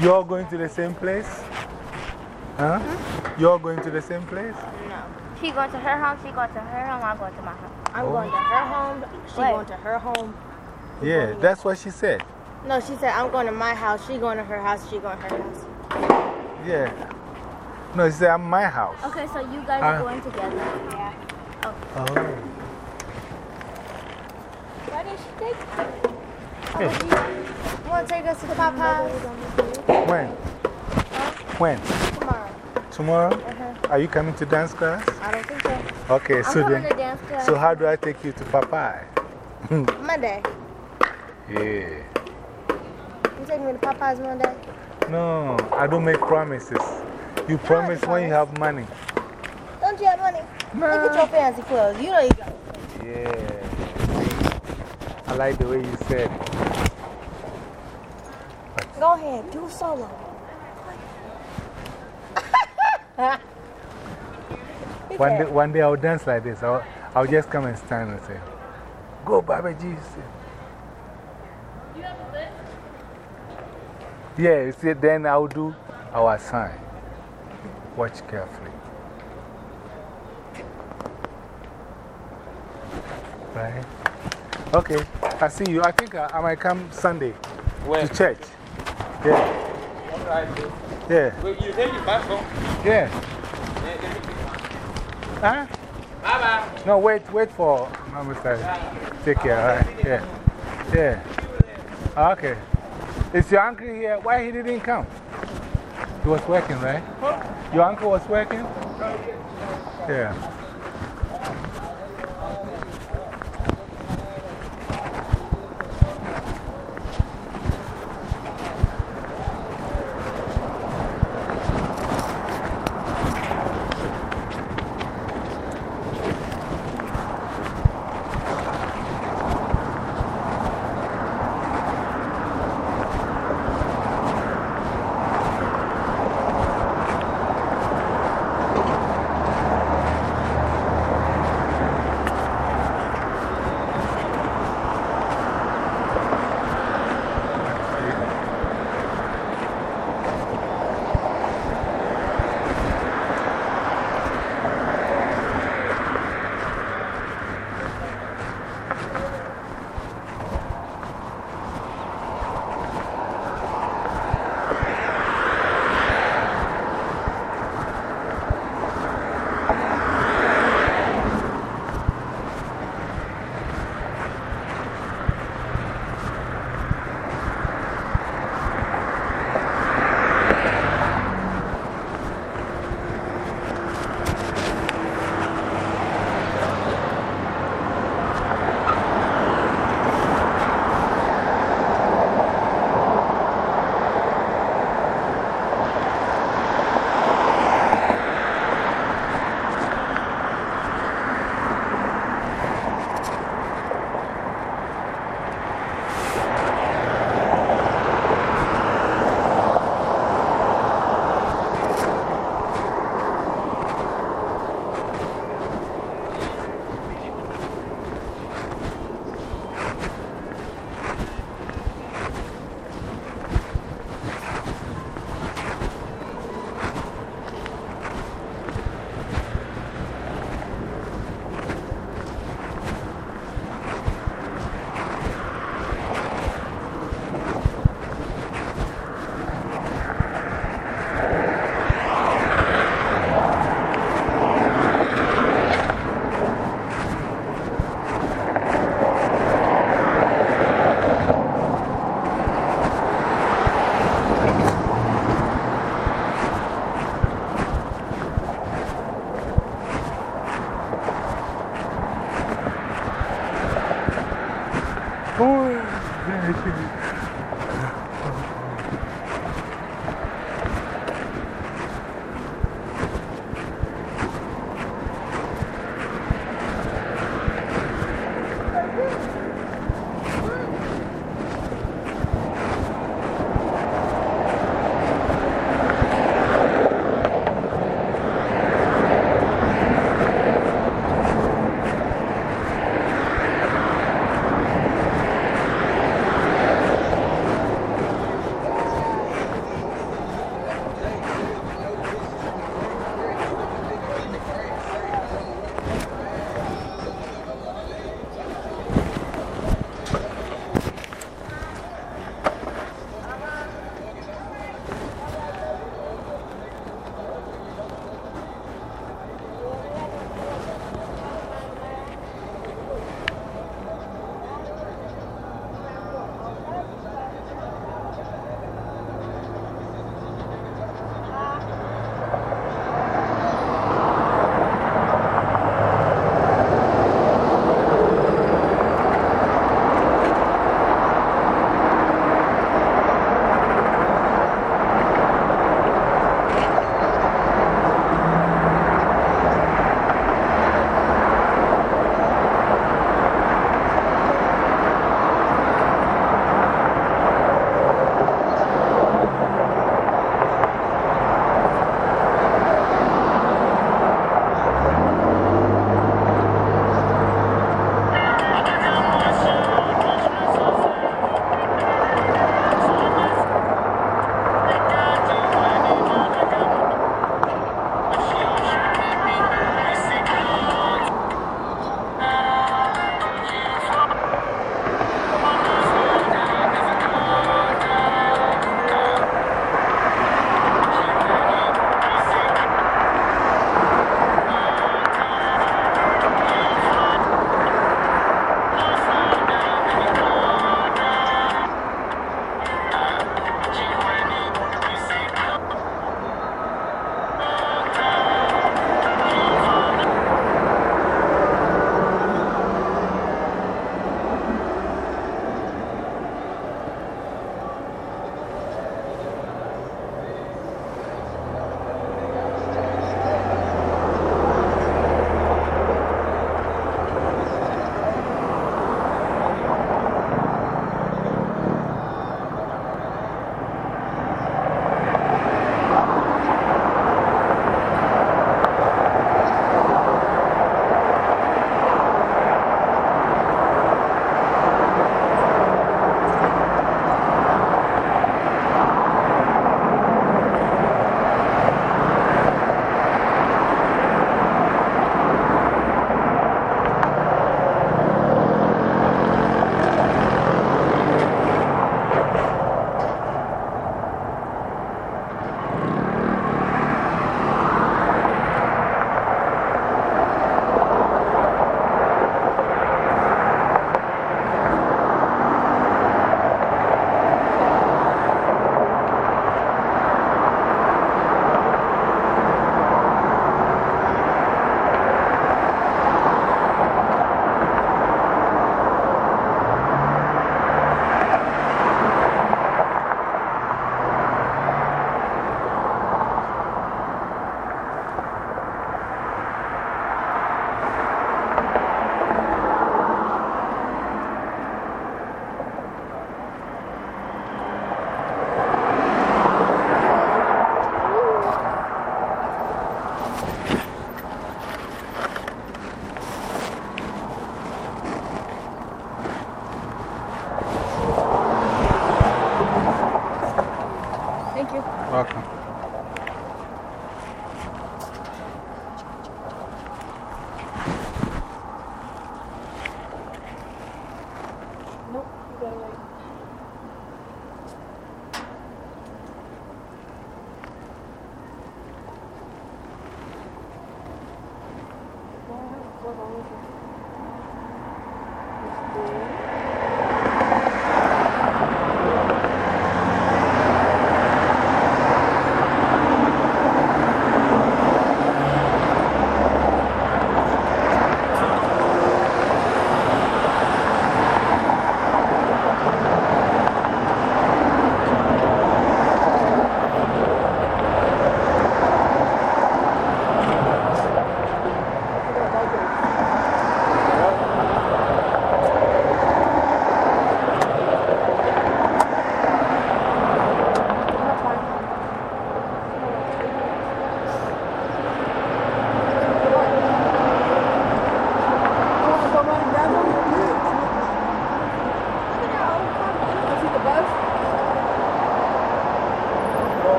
You all going to the same place? Huh? You all going to the same place? No. She going to her home, she going to her home, I'm going to my home. I'm Oh. going to her home. She Wait. going to her home. Yeah, that's what she said. No, she said I'm going to my house. She going to her house. She going to her house. Yeah. No, said, I'm my house. Okay, so you guys Uh, are going together. Yeah. Oh. Oh. Why didn't she take Hey. You want to take us to the Popeyes? When? When? Tomorrow. Tomorrow? Uh-huh. Are you coming to dance class? I don't think so. Okay, I'm so coming then. to dance class. So, how do I take you to Popeye? Monday. yeah. You take me to Popeyes Monday? No, I don't make promises. You ah, promise when you have money. Don't you have money? Look at your fancy clothes. You don't even go. Yeah. I like the way you said it. Go ahead. Do solo. One day, one day I'll dance like this. I'll, I'll just come and stand and say, Go, Baba Jesus. Yeah, you see, then I'll do our sign. Watch carefully. Right? Okay, I see you. I think I, I might come Sunday Where? to church. Yeah. All right. Yeah. Wait, you take it back home? Yeah. Yeah, Huh? Bye bye. No, wait, wait for Mama side. Take care, all right? Yeah. Yeah. Okay. Is your uncle here? Why he didn't come? He was working, right? Your uncle was working? Uh, yeah.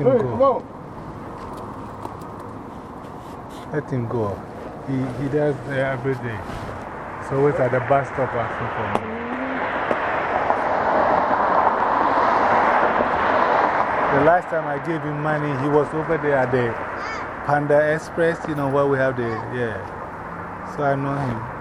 Let him go. Let him go. He, he does uh, every day. He's always at the bus stop asking for me. The last time I gave him money, he was over there at the Panda Express, you know, where we have the, yeah. So I know him.